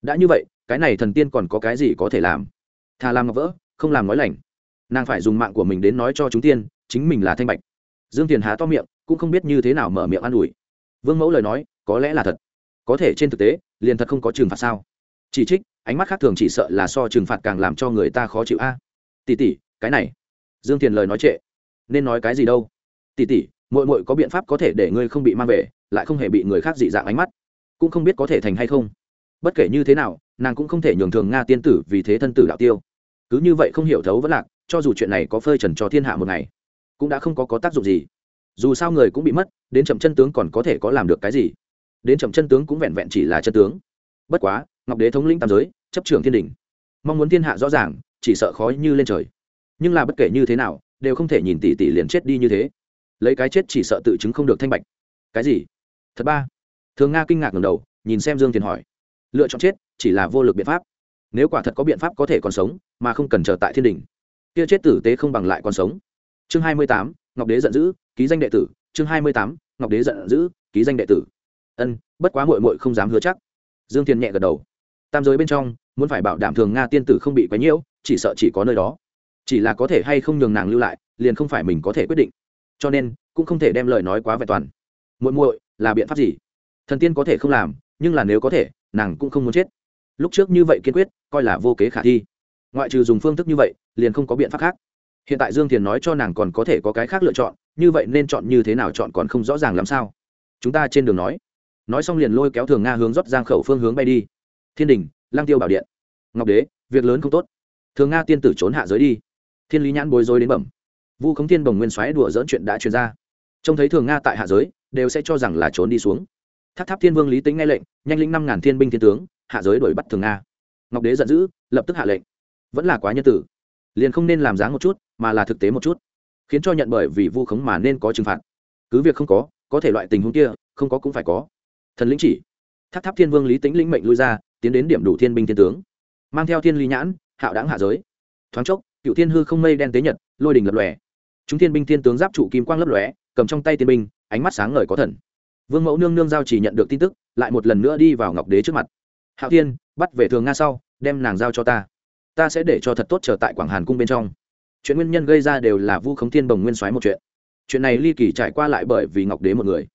Đã như vậy, cái này thần tiên còn có cái gì có thể làm? Thà làm ngọc vỡ, không làm nói lành. Nàng phải dùng mạng của mình đến nói cho chúng tiên, chính mình là thanh bạch. Dương tiền há to miệng, cũng không biết như thế nào mở miệng an ủi. Vương mẫu lời nói, có lẽ là thật. Có thể trên thực tế, liền thật không có trừng phạt sao? Chỉ trích, ánh mắt khác thường chỉ sợ là so trừng phạt càng làm cho người ta khó chịu a. À. tỷ tỷ, cái này. Dương tiền lời nói trệ. Nên nói cái gì đâu? Tỷ tỷ muội muội có biện pháp có thể để ngươi không bị mang về lại không hề bị người khác dị dạng ánh mắt. Cũng không biết có thể thành hay không. Bất kể như thế nào nàng cũng không thể nhường thường nga tiên tử vì thế thân tử đạo tiêu. Cứ như vậy không hiểu thấu vẫn lạc cho dù chuyện này có phơi trần cho thiên hạ một ngày cũng đã không có, có tác dụng gì. Dù sao người cũng bị mất đến chậm chân tướng còn có thể có làm được cái gì? Đến chậm chân tướng cũng vẹn vẹn chỉ là chân tướng. Bất quá ngọc đế thống lĩnh tam giới chấp trưởng thiên đình. Mong muốn thiên hạ rõ ràng chỉ sợ khó như lên trời. Nhưng là bất kể như thế nào đều không thể nhìn tỷ tỷ liền chết đi như thế lấy cái chết chỉ sợ tự chứng không được thanh bạch. Cái gì? Thật ba. Thường nga kinh ngạc ngầm đầu, nhìn xem dương tiền hỏi. Lựa chọn chết chỉ là vô lực biện pháp. Nếu quả thật có biện pháp có thể còn sống, mà không cần chờ tại thiên đình. Kia chết tử tế không bằng lại còn sống. Chương hai mươi tám, ngọc đế giận dữ, ký danh đệ tử. Chương hai mươi tám, ngọc đế giận dữ, ký danh đệ tử. Ân, bất quá mội mội không dám hứa chắc. Dương tiền nhẹ gật đầu. Tam giới bên trong, muốn phải bảo đảm thường nga tiên tử không bị quấy nhiễu, chỉ sợ chỉ có nơi đó. Chỉ là có thể hay không nhường nàng lưu lại, liền không phải mình có thể quyết định cho nên, cũng không thể đem lời nói quá vẹn toàn. Muội muội, là biện pháp gì? Thần tiên có thể không làm, nhưng là nếu có thể, nàng cũng không muốn chết. Lúc trước như vậy kiên quyết, coi là vô kế khả thi. Ngoại trừ dùng phương thức như vậy, liền không có biện pháp khác. Hiện tại dương thiền nói cho nàng còn có thể có cái khác lựa chọn, như vậy nên chọn như thế nào chọn còn không rõ ràng làm sao? Chúng ta trên đường nói. Nói xong liền lôi kéo thường nga hướng rót giang khẩu phương hướng bay đi. Thiên đình lang tiêu bảo điện. Ngọc đế, việc lớn không tốt. Thường nga tiên tử trốn hạ giới đi. Thiên lý nhãn bối rối đến bẩm vu khống thiên bồng nguyên xoáy đùa dỡn chuyện đã truyền ra. Trông thấy thường nga tại hạ giới, đều sẽ cho rằng là trốn đi xuống. Tháp tháp thiên vương lý tính nghe lệnh, nhanh lĩnh năm ngàn thiên binh thiên tướng, hạ giới đuổi bắt thường nga. Ngọc đế giận dữ, lập tức hạ lệnh. Vẫn là quá nhân tử. Liền không nên làm dáng một chút, mà là thực tế một chút. Khiến cho nhận bởi vì vu khống mà nên có trừng phạt. Cứ việc không có có thể loại tình huống kia, không có cũng phải có. Thần lĩnh chỉ. Tháp tháp thiên vương lý tính lĩnh mệnh lui ra, tiến đến điểm đủ thiên binh thiên tướng. Mang theo thiên lý nhãn, hạo đáng hạ giới. Thoáng chốc, cựu thiên hư không mây đen tế nhật, lôi đình lập lòe chúng thiên binh thiên tướng giáp trụ kim quang lấp lóe, cầm trong tay tiên binh, ánh mắt sáng ngời có thần. Vương mẫu nương nương giao chỉ nhận được tin tức, lại một lần nữa đi vào ngọc đế trước mặt. Hạo thiên, bắt về thường nga sau, đem nàng giao cho ta. Ta sẽ để cho thật tốt trở tại quảng hàn cung bên trong. Chuyện nguyên nhân gây ra đều là vu khống thiên bồng nguyên soái một chuyện. Chuyện này ly kỳ trải qua lại bởi vì ngọc đế một người.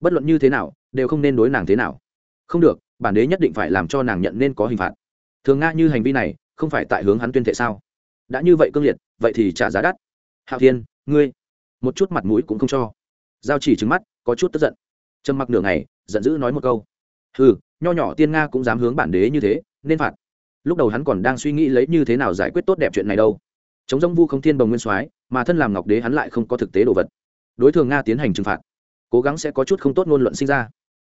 Bất luận như thế nào, đều không nên đối nàng thế nào. Không được, bản đế nhất định phải làm cho nàng nhận nên có hình phạt. Thường nga như hành vi này, không phải tại hướng hắn tuyên thệ sao? Đã như vậy cương liệt, vậy thì trả giá đắt. Hạo thiên ngươi một chút mặt mũi cũng không cho giao chỉ trứng mắt có chút tức giận trầm mặc nửa ngày giận dữ nói một câu Hừ, nho nhỏ tiên nga cũng dám hướng bản đế như thế nên phạt lúc đầu hắn còn đang suy nghĩ lấy như thế nào giải quyết tốt đẹp chuyện này đâu chống giống vu không thiên bồng nguyên soái mà thân làm ngọc đế hắn lại không có thực tế đồ vật đối thường nga tiến hành trừng phạt cố gắng sẽ có chút không tốt ngôn luận sinh ra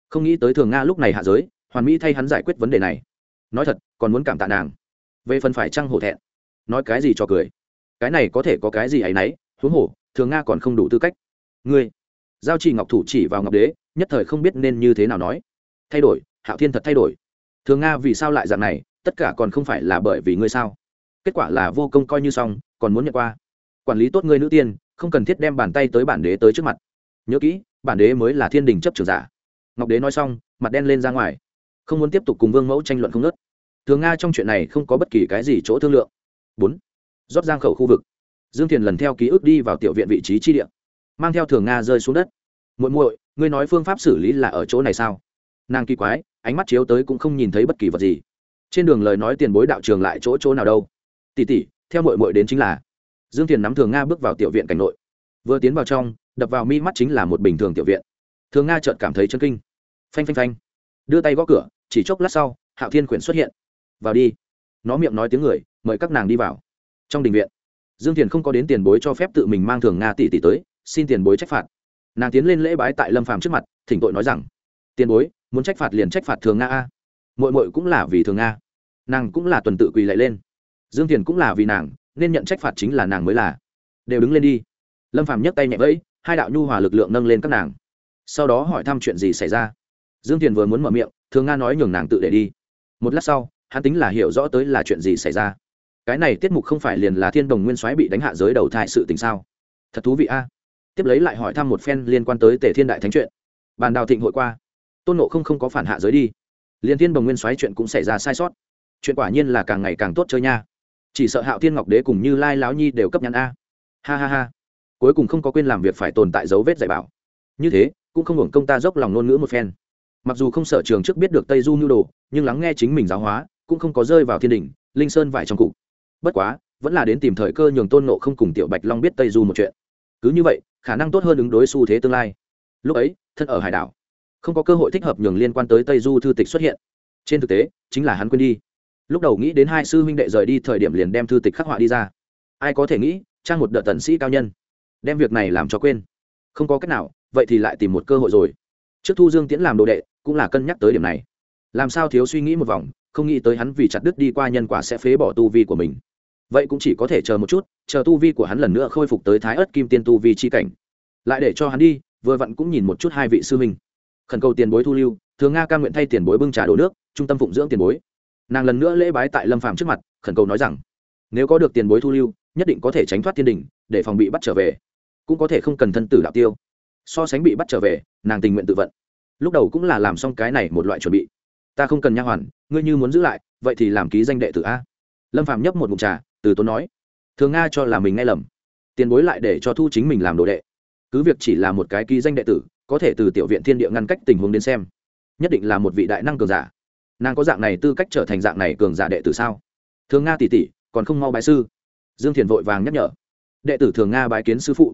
không nghĩ tới thường nga lúc này hạ giới hoàn mỹ thay hắn giải quyết vấn đề này nói thật còn muốn cảm tạ nàng về phần phải trăng hổ thẹn nói cái gì cho cười cái này có thể có cái gì ấ y n ấ y huống hồ, thường nga còn không đủ tư cách. Ngươi, giao chỉ ngọc thủ chỉ vào ngọc đế, nhất thời không biết nên như thế nào nói. Thay đổi, hạo thiên thật thay đổi. Thường nga vì sao lại dạng này, tất cả còn không phải là bởi vì ngươi sao? Kết quả là vô công coi như xong, còn muốn nhận qua. Quản lý tốt ngươi nữ tiên, không cần thiết đem bàn tay tới bản đế tới trước mặt. Nhớ kỹ, bản đế mới là thiên đình chấp trường giả. Ngọc đế nói xong, mặt đen lên ra ngoài. Không muốn tiếp tục cùng vương mẫu tranh luận không nớt thường nga trong chuyện này không có bất kỳ cái gì chỗ thương lượng. Bốn, rót giang khẩu khu vực dương thiền lần theo ký ức đi vào tiểu viện vị trí chi địa. Mang theo thường nga rơi xuống đất. Muội muội, ngươi nói phương pháp xử lý là ở chỗ này sao? Nàng kỳ quái, ánh mắt chiếu tới cũng không nhìn thấy bất kỳ vật gì. Trên đường lời nói tiền bối đạo trường lại chỗ chỗ nào đâu. Tỉ tỉ theo muội muội đến chính là. Dương thiền nắm thường nga bước vào tiểu viện cảnh nội. Vừa tiến vào trong, đập vào mi mắt chính là một bình thường tiểu viện. Thường nga chợt cảm thấy chân kinh. Phanh phanh phanh. Đưa tay gõ cửa, chỉ chốc lát sau, hạo thiên quyển xuất hiện. Vào đi. Nó miệng nói tiếng người, mời các nàng đi vào. Trong đình viện dương thiền không có đến tiền bối cho phép tự mình mang thường nga tỷ tỷ tới, xin tiền bối trách phạt. Nàng tiến lên lễ bái tại lâm phàm trước mặt, thỉnh tội nói rằng, tiền bối, muốn trách phạt liền trách phạt thường nga a. Mội mội cũng là vì thường nga. Nàng cũng là tuần tự quỳ lại lên. Dương thiền cũng là vì nàng, nên nhận trách phạt chính là nàng mới là. Đều đứng lên đi. Lâm phàm nhấc tay nhẹ vẫy, hai đạo nhu hòa lực lượng nâng lên các nàng. Sau đó hỏi thăm chuyện gì xảy ra. Dương thiền vừa muốn mở miệng, thường nga nói nhường nàng tự để đi. Một lát sau, hắn tính là hiểu rõ tới là chuyện gì xảy ra cái này tiết mục không phải liền là thiên đồng nguyên soái bị đánh hạ giới đầu thai sự tình sao? Thật thú vị a. Tiếp lấy lại hỏi thăm một phen liên quan tới tề thiên đại thánh chuyện. Bàn đào thịnh hội qua. Tôn nộ không không có phản hạ giới đi. Liền thiên đồng nguyên soái chuyện cũng xảy ra sai sót. Chuyện quả nhiên là càng ngày càng tốt chơi nha. Chỉ sợ hạo thiên ngọc đế cùng như lai láo nhi đều cấp nhắn a. Ha ha ha. Cuối cùng không có quên làm việc phải tồn tại dấu vết dạy bảo. Như thế, cũng không hưởng công ta dốc lòng ngôn ngữ một phen. Mặc dù không sợ trường trước biết được tây du nhu đồ, nhưng lắng nghe chính mình giáo hóa, cũng không có rơi vào thiên đình linh sơn vải trong cụ bất quá, vẫn là đến tìm thời cơ nhường tôn nộ không cùng tiểu bạch long biết tây du một chuyện. Cứ như vậy, khả năng tốt hơn ứng đối xu thế tương lai. Lúc ấy, thân ở hải đảo, không có cơ hội thích hợp nhường liên quan tới tây du thư tịch xuất hiện. Trên thực tế, chính là hắn quên đi. Lúc đầu nghĩ đến hai sư huynh đệ rời đi thời điểm liền đem thư tịch khắc họa đi ra. Ai có thể nghĩ, trang một đợt tần sĩ cao nhân, đem việc này làm cho quên. Không có cách nào, vậy thì lại tìm một cơ hội rồi. Trước thu dương tiễn làm đồ đệ, cũng là cân nhắc tới điểm này. Làm sao thiếu suy nghĩ một vòng, không nghĩ tới hắn vì chặt đứt đi qua nhân quả sẽ phế bỏ tu vi của mình vậy cũng chỉ có thể chờ một chút, chờ tu vi của hắn lần nữa khôi phục tới thái ớt kim tiên tu vi chi cảnh. Lại để cho hắn đi, vừa vặn cũng nhìn một chút hai vị sư minh khẩn cầu tiền bối thu lưu, thường nga ca nguyện thay tiền bối bưng trà đổ nước, trung tâm phụng dưỡng tiền bối. Nàng lần nữa lễ bái tại lâm phàm trước mặt, khẩn cầu nói rằng, nếu có được tiền bối thu lưu, nhất định có thể tránh thoát thiên đình, để phòng bị bắt trở về. Cũng có thể không cần thân tử đạo tiêu. So sánh bị bắt trở về, nàng tình nguyện tự vận. Lúc đầu cũng là làm xong cái này một loại chuẩn bị. Ta không cần nha hoàn, ngươi như muốn giữ lại, vậy thì làm ký danh đệ tử a. Lâm phạm nhấp một mục trà từ tốn nói, thường nga cho là mình nghe lầm. Tiền bối lại để cho thu chính mình làm đồ đệ. Cứ việc chỉ là một cái ký danh đệ tử, có thể từ tiểu viện thiên địa ngăn cách tình huống đến xem, nhất định là một vị đại năng cường giả. Nàng có dạng này tư cách trở thành dạng này cường giả đệ tử sao? Thường nga tỷ tỷ còn không mau bái sư. Dương thiền vội vàng nhắc nhở, đệ tử thường nga bái kiến sư phụ.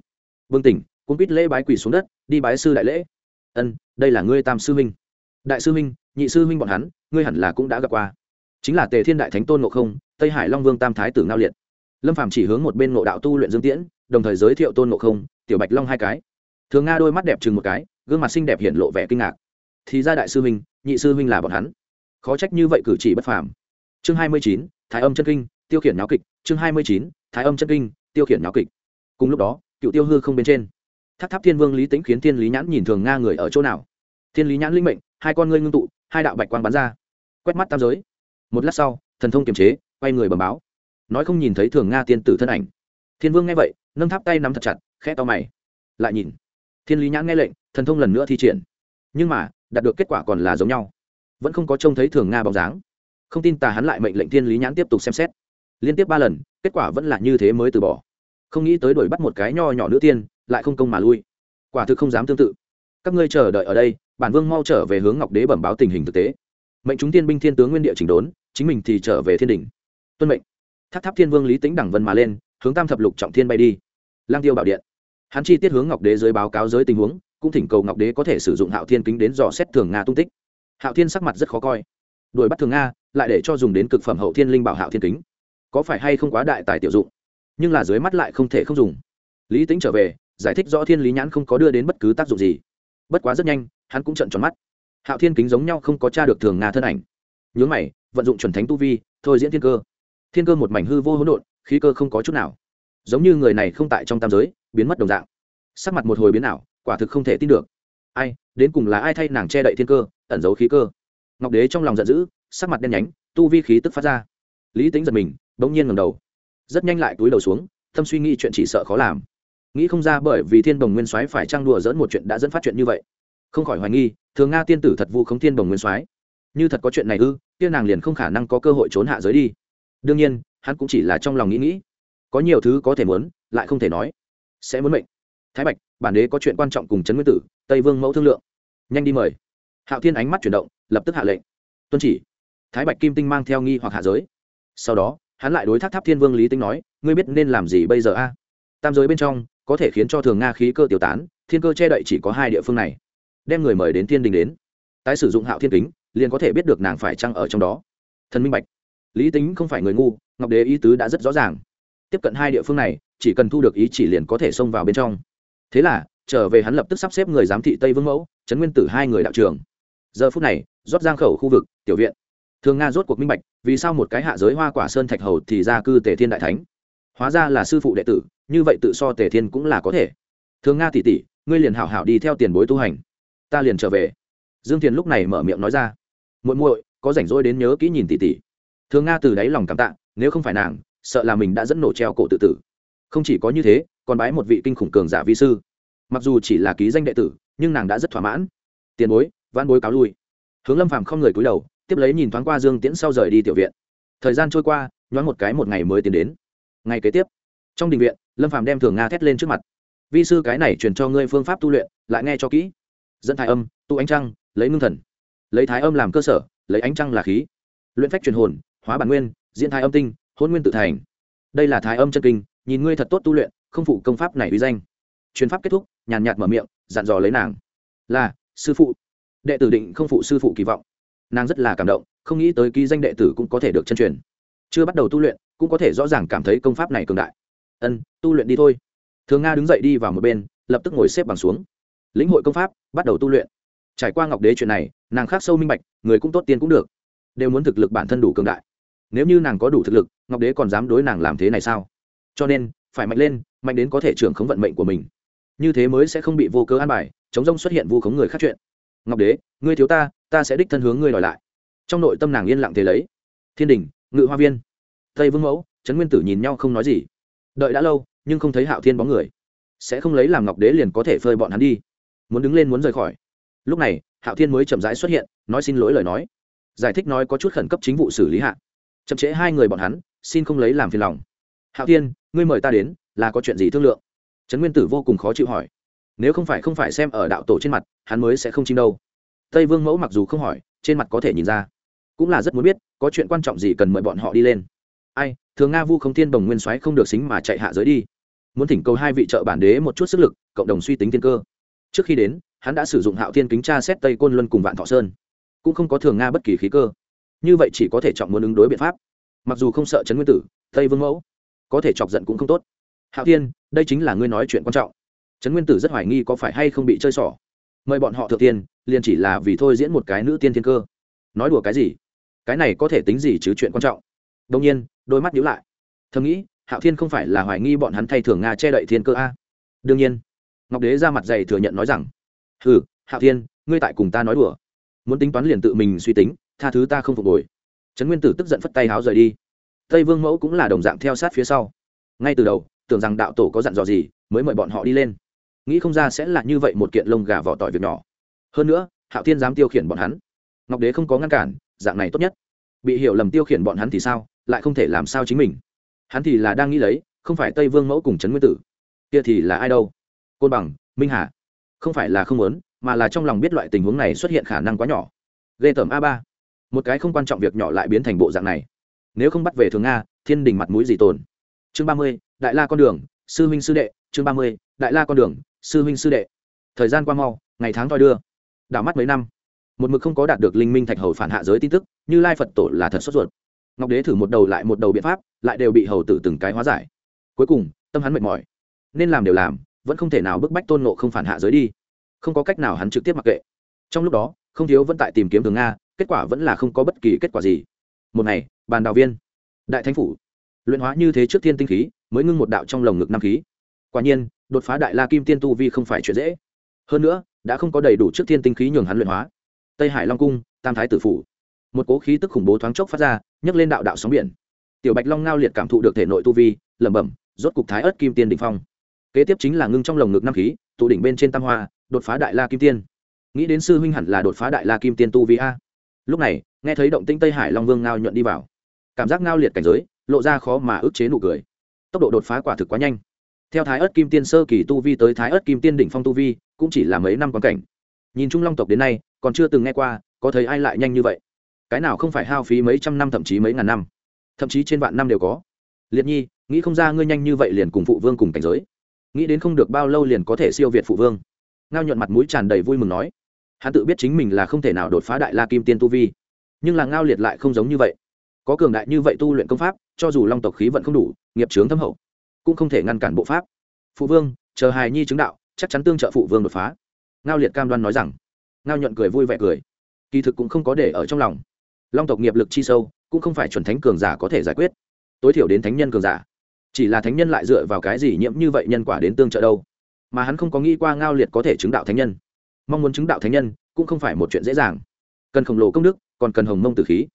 Vương tỉnh cũng biết lễ bái quỳ xuống đất, đi bái sư đại lễ. Ân, đây là ngươi tam sư minh đại sư minh nhị sư minh bọn hắn, ngươi hẳn là cũng đã gặp qua chính là tề thiên đại thánh tôn ngộ không, tây hải long vương tam thái tử ngao liệt. Lâm phàm chỉ hướng một bên ngộ đạo tu luyện dương tiễn, đồng thời giới thiệu tôn ngộ không, tiểu bạch long hai cái. Thường nga đôi mắt đẹp chừng một cái, gương mặt xinh đẹp hiện lộ vẻ kinh ngạc. Thì ra đại sư huynh, nhị sư huynh là bọn hắn. Khó trách như vậy cử chỉ bất phàm. Chương hai mươi chín, thái âm chân kinh, tiêu khiển náo kịch. Chương hai mươi chín, thái âm chân kinh, tiêu khiển náo kịch. Cùng lúc đó, cựu tiêu hư không bên trên. Tháp tháp thiên vương lý tính khiến thiên lý nhãn nhìn thường nga người ở chỗ nào. Thiên lý nhãn linh mệnh, hai con ngươi ngưng tụ, hai đạo bạch quang bắn ra. Quét mắt tam giới một lát sau, thần thông kiềm chế, quay người bầm báo. Nói không nhìn thấy thường nga tiên tử thân ảnh. Thiên vương nghe vậy, nâng tháp tay nắm thật chặt, khẽ to mày. Lại nhìn. Thiên lý nhãn nghe lệnh, thần thông lần nữa thi triển. Nhưng mà, đạt được kết quả còn là giống nhau. Vẫn không có trông thấy thường nga bóng dáng. Không tin tà hắn lại mệnh lệnh thiên lý nhãn tiếp tục xem xét. Liên tiếp ba lần, kết quả vẫn là như thế mới từ bỏ. Không nghĩ tới đuổi bắt một cái nho nhỏ nữ tiên, lại không công mà lui. Quả thực không dám tương tự. Các ngươi chờ đợi ở đây, bản vương mau trở về hướng ngọc đế bẩm báo tình hình thực tế. Mệnh chúng tiên binh thiên tướng nguyên địa chỉnh đốn chính mình thì trở về thiên đình. Tuân mệnh. Tháp tháp thiên vương lý tính đẳng vân mà lên, hướng tam thập lục trọng thiên bay đi. Lang tiêu bảo điện. Hắn chi tiết hướng ngọc đế dưới báo cáo giới tình huống, cũng thỉnh cầu ngọc đế có thể sử dụng hạo thiên kính đến dò xét thường nga tung tích. Hạo thiên sắc mặt rất khó coi. Đuổi bắt thường nga, lại để cho dùng đến cực phẩm hậu thiên linh bảo hạo thiên kính. Có phải hay không quá đại tài tiểu dụng? Nhưng là dưới mắt lại không thể không dùng. Lý tính trở về, giải thích rõ thiên lý nhãn không có đưa đến bất cứ tác dụng gì. Bất quá rất nhanh, hắn cũng trận tròn mắt. Hạo thiên kính giống nhau không có t r a được thường nga thân ảnh nhướng mày, vận dụng chuẩn thánh tu vi, thôi diễn thiên cơ. Thiên cơ một mảnh hư vô hỗn độn, khí cơ không có chút nào. Giống như người này không tại trong tam giới, biến mất đồng dạng. Sắc mặt một hồi biến ảo, quả thực không thể tin được. Ai, đến cùng là ai thay nàng che đậy thiên cơ, ẩn giấu khí cơ? Ngọc đế trong lòng giận dữ, sắc mặt đen nhánh, tu vi khí tức phát ra. Lý tính giật mình, bỗng nhiên ngầm đầu. Rất nhanh lại túi đầu xuống, tâm suy nghĩ chuyện chỉ sợ khó làm. Nghĩ không ra bởi vì thiên đồng nguyên soái phải trang đùa dẫn một chuyện đã dẫn phát chuyện như vậy. Không khỏi hoài nghi, thường nga tiên tử thật vu khống thiên đồng nguyên soái như thật có chuyện này ư tiên nàng liền không khả năng có cơ hội trốn hạ giới đi. Đương nhiên, hắn cũng chỉ là trong lòng nghĩ nghĩ. Có nhiều thứ có thể muốn, lại không thể nói. Sẽ muốn mệnh. Thái bạch, bản đế có chuyện quan trọng cùng trấn nguyên tử, tây vương mẫu thương lượng. Nhanh đi mời. Hạo thiên ánh mắt chuyển động, lập tức hạ lệnh. Tuân chỉ. Thái bạch kim tinh mang theo nghi hoặc hạ giới. Sau đó, hắn lại đối thác tháp thiên vương lý tinh nói, ngươi biết nên làm gì bây giờ a? Tam giới bên trong, có thể khiến cho thường nga khí cơ tiêu tán, thiên cơ che đậy chỉ có hai địa phương này. Đem người mời đến thiên đình đến. Tái sử dụng hạo thiên kính liền có thể biết được nàng phải chăng ở trong đó. Thần minh bạch. Lý tính không phải người ngu, ngọc đế ý tứ đã rất rõ ràng. Tiếp cận hai địa phương này, chỉ cần thu được ý chỉ liền có thể xông vào bên trong. Thế là, trở về hắn lập tức sắp xếp người giám thị tây vương mẫu, trấn nguyên tử hai người đạo trường giờ phút này, rót giang khẩu khu vực, tiểu viện. Thường nga rốt cuộc minh bạch, vì sao một cái hạ giới hoa quả sơn thạch hầu thì ra cư tề thiên đại thánh? Hóa ra là sư phụ đệ tử, như vậy tự so tề thiên cũng là có thể. Thường nga tỷ tỷ ngươi liền hảo hảo đi theo tiền bối tu hành. Ta liền trở về. Dương thiền lúc này mở miệng nói ra muội muội, có rảnh rỗi đến nhớ kỹ nhìn tỷ tỷ thường nga từ đáy lòng cảm tạ, nếu không phải nàng, sợ là mình đã dẫn nổ treo cổ tự tử. Không chỉ có như thế, còn bái một vị kinh khủng cường giả vi sư. Mặc dù chỉ là ký danh đệ tử, nhưng nàng đã rất thỏa mãn. Tiền bối văn bối cáo lui. Hướng lâm phàm không người cúi đầu, tiếp lấy nhìn thoáng qua dương tiễn sau rời đi tiểu viện. Thời gian trôi qua, nhoáng một cái một ngày mới tiến đến. Ngày kế tiếp, trong đình viện, lâm phàm đem thường nga thét lên trước mặt. Vi sư cái này truyền cho ngươi phương pháp tu luyện, lại nghe cho kỹ. Dẫn thái âm, tu ánh trăng, lấy ngưng thần lấy thái âm làm cơ sở, lấy ánh trăng là khí. Luyện phách truyền hồn, hóa bản nguyên, diễn thái âm tinh, hôn nguyên tự thành. Đây là thái âm chân kinh, nhìn ngươi thật tốt tu luyện, không phụ công pháp này uy danh. Chuyến pháp kết thúc, nhàn nhạt mở miệng, dặn dò lấy nàng. Là, sư phụ. Đệ tử định không phụ sư phụ kỳ vọng. Nàng rất là cảm động, không nghĩ tới ký danh đệ tử cũng có thể được chân truyền. Chưa bắt đầu tu luyện, cũng có thể rõ ràng cảm thấy công pháp này cường đại. Ân, tu luyện đi thôi. Thường nga đứng dậy đi vào một bên, lập tức ngồi xếp bằng xuống. Lĩnh hội công pháp, bắt đầu tu luyện trải qua ngọc đế chuyện này, nàng khác sâu minh bạch, người cũng tốt, tiên cũng được. Đều muốn thực lực bản thân đủ cường đại. Nếu như nàng có đủ thực lực, ngọc đế còn dám đối nàng làm thế này sao? Cho nên, phải mạnh lên, mạnh đến có thể trưởng khống vận mệnh của mình. Như thế mới sẽ không bị vô cớ an bài, chống rông xuất hiện vu khống người khác chuyện. Ngọc đế, ngươi thiếu ta ta sẽ đích thân hướng ngươi đòi lại. Trong nội tâm nàng yên lặng thế lấy. Thiên đình, ngự hoa viên. Tây vương mẫu, trấn nguyên tử nhìn nhau không nói gì. Đợi đã lâu, nhưng không thấy hạo thiên bóng người. Sẽ không lấy làm ngọc đế liền có thể phơi bọn hắn đi. Muốn đứng lên muốn rời khỏi lúc này, hạo thiên mới chậm rãi xuất hiện, nói xin lỗi lời nói. Giải thích nói có chút khẩn cấp chính vụ xử lý hạ. Chậm trễ hai người bọn hắn, xin không lấy làm phiền lòng. Hạo thiên, ngươi mời ta đến, là có chuyện gì thương lượng? Trấn nguyên tử vô cùng khó chịu hỏi. Nếu không phải không phải xem ở đạo tổ trên mặt, hắn mới sẽ không chim đâu. Tây vương mẫu mặc dù không hỏi, trên mặt có thể nhìn ra. Cũng là rất muốn biết, có chuyện quan trọng gì cần mời bọn họ đi lên. Ai, thường nga vu không thiên đồng nguyên soái không được xính mà chạy hạ giới đi. Muốn thỉnh cầu hai vị trợ bản đế một chút sức lực, cộng đồng suy tính thiên cơ. Trước khi đến hắn đã sử dụng hạo thiên kính tra xét tây côn luân cùng vạn thọ sơn cũng không có thường nga bất kỳ khí cơ như vậy chỉ có thể chọn muốn ứng đối biện pháp mặc dù không sợ trấn nguyên tử tây vương mẫu có thể chọc giận cũng không tốt hạo thiên đây chính là ngươi nói chuyện quan trọng trấn nguyên tử rất hoài nghi có phải hay không bị chơi xỏ mời bọn họ thượng tiên liền chỉ là vì thôi diễn một cái nữ tiên thiên cơ nói đùa cái gì cái này có thể tính gì chứ chuyện quan trọng đông nhiên đôi mắt nhíu lại thầm nghĩ hạo thiên không phải là hoài nghi bọn hắn thay thường nga che đậy thiên cơ a đương nhiên ngọc đế ra mặt dày thừa nhận nói rằng hừ, hạo thiên, ngươi tại cùng ta nói đùa. Muốn tính toán liền tự mình suy tính, tha thứ ta không phục hồi. Trấn nguyên tử tức giận phất tay háo rời đi. Tây vương mẫu cũng là đồng dạng theo sát phía sau. Ngay từ đầu, tưởng rằng đạo tổ có dặn dò gì, mới mời bọn họ đi lên. Nghĩ không ra sẽ là như vậy một kiện lông gà vỏ tỏi việc nhỏ. Hơn nữa, hạo thiên dám tiêu khiển bọn hắn. Ngọc đế không có ngăn cản, dạng này tốt nhất. Bị hiểu lầm tiêu khiển bọn hắn thì sao, lại không thể làm sao chính mình. Hắn thì là đang nghĩ lấy, không phải tây vương mẫu cùng trấn nguyên tử. Kia thì là ai đâu? Côn bằng, minh hà không phải là không muốn, mà là trong lòng biết loại tình huống này xuất hiện khả năng quá nhỏ. Ghê tởm a ba. Một cái không quan trọng việc nhỏ lại biến thành bộ dạng này. Nếu không bắt về thường nga, thiên đình mặt mũi gì tồn? Chương ba mươi, đại la con đường, sư huynh sư đệ. Chương ba mươi, đại la con đường, sư huynh sư đệ. Thời gian qua mau, ngày tháng thoi đưa. Đảo mắt mấy năm. Một mực không có đạt được linh minh thạch hầu phản hạ giới tin tức, như lai phật tổ là thật sốt ruột. Ngọc đế thử một đầu lại một đầu biện pháp, lại đều bị hầu tử từng cái hóa giải. Cuối cùng, tâm hắn mệt mỏi. Nên làm đều làm vẫn không thể nào bức bách tôn nộ không phản hạ giới đi. Không có cách nào hắn trực tiếp mặc kệ. Trong lúc đó, không thiếu vẫn tại tìm kiếm thường nga, kết quả vẫn là không có bất kỳ kết quả gì. Một ngày, bàn đào viên, đại thánh phủ, luyện hóa như thế trước thiên tinh khí, mới ngưng một đạo trong lồng ngực năm khí. Quả nhiên, đột phá đại la kim tiên tu vi không phải chuyện dễ. Hơn nữa, đã không có đầy đủ trước thiên tinh khí nhường hắn luyện hóa. Tây hải long cung, tam thái tử phủ. Một cố khí tức khủng bố thoáng chốc phát ra, nhấc lên đạo đạo sóng biển. Tiểu bạch long ngao liệt cảm thụ được thể nội tu vi, lẩm bẩm, rốt cục thái ớt kim tiên đỉnh phong kế tiếp chính là ngưng trong lồng ngực năm khí, tụ đỉnh bên trên tam hoa, đột phá đại la kim tiên. Nghĩ đến sư huynh hẳn là đột phá đại la kim tiên tu vi a. Lúc này, nghe thấy động tĩnh tây hải long vương ngao nhuận đi vào. Cảm giác ngao liệt cảnh giới, lộ ra khó mà ức chế nụ cười. Tốc độ đột phá quả thực quá nhanh. Theo thái ớt kim tiên sơ kỳ tu vi tới thái ớt kim tiên đỉnh phong tu vi, cũng chỉ là mấy năm quan cảnh. Nhìn trung long tộc đến nay, còn chưa từng nghe qua, có thấy ai lại nhanh như vậy. Cái nào không phải hao phí mấy trăm năm thậm chí mấy ngàn năm? Thậm chí trên vạn năm đều có. Liệt nhi, nghĩ không ra ngươi nhanh như vậy liền cùng phụ vương cùng cảnh giới nghĩ đến không được bao lâu liền có thể siêu việt phụ vương. Ngao nhuận mặt mũi tràn đầy vui mừng nói, hắn tự biết chính mình là không thể nào đột phá đại la kim tiên tu vi, nhưng là ngao liệt lại không giống như vậy. Có cường đại như vậy tu luyện công pháp, cho dù long tộc khí vận không đủ, nghiệp trướng thâm hậu, cũng không thể ngăn cản bộ pháp. Phụ vương, chờ hài nhi chứng đạo, chắc chắn tương trợ phụ vương đột phá. Ngao liệt cam đoan nói rằng, ngao nhuận cười vui vẻ cười. Kỳ thực cũng không có để ở trong lòng. Long tộc nghiệp lực chi sâu, cũng không phải chuẩn thánh cường giả có thể giải quyết. Tối thiểu đến thánh nhân cường giả chỉ là thánh nhân lại dựa vào cái gì nhiễm như vậy nhân quả đến tương trợ đâu? Mà hắn không có nghĩ qua ngao liệt có thể chứng đạo thánh nhân. Mong muốn chứng đạo thánh nhân cũng không phải một chuyện dễ dàng. Cần khổng lồ công đức, còn cần hồng mông tử khí.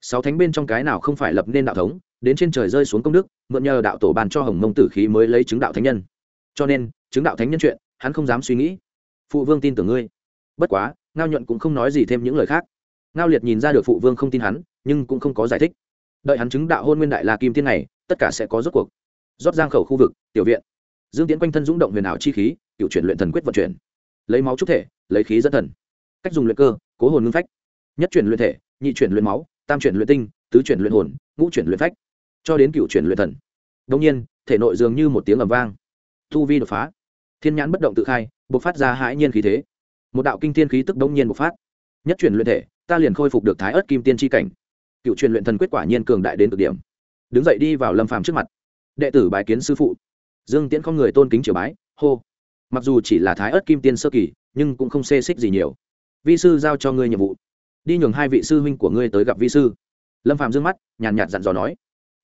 Sáu thánh bên trong cái nào không phải lập nên đạo thống, đến trên trời rơi xuống công đức, mượn nhờ đạo tổ bàn cho hồng mông tử khí mới lấy chứng đạo thánh nhân. Cho nên, chứng đạo thánh nhân chuyện, hắn không dám suy nghĩ. Phụ vương tin tưởng ngươi. Bất quá, ngao nhuận cũng không nói gì thêm những lời khác. Ngao liệt nhìn ra được phụ vương không tin hắn, nhưng cũng không có giải thích. Đợi hắn chứng đạo hôn nguyên đại la kim tiên này, tất cả sẽ có rốt cuộc rót giang khẩu khu vực, tiểu viện. Dương tiến quanh thân dũng động huyền ảo chi khí, cựu chuyển luyện thần quyết vận chuyển. Lấy máu trúc thể, lấy khí dẫn thần. Cách dùng luyện cơ, cố hồn ngưng phách. Nhất chuyển luyện thể, nhị chuyển luyện máu, tam chuyển luyện tinh, tứ chuyển luyện hồn, ngũ chuyển luyện phách. Cho đến cựu chuyển luyện thần. Đông nhiên, thể nội dường như một tiếng ầm vang. Thu vi đột phá. Thiên nhãn bất động tự khai, bộc phát ra hãi nhiên khí thế. Một đạo kinh thiên khí tức đông nhiên bộc phát. Nhất chuyển luyện thể, ta liền khôi phục được thái ớt kim tiên tri cảnh. Cựu truyền luyện thần quyết quả nhiên cường đại đến cực điểm. Đứng dậy đi vào lâm phàm trước mặt đệ tử bái kiến sư phụ. Dương tiễn không người tôn kính triều bái, hô. Mặc dù chỉ là thái ớt kim tiên sơ kỳ, nhưng cũng không xê xích gì nhiều. Vi sư giao cho ngươi nhiệm vụ. Đi nhường hai vị sư huynh của ngươi tới gặp vi sư. Lâm phàm d mắt, nhàn nhạt dặn dò nói.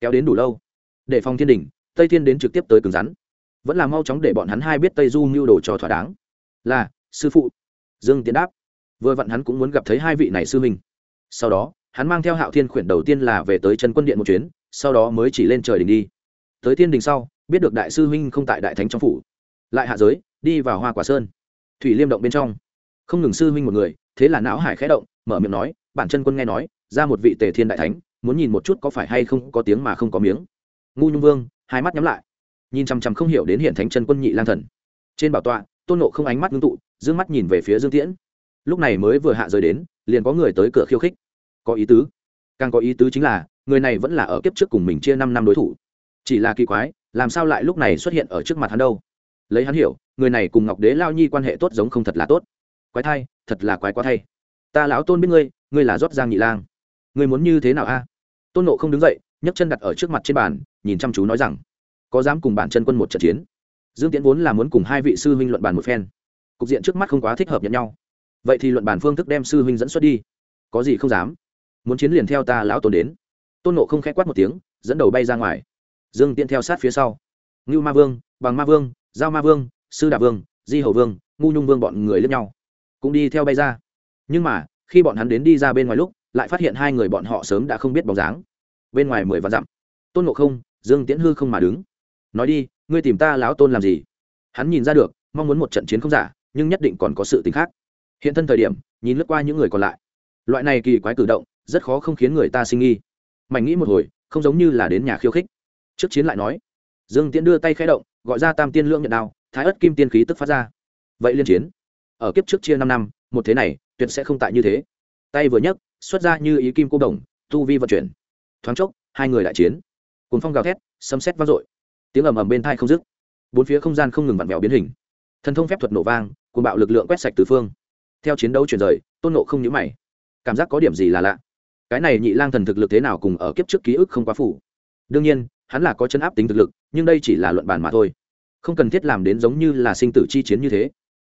Kéo đến đủ lâu. Để phòng thiên đình, tây thiên đến trực tiếp tới cứng rắn. Vẫn là mau chóng để bọn hắn hai biết tây du mưu đồ cho thỏa đáng. Là, sư phụ. Dương tiến đáp. Vừa vặn hắn cũng muốn gặp thấy hai vị này sư huynh. Sau đó, hắn mang theo hạo thiên khuyển đầu tiên là về tới chân quân điện một chuyến, sau đó mới chỉ lên trời đình đi tới thiên đình sau, biết được đại sư huynh không tại đại thánh trong phủ. Lại hạ giới, đi vào hoa quả sơn. Thủy liêm động bên trong. Không ngừng sư huynh một người, thế là não hải khẽ động, mở miệng nói, bản chân quân nghe nói, ra một vị tề thiên đại thánh, muốn nhìn một chút có phải hay không có tiếng mà không có miếng. Ngu nhung vương, hai mắt nhắm lại. Nhìn chằm chằm không hiểu đến hiện thánh chân quân nhị lang thần. Trên bảo tọa, tôn nộ không ánh mắt ngưng tụ d ư ơ n g mắt nhìn về phía dương tiễn. Lúc này mới vừa hạ rời đến, liền có người tới cửa khiêu khích. Có ý tứ. Càng có ý tứ chính là, người này vẫn là ở kiếp trước cùng mình chia năm năm đối thủ chỉ là kỳ quái, làm sao lại lúc này xuất hiện ở trước mặt hắn đâu? Lấy hắn hiểu, người này cùng ngọc đế lao nhi quan hệ tốt giống không thật là tốt. Quái thai, thật là quái quá thay. Ta lão tôn biết ngươi ngươi là rót giang nhị lang. Ngươi muốn như thế nào a? Tôn nộ không đứng dậy, nhấc chân đặt ở trước mặt trên bàn, nhìn chăm chú nói rằng, có dám cùng bản chân quân một trận chiến? Dương tiễn vốn là muốn cùng hai vị sư huynh luận bàn một phen. Cục diện trước mắt không quá thích hợp nhận nhau. Vậy thì luận bàn phương thức đem sư huynh dẫn xuất đi. Có gì không dám? Muốn chiến liền theo ta lão tôn đến. Tôn nộ không k h ẽ quát một tiếng, dẫn đầu bay ra ngoài dương tiễn theo sát phía sau. Ngưu ma vương, bằng ma vương, giao ma vương, sư đà vương, di hầu vương, ngu nhung vương bọn người lẫn nhau, cũng đi theo bay ra. Nhưng mà, khi bọn hắn đến đi ra bên ngoài lúc, lại phát hiện hai người bọn họ sớm đã không biết bóng dáng. Bên ngoài mười vạn dặm, tôn ngộ không, dương tiễn hư không mà đứng. Nói đi, ngươi tìm ta lão tôn làm gì? Hắn nhìn ra được, mong muốn một trận chiến không giả, nhưng nhất định còn có sự t ì n h khác. Hiện thân thời điểm, nhìn lướt qua những người còn lại. Loại này kỳ quái cử động, rất khó không khiến người ta sinh nghi. Mảnh nghĩ một hồi, không giống như là đến nhà khiêu khích trước chiến lại nói, dương tiễn đưa tay khẽ động, gọi ra tam tiên lưỡng nhận đao, thái ất kim tiên khí tức phát ra. Vậy liên chiến, ở kiếp trước chia năm năm, một thế này, tuyệt sẽ không tại như thế. Tay vừa nhấc, xuất ra như ý kim cô đồng, tu vi vận chuyển. Thoáng chốc, hai người đại chiến. Cuốn phong gào thét, sấm sét vang dội. Tiếng ầm ầm bên thai không dứt. Bốn phía không gian không ngừng vặn vẹo biến hình. Thần thông phép thuật nổ vang cùng bạo lực lượng quét sạch từ phương. Theo chiến đấu chuyển rời, tôn nộ không nhữ mày. Cảm giác có điểm gì là lạ? Cái này nhị lang thần thực lực thế nào cùng ở kiếp trước ký ức không quá phủ đương nhiên hắn là có chân áp tính thực lực, nhưng đây chỉ là luận bàn mà thôi. Không cần thiết làm đến giống như là sinh tử chi chiến như thế.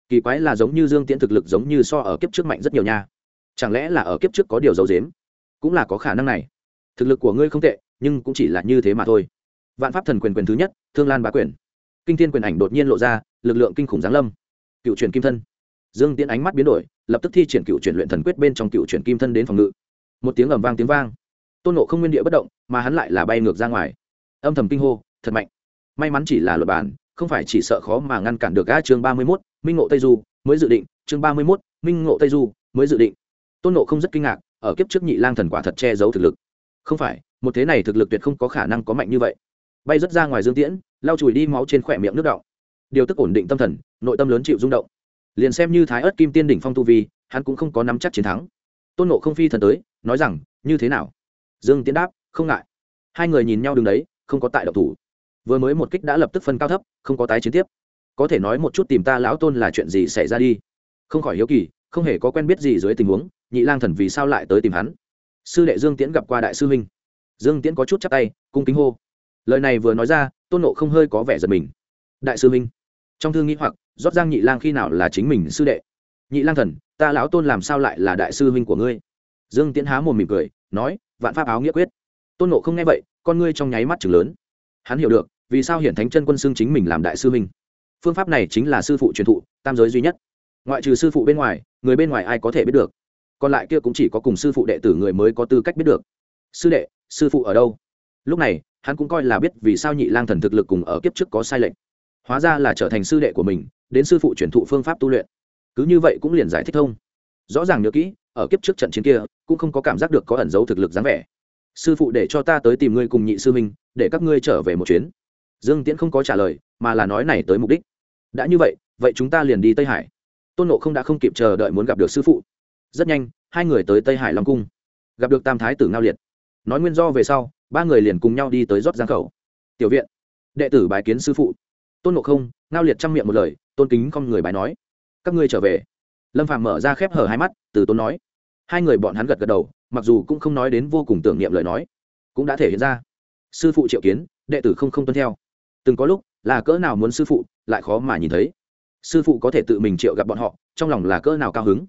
Kỳ quái là giống như dương tiễn thực lực giống như so ở kiếp trước mạnh rất nhiều nha. Chẳng lẽ là ở kiếp trước có điều giấu dếm cũng là có khả năng này. Thực lực của ngươi không tệ, nhưng cũng chỉ là như thế mà thôi. Vạn pháp thần quyền quyền thứ nhất, thương lan bá quyền. Kinh thiên quyền ảnh đột nhiên lộ ra, lực lượng kinh khủng giáng lâm. Cựu truyền kim thân. Dương tiễn ánh mắt biến đổi, lập tức thi triển cựu truyền luyện thần quyết bên trong cựu truyền kim thân đến phòng ngự. Một tiếng ầm vang tiếng vang. Tôn nộ không nguyên địa bất động, mà hắn lại là bay ngược ra ngoài âm thầm kinh hô, thật mạnh. May mắn chỉ là luật bản, không phải chỉ sợ khó mà ngăn cản được a chương ba mươi mốt, minh ngộ tây du mới dự định, chương ba mươi mốt, minh ngộ tây du mới dự định. Tôn nộ không rất kinh ngạc, ở kiếp trước nhị lang thần quả thật che giấu thực lực. Không phải, một thế này thực lực tuyệt không có khả năng có mạnh như vậy. Bay rất ra ngoài dương tiễn, lau chùi đi máu trên khỏe miệng nước đọng. Điều tức ổn định tâm thần, nội tâm lớn chịu rung động. Liền xem như thái ớt kim tiên đỉnh phong tu vi, hắn cũng không có nắm chắc chiến thắng. Tôn nộ không phi thần tới, nói rằng, như thế nào? Dương tiễn đáp, không ngại. Hai người nhìn nhau đứng đấy không có tại độc thủ. Vừa mới một kích đã lập tức phân cao thấp, không có tái chiến tiếp. Có thể nói một chút tìm ta lão tôn là chuyện gì xảy ra đi. Không khỏi hiếu kỳ, không hề có quen biết gì dưới tình huống, nhị lang thần vì sao lại tới tìm hắn? Sư đệ dương tiễn gặp qua đại sư huynh. Dương tiễn có chút chắc tay, cung kính hô. Lời này vừa nói ra, tôn nộ không hơi có vẻ giật mình. Đại sư huynh. Trong thư nghĩ hoặc, rót giang nhị lang khi nào là chính mình sư đệ? Nhị lang thần, ta lão tôn làm sao lại là đại sư huynh của ngươi? Dương tiễn há mồm mỉm cười, nói, vạn pháp áo nghĩa quyết. Tôn nộ không nghe vậy con ngươi trong nháy mắt chừng lớn. Hắn hiểu được, vì sao hiển thánh chân quân xưng chính mình làm đại sư huynh. Phương pháp này chính là sư phụ truyền thụ, tam giới duy nhất. Ngoại trừ sư phụ bên ngoài, người bên ngoài ai có thể biết được? Còn lại kia cũng chỉ có cùng sư phụ đệ tử người mới có tư cách biết được. Sư đệ, sư phụ ở đâu? Lúc này, hắn cũng coi là biết vì sao nhị lang thần thực lực cùng ở kiếp trước có sai lệch. Hóa ra là trở thành sư đệ của mình, đến sư phụ truyền thụ phương pháp tu luyện. Cứ như vậy cũng liền giải thích thông. Rõ ràng nhớ kỹ, ở kiếp trước trận chiến kia, cũng không có cảm giác được có ẩn dấu thực lực dáng vẻ sư phụ để cho ta tới tìm ngươi cùng nhị sư minh để các ngươi trở về một chuyến. Dương tiễn không có trả lời, mà là nói này tới mục đích. Đã như vậy vậy chúng ta liền đi tây hải. Tôn nộ không đã không kịp chờ đợi muốn gặp được sư phụ. Rất nhanh, hai người tới tây hải long cung. Gặp được tam thái tử ngao liệt. Nói nguyên do về sau, ba người liền cùng nhau đi tới rót giang khẩu. Tiểu viện, đệ tử bài kiến sư phụ. Tôn nộ không, ngao liệt chăm miệng một lời, tôn kính con người bài nói. Các ngươi trở về. Lâm Phàm mở ra khép hở hai mắt, từ tôn nói. Hai người bọn hắn gật gật đầu mặc dù cũng không nói đến vô cùng tưởng niệm lời nói, cũng đã thể hiện ra. Sư phụ triệu kiến, đệ tử không không tuân theo. Từng có lúc, là cỡ nào muốn sư phụ, lại khó mà nhìn thấy. Sư phụ có thể tự mình triệu gặp bọn họ, trong lòng là cỡ nào cao hứng.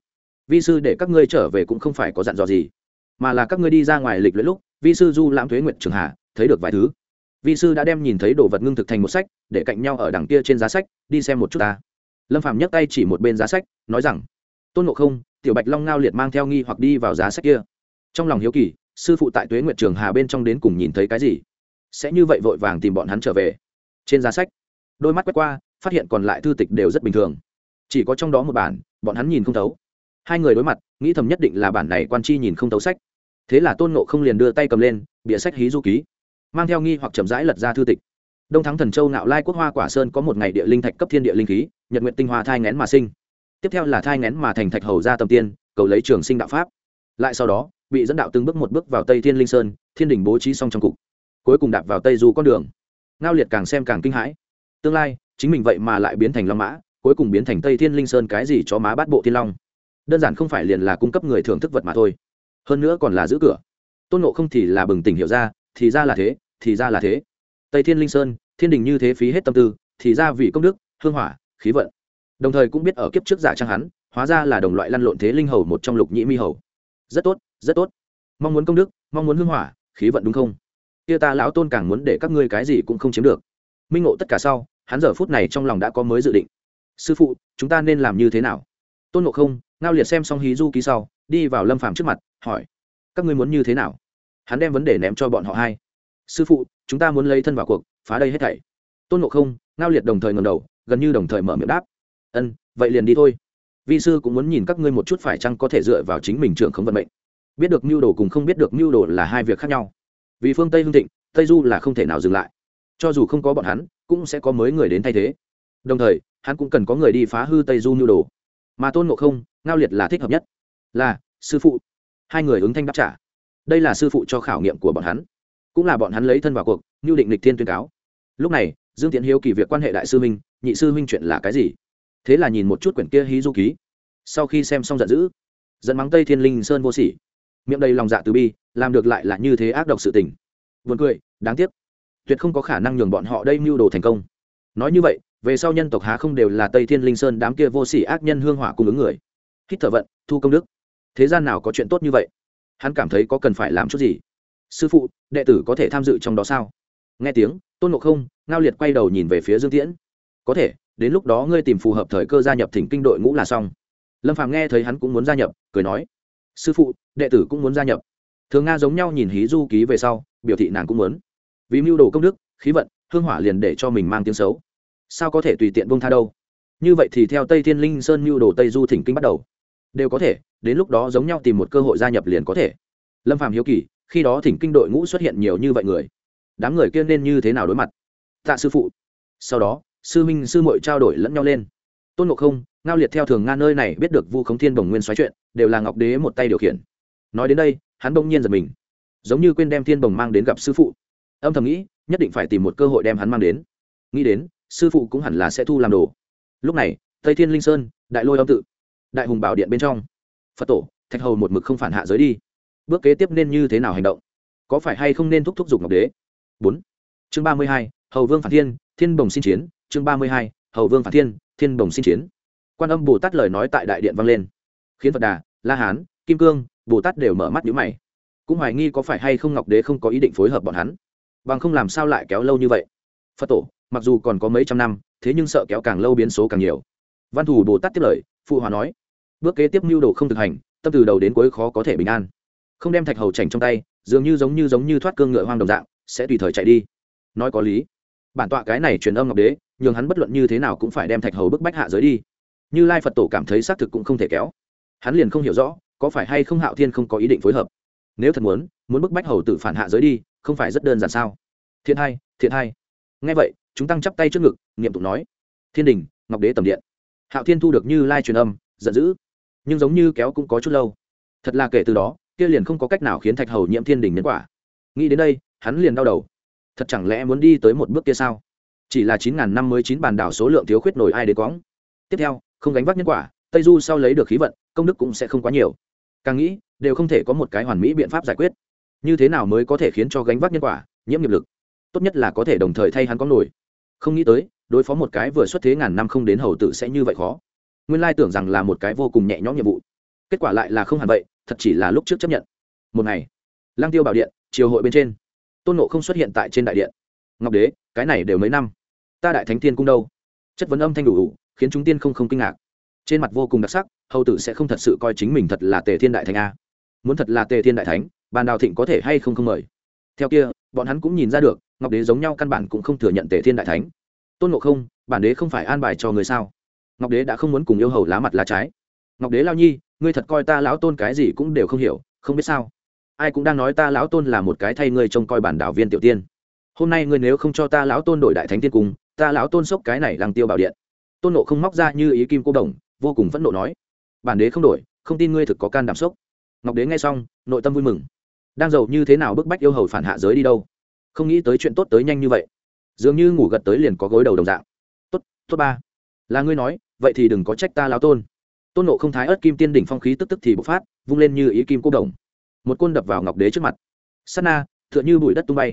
Vi sư để các ngươi trở về cũng không phải có dặn dò gì, mà là các ngươi đi ra ngoài lịch luyện lúc, vi sư du lãm thuế nguyện trường hạ, thấy được vài thứ. Vi sư đã đem nhìn thấy đồ vật ngưng thực thành một sách, để cạnh nhau ở đằng kia trên giá sách, đi xem một chút ta. Lâm phạm nhấc tay chỉ một bên giá sách, nói rằng, tôn ngộ không, tiểu bạch long ngao liệt mang theo nghi hoặc đi vào giá sách kia trong lòng hiếu kỳ, sư phụ tại tuế nguyện trường hà bên trong đến cùng nhìn thấy cái gì? Sẽ như vậy vội vàng tìm bọn hắn trở về. Trên giá sách, đôi mắt quét qua, phát hiện còn lại thư tịch đều rất bình thường. Chỉ có trong đó một bản, bọn hắn nhìn không thấu. Hai người đối mặt, nghĩ thầm nhất định là bản này quan chi nhìn không thấu sách. Thế là tôn nộ không liền đưa tay cầm lên, bịa sách hí du ký. Mang theo nghi hoặc chậm rãi lật ra thư tịch. Đông thắng thần châu nạo lai quốc hoa quả sơn có một ngày địa linh thạch cấp thiên địa linh khí, nhật nguyện tinh hoa thai ngén mà sinh. Tiếp theo là thai ngén mà thành thạch hầu ra tầm tiên, cầu lấy trường sinh đạo pháp. Lại sau đó bị dẫn đạo từng bước một bước vào tây thiên linh sơn, thiên đình bố trí xong trong cục. Cuối cùng đạp vào tây du con đường. Ngao liệt càng xem càng kinh hãi. Tương lai, chính mình vậy mà lại biến thành long mã, cuối cùng biến thành tây thiên linh sơn cái gì cho má bát bộ thiên long. Đơn giản không phải liền là cung cấp người thưởng thức vật mà thôi. Hơn nữa còn là giữ cửa. Tôn nộ không thì là bừng tỉnh hiểu ra, thì ra là thế, thì ra là thế. Tây thiên linh sơn, thiên đình như thế phí hết tâm tư, thì ra vì công đức, hương hỏa, khí vận. Đồng thời cũng biết ở kiếp trước giả trang hắn, hóa ra là đồng loại lăn lộn thế linh hầu một trong lục nhĩ mi hầu. Rất tốt rất tốt. Mong muốn công đức, mong muốn hương hỏa, khí vận đúng không? Kia ta lão tôn càng muốn để các ngươi cái gì cũng không chiếm được. Minh ngộ tất cả sau, hắn giờ phút này trong lòng đã có mới dự định. Sư phụ, chúng ta nên làm như thế nào? Tôn ngộ không, ngao liệt xem xong hí du ký sau, đi vào lâm phàm trước mặt, hỏi, các ngươi muốn như thế nào? Hắn đem vấn đề ném cho bọn họ hai. Sư phụ, chúng ta muốn lấy thân vào cuộc, phá đây hết thảy. Tôn ngộ không, ngao liệt đồng thời ngầm đầu, gần như đồng thời mở miệng đáp, ân, vậy liền đi thôi. Vi sư cũng muốn nhìn các ngươi một chút phải chăng có thể dựa vào chính mình trưởng không vận mệnh biết được mưu đồ cùng không biết được mưu đồ là hai việc khác nhau. Vì phương tây hưng thịnh, tây du là không thể nào dừng lại. Cho dù không có bọn hắn, cũng sẽ có mới người đến thay thế. Đồng thời, hắn cũng cần có người đi phá hư tây du mưu đồ. Mà tôn ngộ không, ngao liệt là thích hợp nhất. Là, sư phụ. Hai người ứng thanh đáp trả. Đây là sư phụ cho khảo nghiệm của bọn hắn. Cũng là bọn hắn lấy thân vào cuộc như định lịch thiên tuyên cáo. Lúc này, dương tiễn hiếu kỳ việc quan hệ đại sư minh nhị sư minh chuyện là cái gì? Thế là nhìn một chút quyển kia hí du ký. Sau khi xem xong giận dữ dẫn mắng tây thiên linh sơn vô sỉ miệng đầy lòng dạ từ bi, làm được lại là như thế ác độc sự tình. Vườn cười, đáng tiếc. Tuyệt không có khả năng nhường bọn họ đây mưu đồ thành công. Nói như vậy, về sau nhân tộc há không đều là tây thiên linh sơn đám kia vô sỉ ác nhân hương hỏa cung ứng người. Hít thở vận, thu công đức. Thế gian nào có chuyện tốt như vậy? Hắn cảm thấy có cần phải làm chút gì? Sư phụ, đệ tử có thể tham dự trong đó sao? Nghe tiếng, tôn ngộ không, ngao liệt quay đầu nhìn về phía dương tiễn. Có thể, đến lúc đó ngươi tìm phù hợp thời cơ gia nhập thỉnh kinh đội ngũ là xong. Lâm phàm nghe thấy hắn cũng muốn gia nhập, cười nói sư phụ, đệ tử cũng muốn gia nhập. Thường nga giống nhau nhìn hí du ký về sau, biểu thị nàng cũng muốn. Vì mưu đồ công đức, khí vận, hương hỏa liền để cho mình mang tiếng xấu. Sao có thể tùy tiện bông tha đâu? Như vậy thì theo tây thiên linh sơn mưu đồ tây du thỉnh kinh bắt đầu. Đều có thể, đến lúc đó giống nhau tìm một cơ hội gia nhập liền có thể. Lâm phạm hiếu kỳ, khi đó thỉnh kinh đội ngũ xuất hiện nhiều như vậy người, đám người kia nên như thế nào đối mặt? Tạ sư phụ. Sau đó, sư minh sư mội trao đổi lẫn nhau lên. Tôn ngộ không ngao liệt theo thường nga nơi này biết được vu khống thiên bồng nguyên xoáy chuyện, đều là ngọc đế một tay điều khiển. Nói đến đây, hắn bỗng nhiên giật mình. Giống như quên đem thiên bồng mang đến gặp sư phụ. Âm thầm nghĩ, nhất định phải tìm một cơ hội đem hắn mang đến. Nghĩ đến, sư phụ cũng hẳn là sẽ thu làm đồ. Lúc này, tây thiên linh sơn, đại lôi âm tự, đại hùng bảo điện bên trong. Phật tổ, thạch hầu một mực không phản hạ giới đi. Bước kế tiếp nên như thế nào hành động? Có phải hay không nên thúc thúc giục ngọc đế? Bốn. Chương ba mươi hai, hầu vương phản thiên thiên bồng xin chiến. Chương ba mươi hai, hầu vương phản thiên thiên bồng xin chiến quan âm bồ tát lời nói tại đại điện vang lên khiến phật đà la hán kim cương bồ tát đều mở mắt nhíu mày cũng hoài nghi có phải hay không ngọc đế không có ý định phối hợp bọn hắn bằng không làm sao lại kéo lâu như vậy phật tổ mặc dù còn có mấy trăm năm thế nhưng sợ kéo càng lâu biến số càng nhiều văn thủ bồ tát tiếp lời phụ hòa nói bước kế tiếp mưu đồ không thực hành tâm từ đầu đến cuối khó có thể bình an không đem thạch hầu chảnh trong tay dường như giống như giống như thoát cương ngựa hoang đồng dạng sẽ tùy thời chạy đi nói có lý bản tọa cái này truyền âm ngọc đế nhường hắn bất luận như thế nào cũng phải đem thạch hầu bức bách hạ giới đi như lai phật tổ cảm thấy xác thực cũng không thể kéo. Hắn liền không hiểu rõ, có phải hay không hạo thiên không có ý định phối hợp. Nếu thật muốn muốn bức bách hầu Tử phản hạ giới đi, không phải rất đơn giản sao? Thiện hai thiện hai ngay vậy, chúng tăng chắp tay trước ngực nghiệm tụng nói. Thiên đình, ngọc đế tầm điện. Hạo thiên thu được như lai truyền âm, giận dữ. Nhưng giống như kéo cũng có chút lâu. Thật là kể từ đó, kia liền không có cách nào khiến thạch hầu nhiễm thiên đình nhân quả. Nghĩ đến đây, hắn liền đau đầu. Thật chẳng lẽ muốn đi tới một bước kia sao? Chỉ là chín n năm mươi chín bàn đảo số lượng thiếu khuyết nổi ai đế quõng. Tiếp theo không gánh vác nhân quả, tây du sau lấy được khí vận, công đức cũng sẽ không quá nhiều. Càng nghĩ, đều không thể có một cái hoàn mỹ biện pháp giải quyết. Như thế nào mới có thể khiến cho gánh vác nhân quả, nhiễm nghiệp lực? Tốt nhất là có thể đồng thời thay hắn có nổi. Không nghĩ tới, đối phó một cái vừa xuất thế ngàn năm không đến hầu tử sẽ như vậy khó. Nguyên lai tưởng rằng là một cái vô cùng nhẹ nhõm nhiệm vụ. Kết quả lại là không hẳn vậy, thật chỉ là lúc trước chấp nhận. Một ngày lang tiêu bảo điện, triều hội bên trên. Tôn nộ không xuất hiện tại trên đại điện. Ngọc đế, cái này đều mấy năm. Ta đại thánh thiên cung đâu? Chất vấn âm thanh đủ đủ khiến chúng tiên không không kinh ngạc. Trên mặt vô cùng đặc sắc, hầu tử sẽ không thật sự coi chính mình thật là tề thiên đại thánh a. Muốn thật là tề thiên đại thánh, bàn đào thịnh có thể hay không không mời. Theo kia, bọn hắn cũng nhìn ra được, ngọc đế giống nhau căn bản cũng không thừa nhận tề thiên đại thánh. Tôn ngộ không, bản đế không phải an bài cho người sao? Ngọc đế đã không muốn cùng yêu hầu lá mặt lá trái. Ngọc đế lao nhi, ngươi thật coi ta lão tôn cái gì cũng đều không hiểu, không biết sao? Ai cũng đang nói ta lão tôn là một cái thay ngươi trông coi bản đảo viên tiểu tiên. Hôm nay ngươi nếu không cho ta lão tôn đổi đại thánh tiên cung ta lão tôn sốc cái này lăng tiêu bảo điện tôn nộ không móc ra như ý kim cô đồng, vô cùng phẫn nộ nói, bản đế không đổi, không tin ngươi thực có can đảm sốc. Ngọc đế nghe xong, nội tâm vui mừng. Đang giàu như thế nào bức bách yêu hầu phản hạ giới đi đâu? Không nghĩ tới chuyện tốt tới nhanh như vậy. Dường như ngủ gật tới liền có gối đầu đồng dạng. Tốt tốt ba. Là ngươi nói, vậy thì đừng có trách ta lão tôn. Tôn nộ không thái ớt kim tiên đỉnh phong khí tức tức thì bộc phát, vung lên như ý kim cô đồng. Một côn đập vào ngọc đế trước mặt. Sắt na t h ư ợ n h ư bụi đất tung bay.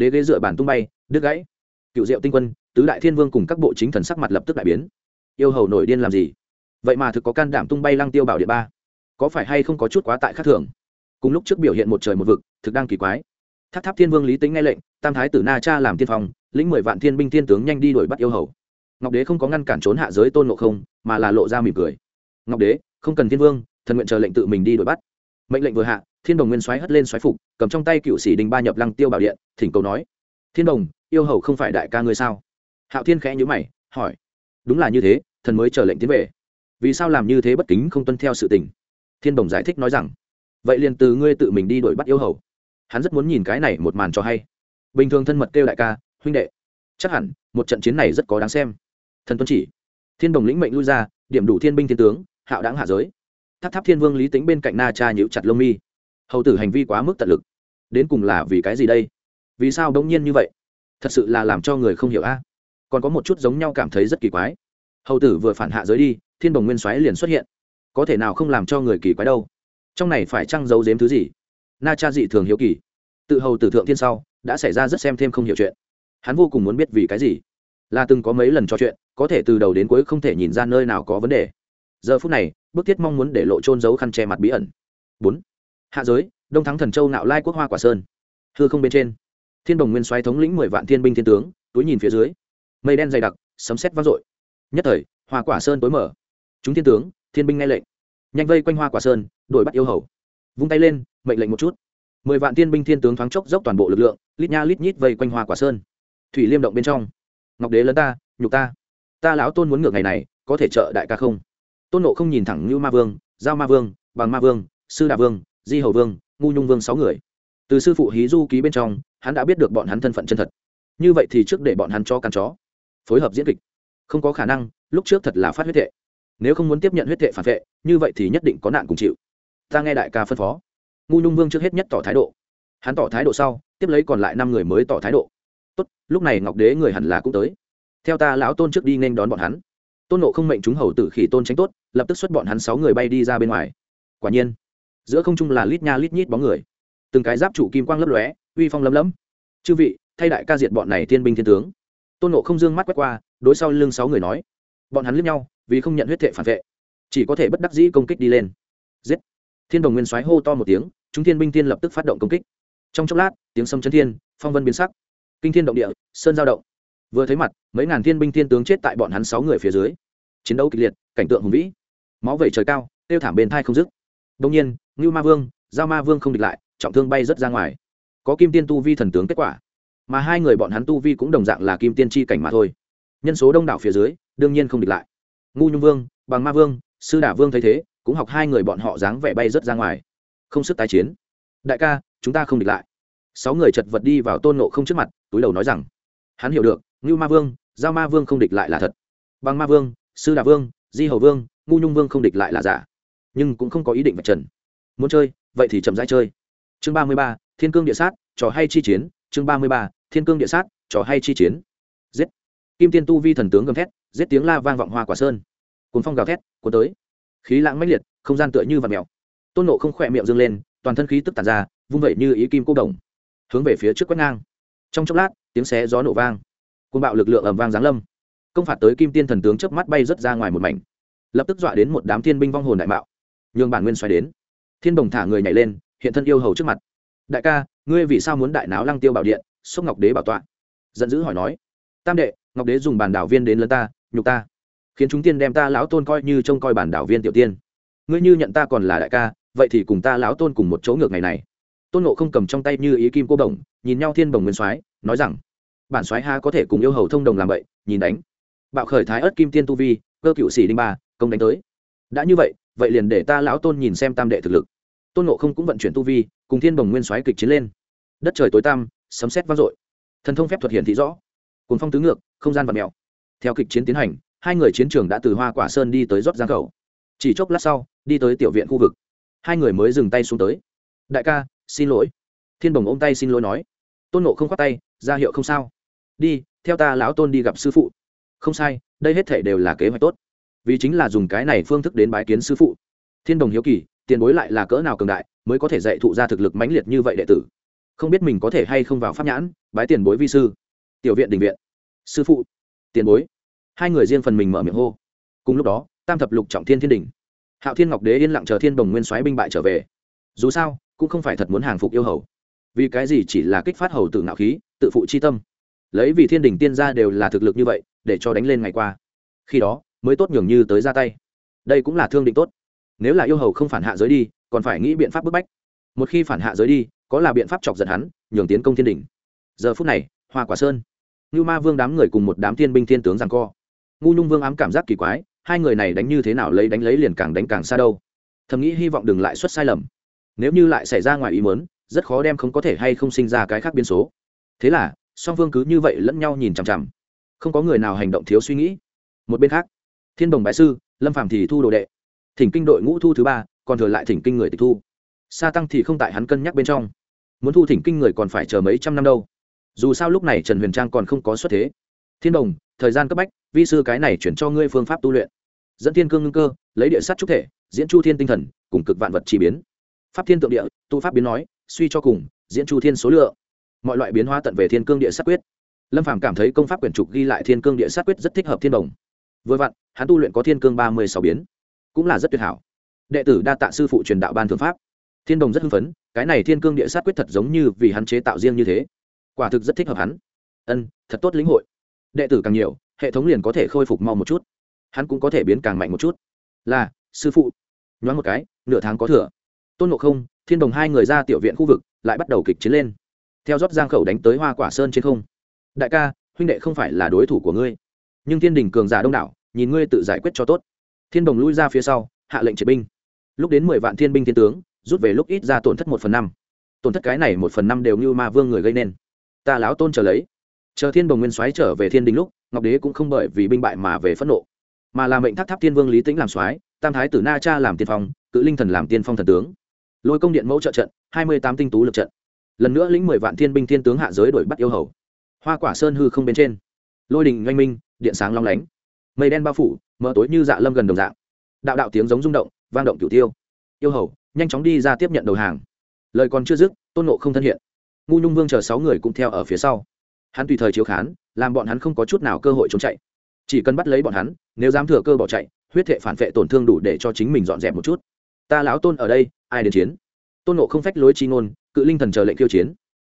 Đế ghế dựa bản tung bay, đứt gãy. Cựu diệu tinh quân tứ đại thiên vương cùng các bộ chính thần sắc mặt lập tức đại biến. Yêu hầu nổi điên làm gì? Vậy mà thực có can đảm tung bay lăng tiêu bảo địa ba. Có phải hay không có chút quá tại khác thường? Cùng lúc trước biểu hiện một trời một vực, thực đang kỳ quái. Tháp tháp thiên vương lý tính nghe lệnh, tam thái tử na cha làm tiên phong, lĩnh mười vạn thiên binh thiên tướng nhanh đi đuổi bắt yêu hầu. Ngọc đế không có ngăn cản trốn hạ giới tôn ngộ không, mà là lộ ra mỉm cười. Ngọc đế, không cần thiên vương, thần nguyện chờ lệnh tự mình đi đuổi bắt. Mệnh lệnh vừa hạ, thiên đồng nguyên xoáy hất lên xoáy phục, cầm trong tay cựu sĩ đình ba nhập lăng tiêu bảo điện, thỉnh cầu nói. Thiên đồng, yêu hầu không phải đại ca ngươi sao? Hạo thiên khẽ nhữ mày, hỏi, đúng là như thế, thần mới chờ lệnh tiến về. Vì sao làm như thế bất kính không tuân theo sự tình? Thiên Bồng giải thích nói rằng, vậy liền từ ngươi tự mình đi đuổi bắt yêu hầu. Hắn rất muốn nhìn cái này một màn cho hay. Bình thường thân mật kêu đại ca, huynh đệ, chắc hẳn một trận chiến này rất có đáng xem. Thần tuân chỉ, thiên đồng lĩnh mệnh lui ra, điểm đủ thiên binh thiên tướng, hạo đáng hạ giới. Tháp tháp thiên vương lý tính bên cạnh na cha nhữ chặt lông mi. Hầu tử hành vi quá mức tận lực. Đến cùng là vì cái gì đây? Vì sao đông nhiên như vậy? Thật sự là làm cho người không hiểu a còn có một chút giống nhau cảm thấy rất kỳ quái. Hầu tử vừa phản hạ giới đi, thiên đồng nguyên xoáy liền xuất hiện. Có thể nào không làm cho người kỳ quái đâu? Trong này phải trăng giấu giếm thứ gì? Na cha dị thường hiếu kỳ. Tự hầu tử thượng thiên sau, đã xảy ra rất xem thêm không hiểu chuyện. Hắn vô cùng muốn biết vì cái gì. Là từng có mấy lần trò chuyện, có thể từ đầu đến cuối không thể nhìn ra nơi nào có vấn đề. Giờ phút này, bức thiết mong muốn để lộ trôn giấu khăn che mặt bí ẩn. Bốn. Hạ giới, đông thắng thần châu nạo lai quốc hoa quả sơn. Hư không bên trên, thiên đồng nguyên xoáy thống lĩnh mười vạn thiên binh thiên tướng, túi nhìn phía dưới mây đen dày đặc, sấm xét vang dội. Nhất thời, hoa quả sơn tối mở. Chúng thiên tướng, thiên binh nghe lệnh. Nhanh vây quanh hoa quả sơn, đuổi bắt yêu hầu. Vung tay lên, mệnh lệnh một chút. Mười vạn thiên binh thiên tướng thoáng chốc dốc toàn bộ lực lượng, lít nha lít nhít vây quanh hoa quả sơn. Thủy liêm động bên trong. Ngọc đế lớn ta, nhục ta. Ta lão tôn muốn ngược ngày này, có thể trợ đại ca không? Tôn nộ không nhìn thẳng như ma vương, giao ma vương, bằng ma vương, sư đà vương, di hầu vương, ngu nhung vương sáu người. Từ sư phụ hí du ký bên trong, hắn đã biết được bọn hắn thân phận chân thật. Như vậy thì trước để bọn hắn cho căn chó phối hợp diễn kịch. Không có khả năng, lúc trước thật là phát huyết thệ. Nếu không muốn tiếp nhận huyết thệ phản vệ, như vậy thì nhất định có nạn cùng chịu. Ta nghe đại ca phân phó. Ngu nhung vương trước hết nhất tỏ thái độ. Hắn tỏ thái độ sau, tiếp lấy còn lại năm người mới tỏ thái độ. Tốt, lúc này ngọc đế người hẳn là cũng tới. Theo ta lão tôn trước đi nên đón bọn hắn. Tôn nộ không mệnh chúng hầu tử khỉ tôn tránh tốt, lập tức xuất bọn hắn sáu người bay đi ra bên ngoài. Quả nhiên, giữa không trung là lít nha lít nhít bóng người. Từng cái giáp trụ kim quang lấp lóe, uy phong lấm lấm. Chư vị, thay đại ca diệt bọn này thiên binh thiên tướng tôn nộ không dương mắt quét qua, đối sau lưng sáu người nói, bọn hắn liếc nhau, vì không nhận huyết thệ phản vệ, chỉ có thể bất đắc dĩ công kích đi lên. Giết. Thiên đồng nguyên soái hô to một tiếng, chúng thiên binh tiên lập tức phát động công kích. Trong chốc lát, tiếng sâm chân thiên, phong vân biến sắc. Kinh thiên động địa, sơn giao động. Vừa thấy mặt, mấy ngàn thiên binh thiên tướng chết tại bọn hắn sáu người phía dưới. Chiến đấu kịch liệt, cảnh tượng hùng vĩ. Máu vẩy trời cao, tiêu thảm bên thai không dứt. Đông nhiên, ngưu ma vương, giao ma vương không địch lại, trọng thương bay rất ra ngoài. Có kim tiên tu vi thần tướng kết quả mà hai người bọn hắn tu vi cũng đồng dạng là kim tiên tri cảnh mà thôi. Nhân số đông đảo phía dưới, đương nhiên không địch lại. Ngu nhung vương, bằng ma vương, sư đả vương thấy thế, cũng học hai người bọn họ dáng vẻ bay rất ra ngoài. Không sức tái chiến. Đại ca, chúng ta không địch lại. Sáu người chật vật đi vào tôn nộ không trước mặt, túi đầu nói rằng, hắn hiểu được, ngưu ma vương, giao ma vương không địch lại là thật. Bằng ma vương, sư đà vương, di hầu vương, ngu nhung vương không địch lại là giả. Nhưng cũng không có ý định vạch trần. Muốn chơi, vậy thì chậm rãi chơi. Chương ba mươi ba, thiên cương địa sát, trò hay chi chiến, chương ba mươi ba thiên cương địa sát, trò hay chi chiến. Giết. Kim tiên tu vi thần tướng gầm thét, giết tiếng la vang vọng hoa quả sơn. Cuốn phong gào thét, cuốn tới. Khí lãng mãnh liệt, không gian tựa như vạt mèo. Tôn nộ không khỏe miệng dâng lên, toàn thân khí tức tàn ra, vung vẩy như ý kim cô đồng. Hướng về phía trước quét ngang. Trong chốc lát, tiếng xé gió nổ vang. Côn bạo lực lượng ầm vang giáng lâm. Công phạt tới kim tiên thần tướng chớp mắt bay rất ra ngoài một mảnh. Lập tức dọa đến một đám thiên binh vong hồn đại mạo. Nhường bản nguyên xoay đến. Thiên đồng thả người nhảy lên, hiện thân yêu hầu trước mặt. Đại ca, ngươi vì sao muốn đại náo lăng tiêu bảo điện xúc ngọc đế bảo tọa. Giận dữ hỏi nói, tam đệ, ngọc đế dùng bản đảo viên đến lớn ta, nhục ta, khiến chúng tiên đem ta lão tôn coi như trông coi bản đảo viên tiểu tiên. Ngươi như nhận ta còn là đại ca, vậy thì cùng ta lão tôn cùng một chỗ ngược ngày này. Tôn nộ không cầm trong tay như ý kim cô đồng, nhìn nhau thiên bồng nguyên soái, nói rằng, bản soái ha có thể cùng yêu hầu thông đồng làm vậy, nhìn đánh. Bạo khởi thái ớt kim tiên tu vi, cơ cựu sĩ đinh ba, công đánh tới. Đã như vậy vậy liền để ta lão tôn nhìn xem tam đệ thực lực. Tôn nộ không cũng vận chuyển tu vi, cùng thiên bồng nguyên soái kịch chiến lên. Đất trời tối tăm sấm xét vang dội. Thần thông phép thuật hiện thị rõ. Cùng phong tứ ngược, không gian và mèo. Theo kịch chiến tiến hành, hai người chiến trường đã từ hoa quả sơn đi tới rót giang khẩu chỉ chốc lát sau, đi tới tiểu viện khu vực. Hai người mới dừng tay xuống tới. Đại ca, xin lỗi. Thiên bồng ôm tay xin lỗi nói. Tôn nộ không khoát tay, ra hiệu không sao. Đi, theo ta lão tôn đi gặp sư phụ. Không sai, đây hết thể đều là kế hoạch tốt. Vì chính là dùng cái này phương thức đến bái kiến sư phụ. Thiên đồng hiếu kỳ, tiền bối lại là cỡ nào cường đại, mới có thể dạy thụ ra thực lực mãnh liệt như vậy đệ tử không biết mình có thể hay không vào pháp nhãn, bái tiền bối vi sư. Tiểu viện đình viện. Sư phụ. Tiền bối. Hai người riêng phần mình mở miệng hô. Cùng lúc đó, tam thập lục trọng thiên thiên đình hạo thiên ngọc đế yên lặng chờ thiên đồng nguyên soái binh bại trở về. Dù sao, cũng không phải thật muốn hàng phục yêu hầu. Vì cái gì chỉ là kích phát hầu tự ngạo khí, tự phụ chi tâm? Lấy vì thiên đình tiên gia đều là thực lực như vậy, để cho đánh lên ngày qua. Khi đó, mới tốt nhường như tới ra tay. Đây cũng là thương định tốt. Nếu là yêu hầu không phản hạ giới đi, còn phải nghĩ biện pháp bức bách một khi phản hạ giới đi, có là biện pháp chọc giận hắn, nhường tiến công thiên đình giờ phút này, hoa quả sơn như ma vương đám người cùng một đám thiên binh thiên tướng rằng co. Ngu nhung vương ám cảm giác kỳ quái, hai người này đánh như thế nào lấy đánh lấy liền càng đánh càng xa đâu. Thầm nghĩ hy vọng đừng lại xuất sai lầm. Nếu như lại xảy ra ngoài ý mớn rất khó đem không có thể hay không sinh ra cái khác biến số. Thế là, song phương cứ như vậy lẫn nhau nhìn chằm chằm. Không có người nào hành động thiếu suy nghĩ. Một bên khác, thiên đồng bái sư, lâm phàm thì thu đồ đệ. Thỉnh kinh đội ngũ thu thứ ba, còn thừa lại thỉnh kinh người tịch thu sa tăng thì không tại hắn cân nhắc bên trong. Muốn thu thỉnh kinh người còn phải chờ mấy trăm năm đâu. Dù sao lúc này trần huyền trang còn không có xuất thế. Thiên đồng, thời gian cấp bách, vi sư cái này chuyển cho ngươi phương pháp tu luyện. Dẫn thiên cương ngưng cơ, lấy địa sát trúc thể, diễn chu thiên tinh thần, cùng cực vạn vật chi biến. Pháp thiên tượng địa, tu pháp biến nói, suy cho cùng, diễn chu thiên số lượng. Mọi loại biến hóa tận về thiên cương địa sát quyết. Lâm phàm cảm thấy công pháp quyển trục ghi lại thiên cương địa sát quyết rất thích hợp thiên đồng. Vừa vặn, hắn tu luyện có thiên cương ba mươi sáu biến. Cũng là rất tuyệt hảo. Đệ tử đa tạ sư phụ truyền đạo ban thượng pháp thiên đồng rất hưng phấn, cái này thiên cương địa sát quyết thật giống như vì hắn chế tạo riêng như thế. Quả thực rất thích hợp hắn. Ân, thật tốt lĩnh hội. Đệ tử càng nhiều, hệ thống liền có thể khôi phục mau một chút. Hắn cũng có thể biến càng mạnh một chút. Là, sư phụ. Nhoáng một cái, nửa tháng có thừa. Tôn ngộ không, thiên đồng hai người ra tiểu viện khu vực, lại bắt đầu kịch chiến lên. Theo dóp giang khẩu đánh tới hoa quả sơn trên không. Đại ca, huynh đệ không phải là đối thủ của ngươi. Nhưng thiên đình cường giả đông đảo, nhìn ngươi tự giải quyết cho tốt. Thiên đồng lui ra phía sau, hạ lệnh triệt binh. Lúc đến mười vạn thiên binh thiên tướng rút về lúc ít ra tổn thất một phần năm. Tổn thất cái này một phần năm đều như ma vương người gây nên. Ta láo tôn chờ lấy. Chờ thiên bồng nguyên soái trở về thiên đình lúc, ngọc đế cũng không bởi vì binh bại mà về phẫn nộ, mà là mệnh tháp tháp thiên vương lý tĩnh làm soái, tam thái tử na cha làm tiên phong, cự linh thần làm tiên phong thần tướng. Lôi công điện mẫu trợ trận, hai mươi tám tinh tú lực trận. Lần nữa lĩnh mười vạn thiên binh thiên tướng hạ giới đổi bắt yêu hầu. Hoa quả sơn hư không bên trên. Lôi đình oanh minh, điện sáng long lánh. Mây đen bao phủ, mờ tối như dạ lâm gần đồng dạng. Đạo đạo tiếng giống rung động, vang động cửu tiêu yêu hầu, nhanh chóng đi ra tiếp nhận đầu hàng. Lời còn chưa dứt, tôn nộ không thân hiện. Ngu nhung vương chờ sáu người cũng theo ở phía sau. Hắn tùy thời chiếu khán, làm bọn hắn không có chút nào cơ hội trốn chạy. Chỉ cần bắt lấy bọn hắn, nếu dám thừa cơ bỏ chạy, huyết thệ phản vệ tổn thương đủ để cho chính mình dọn dẹp một chút. Ta lão tôn ở đây, ai đến chiến? Tôn nộ không phách lối chi ngôn, cự linh thần chờ lệnh khiêu chiến.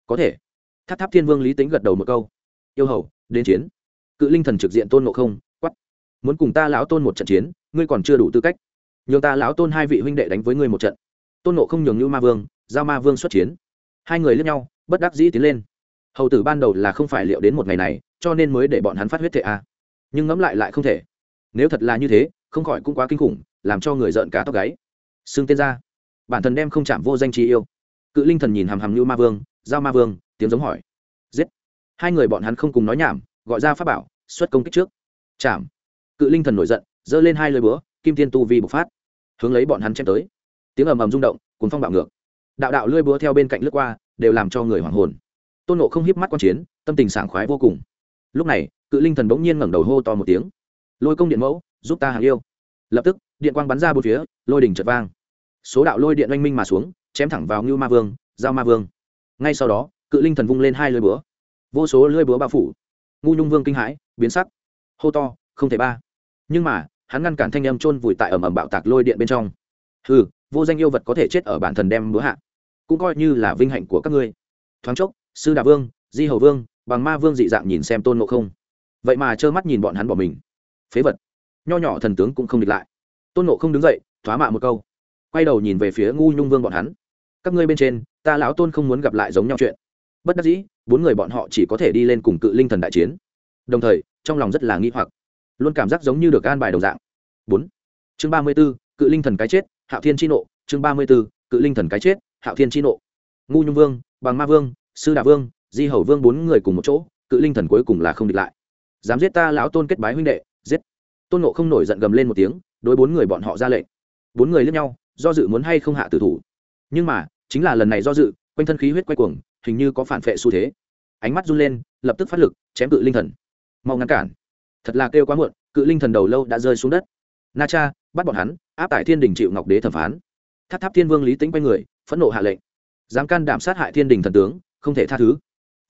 Có thể. Tháp tháp thiên vương lý tính gật đầu một câu. Yêu hầu, đến chiến. Cự linh thần trực diện tôn nộ không quắp muốn cùng ta lão tôn một trận chiến, ngươi còn chưa đủ tư cách nhường ta lão tôn hai vị huynh đệ đánh với ngươi một trận. Tôn nộ không nhường như ma vương, giao ma vương xuất chiến. Hai người lướt nhau, bất đắc dĩ tiến lên. Hầu tử ban đầu là không phải liệu đến một ngày này, cho nên mới để bọn hắn phát huyết thể a. À. nhưng ngẫm lại lại không thể. Nếu thật là như thế, không khỏi cũng quá kinh khủng, làm cho người giận cả tóc gáy. Xưng tên ra. Bản thân đem không chạm vô danh trí yêu. Cự linh thần nhìn hàm hàm như ma vương, giao ma vương, tiếng giống hỏi. Giết. Hai người bọn hắn không cùng nói nhảm, gọi ra pháp bảo, xuất công kích trước. Chạm. Cự linh thần nổi giận, giơ lên hai lời búa, kim tiên tu vi bộc phát hướng lấy bọn hắn chém tới. Tiếng ầm ầm rung động cuốn phong bạo ngược. Đạo đạo lưỡi búa theo bên cạnh lướt qua, đều làm cho người hoảng hồn. Tôn nộ không hiếp mắt quan chiến, tâm tình sảng khoái vô cùng. Lúc này, cự linh thần bỗng nhiên ngẩng đầu hô to một tiếng. Lôi công điện mẫu, giúp ta hàng yêu. Lập tức, điện quang bắn ra bốn phía, lôi đỉnh chật vang. Số đạo lôi điện oanh minh mà xuống, chém thẳng vào ngưu ma vương, giao ma vương. Ngay sau đó, cự linh thần vung lên hai lưỡi búa. Vô số lưỡi búa bao phủ. Ngu nhung vương kinh hãi, biến sắc. Hô to, không thể ba. Nhưng mà hắn ngăn cản thanh âm chôn vùi tại ầm ầm bạo tạc lôi điện bên trong. Ừ vô danh yêu vật có thể chết ở bản thần đem bữa hạ. Cũng coi như là vinh hạnh của các ngươi. Thoáng chốc, sư đà vương, di hầu vương, bằng ma vương dị dạng nhìn xem tôn ngộ không. Vậy mà trơ mắt nhìn bọn hắn bỏ mình. Phế vật. Nho nhỏ thần tướng cũng không địch lại. Tôn ngộ không đứng dậy, thoá mạ một câu. Quay đầu nhìn về phía ngu nhung vương bọn hắn. Các ngươi bên trên, ta lão tôn không muốn gặp lại giống nhau chuyện. Bất đắc dĩ, bốn người bọn họ chỉ có thể đi lên cùng cự linh thần đại chiến. Đồng thời, trong lòng rất là nghi hoặc luôn cảm giác giống như được an bài đồng dạng. Bốn, chương ba mươi b ố cự linh thần cái chết, hạo thiên chi nộ. Chương ba mươi b ố cự linh thần cái chết, hạo thiên chi nộ. Ngu nhung vương bằng ma vương, sư đà vương, di hầu vương bốn người cùng một chỗ, cự linh thần cuối cùng là không địch lại. Dám giết ta lão tôn kết bái huynh đệ, giết. Tôn nộ không nổi giận gầm lên một tiếng, đối bốn người bọn họ ra lệnh. Bốn người lướt nhau, do dự muốn hay không hạ tử thủ. Nhưng mà, chính là lần này do dự, quanh thân khí huyết quay cuồng, hình như có phản phệ xu thế. Ánh mắt run lên, lập tức phát lực, chém cự linh thần. Mau ngăn cản thật là kêu quá muộn, cự linh thần đầu lâu đã rơi xuống đất. Na cha, bắt bọn hắn, áp tải thiên đình chịu ngọc đế thẩm phán. Tháp tháp thiên vương lý tính quay người, phẫn nộ hạ lệnh. Dám can đảm sát hại thiên đình thần tướng, không thể tha thứ.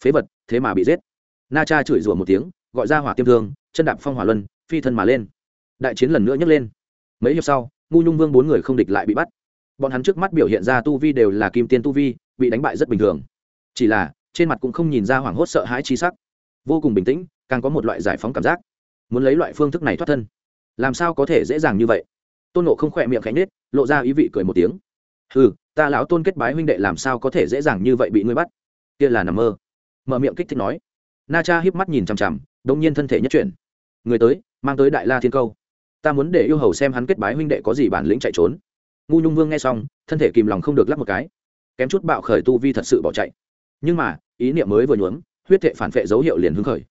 Phế vật, thế mà bị giết. Na cha chửi rủa một tiếng, gọi ra hỏa tiêm thương, chân đạp phong hỏa luân, phi thân mà lên. Đại chiến lần nữa nhấc lên. Mấy hiệp sau, ngu nhung vương bốn người không địch lại bị bắt. Bọn hắn trước mắt biểu hiện ra tu vi đều là kim tiên tu vi, bị đánh bại rất bình thường. Chỉ là, trên mặt cũng không nhìn ra hoảng hốt sợ hãi chi sắc. Vô cùng bình tĩnh, càng có một loại giải phóng cảm giác muốn lấy loại phương thức này thoát thân. Làm sao có thể dễ dàng như vậy? Tôn nộ không khỏe miệng khánh nết lộ ra ý vị cười một tiếng. Ừ ta lão tôn kết bái huynh đệ làm sao có thể dễ dàng như vậy bị ngươi bắt? Kia là nằm mơ. Mở miệng kích thích nói. Na cha híp mắt nhìn chằm chằm, đông nhiên thân thể nhất chuyển. Người tới, mang tới đại la thiên câu. Ta muốn để yêu hầu xem hắn kết bái huynh đệ có gì bản lĩnh chạy trốn. Ngu nhung vương nghe xong, thân thể kìm lòng không được lắp một cái. Kém chút bạo khởi tu vi thật sự bỏ chạy. Nhưng mà, ý niệm mới vừa nhuốm, huyết thệ phản vệ dấu hiệu liền hứng khởi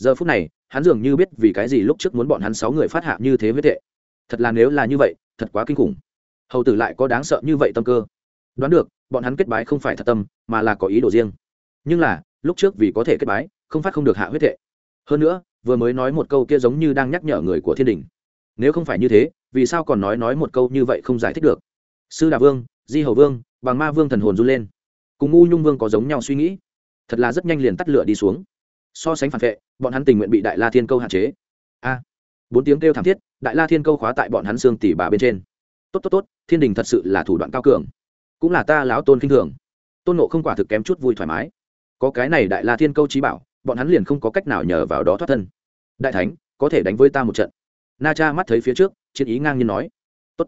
giờ phút này, hắn dường như biết vì cái gì lúc trước muốn bọn hắn sáu người phát hạ như thế với thệ thật là nếu là như vậy, thật quá kinh khủng. Hầu tử lại có đáng sợ như vậy tâm cơ. Đoán được, bọn hắn kết bái không phải thật tâm, mà là có ý đồ riêng. Nhưng là, lúc trước vì có thể kết bái, không phát không được hạ huyết thệ hơn nữa, vừa mới nói một câu kia giống như đang nhắc nhở người của thiên đình. Nếu không phải như thế, vì sao còn nói nói một câu như vậy không giải thích được? Sư đà vương, di hầu vương, bằng ma vương thần hồn run lên. Cùng ngu nhung vương có giống nhau suy nghĩ. Thật là rất nhanh liền tắt lửa đi xuống so sánh phản vệ, bọn hắn tình nguyện bị đại la thiên câu hạn chế. A. Bốn tiếng kêu thảm thiết, đại la thiên câu khóa tại bọn hắn xương tỉ bà bên trên. Tốt tốt tốt, thiên đình thật sự là thủ đoạn cao cường. Cũng là ta lão tôn kinh thường. Tôn nộ không quả thực kém chút vui thoải mái. Có cái này đại la thiên câu trí bảo, bọn hắn liền không có cách nào nhờ vào đó thoát thân. Đại thánh, có thể đánh với ta một trận. Na cha mắt thấy phía trước, chiến ý ngang nhiên nói. Tốt.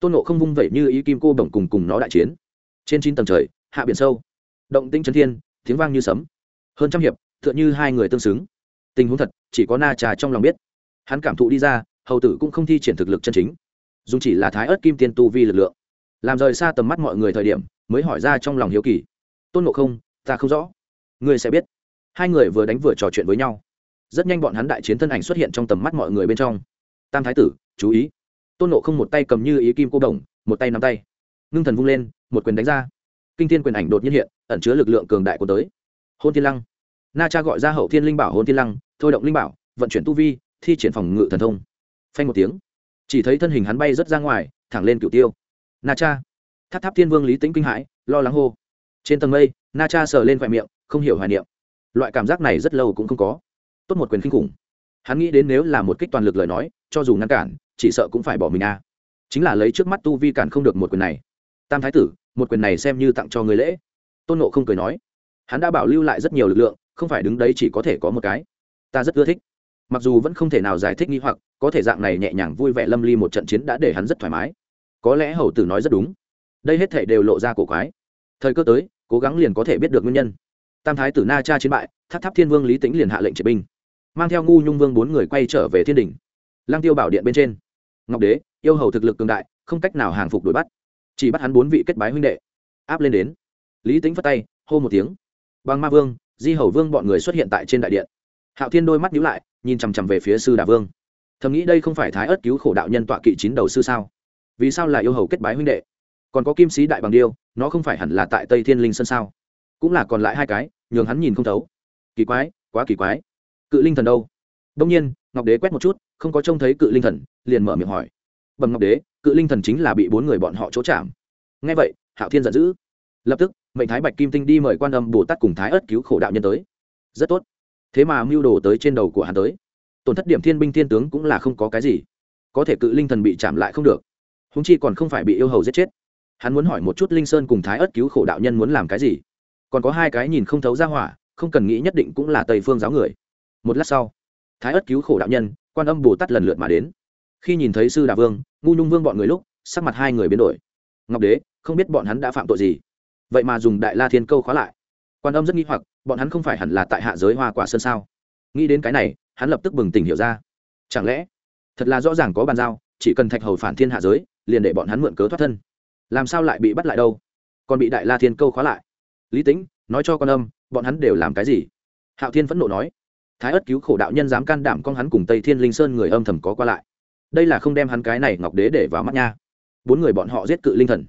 Tôn nộ không vung vẩy như ý kim cô bổng cùng cùng nó đại chiến. Trên chín tầng trời, hạ biển sâu. Động tinh trấn thiên, tiếng vang như sấm. Hơn trăm hiệp tựa như hai người tương xứng. Tình huống thật, chỉ có na trà trong lòng biết. Hắn cảm thụ đi ra, hầu tử cũng không thi triển thực lực chân chính. Dùng chỉ là thái ớt kim tiên tu vi lực lượng. Làm rời xa tầm mắt mọi người thời điểm, mới hỏi ra trong lòng hiếu kỳ. Tôn ngộ không, ta không rõ. Ngươi sẽ biết. Hai người vừa đánh vừa trò chuyện với nhau. Rất nhanh bọn hắn đại chiến thân ảnh xuất hiện trong tầm mắt mọi người bên trong. Tam thái tử, chú ý. Tôn nộ không một tay cầm như ý kim cô đồng, một tay nắm tay. Ngưng thần vung lên, một quyền đánh ra. Kinh thiên quyền ảnh đột nhiên hiện, ẩn chứa lực lượng cường đại của tới. Hôn thiên lăng na cha gọi ra hậu thiên linh bảo hôn thiên lăng, thôi động linh bảo, vận chuyển tu vi, thi triển phòng ngự thần thông. Phanh một tiếng, chỉ thấy thân hình hắn bay rất ra ngoài, thẳng lên cửu tiêu. Na cha, tháp tháp thiên vương lý tĩnh kinh hãi, lo lắng hô. Trên tầng mây, na cha sờ lên khoe miệng, không hiểu hoài niệm. Loại cảm giác này rất lâu cũng không có. Tốt một quyền kinh khủng. Hắn nghĩ đến nếu là một kích toàn lực lời nói, cho dù ngăn cản, chỉ sợ cũng phải bỏ mình a. Chính là lấy trước mắt tu vi cản không được một quyền này. Tam thái tử, một quyền này xem như tặng cho người lễ. Tôn nộ không cười nói. Hắn đã bảo lưu lại rất nhiều lực lượng không phải đứng đấy chỉ có thể có một cái. Ta rất ưa thích. Mặc dù vẫn không thể nào giải thích nghi hoặc, có thể dạng này nhẹ nhàng vui vẻ lâm ly một trận chiến đã để hắn rất thoải mái. Có lẽ hầu tử nói rất đúng. Đây hết thể đều lộ ra cổ quái. Thời cơ tới, cố gắng liền có thể biết được nguyên nhân. Tam thái tử na cha chiến bại, tháp tháp thiên vương lý tính liền hạ lệnh triệt binh. Mang theo ngu nhung vương bốn người quay trở về thiên đình. Lang tiêu bảo điện bên trên. Ngọc đế, yêu hầu thực lực cường đại, không cách nào hàng phục đuổi bắt. Chỉ bắt hắn bốn vị kết bái huynh đệ. Áp lên đến. Lý tính phất tay, hô một tiếng. Bằng ma vương di hầu vương bọn người xuất hiện tại trên đại điện. Hạo thiên đôi mắt nhíu lại, nhìn chằm chằm về phía sư đà vương. Thầm nghĩ đây không phải thái ớt cứu khổ đạo nhân tọa kỵ chín đầu sư sao? Vì sao là yêu hầu kết bái huynh đệ? Còn có kim sĩ đại bằng điêu, nó không phải hẳn là tại tây thiên linh sân sao? Cũng là còn lại hai cái, nhường hắn nhìn không thấu. Kỳ quái, quá kỳ quái. Cự linh thần đâu? Đông nhiên, ngọc đế quét một chút, không có trông thấy cự linh thần, liền mở miệng hỏi. Bẩm ngọc đế, cự linh thần chính là bị bốn người bọn họ chỗ chạm. Ngay vậy, hạo thiên giận dữ. Lập tức mệnh thái bạch kim tinh đi mời quan âm bồ tát cùng thái ớt cứu khổ đạo nhân tới. Rất tốt. Thế mà mưu đồ tới trên đầu của hắn tới. Tổn thất điểm thiên binh thiên tướng cũng là không có cái gì. Có thể cự linh thần bị chạm lại không được. Húng chi còn không phải bị yêu hầu giết chết. Hắn muốn hỏi một chút linh sơn cùng thái ớt cứu khổ đạo nhân muốn làm cái gì? Còn có hai cái nhìn không thấu ra hỏa, không cần nghĩ nhất định cũng là tây phương giáo người. Một lát sau, thái ớt cứu khổ đạo nhân, quan âm bồ tát lần lượt mà đến. Khi nhìn thấy sư đà vương, ngu nhung vương bọn người lúc, sắc mặt hai người biến đổi. Ngọc đế, không biết bọn hắn đã phạm tội gì? Vậy mà dùng đại la thiên câu khóa lại quan âm rất nghi hoặc bọn hắn không phải hẳn là tại hạ giới hoa quả sơn sao nghĩ đến cái này hắn lập tức bừng tỉnh hiểu ra chẳng lẽ thật là rõ ràng có bàn giao chỉ cần thạch hầu phản thiên hạ giới liền để bọn hắn mượn cớ thoát thân làm sao lại bị bắt lại đâu còn bị đại la thiên câu khóa lại lý tính nói cho con âm bọn hắn đều làm cái gì hạo thiên phẫn nộ nói thái ất cứu khổ đạo nhân dám can đảm con hắn cùng tây thiên linh sơn người âm thầm có qua lại đây là không đem hắn cái này ngọc đế để vào mắt nha bốn người bọn họ giết cự linh thần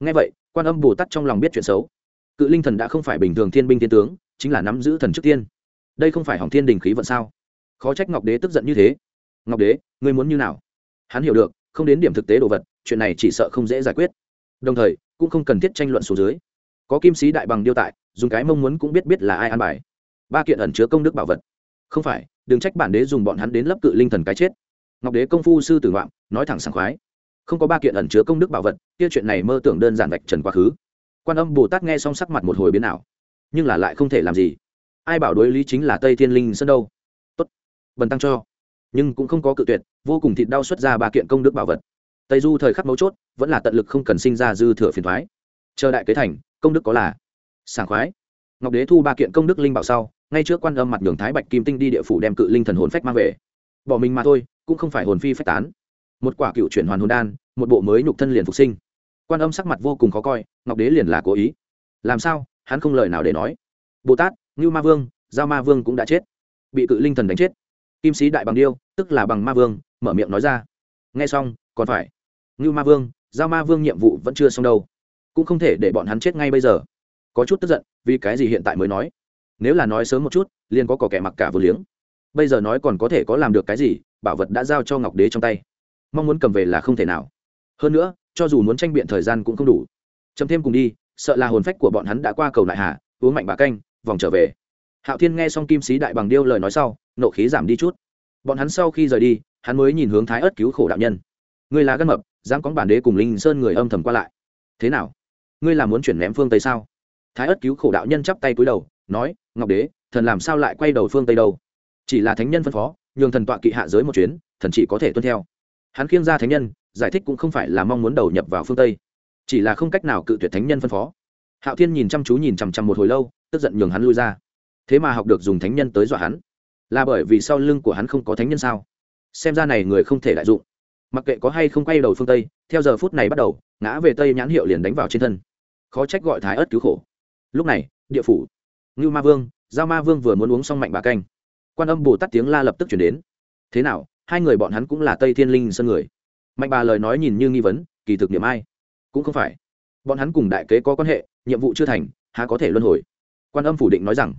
nghe vậy quan âm bồ tát trong lòng biết chuyện xấu. Cự linh thần đã không phải bình thường thiên binh thiên tướng, chính là nắm giữ thần trước tiên. Đây không phải hỏng thiên đình khí vận sao? Khó trách ngọc đế tức giận như thế. Ngọc đế, ngươi muốn như nào? Hắn hiểu được, không đến điểm thực tế đồ vật, chuyện này chỉ sợ không dễ giải quyết. Đồng thời, cũng không cần thiết tranh luận số dưới. Có kim sĩ đại bằng điêu tại, dùng cái mong muốn cũng biết biết là ai an bài. Ba kiện ẩn chứa công đức bảo vật. Không phải, đừng trách bản đế dùng bọn hắn đến lấp cự linh thần cái chết. Ngọc đế công phu sư tử ngoạm, nói thẳng sảng khoái không có ba kiện ẩn chứa công đức bảo vật, kia chuyện này mơ tưởng đơn giản vạch trần quá khứ. Quan âm bồ tát nghe xong sắc mặt một hồi biến ảo, nhưng là lại không thể làm gì. Ai bảo đối lý chính là tây thiên linh sơn đâu? Tốt, bần tăng cho. Nhưng cũng không có cự tuyệt, vô cùng thịt đau xuất ra ba kiện công đức bảo vật. Tây du thời khắc mấu chốt, vẫn là tận lực không cần sinh ra dư thừa phiền thoái. Chờ đại kế thành, công đức có là sảng khoái. Ngọc đế thu ba kiện công đức linh bảo sau, ngay trước quan âm mặt đường thái bạch kim tinh đi địa phủ đem cự linh thần hồn phách mang về. Bỏ mình mà thôi, cũng không phải hồn phi phách tán một quả cựu chuyển hoàn hồn đan, một bộ mới nhục thân liền phục sinh. Quan âm sắc mặt vô cùng khó coi, ngọc đế liền là cố ý. Làm sao? Hắn không lời nào để nói. Bồ tát ngưu ma vương, giao ma vương cũng đã chết. Bị cự linh thần đánh chết. Kim sĩ đại bằng điêu, tức là bằng ma vương, mở miệng nói ra. Nghe xong, còn phải. Ngưu ma vương, giao ma vương nhiệm vụ vẫn chưa xong đâu. Cũng không thể để bọn hắn chết ngay bây giờ. Có chút tức giận, vì cái gì hiện tại mới nói? Nếu là nói sớm một chút, liền có cỏ kẻ mặc cả vừa liếng. Bây giờ nói còn có thể có làm được cái gì, bảo vật đã giao cho ngọc đế trong tay mong muốn cầm về là không thể nào. Hơn nữa, cho dù muốn tranh biện thời gian cũng không đủ. Chấm thêm cùng đi, sợ là hồn phách của bọn hắn đã qua cầu nại hà, uống mạnh bà canh, vòng trở về. Hạo thiên nghe xong kim sĩ đại bằng điêu lời nói sau, nộ khí giảm đi chút. Bọn hắn sau khi rời đi, hắn mới nhìn hướng thái ớt cứu khổ đạo nhân. Ngươi là gân mập, dám cóng bản đế cùng linh sơn người âm thầm qua lại. Thế nào? Ngươi là muốn chuyển ném phương tây sao? Thái ớt cứu khổ đạo nhân chắp tay cúi đầu, nói, ngọc đế, thần làm sao lại quay đầu phương tây đâu? Chỉ là thánh nhân phân phó, nhường thần tọa kỵ hạ giới một chuyến, thần chỉ có thể tuân theo hắn khiêng ra thánh nhân, giải thích cũng không phải là mong muốn đầu nhập vào phương tây. Chỉ là không cách nào cự tuyệt thánh nhân phân phó. Hạo thiên nhìn chăm chú nhìn chằm chằm một hồi lâu, tức giận nhường hắn lui ra. Thế mà học được dùng thánh nhân tới dọa hắn. Là bởi vì sau lưng của hắn không có thánh nhân sao? Xem ra này người không thể đại dụng. Mặc kệ có hay không quay đầu phương tây, theo giờ phút này bắt đầu, ngã về tây nhãn hiệu liền đánh vào trên thân. Khó trách gọi thái ớt cứu khổ. Lúc này, địa phủ. Ngưu ma vương, giao ma vương vừa muốn uống xong mạnh bà canh. Quan âm bồ tát tiếng la lập tức chuyển đến. Thế nào hai người bọn hắn cũng là tây thiên linh sơn người. Mạnh bà lời nói nhìn như nghi vấn, kỳ thực niệm ai? Cũng không phải. Bọn hắn cùng đại kế có quan hệ, nhiệm vụ chưa thành, há có thể luân hồi? Quan âm phủ định nói rằng,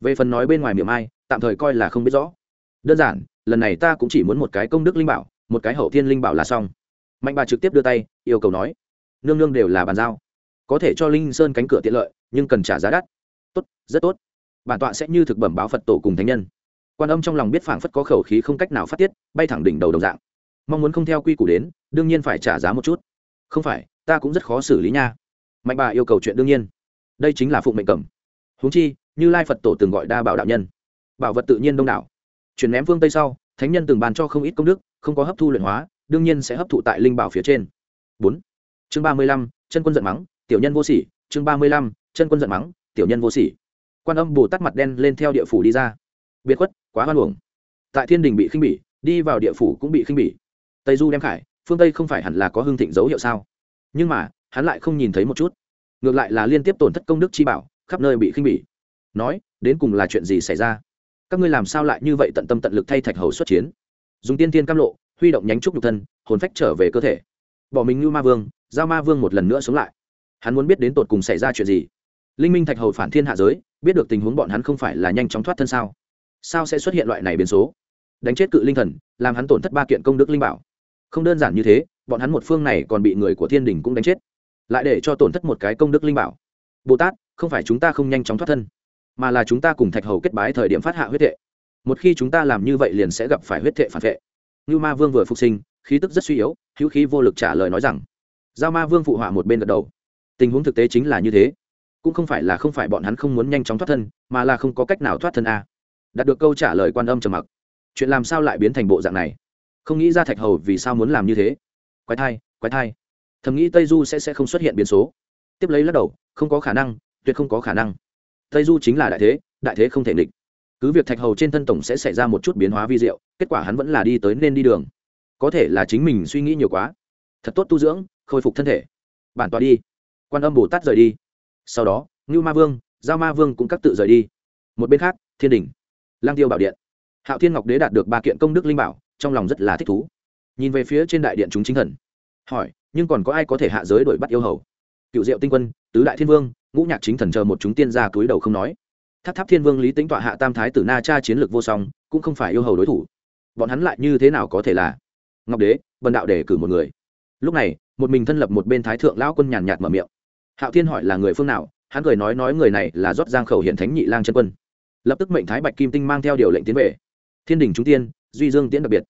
về phần nói bên ngoài miệng ai, tạm thời coi là không biết rõ. Đơn giản, lần này ta cũng chỉ muốn một cái công đức linh bảo, một cái hậu thiên linh bảo là xong. Mạnh bà trực tiếp đưa tay, yêu cầu nói, nương nương đều là bàn giao. Có thể cho linh sơn cánh cửa tiện lợi, nhưng cần trả giá đắt. Tốt, rất tốt. Bản tọa sẽ như thực bẩm báo phật tổ cùng thánh nhân quan âm trong lòng biết phảng phất có khẩu khí không cách nào phát tiết, bay thẳng đỉnh đầu đồng dạng. Mong muốn không theo quy củ đến, đương nhiên phải trả giá một chút. Không phải, ta cũng rất khó xử lý nha. Mạnh bà yêu cầu chuyện đương nhiên. Đây chính là phụng mệnh cầm. Huống chi, như lai phật tổ từng gọi đa bảo đạo nhân. Bảo vật tự nhiên đông đảo. Chuyển ném phương tây sau, thánh nhân từng bàn cho không ít công đức, không có hấp thu luyện hóa, đương nhiên sẽ hấp thụ tại linh bảo phía trên. Bốn. Chương ba mươi lăm, chân quân giận mắng, tiểu nhân vô sỉ. Chương ba mươi lăm, chân quân giận mắng, tiểu nhân vô sỉ. Quan âm bồ tát mặt đen lên theo địa phủ đi ra. Biệt khuất quá hoan hồng tại thiên đình bị khinh bỉ, đi vào địa phủ cũng bị khinh bỉ. Tây du đem khải, phương tây không phải hẳn là có hương thịnh dấu hiệu sao? Nhưng mà, hắn lại không nhìn thấy một chút. Ngược lại là liên tiếp tổn thất công đức chi bảo, khắp nơi bị khinh bỉ. Nói, đến cùng là chuyện gì xảy ra? Các ngươi làm sao lại như vậy tận tâm tận lực thay thạch hầu xuất chiến? Dùng tiên tiên cam lộ, huy động nhánh trúc nhục thân, hồn phách trở về cơ thể. Bỏ mình như ma vương, giao ma vương một lần nữa sống lại. Hắn muốn biết đến tột cùng xảy ra chuyện gì? Linh minh thạch hầu phản thiên hạ giới, biết được tình huống bọn hắn không phải là nhanh chóng thoát thân sao? Sao sẽ xuất hiện loại này biến số? Đánh chết cự linh thần, làm hắn tổn thất ba kiện công đức linh bảo. Không đơn giản như thế, bọn hắn một phương này còn bị người của thiên đình cũng đánh chết. Lại để cho tổn thất một cái công đức linh bảo. Bồ tát, không phải chúng ta không nhanh chóng thoát thân, mà là chúng ta cùng thạch hầu kết bái thời điểm phát hạ huyết thệ. Một khi chúng ta làm như vậy liền sẽ gặp phải huyết thệ phản vệ. Như ma vương vừa phục sinh, khí tức rất suy yếu, hữu khí vô lực trả lời nói rằng, giao ma vương phụ họa một bên gật đầu. Tình huống thực tế chính là như thế. Cũng không phải là không phải bọn hắn không muốn nhanh chóng thoát thân, mà là không có cách nào thoát thân a đạt được câu trả lời quan âm trầm mặc. Chuyện làm sao lại biến thành bộ dạng này? Không nghĩ ra thạch hầu vì sao muốn làm như thế. Quái thai quái thai. Thầm nghĩ tây du sẽ sẽ không xuất hiện biến số. Tiếp lấy lắc đầu, không có khả năng, tuyệt không có khả năng. Tây du chính là đại thế đại thế không thể nghịch. Cứ việc thạch hầu trên thân tổng sẽ xảy ra một chút biến hóa vi diệu, kết quả hắn vẫn là đi tới nên đi đường. Có thể là chính mình suy nghĩ nhiều quá. Thật tốt tu dưỡng, khôi phục thân thể. Bản tọa đi. Quan âm bồ tát rời đi. Sau đó, ngưu ma vương, giao ma vương cũng cắt tự rời đi. Một bên khác, thiên đình lang tiêu bảo điện. Hạo thiên ngọc đế đạt được ba kiện công đức linh bảo, trong lòng rất là thích thú. Nhìn về phía trên đại điện chúng chính thần, hỏi, nhưng còn có ai có thể hạ giới đổi bắt yêu hầu? Cựu diệu tinh quân, tứ đại thiên vương, ngũ nhạc chính thần chờ một chúng tiên ra túi đầu không nói. Tháp tháp thiên vương lý tính tọa hạ tam thái tử na cha chiến lược vô song, cũng không phải yêu hầu đối thủ. Bọn hắn lại như thế nào có thể là? Ngọc đế vần đạo để cử một người. Lúc này, một mình thân lập một bên thái thượng lão quân nhàn nhạt mở miệng. Hạo thiên hỏi là người phương nào, hắn cười nói nói người này là rót giang khẩu hiện thánh nhị lang chân quân lập tức mệnh thái bạch kim tinh mang theo điều lệnh tiến về. Thiên đình trung tiên, duy dương tiễn đặc biệt.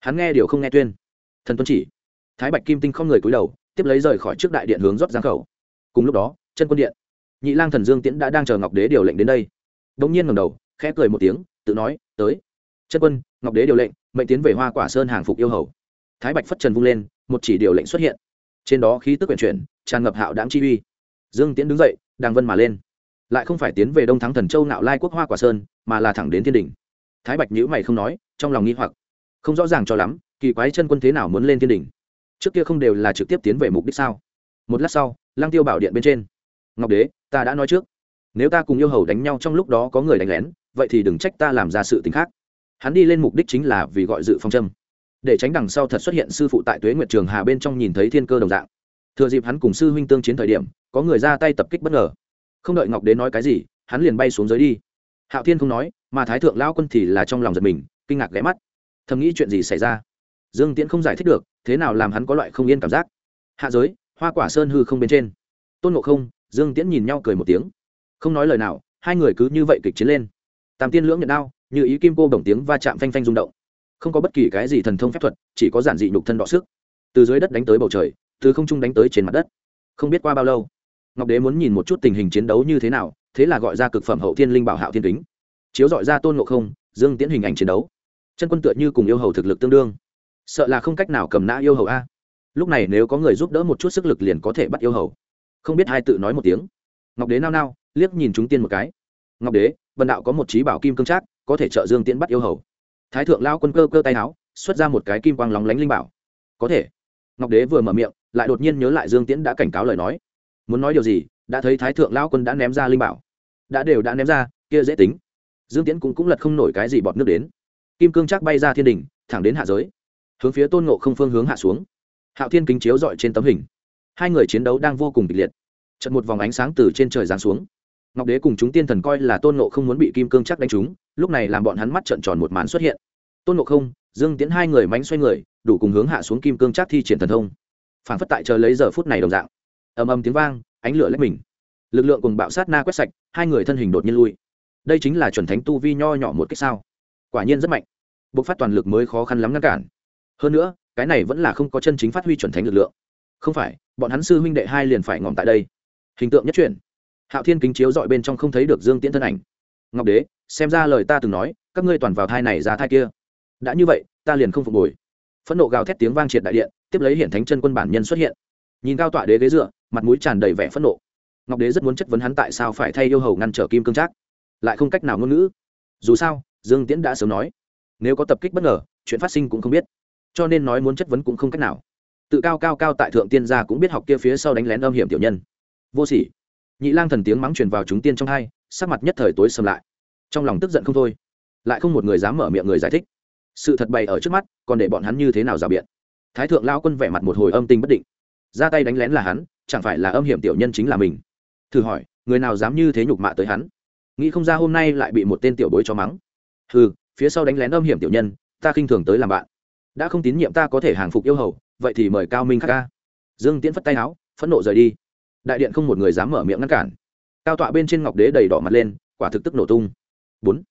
Hắn nghe điều không nghe tuyên. Thần tuân chỉ. Thái bạch kim tinh không người cúi đầu, tiếp lấy rời khỏi trước đại điện hướng rót giang khẩu. Cùng lúc đó, chân quân điện. Nhị lang thần dương tiễn đã đang chờ ngọc đế điều lệnh đến đây. Đống nhiên ngầm đầu, khẽ cười một tiếng, tự nói, tới. Chân quân, ngọc đế điều lệnh, mệnh tiến về hoa quả sơn hàng phục yêu hầu. Thái bạch phất trần vung lên, một chỉ điều lệnh xuất hiện. Trên đó khí tức quyển chuyển, tràn ngập hạo đáng chi uy. Dương tiễn đứng dậy đang vân mà lên lại không phải tiến về đông thắng thần châu nạo lai quốc hoa quả sơn, mà là thẳng đến thiên đình. Thái bạch nhữ mày không nói, trong lòng nghi hoặc. Không rõ ràng cho lắm, kỳ quái chân quân thế nào muốn lên thiên đình? Trước kia không đều là trực tiếp tiến về mục đích sao? Một lát sau lang tiêu bảo điện bên trên. Ngọc đế, ta đã nói trước. Nếu ta cùng yêu hầu đánh nhau trong lúc đó có người đánh lén, vậy thì đừng trách ta làm ra sự t ì n h khác. Hắn đi lên mục đích chính là vì gọi dự phong châm. Để tránh đằng sau thật xuất hiện sư phụ tại tuế nguyệt trường hà bên trong nhìn thấy thiên cơ đồng dạng. Thừa dịp hắn cùng sư huynh tương chiến thời điểm, có người ra tay tập kích bất ngờ không đợi ngọc đế nói cái gì, hắn liền bay xuống dưới đi. Hạo thiên không nói, mà thái thượng lao quân thì là trong lòng giật mình, kinh ngạc ghé mắt. Thầm nghĩ chuyện gì xảy ra? Dương tiễn không giải thích được, thế nào làm hắn có loại không yên cảm giác? Hạ giới, hoa quả sơn hư không bên trên. Tôn ngộ không, dương tiễn nhìn nhau cười một tiếng. Không nói lời nào, hai người cứ như vậy kịch chiến lên. Tam tiên lưỡng nhận đao, như ý kim cô bổng tiếng va chạm phanh phanh rung động. Không có bất kỳ cái gì thần thông phép thuật, chỉ có giản dị nhục thân đọ sức. Từ dưới đất đánh tới bầu trời, từ không trung đánh tới trên mặt đất. Không biết qua bao lâu ngọc đế muốn nhìn một chút tình hình chiến đấu như thế nào, thế là gọi ra cực phẩm hậu thiên linh bảo hạo thiên kính. Chiếu dọi ra tôn ngộ không, dương tiễn hình ảnh chiến đấu. Chân quân tựa như cùng yêu hầu thực lực tương đương. Sợ là không cách nào cầm nã yêu hầu a. Lúc này nếu có người giúp đỡ một chút sức lực liền có thể bắt yêu hầu. Không biết hai tự nói một tiếng. Ngọc đế nao nao, liếc nhìn chúng tiên một cái. Ngọc đế vần đạo có một trí bảo kim cương trác, có thể trợ dương tiễn bắt yêu hầu. Thái thượng lao quân cơ cơ tay áo, xuất ra một cái kim quang lóng lánh linh bảo. Có thể. Ngọc đế vừa mở miệng, lại đột nhiên nhớ lại dương tiễn đã cảnh cáo lời nói muốn nói điều gì, đã thấy thái thượng lao quân đã ném ra linh bảo. Đã đều đã ném ra, kia dễ tính. Dương tiễn cũng cũng lật không nổi cái gì bọt nước đến. Kim cương chắc bay ra thiên đình thẳng đến hạ giới. Hướng phía tôn ngộ không phương hướng hạ xuống. Hạo thiên kính chiếu dọi trên tấm hình. Hai người chiến đấu đang vô cùng kịch liệt. Trận một vòng ánh sáng từ trên trời giáng xuống. Ngọc đế cùng chúng tiên thần coi là tôn ngộ không muốn bị kim cương chắc đánh trúng, lúc này làm bọn hắn mắt trận tròn một màn xuất hiện. Tôn ngộ không, dương tiến hai người mánh xoay người, đủ cùng hướng hạ xuống kim cương chắc thi triển thần thông. Phản phất tại chờ lấy giờ phút này đồng dạng ầm ầm tiếng vang ánh lửa lách mình. Lực lượng cùng bạo sát na quét sạch hai người thân hình đột nhiên lui. Đây chính là chuẩn thánh tu vi nho nhỏ một cách sao? Quả nhiên rất mạnh. Bộc phát toàn lực mới khó khăn lắm ngăn cản. Hơn nữa cái này vẫn là không có chân chính phát huy chuẩn thánh lực lượng. Không phải bọn hắn sư huynh đệ hai liền phải ngỏm tại đây. Hình tượng nhất truyền, hạo thiên kính chiếu dọi bên trong không thấy được dương tiễn thân ảnh. Ngọc đế xem ra lời ta từng nói các ngươi toàn vào thai này ra thai kia. Đã như vậy ta liền không phục hồi. Phẫn nộ gào thét tiếng vang triệt đại điện tiếp lấy hiện thánh chân quân bản nhân xuất hiện. Nhìn cao tọa đế ghế dựa mặt mũi tràn đầy vẻ phẫn nộ. Ngọc đế rất muốn chất vấn hắn tại sao phải thay yêu hầu ngăn trở kim cương trác. Lại không cách nào ngôn ngữ. Dù sao, dương tiễn đã sớm nói, nếu có tập kích bất ngờ, chuyện phát sinh cũng không biết. Cho nên nói muốn chất vấn cũng không cách nào. Tự cao cao cao tại thượng tiên gia cũng biết học kia phía sau đánh lén âm hiểm tiểu nhân. Vô sỉ. Nhị lang thần tiếng mắng truyền vào chúng tiên trong hai, sắc mặt nhất thời tối sầm lại. Trong lòng tức giận không thôi. Lại không một người dám mở miệng người giải thích. Sự thật bày ở trước mắt, còn để bọn hắn như thế nào rào biện? Thái thượng lao quân vẻ mặt một hồi âm tình bất định. Ra tay đánh lén là hắn chẳng phải là âm hiểm tiểu nhân chính là mình. Thử hỏi, người nào dám như thế nhục mạ tới hắn? Nghĩ không ra hôm nay lại bị một tên tiểu bối cho mắng. Hừ, phía sau đánh lén âm hiểm tiểu nhân, ta khinh thường tới làm bạn. Đã không tín nhiệm ta có thể hàng phục yêu hầu, vậy thì mời cao minh khắc ca. Dương tiễn phất tay áo, phẫn nộ rời đi. Đại điện không một người dám mở miệng ngăn cản. Cao tọa bên trên ngọc đế đầy đỏ mặt lên, quả thực tức nổ tung. Bốn.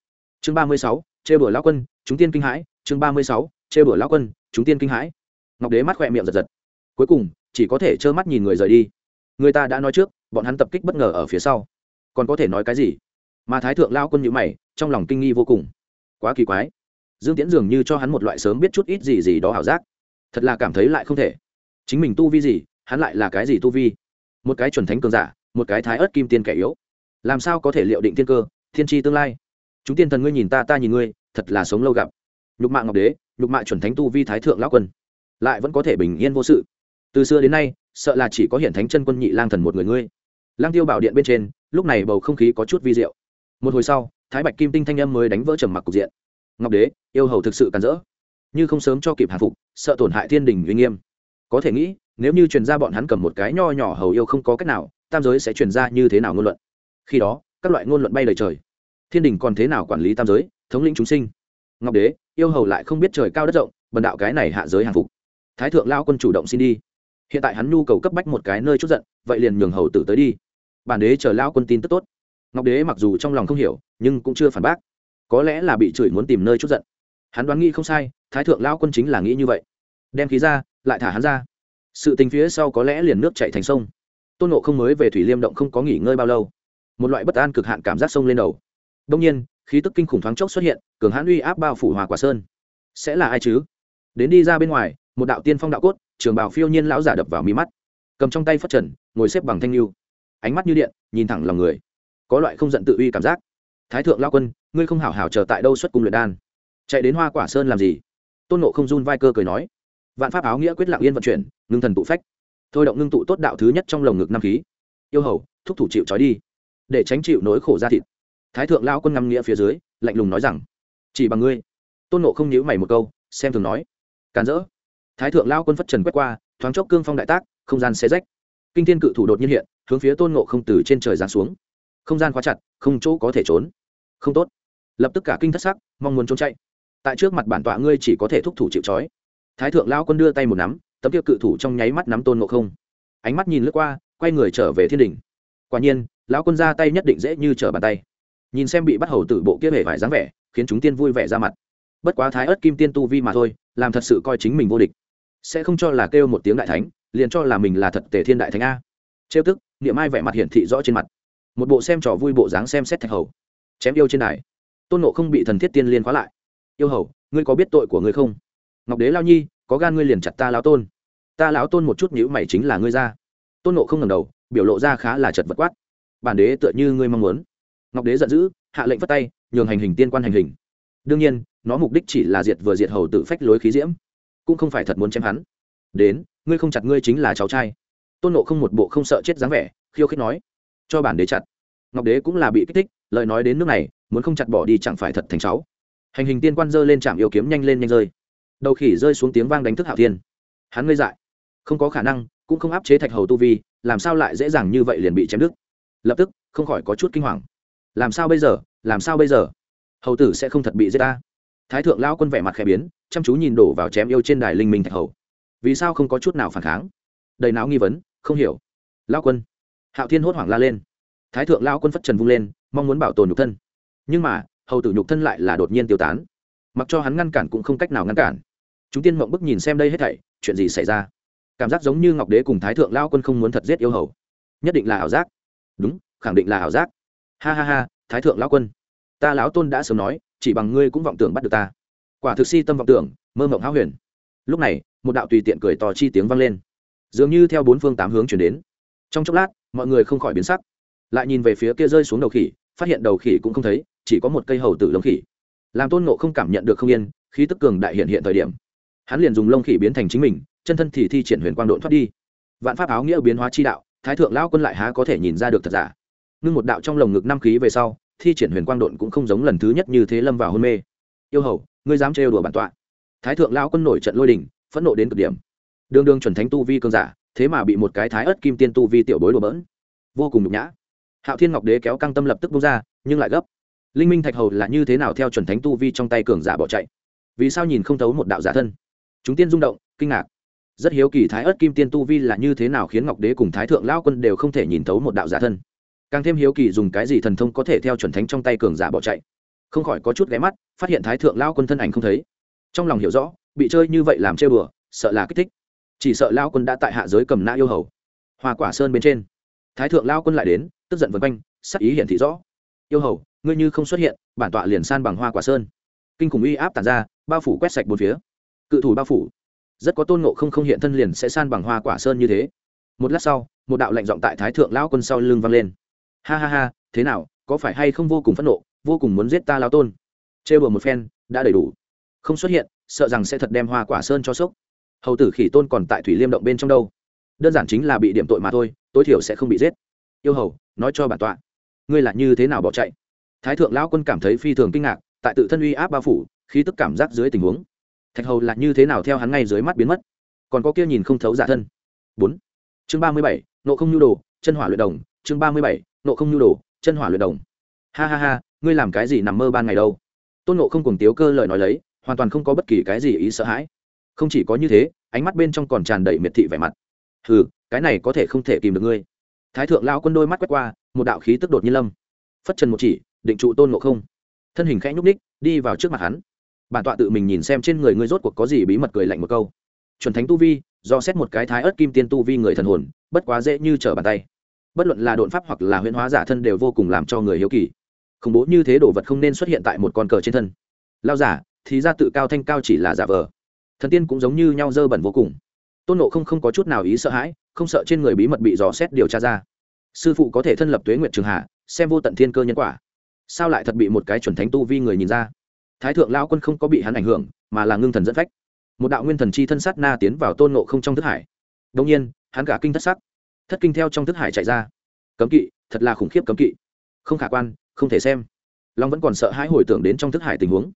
Chương ba mươi sáu, chê bửa lão quân, chúng tiên kinh hãi. Chương ba mươi sáu, chê bửa lão quân, chúng tiên kinh hãi. Ngọc đế mắt khỏe miệng giật giật. Cuối cùng chỉ có thể trơ mắt nhìn người rời đi. Người ta đã nói trước, bọn hắn tập kích bất ngờ ở phía sau. Còn có thể nói cái gì? Mà thái thượng lao quân nhữ mày, trong lòng kinh nghi vô cùng. Quá kỳ quái. Dương tiễn dường như cho hắn một loại sớm biết chút ít gì gì đó ảo giác. Thật là cảm thấy lại không thể. Chính mình tu vi gì, hắn lại là cái gì tu vi? Một cái chuẩn thánh cường giả, một cái thái ớt kim tiên kẻ yếu. Làm sao có thể liệu định thiên cơ, thiên tri tương lai? Chúng tiên thần ngươi nhìn ta ta nhìn ngươi, thật là sống lâu gặp. Nhục mạ ngọc đế, nhục mạ chuẩn thánh tu vi thái thượng lão quân, lại vẫn có thể bình yên vô sự từ xưa đến nay, sợ là chỉ có hiện thánh chân quân nhị lang thần một người ngươi. Lang tiêu bảo điện bên trên, lúc này bầu không khí có chút vi diệu. Một hồi sau, thái bạch kim tinh thanh âm mới đánh vỡ trầm mặc cục diện. Ngọc đế, yêu hầu thực sự cản rỡ. Như không sớm cho kịp hạ phục, sợ tổn hại thiên đình uy nghiêm. Có thể nghĩ, nếu như truyền ra bọn hắn cầm một cái nho nhỏ hầu yêu không có cách nào, tam giới sẽ truyền ra như thế nào ngôn luận? Khi đó, các loại ngôn luận bay lời trời. Thiên đình còn thế nào quản lý tam giới, thống lĩnh chúng sinh? Ngọc đế, yêu hầu lại không biết trời cao đất rộng, bần đạo cái này hạ giới hàng phục. Thái thượng lao quân chủ động xin đi hiện tại hắn nhu cầu cấp bách một cái nơi chút giận, vậy liền nhường hầu tử tới đi. Bản đế chờ lao quân tin tức tốt. Ngọc đế mặc dù trong lòng không hiểu, nhưng cũng chưa phản bác. Có lẽ là bị chửi muốn tìm nơi chút giận. Hắn đoán nghĩ không sai, thái thượng lao quân chính là nghĩ như vậy. Đem khí ra, lại thả hắn ra. Sự tình phía sau có lẽ liền nước chạy thành sông. Tôn nộ không mới về thủy liêm động không có nghỉ ngơi bao lâu. Một loại bất an cực hạn cảm giác sông lên đầu. Đông nhiên, khí tức kinh khủng thoáng chốc xuất hiện, cường hãn uy áp bao phủ hòa quả sơn. Sẽ là ai chứ? Đến đi ra bên ngoài, một đạo tiên phong đạo cốt trường bào phiêu nhiên lão giả đập vào mi mắt. Cầm trong tay phất trần, ngồi xếp bằng thanh lưu. Ánh mắt như điện, nhìn thẳng lòng người. Có loại không giận tự uy cảm giác. Thái thượng lao quân, ngươi không hảo hảo chờ tại đâu xuất cung luyện đan. Chạy đến hoa quả sơn làm gì? Tôn nộ không run vai cơ cười nói. Vạn pháp áo nghĩa quyết lặng yên vận chuyển, ngưng thần tụ phách. Thôi động ngưng tụ tốt đạo thứ nhất trong lồng ngực năm khí. Yêu hầu, thúc thủ chịu trói đi. Để tránh chịu nỗi khổ ra thịt. Thái thượng lao quân ngâm nghĩa phía dưới, lạnh lùng nói rằng, chỉ bằng ngươi. Tôn nộ không nhíu mày một câu, xem thường nói, càn rỡ thái thượng lao quân phất trần quét qua, thoáng chốc cương phong đại tác, không gian xé rách. Kinh thiên cự thủ đột nhiên hiện, hướng phía tôn ngộ không từ trên trời giáng xuống. Không gian khóa chặt, không chỗ có thể trốn. Không tốt. Lập tức cả kinh thất sắc, mong muốn trốn chạy. Tại trước mặt bản tọa ngươi chỉ có thể thúc thủ chịu trói. Thái thượng lao quân đưa tay một nắm, tấm kia cự thủ trong nháy mắt nắm tôn ngộ không. Ánh mắt nhìn lướt qua, quay người trở về thiên đình. Quả nhiên, lão quân ra tay nhất định dễ như trở bàn tay. Nhìn xem bị bắt hầu tử bộ kia hề vải dáng vẻ, khiến chúng tiên vui vẻ ra mặt. Bất quá thái ớt kim tiên tu vi mà thôi, làm thật sự coi chính mình vô địch sẽ không cho là kêu một tiếng đại thánh, liền cho là mình là thật tề thiên đại thánh a. Trêu tức, niệm ai vẻ mặt hiển thị rõ trên mặt. Một bộ xem trò vui bộ dáng xem xét thạch hầu. Chém yêu trên đài. Tôn nộ không bị thần thiết tiên liên khóa lại. Yêu hầu, ngươi có biết tội của ngươi không? Ngọc đế lao nhi, có gan ngươi liền chặt ta lão tôn. Ta lão tôn một chút nhữ mày chính là ngươi ra. Tôn nộ không ngầm đầu, biểu lộ ra khá là chật vật quát. Bản đế tựa như ngươi mong muốn. Ngọc đế giận dữ, hạ lệnh phất tay, nhường hành hình tiên quan hành hình. Đương nhiên, nó mục đích chỉ là diệt vừa diệt hầu tự phách lối khí diễm cũng không phải thật muốn chém hắn. Đến, ngươi không chặt ngươi chính là cháu trai. Tôn nộ không một bộ không sợ chết dáng vẻ, khiêu khích nói. Cho bản đế chặt. Ngọc đế cũng là bị kích thích, lời nói đến nước này, muốn không chặt bỏ đi chẳng phải thật thành cháu. Hành hình tiên quan dơ lên trạm yêu kiếm nhanh lên nhanh rơi. Đầu khỉ rơi xuống tiếng vang đánh thức hạo thiên. Hắn ngây dại. Không có khả năng, cũng không áp chế thạch hầu tu vi, làm sao lại dễ dàng như vậy liền bị chém đứt? Lập tức, không khỏi có chút kinh hoàng. Làm sao bây giờ? Làm sao bây giờ? Hầu tử sẽ không thật bị giết ta thái thượng lao quân vẻ mặt khẽ biến, chăm chú nhìn đổ vào chém yêu trên đài linh minh thạch hầu. Vì sao không có chút nào phản kháng? Đầy não nghi vấn, không hiểu. Lao quân. Hạo thiên hốt hoảng la lên. Thái thượng lao quân phất trần vung lên, mong muốn bảo tồn nhục thân. Nhưng mà, hầu tử nhục thân lại là đột nhiên tiêu tán. Mặc cho hắn ngăn cản cũng không cách nào ngăn cản. Chúng tiên mộng bức nhìn xem đây hết thảy, chuyện gì xảy ra? Cảm giác giống như ngọc đế cùng thái thượng lao quân không muốn thật giết yêu hầu. Nhất định là ảo giác. Đúng, khẳng định là ảo giác. Ha ha ha, thái thượng lao quân. Ta lão tôn đã sớm nói chỉ bằng ngươi cũng vọng tưởng bắt được ta. Quả thực si tâm vọng tưởng, mơ mộng háo huyền. Lúc này, một đạo tùy tiện cười to chi tiếng vang lên. Dường như theo bốn phương tám hướng chuyển đến. Trong chốc lát, mọi người không khỏi biến sắc. Lại nhìn về phía kia rơi xuống đầu khỉ, phát hiện đầu khỉ cũng không thấy, chỉ có một cây hầu tử lông khỉ. Làm tôn nộ không cảm nhận được không yên khi tức cường đại hiện hiện thời điểm. Hắn liền dùng lông khỉ biến thành chính mình, chân thân thì thi triển huyền quang độn thoát đi. Vạn pháp áo nghĩa biến hóa chi đạo, thái thượng lao quân lại há có thể nhìn ra được thật giả. Ngưng một đạo trong lồng ngực năm khí về sau thi triển huyền quang độn cũng không giống lần thứ nhất như thế lâm vào hôn mê. Yêu hầu, ngươi dám trêu đùa bản tọa. Thái thượng lao quân nổi trận lôi đình, phẫn nộ đến cực điểm. Đường đường chuẩn thánh tu vi cơn giả, thế mà bị một cái thái ớt kim tiên tu vi tiểu bối đùa bỡn. Vô cùng nhục nhã. Hạo thiên ngọc đế kéo căng tâm lập tức bung ra, nhưng lại gấp. Linh minh thạch hầu là như thế nào theo chuẩn thánh tu vi trong tay cường giả bỏ chạy? Vì sao nhìn không thấu một đạo giả thân? Chúng tiên rung động, kinh ngạc. Rất hiếu kỳ thái ớt kim tiên tu vi là như thế nào khiến ngọc đế cùng thái thượng lao quân đều không thể nhìn thấu một đạo giả thân càng thêm hiếu kỳ dùng cái gì thần thông có thể theo chuẩn thánh trong tay cường giả bỏ chạy. Không khỏi có chút ghé mắt, phát hiện thái thượng lao quân thân ảnh không thấy. Trong lòng hiểu rõ, bị chơi như vậy làm chơi bừa sợ là kích thích. Chỉ sợ lao quân đã tại hạ giới cầm nã yêu hầu. Hoa quả sơn bên trên. Thái thượng lao quân lại đến, tức giận vân quanh, sắc ý hiển thị rõ. Yêu hầu, ngươi như không xuất hiện, bản tọa liền san bằng hoa quả sơn. Kinh khủng uy áp tàn ra, bao phủ quét sạch bốn phía. Cự thủ bao phủ. Rất có tôn ngộ không không hiện thân liền sẽ san bằng hoa quả sơn như thế. Một lát sau, một đạo lệnh giọng tại thái thượng lao quân sau lưng vang lên ha ha ha, thế nào, có phải hay không vô cùng phẫn nộ, vô cùng muốn giết ta lao tôn? Chê bừa một phen, đã đầy đủ. Không xuất hiện, sợ rằng sẽ thật đem hoa quả sơn cho sốc. Hầu tử khỉ tôn còn tại thủy liêm động bên trong đâu? Đơn giản chính là bị điểm tội mà thôi, tối thiểu sẽ không bị giết. Yêu hầu, nói cho bản tọa, ngươi là như thế nào bỏ chạy? Thái thượng lão quân cảm thấy phi thường kinh ngạc, tại tự thân uy áp bao phủ khi tức cảm giác dưới tình huống. Thạch hầu là như thế nào theo hắn ngay dưới mắt biến mất? Còn có kia nhìn không thấu giả thân. Bốn. Chương ba mươi bảy, nộ không nhu đồ, chân hỏa luyện đồng, chương ba mươi bảy nộ không nhu đồ, chân hỏa luyện đồng. Ha ha ha, ngươi làm cái gì nằm mơ ban ngày đâu? Tôn nộ không cùng tiếu cơ lời nói lấy, hoàn toàn không có bất kỳ cái gì ý sợ hãi. Không chỉ có như thế, ánh mắt bên trong còn tràn đầy miệt thị vẻ mặt. Hừ, cái này có thể không thể kìm được ngươi. Thái thượng lao quân đôi mắt quét qua, một đạo khí tức đột nhiên lâm. Phất trần một chỉ, định trụ tôn nộ không. Thân hình khẽ nhúc ních đi vào trước mặt hắn. Bản tọa tự mình nhìn xem trên người ngươi rốt cuộc có gì bí mật cười lạnh một câu. Chuẩn thánh tu vi, do xét một cái thái ớt kim tiên tu vi người thần hồn, bất quá dễ như trở bàn tay bất luận là đột pháp hoặc là huyễn hóa giả thân đều vô cùng làm cho người hiếu kỳ. Khủng bố như thế đồ vật không nên xuất hiện tại một con cờ trên thân. Lao giả, thì ra tự cao thanh cao chỉ là giả vờ. Thần tiên cũng giống như nhau dơ bẩn vô cùng. Tôn nộ không không có chút nào ý sợ hãi, không sợ trên người bí mật bị dò xét điều tra ra. Sư phụ có thể thân lập tuế nguyệt trường hạ xem vô tận thiên cơ nhân quả. Sao lại thật bị một cái chuẩn thánh tu vi người nhìn ra? Thái thượng lao quân không có bị hắn ảnh hưởng, mà là ngưng thần dẫn phách. Một đạo nguyên thần chi thân sát na tiến vào tôn nộ không trong thức hải. Đông nhiên, hắn cả kinh thất sắc thất kinh theo trong thức hải chạy ra. Cấm kỵ, thật là khủng khiếp cấm kỵ. Không khả quan, không thể xem. Long vẫn còn sợ hãi hồi tưởng đến trong thức hải tình huống.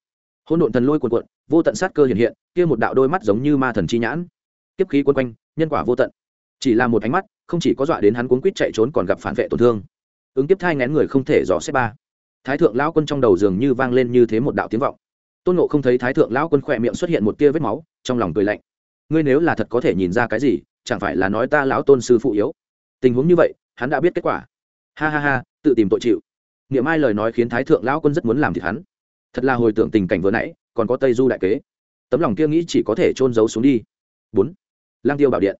Hôn độn thần lôi cuồn cuộn, vô tận sát cơ hiện hiện, kia một đạo đôi mắt giống như ma thần chi nhãn. Tiếp khí quân quanh, nhân quả vô tận. Chỉ là một ánh mắt, không chỉ có dọa đến hắn cuốn quýt chạy trốn còn gặp phản vệ tổn thương. Ứng tiếp thai ngén người không thể dò xét ba. Thái thượng lão quân trong đầu dường như vang lên như thế một đạo tiếng vọng. Tôn nộ không thấy thái thượng lão quân khỏe miệng xuất hiện một tia vết máu, trong lòng cười lạnh. Ngươi nếu là thật có thể nhìn ra cái gì chẳng phải là nói ta lão tôn sư phụ yếu? Tình huống như vậy, hắn đã biết kết quả. Ha ha ha, tự tìm tội chịu. Niệm ai lời nói khiến thái thượng lão quân rất muốn làm thịt hắn. Thật là hồi tưởng tình cảnh vừa nãy, còn có tây du đại kế. Tấm lòng kia nghĩ chỉ có thể trôn giấu xuống đi. Bốn. Lang tiêu bảo điện.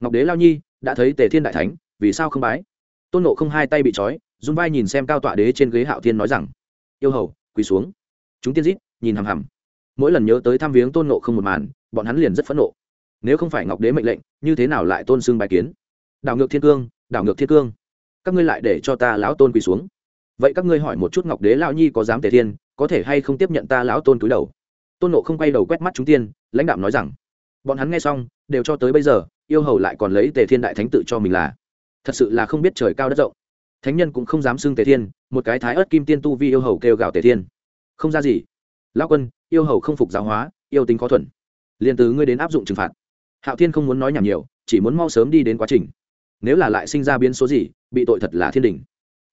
Ngọc đế lao nhi, đã thấy tề thiên đại thánh, vì sao không bái? Tôn nộ không hai tay bị trói, run vai nhìn xem cao tọa đế trên ghế hạo thiên nói rằng, yêu hầu, quỳ xuống. Chúng tiên rít nhìn hằm hằm. Mỗi lần nhớ tới thăm viếng tôn nộ không một màn, bọn hắn liền rất phẫn nộ nếu không phải ngọc đế mệnh lệnh, như thế nào lại tôn xưng bài kiến? Đảo ngược thiên cương, đảo ngược thiên cương. Các ngươi lại để cho ta lão tôn quỳ xuống. Vậy các ngươi hỏi một chút ngọc đế lão nhi có dám tề thiên, có thể hay không tiếp nhận ta lão tôn cúi đầu? Tôn nộ không quay đầu quét mắt chúng tiên, lãnh đạo nói rằng, bọn hắn nghe xong, đều cho tới bây giờ, yêu hầu lại còn lấy tề thiên đại thánh tự cho mình là. Thật sự là không biết trời cao đất rộng. Thánh nhân cũng không dám xưng tề thiên, một cái thái ớt kim tiên tu vi yêu hầu kêu gào tề thiên. Không ra gì. Lão quân, yêu hầu không phục giáo hóa, yêu tính khó thuần. Liền từ ngươi đến áp dụng trừng phạt hạo thiên không muốn nói nhảm nhiều, chỉ muốn mau sớm đi đến quá trình. Nếu là lại sinh ra biến số gì, bị tội thật là thiên đình.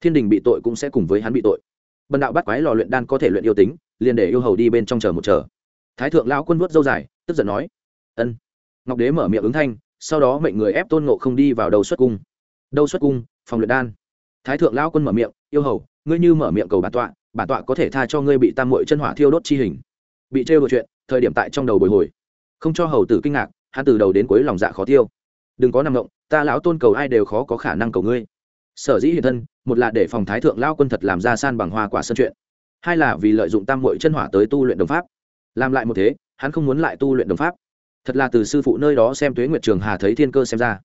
Thiên đình bị tội cũng sẽ cùng với hắn bị tội. Bần đạo bắt quái lò luyện đan có thể luyện yêu tính, liền để yêu hầu đi bên trong chờ một chờ. Thái thượng lão quân vuốt dâu dài, tức giận nói, ân. Ngọc đế mở miệng ứng thanh, sau đó mệnh người ép tôn ngộ không đi vào đầu xuất cung. Đâu xuất cung, phòng luyện đan. Thái thượng lão quân mở miệng, yêu hầu, ngươi như mở miệng cầu bản tọa bản tọa có thể tha cho ngươi bị tam mội chân hỏa thiêu đốt chi hình. Bị trêu đ chuyện, thời điểm tại trong đầu bồi hồi. Không cho hầu tử kinh ngạc hắn từ đầu đến cuối lòng dạ khó tiêu. Đừng có nằm ngộng ta lão tôn cầu ai đều khó có khả năng cầu ngươi. Sở dĩ hiện thân, một là để phòng thái thượng lao quân thật làm ra san bằng hoa quả sân chuyện. Hai là vì lợi dụng tam mội chân hỏa tới tu luyện đồng pháp. Làm lại một thế, hắn không muốn lại tu luyện đồng pháp. Thật là từ sư phụ nơi đó xem tuế nguyệt trường hà thấy thiên cơ xem ra.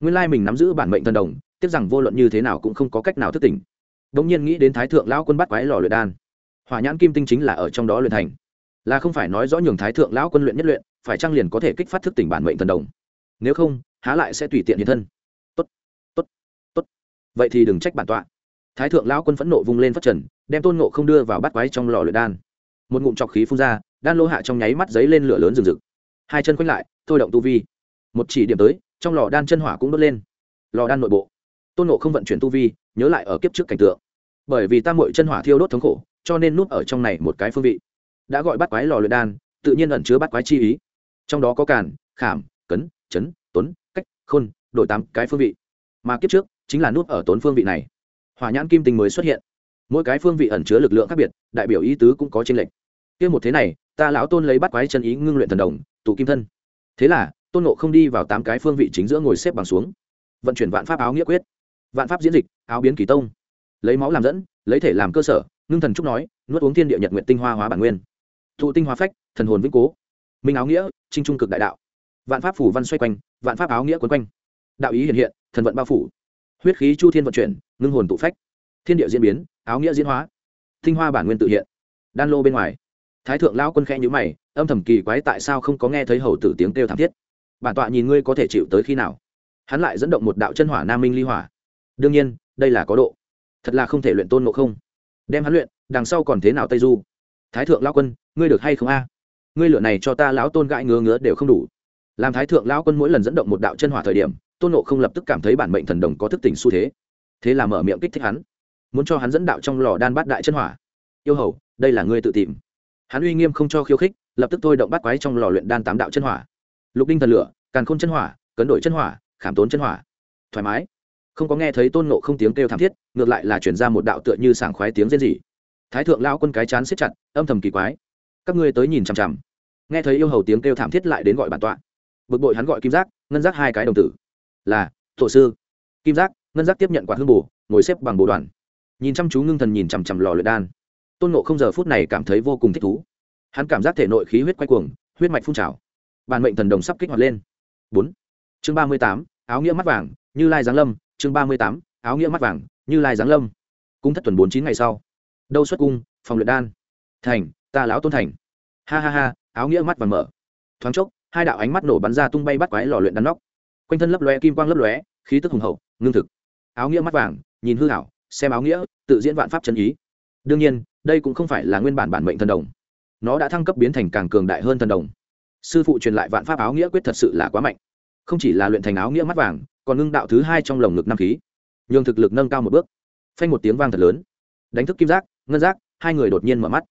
Nguyên lai mình nắm giữ bản mệnh thần đồng tiếp rằng vô luận như thế nào cũng không có cách nào thức tỉnh. Đống nhiên nghĩ đến thái thượng lão quân bắt quái lò luyện đan. Hỏa nhãn kim tinh chính là ở trong đó luyện thành là không phải nói rõ nhường thái thượng lão quân luyện nhất luyện, phải trang liền có thể kích phát thức tỉnh bản mệnh thần đồng? Nếu không, há lại sẽ tùy tiện hiện thân. Tốt tốt tốt. Vậy thì đừng trách bản tọa. Thái thượng lão quân phẫn nộ vung lên phát trần, đem tôn nộ không đưa vào bắt quái trong lò luyện đan. Một ngụm trọc khí phun ra, đan lô hạ trong nháy mắt giấy lên lửa lớn rừng rực. Hai chân quanh lại, thôi động tu vi. Một chỉ điểm tới, trong lò đan chân hỏa cũng đốt lên. Lò đan nội bộ. Tôn nộ không vận chuyển tu vi, nhớ lại ở kiếp trước cảnh tượng. Bởi vì ta mội chân hỏa thiêu đốt thống khổ, cho nên núp ở trong này một cái phương vị đã gọi bắt quái lò luyện đan, tự nhiên ẩn chứa bắt quái chi ý. Trong đó có càn, khảm, cấn, chấn, tuấn, cách, khôn, đổi tám cái phương vị. Mà kiếp trước, chính là nút ở tốn phương vị này. Hỏa nhãn kim tinh mới xuất hiện. Mỗi cái phương vị ẩn chứa lực lượng khác biệt, đại biểu ý tứ cũng có tranh lệch. Kia một thế này, ta lão tôn lấy bắt quái chân ý ngưng luyện thần đồng, tụ kim thân. Thế là, tôn nộ không đi vào tám cái phương vị chính giữa ngồi xếp bằng xuống. Vận chuyển vạn pháp áo nghĩa quyết. Vạn pháp diễn dịch, áo biến kỳ tông. Lấy máu làm dẫn, lấy thể làm cơ sở, ngưng thần trúc nói, nuốt uống thiên địa nhật nguyện tinh hoa hóa bản nguyên thụ tinh hoa phách, thần hồn vĩnh cố. Minh áo nghĩa trinh trung cực đại đạo. Vạn pháp phủ văn xoay quanh, vạn pháp áo nghĩa quấn quanh. Đạo ý hiện hiện, thần vận bao phủ. Huyết khí chu thiên vận chuyển, ngưng hồn tụ phách. Thiên địa diễn biến, áo nghĩa diễn hóa. Tinh hoa bản nguyên tự hiện. Đan lô bên ngoài. Thái thượng lão quân khẽ nhữ mày, âm thầm kỳ quái tại sao không có nghe thấy hầu tử tiếng kêu thảm thiết. Bản tọa nhìn ngươi có thể chịu tới khi nào? Hắn lại dẫn động một đạo chân hỏa nam minh ly hỏa. Đương nhiên, đây là có độ. Thật là không thể luyện tôn ngộ không. Đem hắn luyện, đằng sau còn thế nào tây du? Thái thượng lão quân ngươi được hay không a? Ngươi lựa này cho ta lão tôn gãi ngứa ngứa đều không đủ. Làm thái thượng lão quân mỗi lần dẫn động một đạo chân hỏa thời điểm, tôn nộ không lập tức cảm thấy bản mệnh thần đồng có thức tỉnh xu thế. Thế là mở miệng kích thích hắn. Muốn cho hắn dẫn đạo trong lò đan bát đại chân hỏa. Yêu hầu, đây là ngươi tự tìm. Hắn uy nghiêm không cho khiêu khích, lập tức thôi động bắt quái trong lò luyện đan tám đạo chân hỏa. Lục đinh thần lửa, càn khôn chân hỏa, cấn đổi chân hỏa, khảm tốn chân hỏa. Thoải mái. Không có nghe thấy tôn nộ không tiếng kêu thảm thiết, ngược lại là chuyển ra một đạo tựa như sảng khoái tiếng rên rỉ. Thái thượng lao quân cái chán xếp chặt, âm thầm kỳ quái các ngươi tới nhìn chằm chằm. Nghe thấy yêu hầu tiếng kêu thảm thiết lại đến gọi bản tọa. Bực bội hắn gọi kim giác, ngân giác hai cái đồng tử. Là tổ sư. Kim giác, ngân giác tiếp nhận quả hương bù ngồi xếp bằng bồ đoàn. Nhìn chăm chú ngưng thần nhìn chằm chằm lò luyện đan. Tôn nộ không giờ phút này cảm thấy vô cùng thích thú. Hắn cảm giác thể nội khí huyết quay cuồng, huyết mạch phun trào. Bản mệnh thần đồng sắp kích hoạt lên. Bốn. Chương ba mươi tám, áo nghĩa mắt vàng, như lai giáng lâm. Chương ba mươi tám, áo nghĩa mắt vàng, như lai giáng lâm. Cung thất tuần bốn chín ngày sau. Đâu xuất cung, phòng luyện đan. Thành ta lão tôn thành. Ha ha ha, áo nghĩa mắt vàng mở. Thoáng chốc, hai đạo ánh mắt nổ bắn ra tung bay bắt quái lò luyện đan nóc. Quanh thân lấp lóe, kim quang lấp lóe, khí tức hùng hậu, ngưng thực. Áo nghĩa mắt vàng, nhìn hư hảo xem áo nghĩa, tự diễn vạn pháp chân ý. Đương nhiên, đây cũng không phải là nguyên bản bản mệnh thần đồng. Nó đã thăng cấp biến thành càng cường đại hơn thần đồng. Sư phụ truyền lại vạn pháp áo nghĩa quyết thật sự là quá mạnh. Không chỉ là luyện thành áo nghĩa mắt vàng, còn ngưng đạo thứ hai trong lồng ngực năm khí. Nhường thực lực nâng cao một bước. Phanh một tiếng vang thật lớn. Đánh thức kim giác, ngân giác, hai người đột nhiên mở mắt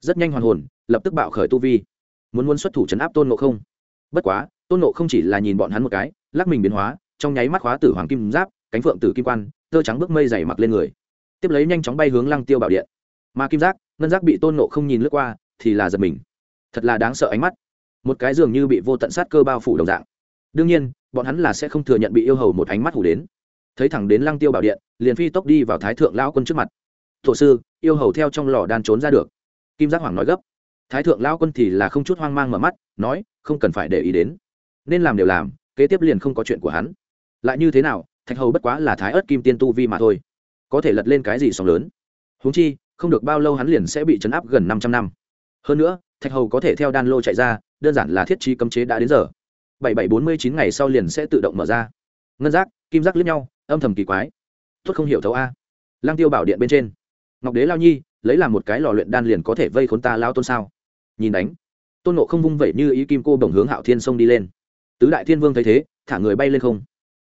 rất nhanh hoàn hồn, lập tức bạo khởi tu vi. Muốn muốn xuất thủ chấn áp tôn nộ không. Bất quá, tôn nộ không chỉ là nhìn bọn hắn một cái, lắc mình biến hóa, trong nháy mắt khóa tử hoàng kim giáp, cánh phượng tử kim quan, tơ trắng bước mây dày mặc lên người. Tiếp lấy nhanh chóng bay hướng lăng tiêu bảo điện. Mà kim giác, ngân giác bị tôn nộ không nhìn lướt qua, thì là giật mình. Thật là đáng sợ ánh mắt. Một cái dường như bị vô tận sát cơ bao phủ đồng dạng. Đương nhiên, bọn hắn là sẽ không thừa nhận bị yêu hầu một ánh mắt hủ đến. Thấy thẳng đến lăng tiêu bảo điện, liền phi tốc đi vào thái thượng lão quân trước mặt. Thổ sư, yêu hầu theo trong lò đan trốn ra được kim giác hoàng nói gấp. Thái thượng lao quân thì là không chút hoang mang mở mắt, nói, không cần phải để ý đến. Nên làm đều làm, kế tiếp liền không có chuyện của hắn. Lại như thế nào, thạch hầu bất quá là thái ớt kim tiên tu vi mà thôi. Có thể lật lên cái gì sóng lớn? Húng chi, không được bao lâu hắn liền sẽ bị chấn áp gần 500 năm. Hơn nữa, thạch hầu có thể theo đan lô chạy ra, đơn giản là thiết trí cấm chế đã đến giờ. Bảy bảy bốn mươi chín ngày sau liền sẽ tự động mở ra. Ngân giác, kim giác lướt nhau, âm thầm kỳ quái. Tốt không hiểu thấu a. Lang tiêu bảo điện bên trên. Ngọc đế lao nhi lấy làm một cái lò luyện đan liền có thể vây khốn ta lao tôn sao? Nhìn đánh. Tôn nộ không vung vẩy như ý kim cô bổng hướng hạo thiên sông đi lên. Tứ đại thiên vương thấy thế, thả người bay lên không.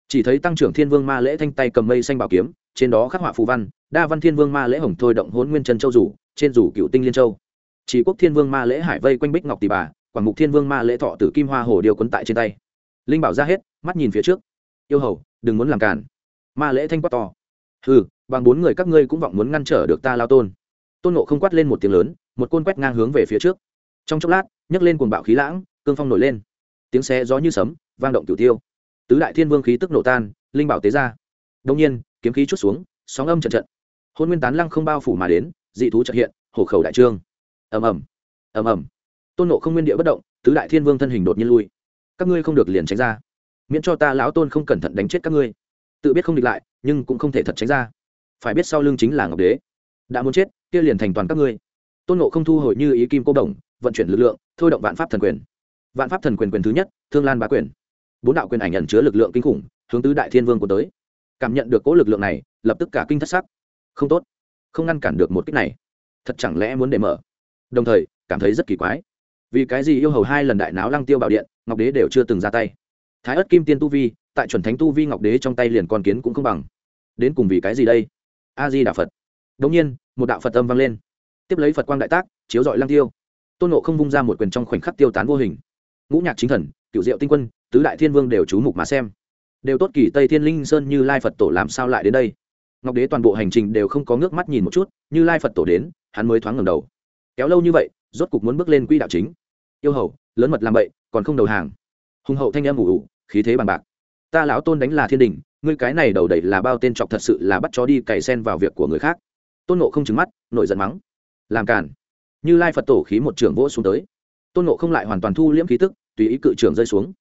Chỉ thấy tăng trưởng thiên vương ma lễ thanh tay cầm mây xanh bảo kiếm, trên đó khắc họa phù văn, đa văn thiên vương ma lễ hồng thôi động hôn nguyên chân châu rủ trên rủ cựu tinh liên châu. Chỉ quốc thiên vương ma lễ hải vây quanh bích ngọc tỷ bà, quảng mục thiên vương ma lễ thọ tử kim hoa hồ điều quấn tại trên tay. Linh bảo ra hết, mắt nhìn phía trước. Yêu hầu, đừng muốn làm cản ma lễ thanh quát to. Ừ bằng bốn người các ngươi cũng vọng muốn ngăn trở được ta lao tôn tôn nộ không quát lên một tiếng lớn, một côn quét ngang hướng về phía trước. Trong chốc lát, nhấc lên cuồng bạo khí lãng, cương phong nổi lên. Tiếng xe gió như sấm, vang động cửu tiêu. Tứ đại thiên vương khí tức nổ tan, linh bảo tế ra. Đông nhiên, kiếm khí chút xuống, sóng âm trận trận. Hôn nguyên tán lăng không bao phủ mà đến, dị thú trợ hiện, hổ khẩu đại trương. Ầm ầm ầm ầm. Tôn nộ không nguyên địa bất động, tứ đại thiên vương thân hình đột nhiên lui. Các ngươi không được liền tránh ra. Miễn cho ta lão tôn không cẩn thận đánh chết các ngươi. Tự biết không địch lại, nhưng cũng không thể thật tránh ra. Phải biết sau lưng chính là ngọc đế. Đã muốn chết kia liền thành toàn các ngươi. Tôn nộ không thu hồi như ý kim cô đồng, vận chuyển lực lượng, thôi động vạn pháp thần quyền. Vạn pháp thần quyền quyền thứ nhất, thương lan bá quyền. Bốn đạo quyền ảnh nhận chứa lực lượng kinh khủng, hướng tứ đại thiên vương của tới. Cảm nhận được cỗ lực lượng này, lập tức cả kinh thất sắc. Không tốt, không ngăn cản được một cách này. Thật chẳng lẽ muốn để mở? Đồng thời, cảm thấy rất kỳ quái. Vì cái gì yêu hầu hai lần đại náo lăng tiêu bảo điện, ngọc đế đều chưa từng ra tay? Thái ất kim tiên tu vi, tại chuẩn thánh tu vi ngọc đế trong tay liền con kiến cũng không bằng. Đến cùng vì cái gì đây? A di đà phật đống nhiên, một đạo phật âm vang lên. Tiếp lấy phật quang đại tác, chiếu dọi lăng tiêu. Tôn nộ không vung ra một quyền trong khoảnh khắc tiêu tán vô hình. Ngũ nhạc chính thần cựu diệu tinh quân, tứ đại thiên vương đều chú mục mà xem. Đều tốt kỳ tây thiên linh sơn như lai phật tổ làm sao lại đến đây? Ngọc đế toàn bộ hành trình đều không có ngước mắt nhìn một chút, như lai phật tổ đến, hắn mới thoáng ngầm đầu. Kéo lâu như vậy, rốt cục muốn bước lên quỹ đạo chính. Yêu hầu, lớn mật làm bậy, còn không đầu hàng. Hùng hậu thanh em ủ ủ, khí thế bằng bạc. Ta lão tôn đánh là thiên đình, ngươi cái này đầu đẩy là bao tên trọc thật sự là bắt chó đi cày sen vào việc của người khác tôn nộ không trứng mắt, nổi giận mắng. Làm cản như lai phật tổ khí một trường vỗ xuống tới. Tôn nộ không lại hoàn toàn thu liễm khí tức, tùy ý cự trường rơi xuống.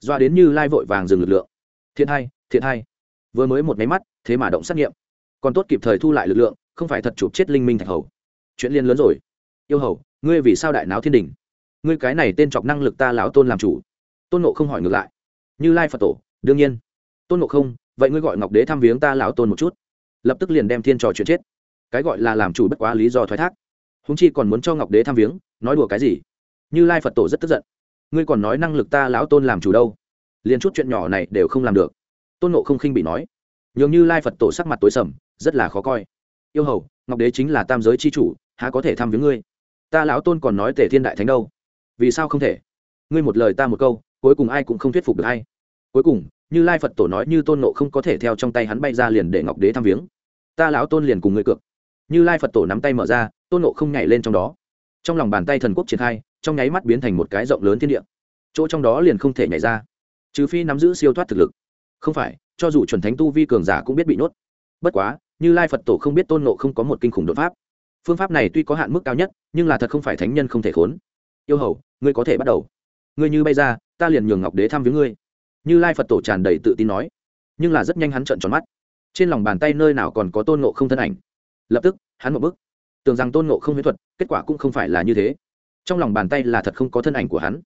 Doa đến như lai vội vàng dừng lực lượng. Thiện hai thiện hai vừa mới một máy mắt, thế mà động xét nghiệm. Còn tốt kịp thời thu lại lực lượng, không phải thật chụp chết linh minh thạch hầu. Chuyện liên lớn rồi. Yêu hầu, ngươi vì sao đại náo thiên đình? Ngươi cái này tên chọc năng lực ta lão tôn làm chủ. Tôn nộ không hỏi ngược lại. Như lai phật tổ, đương nhiên. Tôn nộ không, vậy ngươi gọi ngọc đế thăm viếng ta lão tôn một chút. Lập tức liền đem thiên trò chuyện chết cái gọi là làm chủ bất quá lý do thoái thác. Húng chi còn muốn cho ngọc đế tham viếng, nói đùa cái gì? Như lai phật tổ rất tức giận. Ngươi còn nói năng lực ta lão tôn làm chủ đâu? Liền chút chuyện nhỏ này đều không làm được. Tôn nộ không khinh bị nói. Nhường như lai phật tổ sắc mặt tối sầm, rất là khó coi. Yêu hầu, ngọc đế chính là tam giới c h i chủ, há có thể tham viếng ngươi? Ta lão tôn còn nói tể thiên đại thánh đâu? Vì sao không thể? Ngươi một lời ta một câu, cuối cùng ai cũng không thuyết phục được hay cuối cùng, như lai phật tổ nói như tôn nộ không có thể theo trong tay hắn bay ra liền để ngọc đế tham viếng. Ta lão tôn liền cùng ngươi cược như lai phật tổ nắm tay mở ra tôn nộ không nhảy lên trong đó trong lòng bàn tay thần quốc triển khai trong nháy mắt biến thành một cái rộng lớn thiên địa chỗ trong đó liền không thể nhảy ra trừ phi nắm giữ siêu thoát thực lực không phải cho dù chuẩn thánh tu vi cường giả cũng biết bị nuốt bất quá như lai phật tổ không biết tôn nộ không có một kinh khủng đột pháp phương pháp này tuy có hạn mức cao nhất nhưng là thật không phải thánh nhân không thể khốn yêu hầu ngươi có thể bắt đầu ngươi như bay ra ta liền nhường ngọc đế thăm với ngươi như lai phật tổ tràn đầy tự tin nói nhưng là rất nhanh hắn trợn tròn mắt trên lòng bàn tay nơi nào còn có tôn nộ không thân ảnh lập tức, hắn một bức tưởng rằng tôn nộ không huyễn thuật, kết quả cũng không phải là như thế. Trong lòng bàn tay là thật không có thân ảnh của hắn.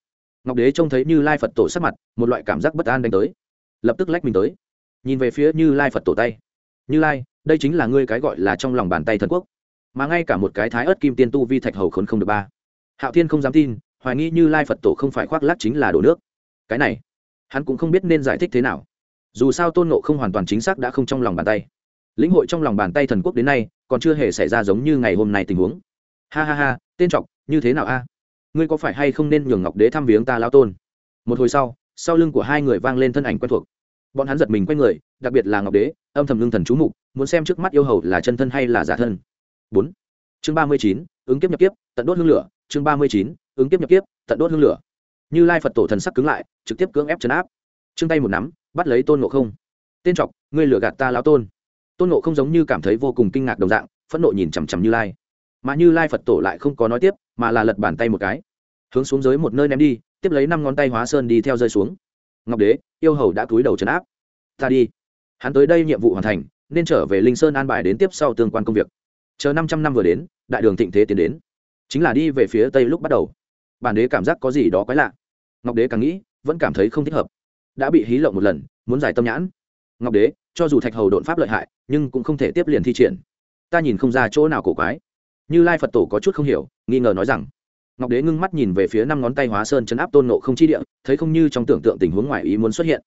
Ngọc đế trông thấy như lai phật tổ sắc mặt, một loại cảm giác bất an đánh tới. Lập tức lách mình tới. Nhìn về phía như lai phật tổ tay. Như lai, đây chính là ngươi cái gọi là trong lòng bàn tay thần quốc. Mà ngay cả một cái thái ớt kim tiên tu vi thạch hầu khốn không được ba. Hạo thiên không dám tin, hoài nghi như lai phật tổ không phải khoác lác chính là đổ nước. Cái này, hắn cũng không biết nên giải thích thế nào. Dù sao tôn nộ không hoàn toàn chính xác đã không trong lòng bàn tay. Lĩnh hội trong lòng bàn tay thần quốc đến nay còn chưa hề xảy ra giống như ngày hôm nay tình huống. Ha ha ha, tên trọc, như thế nào a? Ngươi có phải hay không nên nhường ngọc đế thăm viếng ta lao tôn? Một hồi sau sau lưng của hai người vang lên thân ảnh quen thuộc. Bọn hắn giật mình quay người, đặc biệt là ngọc đế, âm thầm lương thần chú mục, muốn xem trước mắt yêu hầu là chân thân hay là giả thân. Bốn. Chương ba mươi chín, ứng kiếp nhập kiếp, tận đốt hương lửa. Chương ba mươi chín, ứng kiếp nhập kiếp, tận đốt hương lửa. Như lai phật tổ thần sắc cứng lại, trực tiếp cưỡng ép chấn áp. Chương tay một nắm, bắt lấy tôn ngộ không. Tên trọc, ngươi lừa gạt ta lão tôn tôn nộ không giống như cảm thấy vô cùng kinh ngạc đồng dạng, phẫn nộ nhìn chằm chằm như lai. Mà như lai phật tổ lại không có nói tiếp, mà là lật bàn tay một cái. Hướng xuống dưới một nơi ném đi, tiếp lấy năm ngón tay hóa sơn đi theo rơi xuống. Ngọc đế, yêu hầu đã cúi đầu trấn áp. Ta đi. Hắn tới đây nhiệm vụ hoàn thành, nên trở về linh sơn an bài đến tiếp sau tương quan công việc. Chờ năm trăm năm vừa đến, đại đường thịnh thế tiến đến. Chính là đi về phía tây lúc bắt đầu. Bản đế cảm giác có gì đó quái lạ. Ngọc đế càng nghĩ, vẫn cảm thấy không thích hợp. Đã bị hí lộng một lần, muốn giải tâm nhãn. Ngọc đế cho dù thạch hầu đột pháp lợi hại, nhưng cũng không thể tiếp liền thi triển. Ta nhìn không ra chỗ nào cổ quái. Như lai phật tổ có chút không hiểu, nghi ngờ nói rằng, ngọc đế ngưng mắt nhìn về phía năm ngón tay hóa sơn chấn áp tôn nộ không chi địa, thấy không như trong tưởng tượng tình huống ngoài ý muốn xuất hiện.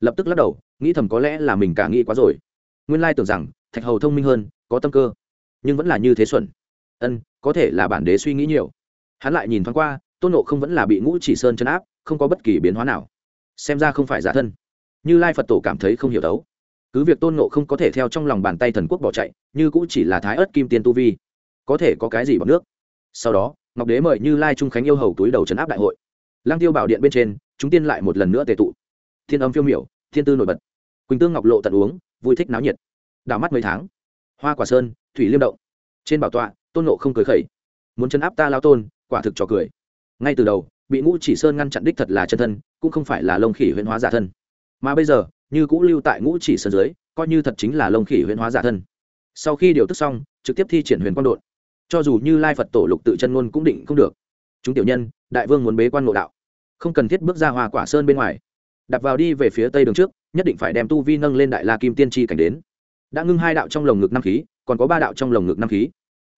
Lập tức lắc đầu, nghĩ thầm có lẽ là mình cả nghĩ quá rồi. Nguyên lai tưởng rằng, thạch hầu thông minh hơn, có tâm cơ, nhưng vẫn là như thế xuẩn. Ân, có thể là bản đế suy nghĩ nhiều. Hắn lại nhìn thoáng qua, tôn nộ không vẫn là bị ngũ chỉ sơn chấn áp, không có bất kỳ biến hóa nào. Xem ra không phải giả thân. Như lai phật tổ cảm thấy không hiểu đấu cứ việc tôn nộ không có thể theo trong lòng bàn tay thần quốc bỏ chạy, như cũng chỉ là thái ớt kim tiên tu vi, có thể có cái gì bằng nước? Sau đó, ngọc đế mời như lai trung khánh yêu hầu túi đầu trấn áp đại hội. Lang tiêu bảo điện bên trên, chúng tiên lại một lần nữa tề tụ. Thiên âm phiêu miểu, thiên tư nổi bật. Quỳnh tương ngọc lộ tận uống, vui thích náo nhiệt. Đảo mắt mấy tháng. Hoa quả sơn, thủy liêm động. Trên bảo tọa, tôn nộ không cười khẩy. Muốn chấn áp ta lao tôn, quả thực trò cười. Ngay từ đầu, bị ngũ chỉ sơn ngăn chặn đích thật là chân thân, cũng không phải là lông khỉ huyễn hóa giả thân. Mà bây giờ như cũ lưu tại ngũ chỉ sơn dưới, coi như thật chính là lông khỉ huyễn hóa giả thân. Sau khi điều tức xong, trực tiếp thi triển huyền quang đột cho dù như lai phật tổ lục tự chân ngôn cũng định không được. Chúng tiểu nhân, đại vương muốn bế quan ngộ đạo. Không cần thiết bước ra hoa quả sơn bên ngoài. Đặt vào đi về phía tây đường trước, nhất định phải đem tu vi nâng lên đại la kim tiên tri cảnh đến. Đã ngưng hai đạo trong lồng ngực năm khí, còn có ba đạo trong lồng ngực năm khí.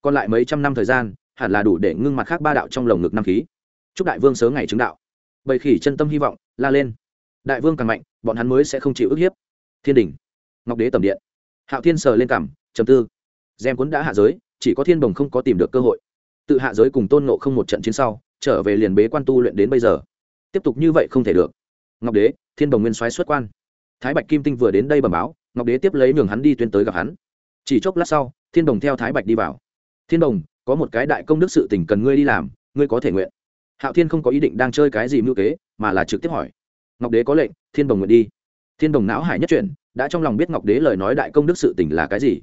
Còn lại mấy trăm năm thời gian, hẳn là đủ để ngưng mặt khác ba đạo trong lồng ngực năm khí. Chúc đại vương sớm ngày chứng đạo. Bầy khỉ chân tâm hy vọng, la lên. Đại vương càng mạnh bọn hắn mới sẽ không chịu ức hiếp. Thiên đình, ngọc đế tầm điện. Hạo thiên sờ lên cảm chầm tư. Gem cuốn đã hạ giới, chỉ có thiên bồng không có tìm được cơ hội. Tự hạ giới cùng tôn nộ không một trận chiến sau, trở về liền bế quan tu luyện đến bây giờ. Tiếp tục như vậy không thể được. Ngọc đế, thiên bồng nguyên soái xuất quan. Thái bạch kim tinh vừa đến đây bẩm báo, ngọc đế tiếp lấy nhường hắn đi tuyên tới gặp hắn. Chỉ chốc lát sau, thiên bồng theo thái bạch đi vào. Thiên bồng, có một cái đại công đức sự tỉnh cần ngươi đi làm, ngươi có thể nguyện. Hạo thiên không có ý định đang chơi cái gì mưu kế, mà là trực tiếp hỏi ngọc đế có lệnh, thiên Đồng nguyện đi. Thiên Đồng não hải nhất chuyển, đã trong lòng biết ngọc đế lời nói đại công đức sự tỉnh là cái gì.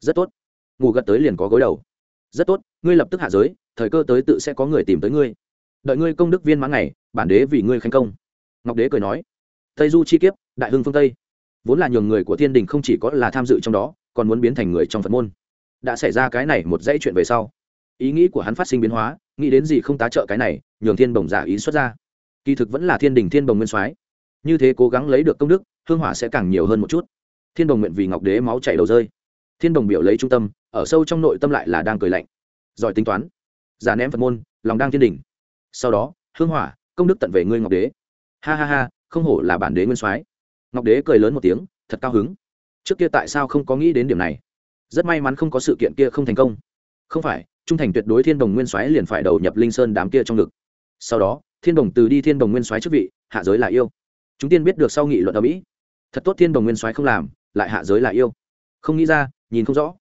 Rất tốt. Ngủ gật tới liền có gối đầu. Rất tốt, ngươi lập tức hạ giới, thời cơ tới tự sẽ có người tìm tới ngươi. Đợi ngươi công đức viên mãn ngày, bản đế vì ngươi khánh công. Ngọc đế cười nói, tây du chi kiếp, đại hưng phương tây. Vốn là nhường người của thiên đình không chỉ có là tham dự trong đó, còn muốn biến thành người trong phật môn. Đã xảy ra cái này một dãy chuyện về sau, ý nghĩ của hắn phát sinh biến hóa, nghĩ đến gì không tá trợ cái này, nhường thiên bồng giả ý xuất ra kỳ thực vẫn là thiên đình thiên bồng nguyên soái. Như thế cố gắng lấy được công đức, hương hỏa sẽ càng nhiều hơn một chút. Thiên đồng nguyện vì ngọc đế máu chảy đầu rơi. Thiên đồng biểu lấy trung tâm, ở sâu trong nội tâm lại là đang cười lạnh. Giỏi tính toán. Giả ném phật môn, lòng đang thiên đình. Sau đó, hương hỏa, công đức tận về ngươi ngọc đế. Ha ha ha, không hổ là bản đế nguyên soái. Ngọc đế cười lớn một tiếng, thật cao hứng. Trước kia tại sao không có nghĩ đến điểm này? Rất may mắn không có sự kiện kia không thành công. Không phải, trung thành tuyệt đối thiên đồng nguyên soái liền phải đầu nhập linh sơn đám kia trong ngực. Sau đó thiên đồng từ đi thiên đồng nguyên soái chức vị, hạ giới là yêu. Chúng tiên biết được sau nghị luận ở mỹ. Thật tốt thiên đồng nguyên soái không làm, lại hạ giới là yêu. Không nghĩ ra, nhìn không rõ.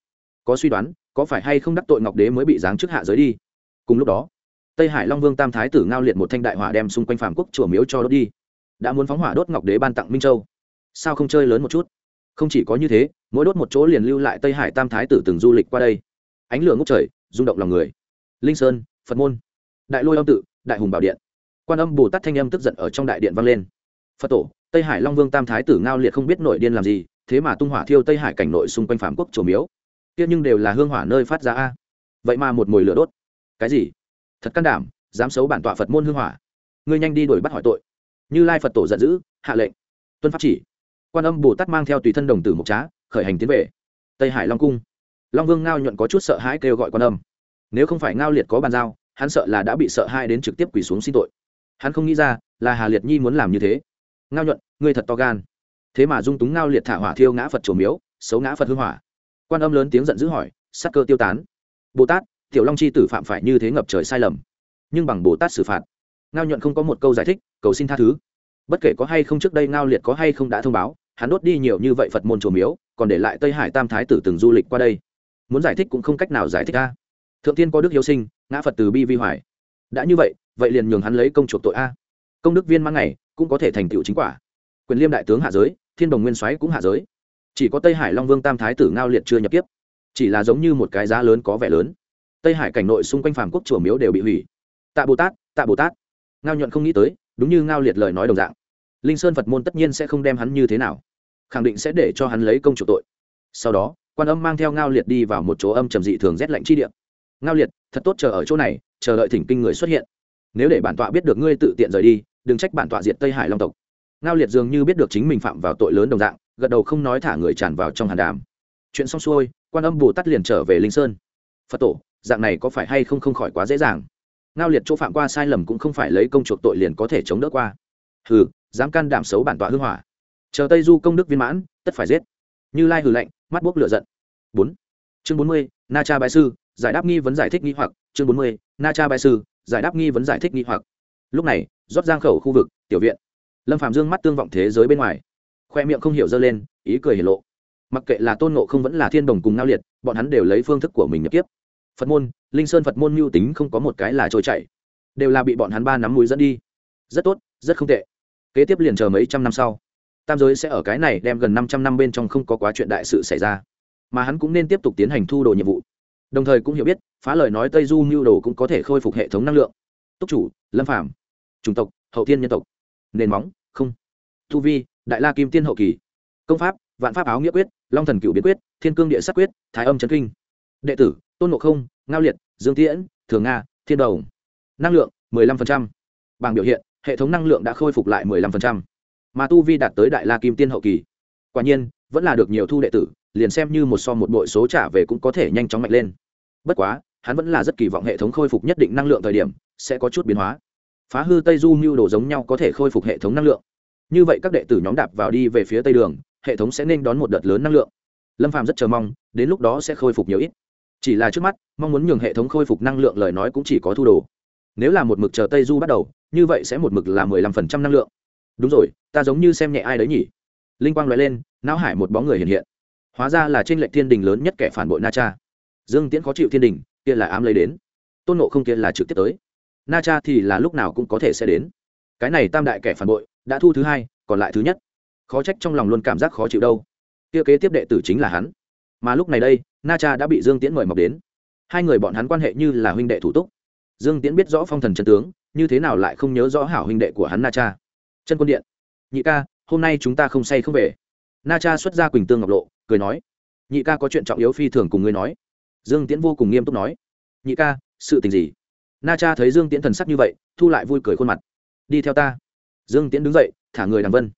Có suy đoán, có phải hay không đắc tội ngọc đế mới bị giáng chức hạ giới đi. Cùng lúc đó, tây hải long vương tam thái tử ngao liệt một thanh đại hỏa đem xung quanh phạm quốc chùa miếu cho đốt đi. Đã muốn phóng hỏa đốt ngọc đế ban tặng minh châu. Sao không chơi lớn một chút? Không chỉ có như thế, mỗi đốt một chỗ liền lưu lại tây hải tam thái tử từng du lịch qua đây. Ánh lửa ngốc trời, rung động lòng người. Linh sơn, phật môn. Đại lôi âm tự, đại hùng bảo điện quan âm bồ tát thanh âm tức giận ở trong đại điện vang lên. Phật tổ, tây hải long vương tam thái tử ngao liệt không biết nội điên làm gì, thế mà tung hỏa thiêu tây hải cảnh nội xung quanh phạm quốc trổ miếu. Tiếc nhưng đều là hương hỏa nơi phát ra a. Vậy mà một mồi lửa đốt. Cái gì? Thật can đảm, dám xấu bản tọa phật môn hương hỏa. Ngươi nhanh đi đuổi bắt hỏi tội. Như lai phật tổ giận dữ, hạ lệnh. Tuân pháp chỉ. Quan âm bồ tát mang theo tùy thân đồng tử mục trá, khởi hành tiến về. Tây hải long cung. Long vương ngao nhuận có chút sợ hãi kêu gọi quan âm. Nếu không phải ngao liệt có bàn giao, hắn sợ là đã bị sợ hãi đến trực tiếp quỳ xuống xin tội hắn không nghĩ ra là hà liệt nhi muốn làm như thế. Ngao nhuận, ngươi thật to gan. Thế mà dung túng ngao liệt thả hỏa thiêu ngã phật trổ miếu, xấu ngã phật hưng hỏa. Quan âm lớn tiếng giận dữ hỏi, sắc cơ tiêu tán. Bồ tát, tiểu long chi tử phạm phải như thế ngập trời sai lầm. Nhưng bằng bồ tát xử phạt. Ngao nhuận không có một câu giải thích, cầu xin tha thứ. Bất kể có hay không trước đây ngao liệt có hay không đã thông báo, hắn đốt đi nhiều như vậy phật môn chùa miếu, còn để lại tây hải tam thái tử từng du lịch qua đây. Muốn giải thích cũng không cách nào giải thích a thượng tiên có đức hiếu sinh, ngã phật từ bi vi hoài. Đã như vậy vậy liền nhường hắn lấy công chuộc tội a. Công đức viên mang ngày, cũng có thể thành tựu chính quả. Quyền liêm đại tướng hạ giới, thiên đồng nguyên soái cũng hạ giới. Chỉ có tây hải long vương tam thái tử ngao liệt chưa nhập tiếp chỉ là giống như một cái giá lớn có vẻ lớn. Tây hải cảnh nội xung quanh phàm quốc chùa miếu đều bị hủy. Tạ bồ tát, tạ bồ tát. Ngao nhuận không nghĩ tới, đúng như ngao liệt lời nói đồng dạng, linh sơn phật môn tất nhiên sẽ không đem hắn như thế nào. Khẳng định sẽ để cho hắn lấy công chủ tội. Sau đó, quan âm mang theo ngao liệt đi vào một chỗ âm trầm dị thường rét lạnh chi địa. Ngao liệt, thật tốt chờ ở chỗ này, chờ đợi thỉnh kinh người xuất hiện nếu để bản tọa biết được ngươi tự tiện rời đi, đừng trách bản tọa diệt tây hải long tộc. Ngao liệt dường như biết được chính mình phạm vào tội lớn đồng dạng, gật đầu không nói thả người tràn vào trong hàn đàm. Chuyện xong xuôi, quan âm bồ tát liền trở về linh sơn. Phật tổ, dạng này có phải hay không không khỏi quá dễ dàng? Ngao liệt chỗ phạm qua sai lầm cũng không phải lấy công chuộc tội liền có thể chống đỡ qua. Hừ, dám can đảm xấu bản tọa hưng hỏa. Chờ tây du công đức viên mãn, tất phải giết. Như lai hừ lạnh, mắt buốc lửa giận. Bốn. Chương bốn mươi, na cha bái sư, giải đáp nghi vấn giải thích nghi hoặc. Chương bốn mươi, na cha bái sư giải đáp nghi vấn giải thích nghi hoặc. Lúc này, rót giang khẩu khu vực, tiểu viện. Lâm phạm dương mắt tương vọng thế giới bên ngoài. Khoe miệng không hiểu dơ lên, ý cười hiển lộ. Mặc kệ là tôn ngộ không vẫn là thiên đồng cùng ngao liệt, bọn hắn đều lấy phương thức của mình nhập tiếp phật môn, linh sơn phật môn mưu tính không có một cái là trôi chảy. Đều là bị bọn hắn ba nắm mũi dẫn đi. Rất tốt, rất không tệ. Kế tiếp liền chờ mấy trăm năm sau, tam giới sẽ ở cái này đem gần năm trăm năm bên trong không có quá chuyện đại sự xảy ra. Mà hắn cũng nên tiếp tục tiến hành thu đồ nhiệm vụ đồng thời cũng hiểu biết, phá lời nói tây du mưu đồ cũng có thể khôi phục hệ thống năng lượng. Túc chủ, lâm Phàm, chủng tộc, hậu thiên nhân tộc. Nền móng, không. Tu vi, đại la kim tiên hậu kỳ. Công pháp, vạn pháp áo nghĩa quyết, long thần cựu biến quyết, thiên cương địa sát quyết, thái âm trấn kinh. Đệ tử, tôn ngộ không, ngao liệt, dương tiễn, thường nga, thiên đồng. Năng lượng 15%. bảng biểu hiện, hệ thống năng lượng đã khôi phục lại 15%. mà tu vi đạt tới đại la kim tiên hậu kỳ. Quả nhiên, vẫn là được nhiều thu đệ tử, liền xem như một so một bội số trả về cũng có thể nhanh chóng mạnh lên bất quá, hắn vẫn là rất kỳ vọng hệ thống khôi phục nhất định năng lượng thời điểm, sẽ có chút biến hóa. Phá hư tây du mưu đồ giống nhau có thể khôi phục hệ thống năng lượng. Như vậy các đệ tử nhóm đạp vào đi về phía tây đường, hệ thống sẽ nên đón một đợt lớn năng lượng. Lâm phàm rất chờ mong, đến lúc đó sẽ khôi phục nhiều ít. Chỉ là trước mắt, mong muốn nhường hệ thống khôi phục năng lượng lời nói cũng chỉ có thu đồ. Nếu là một mực chờ tây du bắt đầu, như vậy sẽ một mực là mười lăm phần trăm năng lượng. Đúng rồi, ta giống như xem nhẹ ai đấy nhỉ? Linh quang nói lên, não hải một bóng người hiện hiện. Hóa ra là trên lệnh thiên đình lớn nhất kẻ phản bội na cha dương tiễn khó chịu thiên đình, kia là ám lấy đến. Tôn nộ không kia là trực tiếp tới. Na cha thì là lúc nào cũng có thể sẽ đến. Cái này tam đại kẻ phản bội, đã thu thứ hai, còn lại thứ nhất. Khó trách trong lòng luôn cảm giác khó chịu đâu. Kia kế tiếp đệ tử chính là hắn. Mà lúc này đây, na cha đã bị dương tiễn mời mọc đến. Hai người bọn hắn quan hệ như là huynh đệ thủ túc. Dương tiễn biết rõ phong thần chân tướng, như thế nào lại không nhớ rõ hảo huynh đệ của hắn na cha. Chân quân điện. Nhị ca, hôm nay chúng ta không say không về. Na cha xuất ra quỳnh tương ngọc lộ, cười nói. Nhị ca có chuyện trọng yếu phi thường cùng ngươi nói dương tiễn vô cùng nghiêm túc nói. Nhị ca, sự tình gì? Na cha thấy dương tiễn thần sắc như vậy, thu lại vui cười khuôn mặt. Đi theo ta. Dương tiễn đứng dậy, thả người đằng vân.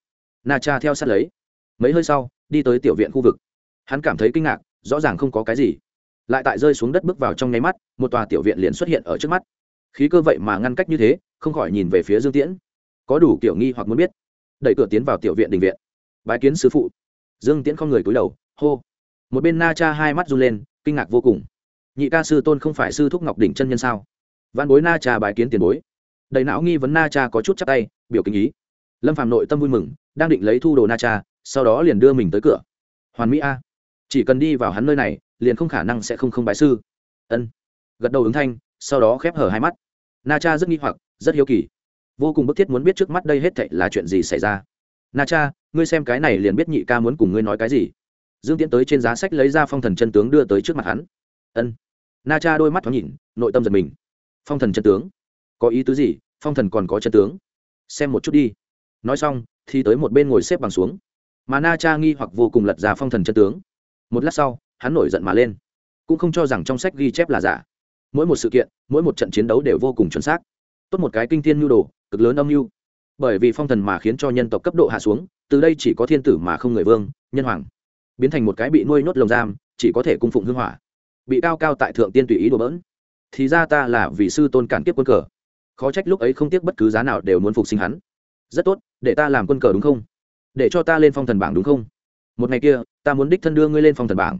Na cha theo sát lấy. Mấy hơi sau, đi tới tiểu viện khu vực. Hắn cảm thấy kinh ngạc, rõ ràng không có cái gì. Lại tại rơi xuống đất bước vào trong nháy mắt, một tòa tiểu viện liền xuất hiện ở trước mắt. Khí cơ vậy mà ngăn cách như thế, không khỏi nhìn về phía dương tiễn. Có đủ kiểu nghi hoặc muốn biết. Đẩy cửa tiến vào tiểu viện đình viện. Bái kiến sứ phụ. Dương tiễn không người cúi đầu, hô. Một bên na cha hai mắt run lên kinh ngạc vô cùng. Nhị ca sư tôn không phải sư thúc ngọc đỉnh chân nhân sao? Văn bối na cha bài kiến tiền bối. Đầy não nghi vấn na cha có chút chắc tay, biểu kinh ý. Lâm phạm nội tâm vui mừng, đang định lấy thu đồ na cha, sau đó liền đưa mình tới cửa. Hoàn mỹ a. Chỉ cần đi vào hắn nơi này, liền không khả năng sẽ không không bái sư. Ân. Gật đầu ứng thanh, sau đó khép hở hai mắt. Na cha rất nghi hoặc, rất hiếu kỳ. Vô cùng bức thiết muốn biết trước mắt đây hết thệ là chuyện gì xảy ra. Na cha, ngươi xem cái này liền biết nhị ca muốn cùng ngươi nói cái gì dương tiễn tới trên giá sách lấy ra phong thần chân tướng đưa tới trước mặt hắn. Ân. Na cha đôi mắt thoáng nhìn, nội tâm giật mình. Phong thần chân tướng? Có ý tứ gì? Phong thần còn có chân tướng? Xem một chút đi. Nói xong, thì tới một bên ngồi xếp bằng xuống. Mà na cha nghi hoặc vô cùng lật ra phong thần chân tướng. Một lát sau, hắn nổi giận mà lên. Cũng không cho rằng trong sách ghi chép là giả. Mỗi một sự kiện, mỗi một trận chiến đấu đều vô cùng chuẩn xác. Tốt một cái kinh thiên nhu đồ, cực lớn âm mưu bởi vì phong thần mà khiến cho nhân tộc cấp độ hạ xuống, từ đây chỉ có thiên tử mà không người vương, nhân hoàng biến thành một cái bị nuôi nhốt lồng giam, chỉ có thể cung phụng hương hỏa. Bị cao cao tại thượng tiên tùy ý đổ bỡn. Thì ra ta là vì sư tôn cản kiếp quân cờ. Khó trách lúc ấy không tiếc bất cứ giá nào đều muốn phục sinh hắn. Rất tốt, để ta làm quân cờ đúng không? Để cho ta lên phong thần bảng đúng không? Một ngày kia, ta muốn đích thân đưa ngươi lên phong thần bảng.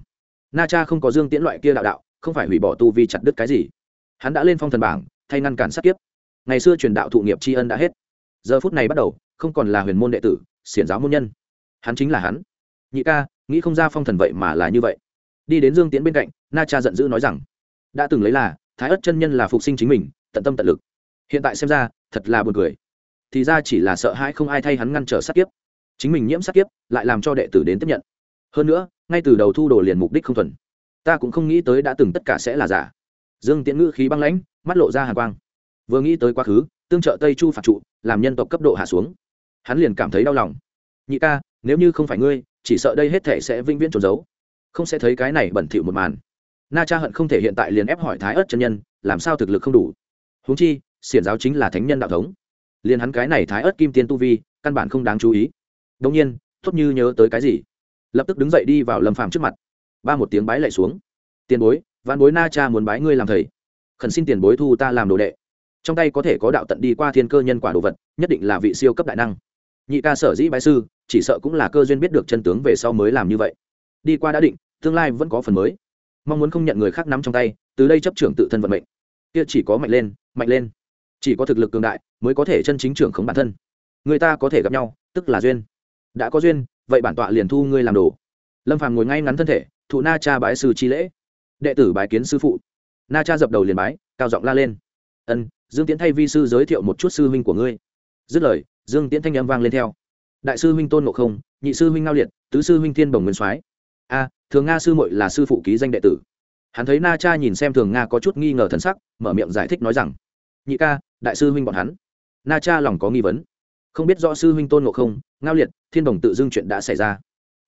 Na cha không có dương tiễn loại kia đạo đạo, không phải hủy bỏ tu vì chặt đứt cái gì. Hắn đã lên phong thần bảng, thay ngăn cản sát kiếp. Ngày xưa truyền đạo thụ nghiệp tri ân đã hết. Giờ phút này bắt đầu, không còn là huyền môn đệ tử, xiển giáo môn nhân. Hắn chính là hắn nhị ca, nghĩ không ra phong thần vậy mà là như vậy. Đi đến dương tiễn bên cạnh, na cha giận dữ nói rằng, đã từng lấy là, thái ất chân nhân là phục sinh chính mình, tận tâm tận lực. Hiện tại xem ra, thật là buồn cười. Thì ra chỉ là sợ hãi không ai thay hắn ngăn trở sát kiếp. Chính mình nhiễm sát kiếp, lại làm cho đệ tử đến tiếp nhận. Hơn nữa, ngay từ đầu thu đồ liền mục đích không thuần. Ta cũng không nghĩ tới đã từng tất cả sẽ là giả. Dương tiễn ngữ khí băng lãnh, mắt lộ ra hàn quang. Vừa nghĩ tới quá khứ, tương trợ tây chu phạt trụ, làm nhân tộc cấp độ hạ xuống. Hắn liền cảm thấy đau lòng. Nhị ca, nếu như không phải ngươi chỉ sợ đây hết thể sẽ vĩnh viễn trốn giấu. Không sẽ thấy cái này bẩn thỉu một màn. Na cha hận không thể hiện tại liền ép hỏi thái ớt chân nhân, làm sao thực lực không đủ? Huống chi, xiển giáo chính là thánh nhân đạo thống. Liền hắn cái này thái ớt kim tiên tu vi, căn bản không đáng chú ý. Đông nhiên tốt như nhớ tới cái gì? Lập tức đứng dậy đi vào lâm phàm trước mặt. Ba một tiếng bái lạy xuống. Tiền bối văn bối na cha muốn bái ngươi làm thầy. Khẩn xin tiền bối thu ta làm đồ đệ. Trong tay có thể có đạo tận đi qua thiên cơ nhân quả đồ vật, nhất định là vị siêu cấp đại năng nhị ca sở dĩ bái sư, chỉ sợ cũng là cơ duyên biết được chân tướng về sau mới làm như vậy. Đi qua đã định, tương lai vẫn có phần mới. Mong muốn không nhận người khác nắm trong tay, từ đây chấp trưởng tự thân vận mệnh. Kia chỉ có mạnh lên mạnh lên. Chỉ có thực lực cường đại mới có thể chân chính trưởng khống bản thân. Người ta có thể gặp nhau, tức là duyên. Đã có duyên, vậy bản tọa liền thu ngươi làm đồ. Lâm phàm ngồi ngay ngắn thân thể, thụ na cha bái sư chi lễ. Đệ tử bái kiến sư phụ. Na cha dập đầu liền bái, cao giọng la lên. Ân, dương Tiến thay vi sư giới thiệu một chút sư huynh của ngươi. Dứt lời dương tiễn thanh âm vang lên theo. Đại sư huynh tôn ngộ không, nhị sư huynh ngao liệt, tứ sư huynh thiên bồng nguyên soái. A, thường nga sư muội là sư phụ ký danh đệ tử. Hắn thấy na cha nhìn xem thường nga có chút nghi ngờ thần sắc, mở miệng giải thích nói rằng, nhị ca, đại sư huynh bọn hắn. Na cha lòng có nghi vấn. Không biết rõ sư huynh tôn ngộ không, ngao liệt, thiên đồng tự dưng chuyện đã xảy ra.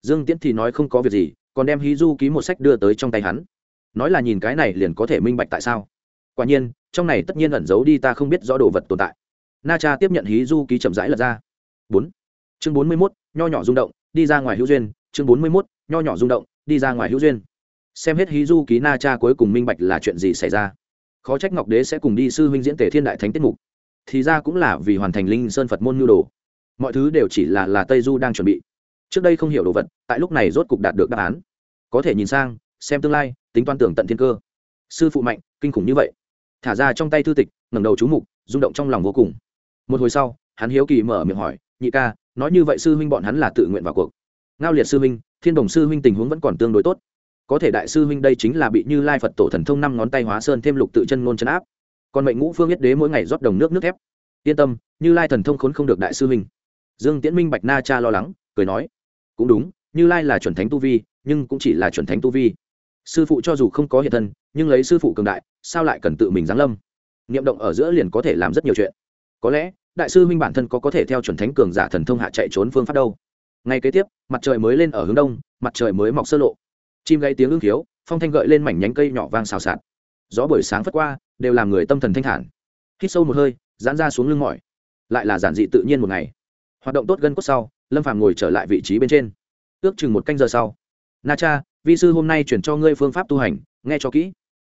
Dương tiễn thì nói không có việc gì, còn đem hí du ký một sách đưa tới trong tay hắn. Nói là nhìn cái này liền có thể minh bạch tại sao. Quả nhiên, trong này tất nhiên ẩn giấu đi ta không biết rõ đồ vật tồn tại na cha tiếp nhận hí du ký chậm rãi lật ra. Bốn. Chương bốn mươi mốt, nho nhỏ rung động, đi ra ngoài hữu duyên. Chương bốn mươi mốt, nho nhỏ rung động, đi ra ngoài hữu duyên. Xem hết hí du ký na cha cuối cùng minh bạch là chuyện gì xảy ra. Khó trách ngọc đế sẽ cùng đi sư huynh diễn tể thiên đại thánh tiết mục. Thì ra cũng là vì hoàn thành linh sơn phật môn nhu đồ. Mọi thứ đều chỉ là là tây du đang chuẩn bị. Trước đây không hiểu đồ vật, tại lúc này rốt cục đạt được đáp án. Có thể nhìn sang, xem tương lai, tính toán tưởng tận thiên cơ. Sư phụ mạnh, kinh khủng như vậy. Thả ra trong tay thư tịch, ngẩng đầu chú mục, rung động trong lòng vô cùng một hồi sau, hắn hiếu kỳ mở miệng hỏi, nhị ca, nói như vậy sư huynh bọn hắn là tự nguyện vào cuộc. Ngao liệt sư huynh, thiên đồng sư huynh tình huống vẫn còn tương đối tốt. Có thể đại sư huynh đây chính là bị như lai phật tổ thần thông năm ngón tay hóa sơn thêm lục tự chân ngôn chân áp. Còn mệnh ngũ phương nhất đế mỗi ngày rót đồng nước nước thép. Yên tâm, như lai thần thông khốn không được đại sư huynh. Dương tiễn minh bạch na cha lo lắng, cười nói, cũng đúng, như lai là chuẩn thánh tu vi, nhưng cũng chỉ là chuẩn thánh tu vi. Sư phụ cho dù không có hiện thân, nhưng lấy sư phụ cường đại, sao lại cần tự mình giáng lâm? Niệm động ở giữa liền có thể làm rất nhiều chuyện có lẽ, đại sư huynh bản thân có có thể theo chuẩn thánh cường giả thần thông hạ chạy trốn phương pháp đâu. Ngay kế tiếp, mặt trời mới lên ở hướng đông, mặt trời mới mọc sơ lộ. Chim gây tiếng ưng thiếu phong thanh gợi lên mảnh nhánh cây nhỏ vang xào xạc. Gió buổi sáng phất qua, đều làm người tâm thần thanh thản. Hít sâu một hơi, giãn ra xuống lưng mỏi. Lại là giản dị tự nhiên một ngày. Hoạt động tốt gân cốt sau, lâm phàm ngồi trở lại vị trí bên trên. Ước chừng một canh giờ sau. Na cha, vi sư hôm nay chuyển cho ngươi phương pháp tu hành, nghe cho kỹ.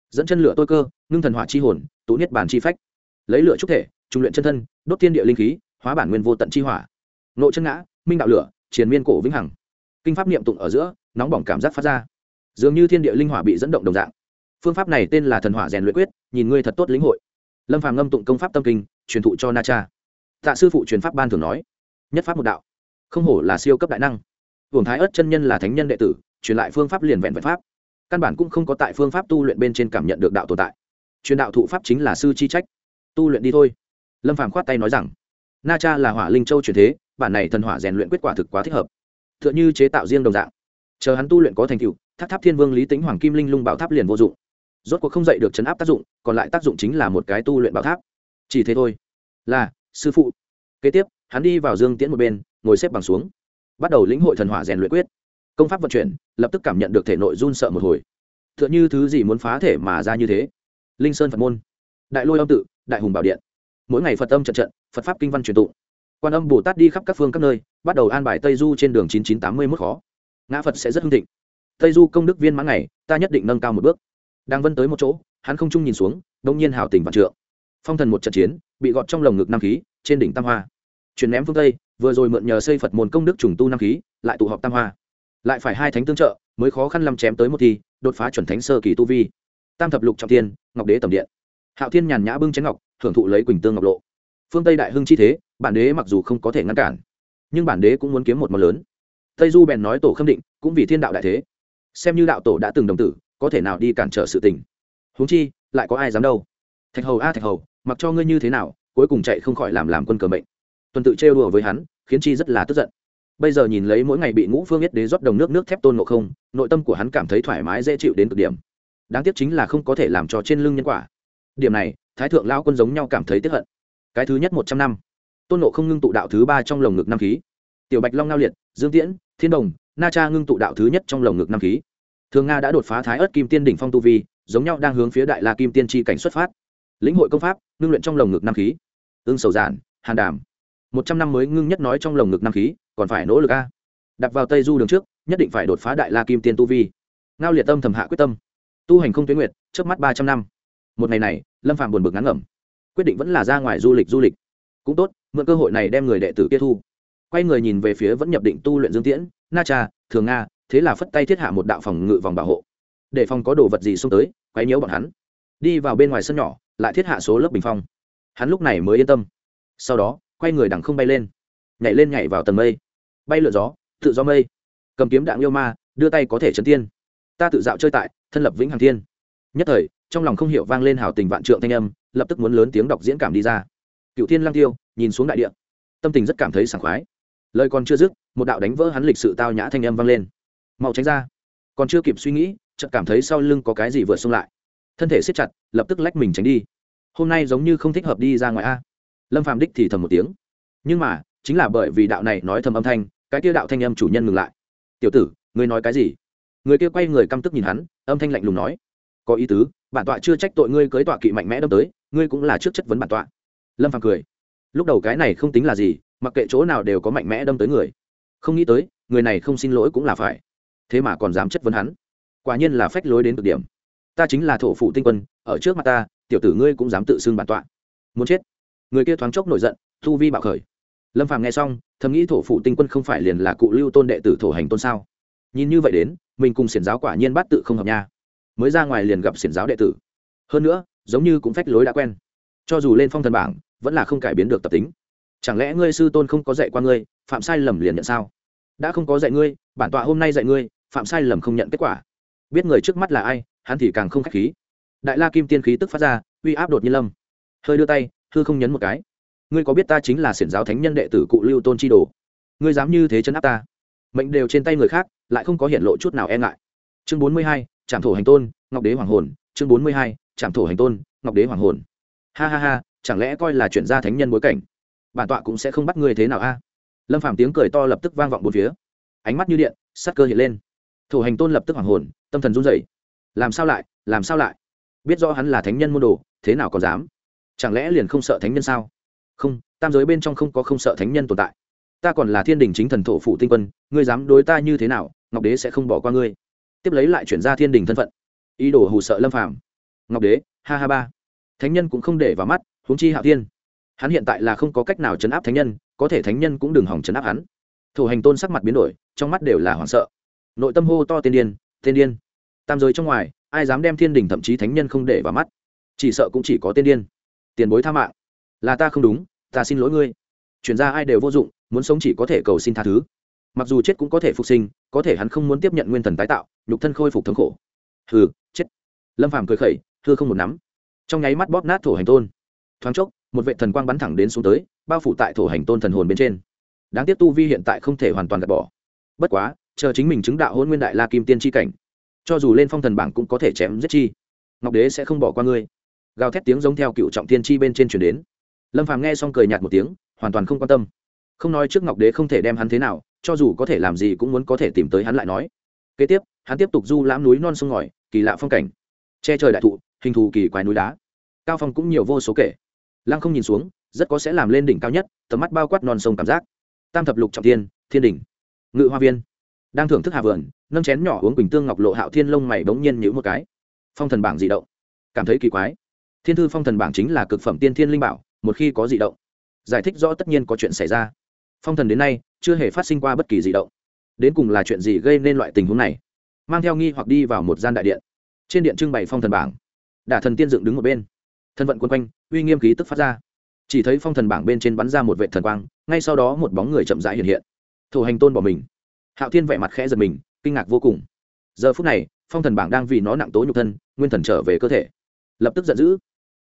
Dẫn chân lửa tôi cơ, ngưng thần hỏa chi hồn tụ niết bản chi phách. Lấy lửa trúc thể trung luyện chân thân, đốt thiên địa linh khí, hóa bản nguyên vô tận chi hỏa. Nội chân ngã, minh đạo lửa, triền miên cổ vĩnh hằng. Kinh pháp niệm tụng ở giữa, nóng bỏng cảm giác phát ra. Dường như thiên địa linh hỏa bị dẫn động đồng dạng. Phương pháp này tên là thần hỏa rèn luyện quyết, nhìn ngươi thật tốt lĩnh hội. Lâm phàm ngâm tụng công pháp tâm kinh, truyền thụ cho na cha. Tạ sư phụ truyền pháp ban thường nói, nhất pháp một đạo, không hổ là siêu cấp đại năng. Hưởng thái ất chân nhân là thánh nhân đệ tử, truyền lại phương pháp liền vẹn vẹn pháp. Căn bản cũng không có tại phương pháp tu luyện bên trên cảm nhận được đạo tồn tại. Truyền đạo thụ pháp chính là sư chi trách. Tu luyện đi thôi lâm phàm khoát tay nói rằng, na cha là hỏa linh châu truyền thế, bản này thần hỏa rèn luyện kết quả thực quá thích hợp. T h ư ợ n h ư chế tạo riêng đồng dạng. Chờ hắn tu luyện có thành tựu tháp tháp thiên vương lý tính hoàng kim linh lung bảo tháp liền vô dụng. Rốt cuộc không dậy được chấn áp tác dụng, còn lại tác dụng chính là một cái tu luyện bảo tháp. Chỉ thế thôi. Là, sư phụ. Kế tiếp, hắn đi vào dương tiễn một bên, ngồi xếp bằng xuống. Bắt đầu lĩnh hội thần hỏa rèn luyện quyết. Công pháp vận chuyển, lập tức cảm nhận được thể nội run sợ một hồi. T h ư ợ n h ư thứ gì muốn phá thể mà ra như thế. Linh sơn phật môn. Đại lôi âm tự, đại hùng bảo điện mỗi ngày phật âm trận trận phật pháp kinh văn truyền tụ, quan âm bồ tát đi khắp các phương các nơi bắt đầu an bài tây du trên đường chín chín tám mươi mức khó. Ngã phật sẽ rất hưng thịnh. Tây du công đức viên mãn ngày ta nhất định nâng cao một bước. Đang vân tới một chỗ hắn không chung nhìn xuống đông nhiên hào tình vạn trượng. Phong thần một trận chiến bị gọt trong lồng ngực nam khí trên đỉnh tam hoa. Chuyển ném phương tây vừa rồi mượn nhờ xây phật môn công đức trùng tu nam khí lại tụ họp tam hoa. Lại phải hai thánh tương trợ mới khó khăn làm chém tới một thi đột phá chuẩn thánh sơ kỳ tu vi. Tam thập lục trọng thiên ngọc đế tầm điện. Hạo thiên nhàn nhã bưng chén ngọc hưởng thụ lấy quỳnh tương ngọc lộ. Phương tây đại hưng chi thế, bản đế mặc dù không có thể ngăn cản, nhưng bản đế cũng muốn kiếm một món lớn. Tây du bèn nói tổ khâm định, cũng vì thiên đạo đại thế. Xem như đạo tổ đã từng đồng tử, có thể nào đi cản trở sự tình? Huống chi, lại có ai dám đâu? Thạch hầu a, thạch hầu, mặc cho ngươi như thế nào, cuối cùng chạy không khỏi làm làm quân cờ mệnh. Tuần tự trêu đùa với hắn, khiến chi rất là tức giận. Bây giờ nhìn lấy mỗi ngày bị ngũ phương yết đế rót đồng nước nước thép tôn ngộ không, nội tâm của hắn cảm thấy thoải mái dễ chịu đến cực điểm. Đáng tiếc chính là không có thể làm cho trên lưng nhân quả. Điểm này thái thượng lao quân giống nhau cảm thấy tiếp hận. Cái thứ nhất một trăm năm. Tôn nộ không ngưng tụ đạo thứ ba trong lồng ngực năm khí. Tiểu bạch long ngao liệt, dương tiễn, thiên đồng, na cha ngưng tụ đạo thứ nhất trong lồng ngực năm khí. Thường nga đã đột phá thái ớt kim tiên đỉnh phong tu vi, giống nhau đang hướng phía đại la kim tiên tri cảnh xuất phát. Lĩnh hội công pháp, ngưng luyện trong lồng ngực năm khí. Ương sầu giản, hàn đàm. Một trăm năm mới ngưng nhất nói trong lồng ngực năm khí, còn phải nỗ lực a. Đặt vào tây du đường trước, nhất định phải đột phá đại la kim tiên tu vi. Ngao liệt tâm thầm hạ quyết tâm. Tu hành không tuyến nguyệt, trước mắt ba trăm năm một ngày này, lâm phạm buồn bực ngắn ngẩm. Quyết định vẫn là ra ngoài du lịch du lịch. Cũng tốt, mượn cơ hội này đem người đệ tử kia thu. Quay người nhìn về phía vẫn nhập định tu luyện dương tiễn. Na cha, thường nga, thế là phất tay thiết hạ một đạo phòng ngự vòng bảo hộ. Để phòng có đồ vật gì xông tới quay nhiễu bọn hắn. Đi vào bên ngoài sân nhỏ, lại thiết hạ số lớp bình phong. Hắn lúc này mới yên tâm. Sau đó, quay người đằng không bay lên. Nhảy lên nhảy vào tầng mây. Bay lượn gió, tự do mây. Cầm kiếm đạn yêu ma, đưa tay có thể chấn tiên. Ta tự dạo chơi tại, thân lập vĩnh hằng thiên. Nhất thời trong lòng không hiểu vang lên hào tình vạn trượng thanh âm, lập tức muốn lớn tiếng đọc diễn cảm đi ra. Cựu thiên lang tiêu, nhìn xuống đại địa. Tâm tình rất cảm thấy sảng khoái. Lời còn chưa dứt, một đạo đánh vỡ hắn lịch sự tao nhã thanh âm vang lên. Mau tránh ra. Còn chưa kịp suy nghĩ, chợt cảm thấy sau lưng có cái gì vừa xông lại. Thân thể siết chặt, lập tức lách mình tránh đi. Hôm nay giống như không thích hợp đi ra ngoài a. Lâm phàm đích thì thầm một tiếng. Nhưng mà, chính là bởi vì đạo này nói thầm âm thanh, cái kia đạo thanh âm chủ nhân ngừng lại. Tiểu tử, ngươi nói cái gì? Người kia quay người căm tức nhìn hắn, âm thanh lạnh lùng nói. Có ý tứ bản tọa chưa trách tội ngươi cưới tọa kỵ mạnh mẽ đâm tới, ngươi cũng là trước chất vấn bản tọa. Lâm phàm cười. Lúc đầu cái này không tính là gì, mặc kệ chỗ nào đều có mạnh mẽ đâm tới người. Không nghĩ tới, người này không xin lỗi cũng là phải. Thế mà còn dám chất vấn hắn. Quả nhiên là phách lối đến cực điểm. Ta chính là thổ phụ tinh quân, ở trước mặt ta, tiểu tử ngươi cũng dám tự xưng bản tọa. Muốn chết. Người kia thoáng chốc nổi giận thu vi bạo khởi. Lâm phàm nghe xong, thầm nghĩ thổ phụ tinh quân không phải liền là cụ lưu tôn đệ tử thổ hành tôn sao? Nhìn như vậy đến, mình cùng xiển giáo quả nhiên bắt tự không hợp nha mới ra ngoài liền gặp xiển giáo đệ tử. Hơn nữa, giống như cũng phách lối đã quen. Cho dù lên phong thần bảng, vẫn là không cải biến được tập tính. Chẳng lẽ ngươi sư tôn không có dạy qua ngươi, phạm sai lầm liền nhận sao? Đã không có dạy ngươi, bản tọa hôm nay dạy ngươi, phạm sai lầm không nhận kết quả. Biết người trước mắt là ai, hắn thì càng không k h á c h khí. Đại la kim tiên khí tức phát ra, uy áp đột nhiên lâm. Hơi đưa tay, hư không nhấn một cái. Ngươi có biết ta chính là xiển giáo thánh nhân đệ tử cụ lưu tôn chi đồ? Ngươi dám như thế chấn áp ta? Mệnh đều trên tay người khác, lại không có hiện lộ chút nào e ngại. Chương bốn mươi hai trạm thổ hành tôn, ngọc đế hoàng hồn, chương bốn mươi hai trạm thổ hành tôn, ngọc đế hoàng hồn. Ha ha ha, chẳng lẽ coi là chuyện gia thánh nhân bối cảnh? Bản tọa cũng sẽ không bắt ngươi thế nào a? Lâm phàm tiếng cười to lập tức vang vọng bốn phía. Ánh mắt như điện sắt cơ hiện lên. Thổ hành tôn lập tức hoàng hồn, tâm thần run rẩy. Làm sao lại, làm sao lại? Biết rõ hắn là thánh nhân môn đồ, thế nào còn dám? Chẳng lẽ liền không sợ thánh nhân sao? Không, tam giới bên trong không có không sợ thánh nhân tồn tại. Ta còn là thiên đình chính thần thổ phụ tinh quân, ngươi dám đối ta như thế nào, ngọc đế sẽ không bỏ qua ngươi tiếp lấy lại chuyển ra thiên đình thân phận. Ý đồ hù sợ lâm phàm. Ngọc đế, ha ha ba. Thánh nhân cũng không để vào mắt, huống chi hạo thiên. Hắn hiện tại là không có cách nào chấn áp thánh nhân, có thể thánh nhân cũng đừng hỏng chấn áp hắn. Thủ hành tôn sắc mặt biến đổi, trong mắt đều là hoảng sợ. Nội tâm hô to tiên điên tiên điên. Tam giới trong ngoài, ai dám đem thiên đình thậm chí thánh nhân không để vào mắt? Chỉ sợ cũng chỉ có tiên điên. Tiền bối tha mạng. Là ta không đúng, ta xin lỗi ngươi. Chuyển ra ai đều vô dụng, muốn sống chỉ có thể cầu xin tha thứ mặc dù chết cũng có thể phục sinh, có thể hắn không muốn tiếp nhận nguyên thần tái tạo, nhục thân khôi phục thống khổ. Hừ, chết. Lâm phàm cười khẩy thưa không một nắm. Trong nháy mắt bóp nát thổ hành tôn. Thoáng chốc, một vệ thần quang bắn thẳng đến xuống tới, bao phủ tại thổ hành tôn thần hồn bên trên. Đáng tiếc tu vi hiện tại không thể hoàn toàn gạt bỏ. Bất quá, chờ chính mình chứng đạo hôn nguyên đại la kim tiên tri cảnh, cho dù lên phong thần bảng cũng có thể chém giết chi. Ngọc đế sẽ không bỏ qua ngươi. Gào thét tiếng giống theo cựu trọng tiên chi bên trên chuyển đến. Lâm phàm nghe xong cười nhạt một tiếng, hoàn toàn không quan tâm. Không nói trước ngọc đế không thể đem hắn thế nào cho dù có thể làm gì cũng muốn có thể tìm tới hắn lại nói. Kế tiếp, hắn tiếp tục du lãm núi non sông ngòi, kỳ lạ phong cảnh. Che trời đại thụ, hình thù kỳ quái núi đá. Cao phong cũng nhiều vô số kể. Lăng không nhìn xuống, rất có sẽ làm lên đỉnh cao nhất, tầm mắt bao quát non sông cảm giác. Tam thập lục trọng tiên thiên đỉnh. Ngự hoa viên. Đang thưởng thức hà vườn, nâng chén nhỏ uống bình tương ngọc lộ hạo thiên lông mày bỗng nhiên nhữ một cái. Phong thần bảng dị động. Cảm thấy kỳ quái. Thiên thư phong thần bảng chính là cực phẩm tiên thiên linh bảo, một khi có dị động, giải thích rõ tất nhiên có chuyện xảy ra phong thần đến nay chưa hề phát sinh qua bất kỳ dị động. Đến cùng là chuyện gì gây nên loại tình huống này? Mang theo nghi hoặc đi vào một gian đại điện. Trên điện trưng bày phong thần bảng. Đả thần tiên dựng đứng một bên. Thân vận quân quanh, uy nghiêm khí tức phát ra. Chỉ thấy phong thần bảng bên trên bắn ra một vệ thần quang, ngay sau đó một bóng người chậm rãi hiện hiện. Thủ hành tôn bỏ mình. Hạo thiên vẻ mặt khẽ giật mình, kinh ngạc vô cùng. Giờ phút này, phong thần bảng đang vì nó nặng tố nhục thân, nguyên thần trở về cơ thể. Lập tức giận dữ.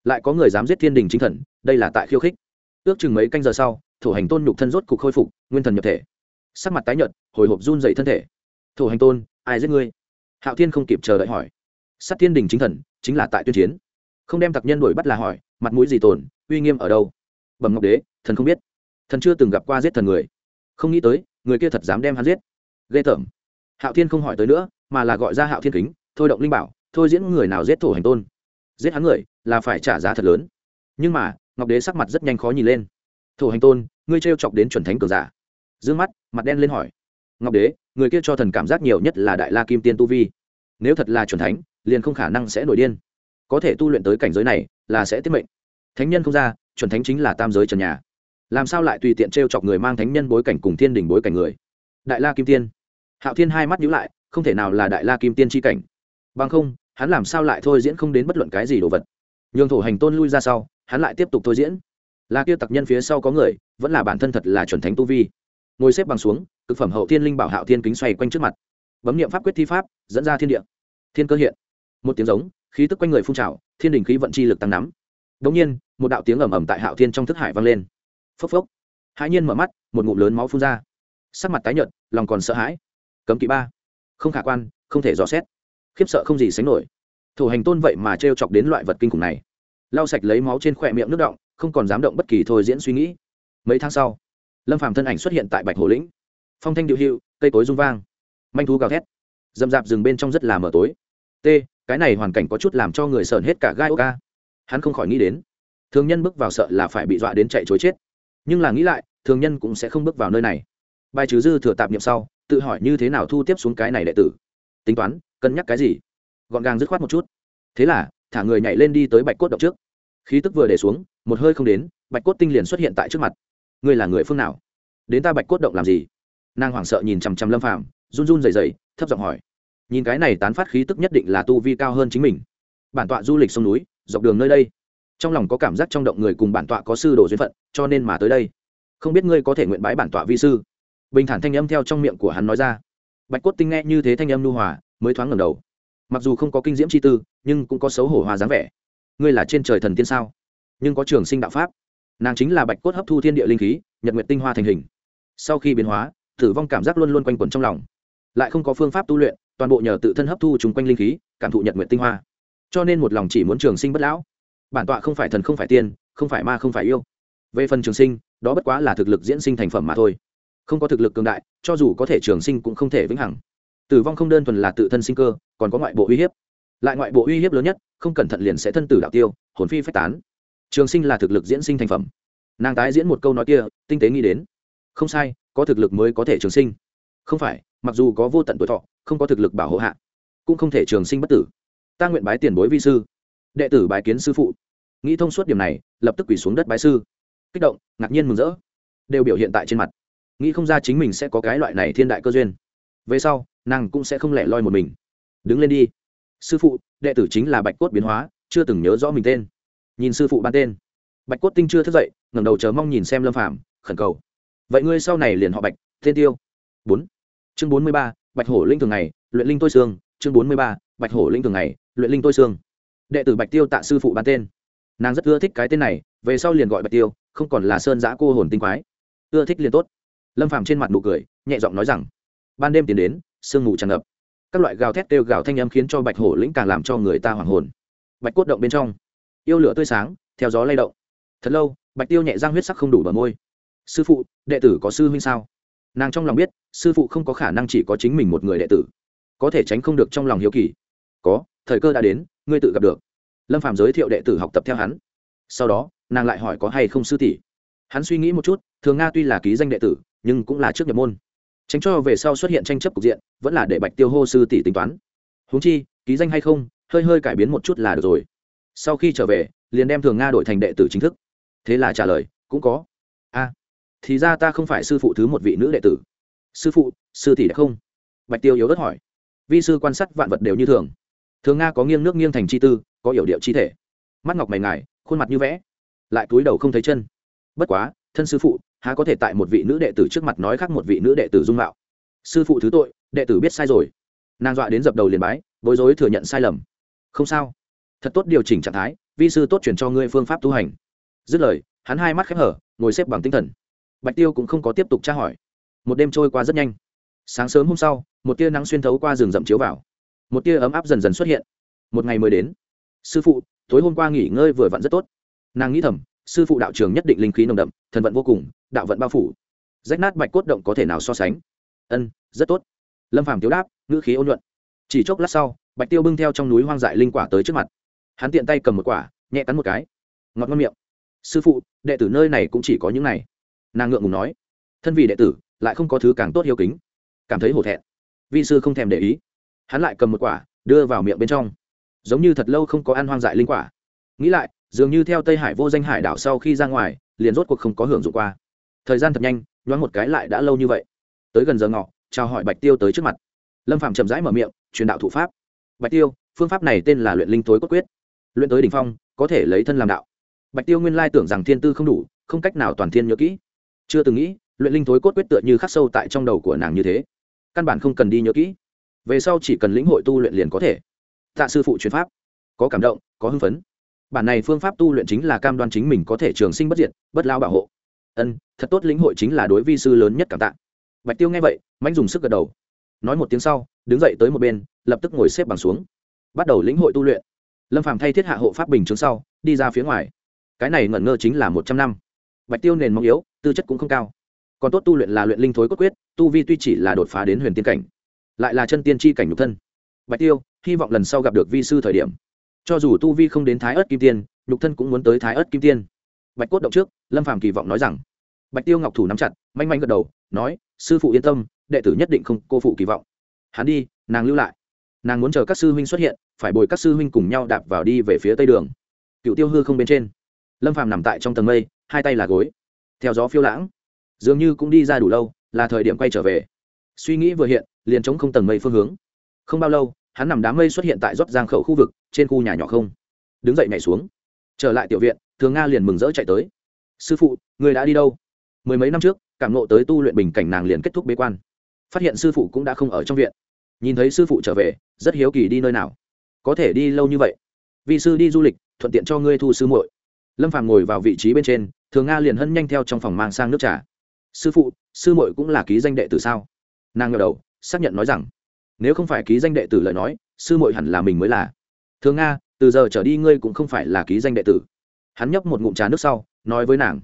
Lại có người dám giết thiên đình chính thần, đây là tại khiêu khích. Ước chừng mấy canh giờ sau thủ hành tôn nhục thân rốt cục khôi phục, nguyên thần nhập thể. Sắc mặt tái nhợt, hồi hộp run dậy thân thể. Thủ hành tôn, ai giết ngươi? Hạo thiên không kịp chờ đợi hỏi. Sát thiên đình chính thần, chính là tại tuyên chiến. Không đem tặc nhân đuổi bắt là hỏi, mặt mũi gì tồn, uy nghiêm ở đâu? Bẩm ngọc đế, thần không biết. Thần chưa từng gặp qua giết thần người. Không nghĩ tới, người kia thật dám đem hắn giết. Ghê tởm. Hạo thiên không hỏi tới nữa, mà là gọi ra hạo thiên kính, thôi động linh bảo, thôi diễn người nào giết thổ hành tôn. Giết hắn người, là phải trả giá thật lớn. Nhưng mà, ngọc đế sắc mặt rất nhanh khó nhìn lên thổ hành tôn, ngươi t chọc đến chuẩn thánh cường giả. D ư ơ n g mắt, mặt đen lên hỏi. Ngọc đế, người kia cho thần cảm giác nhiều nhất là đại la kim tiên tu vi. Nếu thật là chuẩn thánh, liền không khả năng sẽ nổi điên. Có thể tu luyện tới cảnh giới này, là sẽ tiết mệnh. Thánh nhân không ra, chuẩn thánh chính là tam giới trần nhà. Làm sao lại tùy tiện t r e o chọc người mang thánh nhân bối cảnh cùng thiên đình bối cảnh người? Đại la kim tiên. Hạo thiên hai mắt nhíu lại, không thể nào là đại la kim tiên tri cảnh. Bằng không, hắn làm sao lại thôi diễn không đến bất luận cái gì đồ vật. Nhường thổ hành tôn lui ra sau, hắn lại tiếp tục thôi diễn là kia tặc nhân phía sau có người, vẫn là bản thân thật là chuẩn thánh tu vi. Ngồi xếp bằng xuống thực phẩm hậu thiên linh bảo hạo thiên kính xoay quanh trước mặt. Bấm nghiệm pháp quyết thi pháp, dẫn ra thiên địa. Thiên cơ hiện. Một tiếng giống, khí tức quanh người phun trào, thiên đình khí vận chi lực tăng nắm. Đống nhiên, một đạo tiếng ầm ầm tại hạo thiên trong thức hải vang lên. Phốc phốc. Hãi nhiên mở mắt, một ngụm lớn máu phun ra. Sắc mặt tái nhợt, lòng còn sợ hãi. Cấm kỵ ba. Không khả quan, không thể dò xét. Khiếp sợ không gì sánh nổi. Thủ hành tôn vậy mà t chọc đến loại vật kinh khủng này. Lau sạch lấy máu trên khỏe miệng nước động không còn dám động bất kỳ thôi diễn suy nghĩ. Mấy tháng sau, lâm phàm thân ảnh xuất hiện tại bạch hồ lĩnh. Phong thanh điệu hiệu, cây cối rung vang. Manh thú gào thét. Dâm dạp rừng bên trong rất là mờ tối. T, cái này hoàn cảnh có chút làm cho người sợn hết cả gai ô ca hắn không khỏi nghĩ đến, thường nhân bước vào sợ là phải bị dọa đến chạy chối chết. Nhưng là nghĩ lại, thường nhân cũng sẽ không bước vào nơi này. Bài trừ dư thừa tạp niệm sau, tự hỏi như thế nào thu tiếp xuống cái này đệ tử. Tính toán, cân nhắc cái gì? Gọn gàng dứt khoát một chút. Thế là, thả người nhảy lên đi tới bạch cốt động trước. Khí tức vừa để xuống một hơi không đến, bạch cốt tinh liền xuất hiện tại trước mặt. Ngươi là người phương nào? Đến ta bạch cốt động làm gì? Nàng hoảng sợ nhìn chằm chằm lâm phàm, run run dày dày thấp giọng hỏi. Nhìn cái này tán phát khí tức nhất định là tu vi cao hơn chính mình. Bản tọa du lịch sông núi, dọc đường nơi đây. Trong lòng có cảm giác trong động người cùng bản tọa có sư đồ duyên phận, cho nên mà tới đây. Không biết ngươi có thể nguyện bái bản tọa vi sư? Bình thản thanh âm theo trong miệng của hắn nói ra. Bạch cốt tinh nghe như thế thanh âm nu hòa, mới thoáng ngẩng đầu. Mặc dù không có kinh diễm chi tư, nhưng cũng có xấu hổ hòa dáng vẻ. Ngươi là trên trời thần tiên sao? Nhưng có trường sinh đạo pháp. Nàng chính là bạch cốt hấp thu thiên địa linh khí, nhật nguyện tinh hoa thành hình. Sau khi biến hóa, tử vong cảm giác luôn luôn quanh quẩn trong lòng. Lại không có phương pháp tu luyện, toàn bộ nhờ tự thân hấp thu chung quanh linh khí, cảm thụ nhật nguyện tinh hoa. Cho nên một lòng chỉ muốn trường sinh bất lão. Bản tọa không phải thần không phải tiên, không phải ma không phải yêu. Về phần trường sinh, đó bất quá là thực lực diễn sinh thành phẩm mà thôi. Không có thực lực cường đại, cho dù có thể trường sinh cũng không thể vĩnh hằng. Tử vong không đơn thuần là tự thân sinh cơ, còn có ngoại bộ uy hiếp. Lại ngoại bộ uy hiếp lớn nhất, không cẩn thận liền sẽ thân tử đạo tiêu, hồn phi phách tán trường sinh là thực lực diễn sinh thành phẩm. Nàng tái diễn một câu nói kia, tinh tế nghĩ đến. Không sai, có thực lực mới có thể trường sinh. Không phải, mặc dù có vô tận tuổi thọ, không có thực lực bảo hộ hạ, cũng không thể trường sinh bất tử. Ta nguyện bái tiền bối vi sư. Đệ tử bái kiến sư phụ. Nghĩ thông suốt điểm này, lập tức quỳ xuống đất bái sư. Kích động, ngạc nhiên mừng rỡ. Đều biểu hiện tại trên mặt. Nghĩ không ra chính mình sẽ có cái loại này thiên đại cơ duyên. Về sau, nàng cũng sẽ không lẻ loi một mình. Đứng lên đi. Sư phụ, đệ tử chính là bạch cốt biến hóa, chưa từng nhớ rõ mình tên nhìn sư phụ ban tên. Bạch cốt tinh chưa thức dậy, ngẩng đầu chờ mong nhìn xem lâm phàm, khẩn cầu. Vậy ngươi sau này liền họ bạch, tên tiêu. Bốn. Chương bốn mươi ba, bạch hổ linh thường ngày, luyện linh tôi xương chương bốn mươi ba, bạch hổ linh thường ngày, luyện linh tôi xương đệ tử bạch tiêu tạ sư phụ ban tên. Nàng rất ưa thích cái tên này, về sau liền gọi bạch tiêu, không còn là sơn giã cô hồn tinh quái. Ưa thích liền tốt. Lâm phàm trên mặt nụ cười, nhẹ giọng nói rằng, ban đêm tiến đến, sương mù tràn ngập. Các loại gào thét kêu gào thanh âm khiến cho bạch hổ lĩnh càng làm cho người ta hoảng hồn. Bạch cốt động bên trong yêu lửa tươi sáng, theo gió lay động. Thật lâu, bạch tiêu nhẹ răng huyết sắc không đủ bờ môi. Sư phụ, đệ tử có sư huynh sao? Nàng trong lòng biết, sư phụ không có khả năng chỉ có chính mình một người đệ tử. Có thể tránh không được trong lòng hiếu kỳ. Có, thời cơ đã đến, ngươi tự gặp được. Lâm phạm giới thiệu đệ tử học tập theo hắn. Sau đó, nàng lại hỏi có hay không sư tỷ. Hắn suy nghĩ một chút, thường nga tuy là ký danh đệ tử, nhưng cũng là trước nhập môn. Tránh cho về sau xuất hiện tranh chấp cục diện, vẫn là để bạch tiêu hô sư tỷ tính toán. Huống chi, ký danh hay không, hơi hơi cải biến một chút là được rồi sau khi trở về, liền đem thường nga đổi thành đệ tử chính thức. Thế là trả lời, cũng có. A, thì ra ta không phải sư phụ thứ một vị nữ đệ tử. Sư phụ, sư tỷ đã không? Bạch tiêu yếu đất hỏi. Vi sư quan sát vạn vật đều như thường. Thường nga có nghiêng nước nghiêng thành chi tư, có yểu điệu chi thể. Mắt ngọc mày ngài, khuôn mặt như vẽ, lại túi đầu không thấy chân. Bất quá, thân sư phụ, há có thể tại một vị nữ đệ tử trước mặt nói khác một vị nữ đệ tử dung mạo? Sư phụ thứ tội, đệ tử biết sai rồi. Nàng dọa đến dập đầu liền bái, bối rối thừa nhận sai lầm. Không sao thật tốt điều chỉnh trạng thái, vi sư tốt chuyển cho ngươi phương pháp tu hành. Dứt lời, hắn hai mắt khép hở, ngồi xếp bằng tinh thần. Bạch tiêu cũng không có tiếp tục tra hỏi. Một đêm trôi qua rất nhanh. Sáng sớm hôm sau, một tia nắng xuyên thấu qua rừng rậm chiếu vào. Một tia ấm áp dần dần xuất hiện. Một ngày mới đến. Sư phụ, tối hôm qua nghỉ ngơi vừa vặn rất tốt. Nàng nghĩ thầm, sư phụ đạo trường nhất định linh khí nồng đậm, thần vận vô cùng, đạo vận bao phủ. Rách nát bạch cốt động có thể nào so sánh? Ân, rất tốt. Lâm phàm tiếu đáp, ngữ khí ôn luận chỉ chốc lát sau, bạch tiêu bưng theo trong núi hoang dại linh quả tới trước mặt hắn tiện tay cầm một quả, nhẹ cắn một cái. Ngọt ngon miệng. Sư phụ, đệ tử nơi này cũng chỉ có những này. Nàng ngượng ngùng nói. Thân vì đệ tử, lại không có thứ càng tốt hiếu kính. Cảm thấy hổ thẹn. Vị sư không thèm để ý. Hắn lại cầm một quả, đưa vào miệng bên trong. Giống như thật lâu không có ăn hoang dại linh quả. Nghĩ lại, dường như theo tây hải vô danh hải đảo sau khi ra ngoài, liền rốt cuộc không có hưởng dụng qua. Thời gian thật nhanh, nhoáng một cái lại đã lâu như vậy. Tới gần giờ ngọ, chào hỏi bạch tiêu tới trước mặt. Lâm phạm chậm rãi mở miệng, truyền đạo thủ pháp. Bạch tiêu, phương pháp này tên là luyện linh tối cốt quyết luyện tới đỉnh phong, có thể lấy thân làm đạo. Bạch tiêu nguyên lai tưởng rằng thiên tư không đủ, không cách nào toàn thiên nhớ kỹ. Chưa từng nghĩ, luyện linh thối cốt quyết tựa như khắc sâu tại trong đầu của nàng như thế. Căn bản không cần đi nhớ kỹ. Về sau chỉ cần lĩnh hội tu luyện liền có thể. Tạ sư phụ truyền pháp. Có cảm động, có hưng phấn. Bản này phương pháp tu luyện chính là cam đoan chính mình có thể trường sinh bất diệt, bất lao bảo hộ. Ân, thật tốt lĩnh hội chính là đối vi sư lớn nhất cảm tạ. Bạch tiêu nghe vậy mạnh dùng sức gật đầu. Nói một tiếng sau, đứng dậy tới một bên, lập tức ngồi xếp bằng xuống. Bắt đầu lĩnh hội tu luyện lâm phàm thay thiết hạ hộ pháp bình chứng sau, đi ra phía ngoài. Cái này ngẩn ngơ chính là một trăm năm. Bạch tiêu nền mong yếu, tư chất cũng không cao. Còn tốt tu luyện là luyện linh thối cốt quyết, tu vi tuy chỉ là đột phá đến huyền tiên cảnh, lại là chân tiên tri cảnh nhục thân. Bạch tiêu, hy vọng lần sau gặp được vi sư thời điểm. Cho dù tu vi không đến thái ớt kim tiên, nhục thân cũng muốn tới thái ớt kim tiên. Bạch cốt động trước, lâm phàm kỳ vọng nói rằng, bạch tiêu ngọc thủ nắm chặt, manh manh gật đầu, nói, sư phụ yên tâm, đệ tử nhất định không cô phụ kỳ vọng. Hắn đi, nàng lưu lại nàng muốn chờ các sư huynh xuất hiện, phải bồi các sư huynh cùng nhau đạp vào đi về phía tây đường. Cựu tiêu hư không bên trên. Lâm phàm nằm tại trong tầng mây, hai tay là gối. Theo gió phiêu lãng, dường như cũng đi ra đủ lâu, là thời điểm quay trở về. Suy nghĩ vừa hiện, liền chống không tầng mây phương hướng. Không bao lâu, hắn nằm đám mây xuất hiện tại rót giang khẩu khu vực, trên khu nhà nhỏ không. Đứng dậy nhảy xuống. Trở lại tiểu viện, thường nga liền mừng rỡ chạy tới. Sư phụ, người đã đi đâu? Mười mấy năm trước, cảm nộ tới tu luyện bình cảnh nàng liền kết thúc bế quan. Phát hiện sư phụ cũng đã không ở trong viện nhìn thấy sư phụ trở về, rất hiếu kỳ đi nơi nào. Có thể đi lâu như vậy. Vì sư đi du lịch, thuận tiện cho ngươi thu sư muội. Lâm phàm ngồi vào vị trí bên trên, thường nga liền hân nhanh theo trong phòng mang sang nước trà. Sư phụ, sư muội cũng là ký danh đệ tử sao? Nàng ngờ đầu, xác nhận nói rằng, nếu không phải ký danh đệ tử lời nói, sư muội hẳn là mình mới là. Thường nga, từ giờ trở đi ngươi cũng không phải là ký danh đệ tử. Hắn nhấp một ngụm trà nước sau, nói với nàng.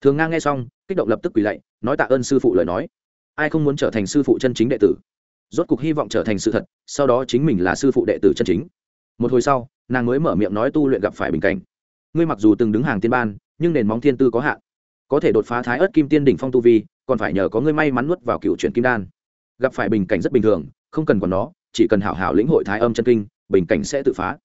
Thường nga nghe xong, kích động lập tức quỳ lạy, nói tạ ơn sư phụ lời nói. Ai không muốn trở thành sư phụ chân chính đệ tử? Rốt cục hy vọng trở thành sự thật, sau đó chính mình là sư phụ đệ tử chân chính. Một hồi sau, nàng mới mở miệng nói tu luyện gặp phải bình cảnh. Ngươi mặc dù từng đứng hàng tiên ban, nhưng nền móng thiên tư có hạn. Có thể đột phá thái ớt kim tiên đỉnh phong tu vi, còn phải nhờ có ngươi may mắn nuốt vào cựu truyện kim đan. Gặp phải bình cảnh rất bình thường, không cần còn nó, chỉ cần hảo hảo lĩnh hội thái âm chân kinh, bình cảnh sẽ tự phá.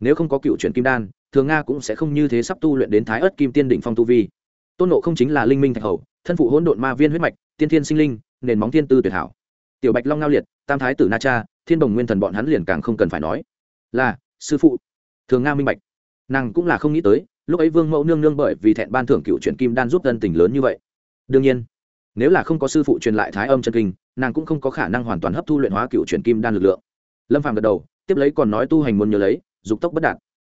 Nếu không có cựu truyện kim đan, thường nga cũng sẽ không như thế sắp tu luyện đến thái ớt kim tiên đỉnh phong tu vi. Tôn nộ không chính là linh minh thạch hầu, thân phụ hỗn độn ma viên huyết mạch, tiên thiên sinh linh, nền móng thiên tư tuyệt hảo tiểu bạch long ngao liệt, tam thái tử na cha, thiên đồng nguyên thần bọn hắn liền càng không cần phải nói. Là, sư phụ. Thường nga minh bạch. Nàng cũng là không nghĩ tới, lúc ấy vương mẫu nương nương bởi vì thẹn ban thưởng cựu truyện kim đan giúp tân tình lớn như vậy. Đương nhiên, nếu là không có sư phụ truyền lại thái âm chân kinh, nàng cũng không có khả năng hoàn toàn hấp thu luyện hóa cựu truyện kim đan lực lượng. Lâm phàm gật đầu, tiếp lấy còn nói tu hành muốn nhớ lấy, dục tốc bất đạt.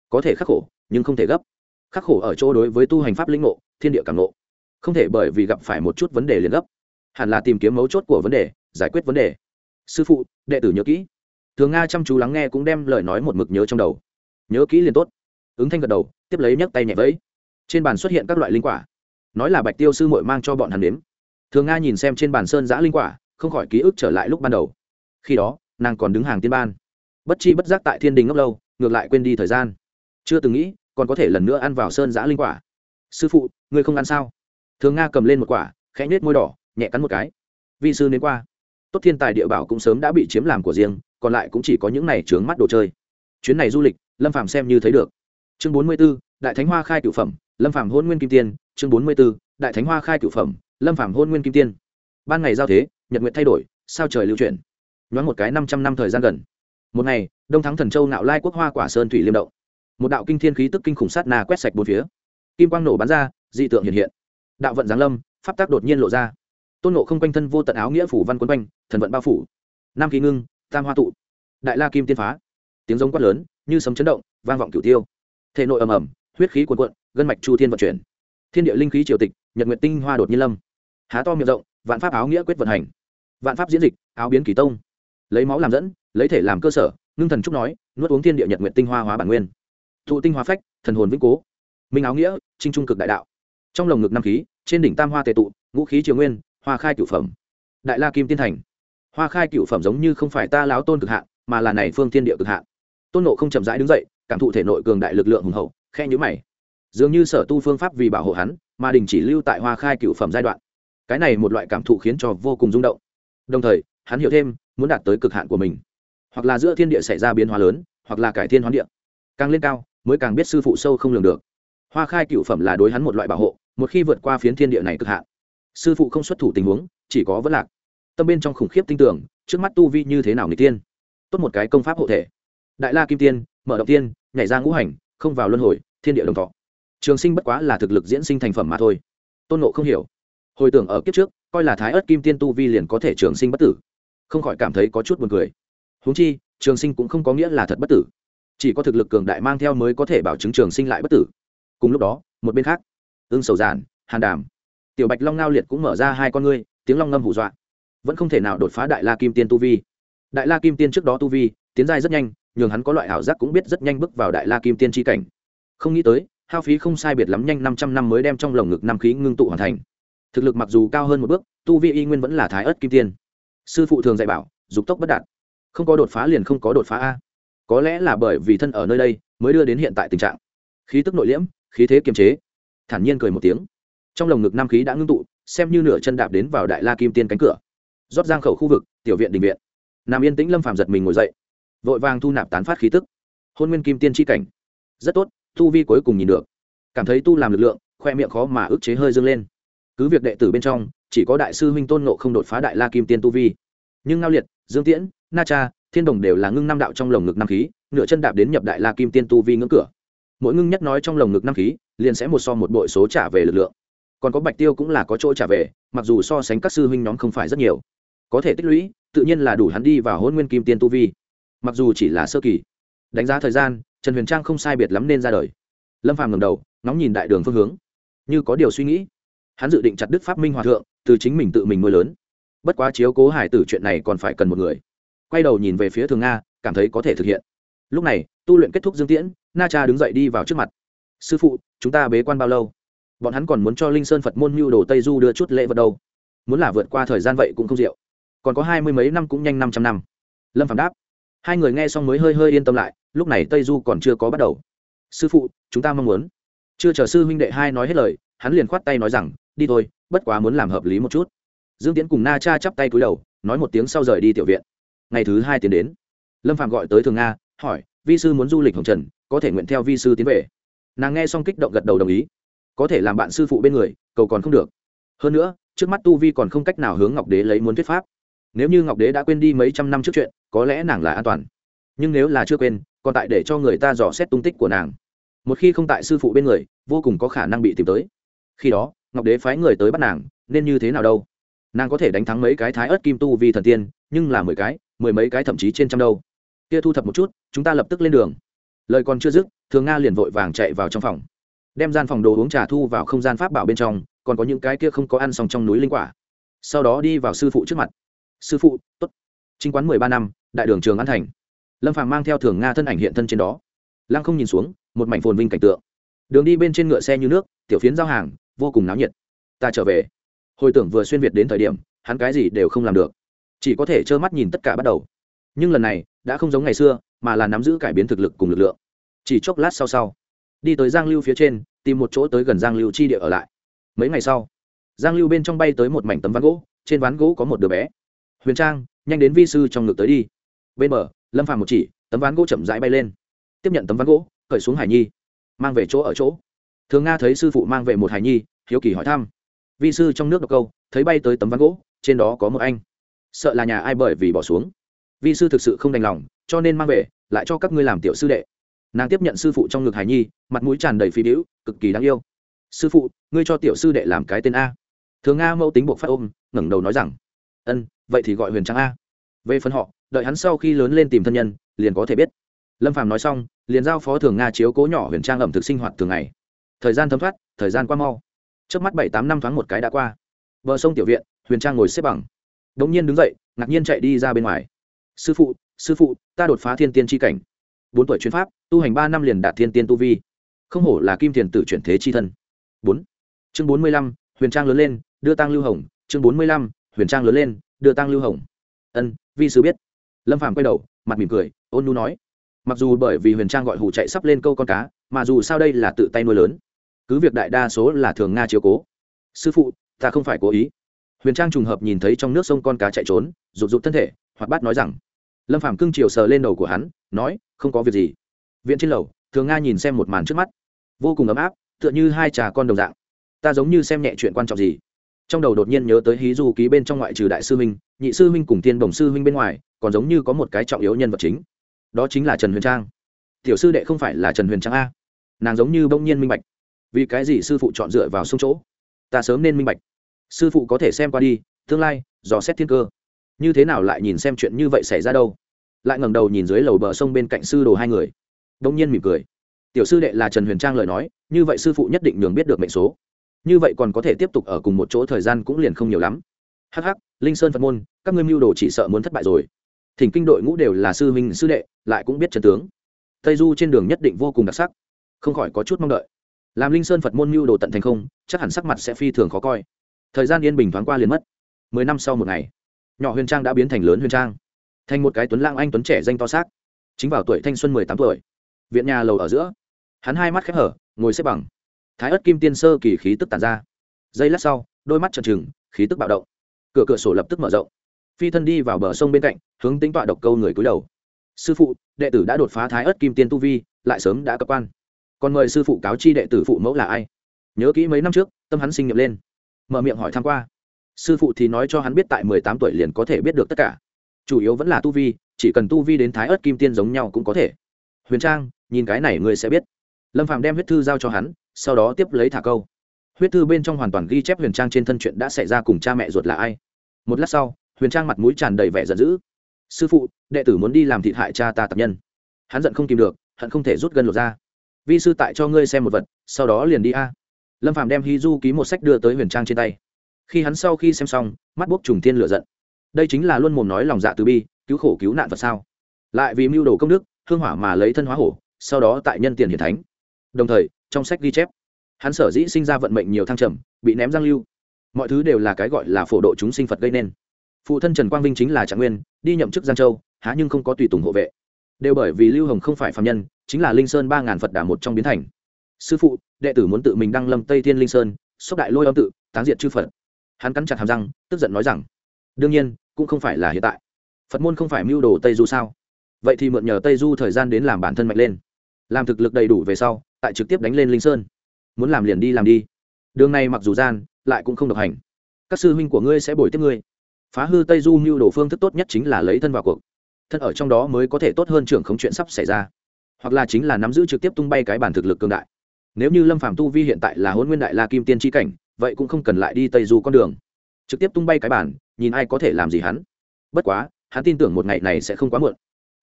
Có thể khắc khổ, nhưng không thể gấp. Khắc khổ ở chỗ đối với tu hành pháp lĩnh ngộ, thiên địa cảm ngộ. Không thể bởi vì gặp phải một chút vấn đề liền gấp. Hẳn là tìm kiếm mấu chốt của vấn đề giải quyết vấn đề. Sư phụ, đệ tử nhớ kỹ. Thường nga chăm chú lắng nghe cũng đem lời nói một mực nhớ trong đầu. Nhớ kỹ liền tốt. Ứng thanh gật đầu, tiếp lấy nhấc tay nhẹ vẫy. Trên bàn xuất hiện các loại linh quả. Nói là bạch tiêu sư mội mang cho bọn hắn đến thường nga nhìn xem trên bàn sơn giã linh quả, không khỏi ký ức trở lại lúc ban đầu. Khi đó, nàng còn đứng hàng tiên ban. Bất chi bất giác tại thiên đình ngốc lâu, ngược lại quên đi thời gian. Chưa từng nghĩ, còn có thể lần nữa ăn vào sơn giã linh quả. Sư phụ, ngươi không ăn sao? Thường nga cầm lên một quả, khẽ nết môi đỏ, nhẹ cắn một cái. Vi sư đến qua tốt thiên tài địa bảo cũng sớm đã bị chiếm làm của riêng còn lại cũng chỉ có những này trướng mắt đồ chơi. Chuyến này du lịch lâm phàm xem như thấy được. Chương bốn mươi 44, đại thánh hoa khai cửu phẩm lâm phàm hôn nguyên kim tiên. Chương bốn mươi 44, đại thánh hoa khai cửu phẩm lâm phàm hôn nguyên kim tiên. Ban ngày giao thế nhật nguyện thay đổi sao trời lưu chuyển? Nhoáng một cái năm trăm năm thời gian gần. Một ngày đông thắng thần châu nạo lai quốc hoa quả sơn thủy liêm động. Một đạo kinh thiên khí tức kinh khủng sát nà quét sạch bốn phía. Kim quang nổ bắn ra dị tượng hiện hiện. Đạo vận giáng lâm pháp tác đột nhiên lộ ra. Tôn nộ không quanh thân vô tận áo nghĩa phủ văn quân quanh thần vận bao phủ. Nam khí ngưng, tam hoa tụ. Đại la kim tiên phá. Tiếng giống quát lớn, như sấm chấn động, vang vọng cửu tiêu. Thể nội ầm ầm, huyết khí cuồn cuộn, gân mạch chu thiên vận chuyển. Thiên địa linh khí triều tịch, nhật nguyện tinh hoa đột nhiên lâm. Há to miệng rộng, vạn pháp áo nghĩa quyết vận hành. Vạn pháp diễn dịch, áo biến kỳ tông. Lấy máu làm dẫn, lấy thể làm cơ sở, ngưng thần trúc nói, nuốt uống thiên địa nhật nguyện tinh hoa hóa bản nguyên. Thụ tinh hoa phách, thần hồn vĩnh cố. Minh áo nghĩa trinh trung cực đại đạo. Trong lồng ngực năm khí, trên đỉnh tam hoa tề tụ, ngũ khí triều nguyên, hoa khai cửu phẩm. Đại la kim tiên thành hoa khai cửu phẩm giống như không phải ta láo tôn cực hạn, mà là này phương thiên địa cực hạn. Tôn nộ không chậm rãi đứng dậy, cảm thụ thể nội cường đại lực lượng hùng hậu khe nhữ mày. Dường như sở tu phương pháp vì bảo hộ hắn, mà đình chỉ lưu tại hoa khai cửu phẩm giai đoạn. Cái này một loại cảm thụ khiến cho vô cùng rung động. Đồng thời, hắn hiểu thêm, muốn đạt tới cực hạn của mình. Hoặc là giữa thiên địa xảy ra biến hóa lớn, hoặc là cải thiên hoán địa. Càng lên cao, mới càng biết sư phụ sâu không lường được. Hoa khai cựu phẩm là đối hắn một loại bảo hộ, một khi vượt qua phiến thiên địa này cực hạn. Sư phụ không xuất thủ tình huống, chỉ có vấn lạc tâm bên trong khủng khiếp tinh tưởng, trước mắt tu vi như thế nào người tiên? Tốt một cái công pháp hộ thể. Đại la kim tiên, mở động tiên, nhảy ra ngũ hành, không vào luân hồi, thiên địa đồng thọ. Trường sinh bất quá là thực lực diễn sinh thành phẩm mà thôi. Tôn nộ không hiểu. Hồi tưởng ở kiếp trước, coi là thái ớt kim tiên tu vi liền có thể trường sinh bất tử. Không khỏi cảm thấy có chút buồn cười. Huống chi, trường sinh cũng không có nghĩa là thật bất tử. Chỉ có thực lực cường đại mang theo mới có thể bảo chứng trường sinh lại bất tử. Cùng lúc đó, một bên khác, ưng sầu giản, hàn đàm, tiểu bạch long ngao liệt cũng mở ra hai con ngươi, tiếng long ngâm hù dọa vẫn không thể nào đột phá đại la kim tiên tu vi. Đại la kim tiên trước đó tu vi, tiến giai rất nhanh, nhường hắn có loại ảo giác cũng biết rất nhanh bước vào đại la kim tiên tri cảnh. Không nghĩ tới, hao phí không sai biệt lắm nhanh năm trăm năm mới đem trong lồng ngực năm khí ngưng tụ hoàn thành. Thực lực mặc dù cao hơn một bước, tu vi y nguyên vẫn là thái ớt kim tiên. Sư phụ thường dạy bảo, dục tốc bất đạt. Không có đột phá liền không có đột phá a. Có lẽ là bởi vì thân ở nơi đây, mới đưa đến hiện tại tình trạng. Khí tức nội liễm, khí thế kiềm chế. Thản nhiên cười một tiếng. Trong lồng ngực nam khí đã ngưng tụ, xem như nửa chân đạp đến vào đại la kim tiên cánh cửa rót giang khẩu khu vực, tiểu viện, đình viện. Nam yên tĩnh lâm phàm giật mình ngồi dậy. Vội vàng thu nạp tán phát khí tức. Hôn nguyên kim tiên tri cảnh. Rất tốt, tu vi cuối cùng nhìn được. Cảm thấy tu làm lực lượng, khoe miệng khó mà ức chế hơi dâng lên. Cứ việc đệ tử bên trong, chỉ có đại sư huynh tôn nộ không đột phá đại la kim tiên tu vi. Nhưng ngao liệt, dương tiễn, na cha, thiên đồng đều là ngưng năm đạo trong lồng ngực năm khí, nửa chân đạp đến nhập đại la kim tiên tu vi ngưỡng cửa. Mỗi ngưng nhắc nói trong lồng ngực năm khí, liền sẽ một so một bội số trả về lực lượng còn có bạch tiêu cũng là có chỗ trả về, mặc dù so sánh các sư huynh nhóm không phải rất nhiều. Có thể tích lũy, tự nhiên là đủ hắn đi vào hôn nguyên kim tiên tu vi. Mặc dù chỉ là sơ kỳ. Đánh giá thời gian, trần huyền trang không sai biệt lắm nên ra đời. Lâm phàm ngầm đầu, ngóng nhìn đại đường phương hướng. Như có điều suy nghĩ. Hắn dự định chặt đức pháp minh hòa thượng, từ chính mình tự mình nuôi lớn. Bất quá chiếu cố hải tử chuyện này còn phải cần một người. Quay đầu nhìn về phía thường nga, cảm thấy có thể thực hiện. Lúc này, tu luyện kết thúc dương tiễn, na cha đứng dậy đi vào trước mặt. Sư phụ, chúng ta bế quan bao lâu? Bọn hắn còn muốn cho linh sơn phật môn mưu đồ tây du đưa chút lễ vật đâu muốn là vượt qua thời gian vậy cũng không rượu còn có hai mươi mấy năm cũng nhanh năm trăm năm lâm phạm đáp hai người nghe xong mới hơi hơi yên tâm lại lúc này tây du còn chưa có bắt đầu sư phụ chúng ta mong muốn chưa chờ sư huynh đệ hai nói hết lời hắn liền khoát tay nói rằng đi thôi bất quá muốn làm hợp lý một chút dương tiến cùng na cha chắp tay cúi đầu nói một tiếng sau rời đi tiểu viện ngày thứ hai tiến đến lâm phạm gọi tới thường nga hỏi vi sư muốn du lịch hồng trần có thể nguyện theo vi sư tiến về nàng nghe xong kích động gật đầu đồng ý có thể làm bạn sư phụ bên người, cầu còn không được. Hơn nữa, trước mắt tu vi còn không cách nào hướng ngọc đế lấy muốn thuyết pháp. Nếu như ngọc đế đã quên đi mấy trăm năm trước chuyện, có lẽ nàng là an toàn. Nhưng nếu là chưa quên, còn tại để cho người ta dò xét tung tích của nàng. Một khi không tại sư phụ bên người, vô cùng có khả năng bị tìm tới. Khi đó, ngọc đế phái người tới bắt nàng, nên như thế nào đâu? Nàng có thể đánh thắng mấy cái thái ớt kim tu vì thần tiên, nhưng là mười cái, mười mấy cái thậm chí trên trăm đâu. Kia thu thập một chút, chúng ta lập tức lên đường. Lời còn chưa dứt, thường nga liền vội vàng chạy vào trong phòng đem gian phòng đồ uống trà thu vào không gian pháp bảo bên trong, còn có những cái kia không có ăn xong trong núi linh quả. Sau đó đi vào sư phụ trước mặt. Sư phụ t ố t chính quán mười ba năm, đại đường trường an thành. Lâm phàm mang theo thường nga thân ảnh hiện thân trên đó. Lăng không nhìn xuống, một mảnh phồn vinh cảnh tượng. Đường đi bên trên ngựa xe như nước, tiểu phiến giao hàng, vô cùng náo nhiệt. Ta trở về. Hồi tưởng vừa xuyên việt đến thời điểm, hắn cái gì đều không làm được. Chỉ có thể trơ mắt nhìn tất cả bắt đầu. Nhưng lần này, đã không giống ngày xưa, mà là nắm giữ cải biến thực lực cùng lực lượng. Chỉ chốc lát sau sau đi tới giang lưu phía trên, tìm một chỗ tới gần giang lưu chi địa ở lại. Mấy ngày sau, giang lưu bên trong bay tới một mảnh tấm ván gỗ, trên ván gỗ có một đứa bé. Huyền trang, nhanh đến vi sư trong ngực tới đi. Bên bờ, lâm phàm một chỉ, tấm ván gỗ chậm rãi bay lên. Tiếp nhận tấm ván gỗ, cởi xuống hải nhi, mang về chỗ ở chỗ. Thường nga thấy sư phụ mang về một hải nhi, hiếu kỳ hỏi thăm. Vi sư trong nước đọc câu, thấy bay tới tấm ván gỗ, trên đó có một anh. Sợ là nhà ai bởi vì bỏ xuống. Vi sư thực sự không đành lòng, cho nên mang về, lại cho các ngươi làm tiểu sư đệ nàng tiếp nhận sư phụ trong ngực hải nhi, mặt mũi tràn đầy phi đĩu cực kỳ đáng yêu. Sư phụ, ngươi cho tiểu sư đệ làm cái tên a. Thường nga mẫu tính buộc phát ôm, ngẩng đầu nói rằng, ân, vậy thì gọi huyền trang a. Về phần họ, đợi hắn sau khi lớn lên tìm thân nhân, liền có thể biết. Lâm phàm nói xong, liền giao phó thường nga chiếu cố nhỏ huyền trang ẩm thực sinh hoạt thường ngày. Thời gian thấm thoát, thời gian qua mau. Trước mắt bảy tám năm thoáng một cái đã qua. Bờ sông tiểu viện, huyền trang ngồi xếp bằng. Đ ỗ n g nhiên đứng dậy, ngạc nhiên chạy đi ra bên ngoài. Sư phụ sư phụ, ta đột phá thiên tiên tri cảnh bốn tuổi chuyên pháp, tu hành ba năm liền đạt thiên tiên tu vi. Không hổ là kim thiền tử chuyển thế chi thân. Bốn. Chương bốn mươi lăm, huyền trang lớn lên, đưa tăng lưu hồng. Chương bốn mươi lăm, huyền trang lớn lên, đưa tăng lưu hồng. Ân, vi sư biết. Lâm phàm quay đầu, mặt mỉm cười, ôn nu nói. Mặc dù bởi vì huyền trang gọi hù chạy sắp lên câu con cá, mà dù sao đây là tự tay nuôi lớn. Cứ việc đại đa số là thường nga chiếu cố. Sư phụ, ta không phải cố ý. Huyền trang trùng hợp nhìn thấy trong nước sông con cá chạy trốn, rụt rụt thân thể, hoạt bát nói rằng lâm phàm cưng chiều sờ lên đầu của hắn, nói, không có việc gì. Viện trên lầu, thường nga nhìn xem một màn trước mắt. Vô cùng ấm áp, tựa như hai trà con đồng dạng. Ta giống như xem nhẹ chuyện quan trọng gì. Trong đầu đột nhiên nhớ tới hí du ký bên trong ngoại trừ đại sư minh nhị sư minh cùng tiên đồng sư minh bên ngoài, còn giống như có một cái trọng yếu nhân vật chính. Đó chính là trần huyền trang. Tiểu sư đệ không phải là trần huyền trang a? Nàng giống như bỗng nhiên minh bạch. Vì cái gì sư phụ chọn dựa vào sông chỗ? Ta sớm nên minh bạch. Sư phụ có thể xem qua đi, tương lai, dò xét thiên cơ như thế nào lại nhìn xem chuyện như vậy xảy ra đâu? Lại ngẩng đầu nhìn dưới lầu bờ sông bên cạnh sư đồ hai người. Đông nhiên mỉm cười. Tiểu sư đệ là trần huyền trang lời nói, như vậy sư phụ nhất định nhường biết được mệnh số. Như vậy còn có thể tiếp tục ở cùng một chỗ thời gian cũng liền không nhiều lắm. Hh linh sơn phật môn, các ngươi mưu đồ chỉ sợ muốn thất bại rồi. Thỉnh kinh đội ngũ đều là sư minh sư đệ, lại cũng biết trần tướng. Tây du trên đường nhất định vô cùng đặc sắc. Không khỏi có chút mong đợi. Làm linh sơn phật môn mưu đồ tận thành không, chắc hẳn sắc mặt sẽ phi thường khó coi. Thời gian yên bình thoáng qua liền mất. Mười năm sau một ngày nhỏ huyền trang đã biến thành lớn huyền trang, thành một cái tuấn lang anh tuấn trẻ danh to xác. Chính vào tuổi thanh xuân mười tám tuổi, viện nhà lầu ở giữa, hắn hai mắt khép hở, ngồi xếp bằng. Thái ớt kim tiên sơ kỳ khí tức tàn ra. Giây lát sau, đôi mắt trần trừng, khí tức bạo động. Cửa cửa sổ lập tức mở rộng. Phi thân đi vào bờ sông bên cạnh, hướng tính tọa độc câu người cúi đầu. Sư phụ, đệ tử đã đột phá thái ớt kim tiên tu vi, lại sớm đã cập quan. Còn mời sư phụ cáo chi đệ tử phụ mẫu là ai? Nhớ kỹ mấy năm trước, tâm hắn sinh nghiệm lên. Mở miệng hỏi tham q u a sư phụ thì nói cho hắn biết tại mười tám tuổi liền có thể biết được tất cả. Chủ yếu vẫn là tu vi, chỉ cần tu vi đến thái ớt kim tiên giống nhau cũng có thể. Huyền trang, nhìn cái này ngươi sẽ biết. Lâm phạm đem huyết thư giao cho hắn, sau đó tiếp lấy thả câu. Huyết thư bên trong hoàn toàn ghi chép huyền trang trên thân chuyện đã xảy ra cùng cha mẹ ruột là ai. Một lát sau, huyền trang mặt mũi tràn đầy vẻ giận dữ. Sư phụ, đệ tử muốn đi làm thịt hại cha ta tập nhân. Hắn giận không kìm được, hận không thể rút gân lột ra vi sư tại cho ngươi xem một vật, sau đó liền đi a. Lâm phạm đem hy du ký một sách đưa tới huyền trang trên tay khi hắn sau khi xem xong, mắt bốc trùng thiên lửa giận. Đây chính là luôn mồm nói lòng dạ từ bi, cứu khổ cứu nạn phật sao? Lại vì mưu đồ công đức, hương hỏa mà lấy thân hóa hổ, sau đó tại nhân tiền hiển thánh. Đồng thời, trong sách ghi chép, hắn sở dĩ sinh ra vận mệnh nhiều thăng trầm, bị ném giang lưu. Mọi thứ đều là cái gọi là phổ độ chúng sinh phật gây nên. Phụ thân trần quang vinh chính là trạng nguyên, đi nhậm chức giang châu, há nhưng không có tùy tùng hộ vệ. Đều bởi vì lưu hồng không phải phạm nhân, chính là linh sơn ba ngàn phật đà một trong biến thành. Sư phụ, đệ tử muốn tự mình đăng lâm tây thiên linh sơn xốc đại lôi âm tự, táng diệt chư phật hắn cắn chặt hàm răng, tức giận nói rằng, đương nhiên, cũng không phải là hiện tại. Phật môn không phải mưu đồ tây du sao? Vậy thì mượn nhờ tây du thời gian đến làm bản thân mạnh lên. Làm thực lực đầy đủ về sau, tại trực tiếp đánh lên linh sơn. Muốn làm liền đi làm đi. Đường này mặc dù gian, lại cũng không độc hành. Các sư huynh của ngươi sẽ bồi tiếp ngươi. Phá hư tây du mưu đồ phương thức tốt nhất chính là lấy thân vào cuộc. Thân ở trong đó mới có thể tốt hơn trưởng không chuyện sắp xảy ra. Hoặc là chính là nắm giữ trực tiếp tung bay cái bản thực lực cương đại. Nếu như lâm phàm tu vi hiện tại là hôn nguyên đại la kim tiên tri cảnh vậy cũng không cần lại đi tây du con đường. Trực tiếp tung bay cái bản, nhìn ai có thể làm gì hắn. Bất quá, hắn tin tưởng một ngày này sẽ không quá muộn.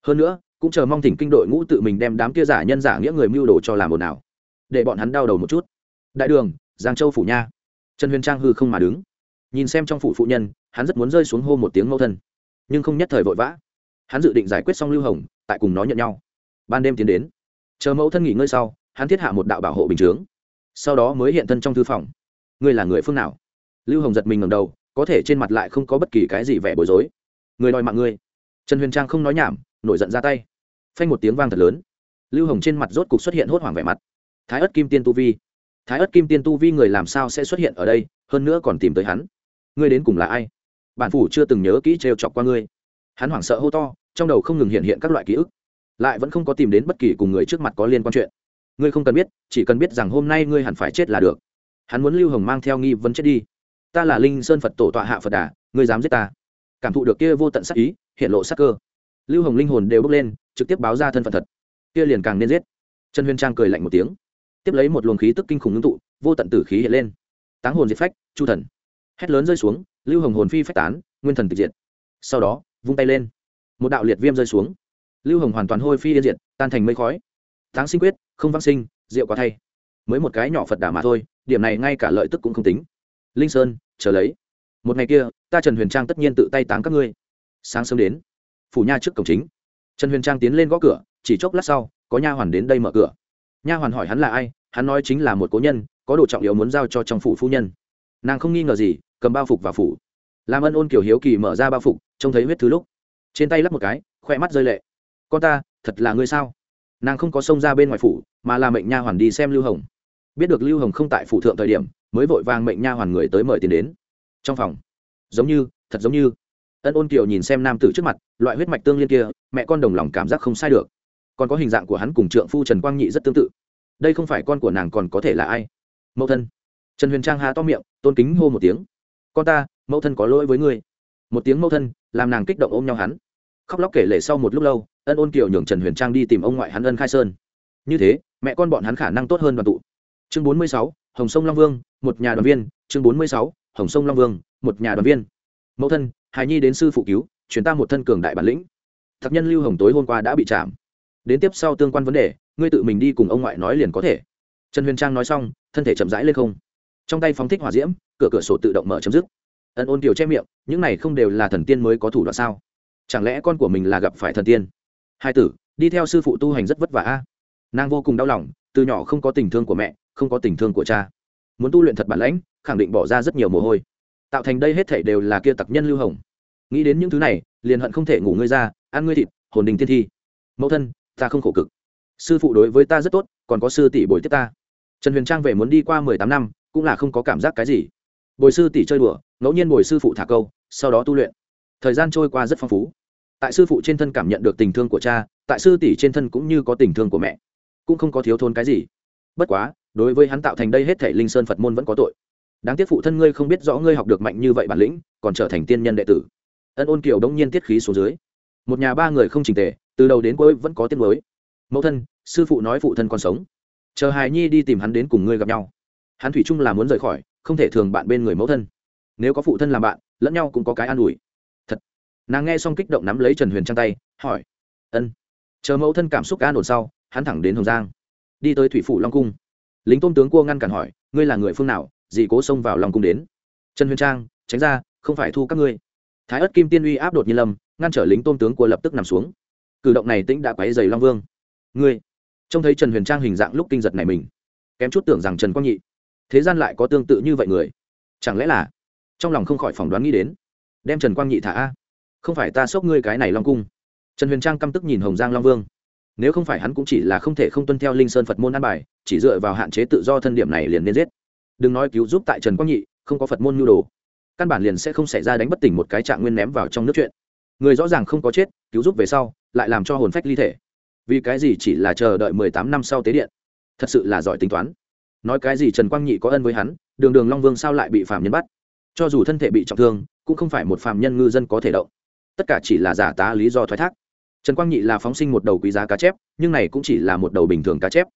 Hơn nữa, cũng chờ mong thỉnh kinh đội ngũ tự mình đem đám kia giả nhân giả nghĩa người mưu đồ cho làm ồn nào để bọn hắn đau đầu một chút. Đại đường, giang châu phủ nha. Trần huyền trang hư không mà đứng. Nhìn xem trong phủ phụ nhân, hắn rất muốn rơi xuống hô một tiếng mâu thân. Nhưng không nhất thời vội vã. Hắn dự định giải quyết xong lưu hồng, tại cùng nó nhận nhau. Ban đêm tiến đến. Chờ mẫu thân nghỉ ngơi sau, hắn thiết hạ một đạo bảo hộ bình chướng. Sau đó mới hiện thân trong thư phòng ngươi là người phương nào? Lưu hồng giật mình ngầm đầu, có thể trên mặt lại không có bất kỳ cái gì vẻ bối rối. Người đòi mạng ngươi. Trần huyền trang không nói nhảm, nổi giận ra tay. Phanh một tiếng vang thật lớn. Lưu hồng trên mặt rốt cục xuất hiện hốt hoảng vẻ mặt. Thái ất kim tiên tu vi. Thái ất kim tiên tu vi người làm sao sẽ xuất hiện ở đây, hơn nữa còn tìm tới hắn. Ngươi đến cùng là ai? Bản phủ chưa từng nhớ kỹ trêu chọc qua ngươi. Hắn hoảng sợ hô to, trong đầu không ngừng hiện hiện các loại ký ức. Lại vẫn không có tìm đến bất kỳ cùng người trước mặt có liên quan chuyện. Ngươi không cần biết, chỉ cần biết rằng hôm nay ngươi hẳn phải chết là được hắn muốn lưu hồng mang theo nghi vấn chết đi. Ta là linh sơn phật tổ tọa hạ phật đà, ngươi dám giết ta. Cảm thụ được kia vô tận sắc ý, hiện lộ sắc cơ. Lưu hồng linh hồn đều bước lên, trực tiếp báo ra thân phận thật. Kia liền càng nên giết. Trần huyền trang cười lạnh một tiếng. Tiếp lấy một luồng khí tức kinh khủng ngưng tụ, vô tận tử khí hiện lên. Táng hồn diệt phách, chu thần. Hét lớn rơi xuống, lưu hồng hồn phi phách tán, nguyên thần tịch diệt. Sau đó, vung tay lên. Một đạo liệt viêm rơi xuống. Lưu hồng hoàn toàn hôi phi yên diệt, tan thành mây khói. Táng sinh quyết, không vang sinh, rượu quá thay. Mới một cái nhỏ phật đà mà thôi điểm này ngay cả lợi tức cũng không tính. Linh sơn, chờ lấy. Một ngày kia, ta trần huyền trang tất nhiên tự tay táng các ngươi. Sáng sớm đến, phủ nha trước cổng chính. Trần huyền trang tiến lên gõ cửa, chỉ chốc lát sau, có nha hoàn đến đây mở cửa. Nha hoàn hỏi hắn là ai, hắn nói chính là một cố nhân, có đồ trọng yếu muốn giao cho trong phủ phu nhân. Nàng không nghi ngờ gì, cầm bao phục vào phủ. Làm ân ôn kiểu hiếu kỳ mở ra bao phục, trông thấy huyết thứ lúc. Trên tay lắp một cái khoe mắt rơi lệ. Con ta, thật là ngươi sao? Nàng không có xông ra bên ngoài phủ, mà là mệnh nha hoàn đi xem lưu hồng biết được lưu hồng không tại phủ thượng thời điểm, mới vội vàng mệnh nha hoàn người tới mời tiền đến. Trong phòng, giống như, thật giống như. Ân ôn kiều nhìn xem nam tử trước mặt, loại huyết mạch tương liên kia, mẹ con đồng lòng cảm giác không sai được. Còn có hình dạng của hắn cùng trượng phu trần quang nhị rất tương tự. Đây không phải con của nàng còn có thể là ai? Mẫu thân. Trần huyền trang hà to miệng, tôn kính hô một tiếng. Con ta, mẫu thân có lỗi với ngươi. Một tiếng mẫu thân, làm nàng kích động ôm nhau hắn. Khóc lóc kể lể sau một lúc lâu, ân ôn kiều nhường trần huyền trang đi tìm ông ngoại hắn ân khai sơn. Như thế, mẹ con bọn hắn khả năng tốt hơn đoàn tụ chương bốn mươi sáu, hồng sông long vương, một nhà đoàn viên. Chương bốn mươi sáu, hồng sông long vương, một nhà đoàn viên. Mẫu thân, hài nhi đến sư phụ cứu chuyển ta một thân cường đại bản lĩnh. Thập nhân lưu hồng tối hôm qua đã bị chạm. Đến tiếp sau tương quan vấn đề, ngươi tự mình đi cùng ông ngoại nói liền có thể. Trần huyền trang nói xong, thân thể chậm rãi lên không. Trong tay phóng thích hỏa diễm, cửa cửa sổ tự động mở chấm dứt. Ân ôn kiều che miệng, những này không đều là thần tiên mới có thủ đoạn sao? Chẳng lẽ con của mình là gặp phải thần tiên? Hai tử, đi theo sư phụ tu hành rất vất vả a. Nàng vô cùng đau lòng, từ nhỏ không có tình thương của mẹ không có tình thương của cha. Muốn tu luyện thật bản lãnh, khẳng định bỏ ra rất nhiều mồ hôi. Tạo thành đây hết thể đều là kia tặc nhân lưu hồng. Nghĩ đến những thứ này, liền hận không thể ngủ ngươi ra, ăn ngươi thịt, hồn đình tiên thi. Mẫu thân, ta không khổ cực. Sư phụ đối với ta rất tốt, còn có sư tỷ bồi tiếp ta. Trần huyền trang về muốn đi qua mười tám năm, cũng là không có cảm giác cái gì. Bồi sư tỷ chơi đùa, ngẫu nhiên bồi sư phụ thả câu, sau đó tu luyện. Thời gian trôi qua rất phong phú. Tại sư phụ trên thân cảm nhận được tình thương của cha, tại sư tỷ trên thân cũng như có tình thương của mẹ. Cũng không có thiếu thốn cái gì. Bất quá đối với hắn tạo thành đây hết thể linh sơn phật môn vẫn có tội. Đáng tiếc phụ thân ngươi không biết rõ ngươi học được mạnh như vậy bản lĩnh, còn trở thành tiên nhân đệ tử. Ân ôn kiều đông nhiên tiết khí xuống dưới. Một nhà ba người không trình tề, từ đầu đến cuối vẫn có tiết mới mẫu thân, sư phụ nói phụ thân còn sống. Chờ hài nhi đi tìm hắn đến cùng ngươi gặp nhau. Hắn thủy chung là muốn rời khỏi, không thể thường bạn bên người mẫu thân. Nếu có phụ thân làm bạn, lẫn nhau cũng có cái an ủi. Thật. Nàng nghe xong kích động nắm lấy trần huyền trang tay, hỏi. Ân. Chờ mẫu thân cảm xúc an ổn sau, hắn thẳng đến hồng giang. Đi tới thủy phủ long cung lính tôn tướng cua ngăn cản hỏi, ngươi là người phương nào? Gì cố xông vào lòng cung đến. Trần huyền trang, tránh ra, không phải thu các ngươi. Thái ất kim tiên uy áp đột nhiên lâm, ngăn trở lính tôn tướng cua lập tức nằm xuống. Cử động này tĩnh đã quấy dày long vương. Ngươi? Trông thấy trần huyền trang hình dạng lúc kinh giật này mình, kém chút tưởng rằng trần quang nhị, thế gian lại có tương tự như vậy người. Chẳng lẽ là trong lòng không khỏi phỏng đoán nghĩ đến, đem trần quang nhị thả a? Không phải ta xốc ngươi cái này long cung. Trần huyền trang căm tức nhìn hồng giang long vương nếu không phải hắn cũng chỉ là không thể không tuân theo linh sơn phật môn an bài, chỉ dựa vào hạn chế tự do thân điểm này liền nên giết. Đừng nói cứu giúp tại trần quang nhị, không có phật môn nhu đồ. Căn bản liền sẽ không xảy ra đánh bất tỉnh một cái trạng nguyên ném vào trong nước chuyện. Người rõ ràng không có chết, cứu giúp về sau, lại làm cho hồn phách ly thể. Vì cái gì chỉ là chờ đợi mười tám năm sau tế điện? Thật sự là giỏi tính toán. Nói cái gì trần quang nhị có ân với hắn, đường đường long vương sao lại bị phạm nhân bắt? Cho dù thân thể bị trọng thương, cũng không phải một phạm nhân ngư dân có thể động. Tất cả chỉ là giả tá lý do thoái thác trần quang nhị là phóng sinh một đầu quý giá cá chép, nhưng này cũng chỉ là một đầu bình thường cá chép.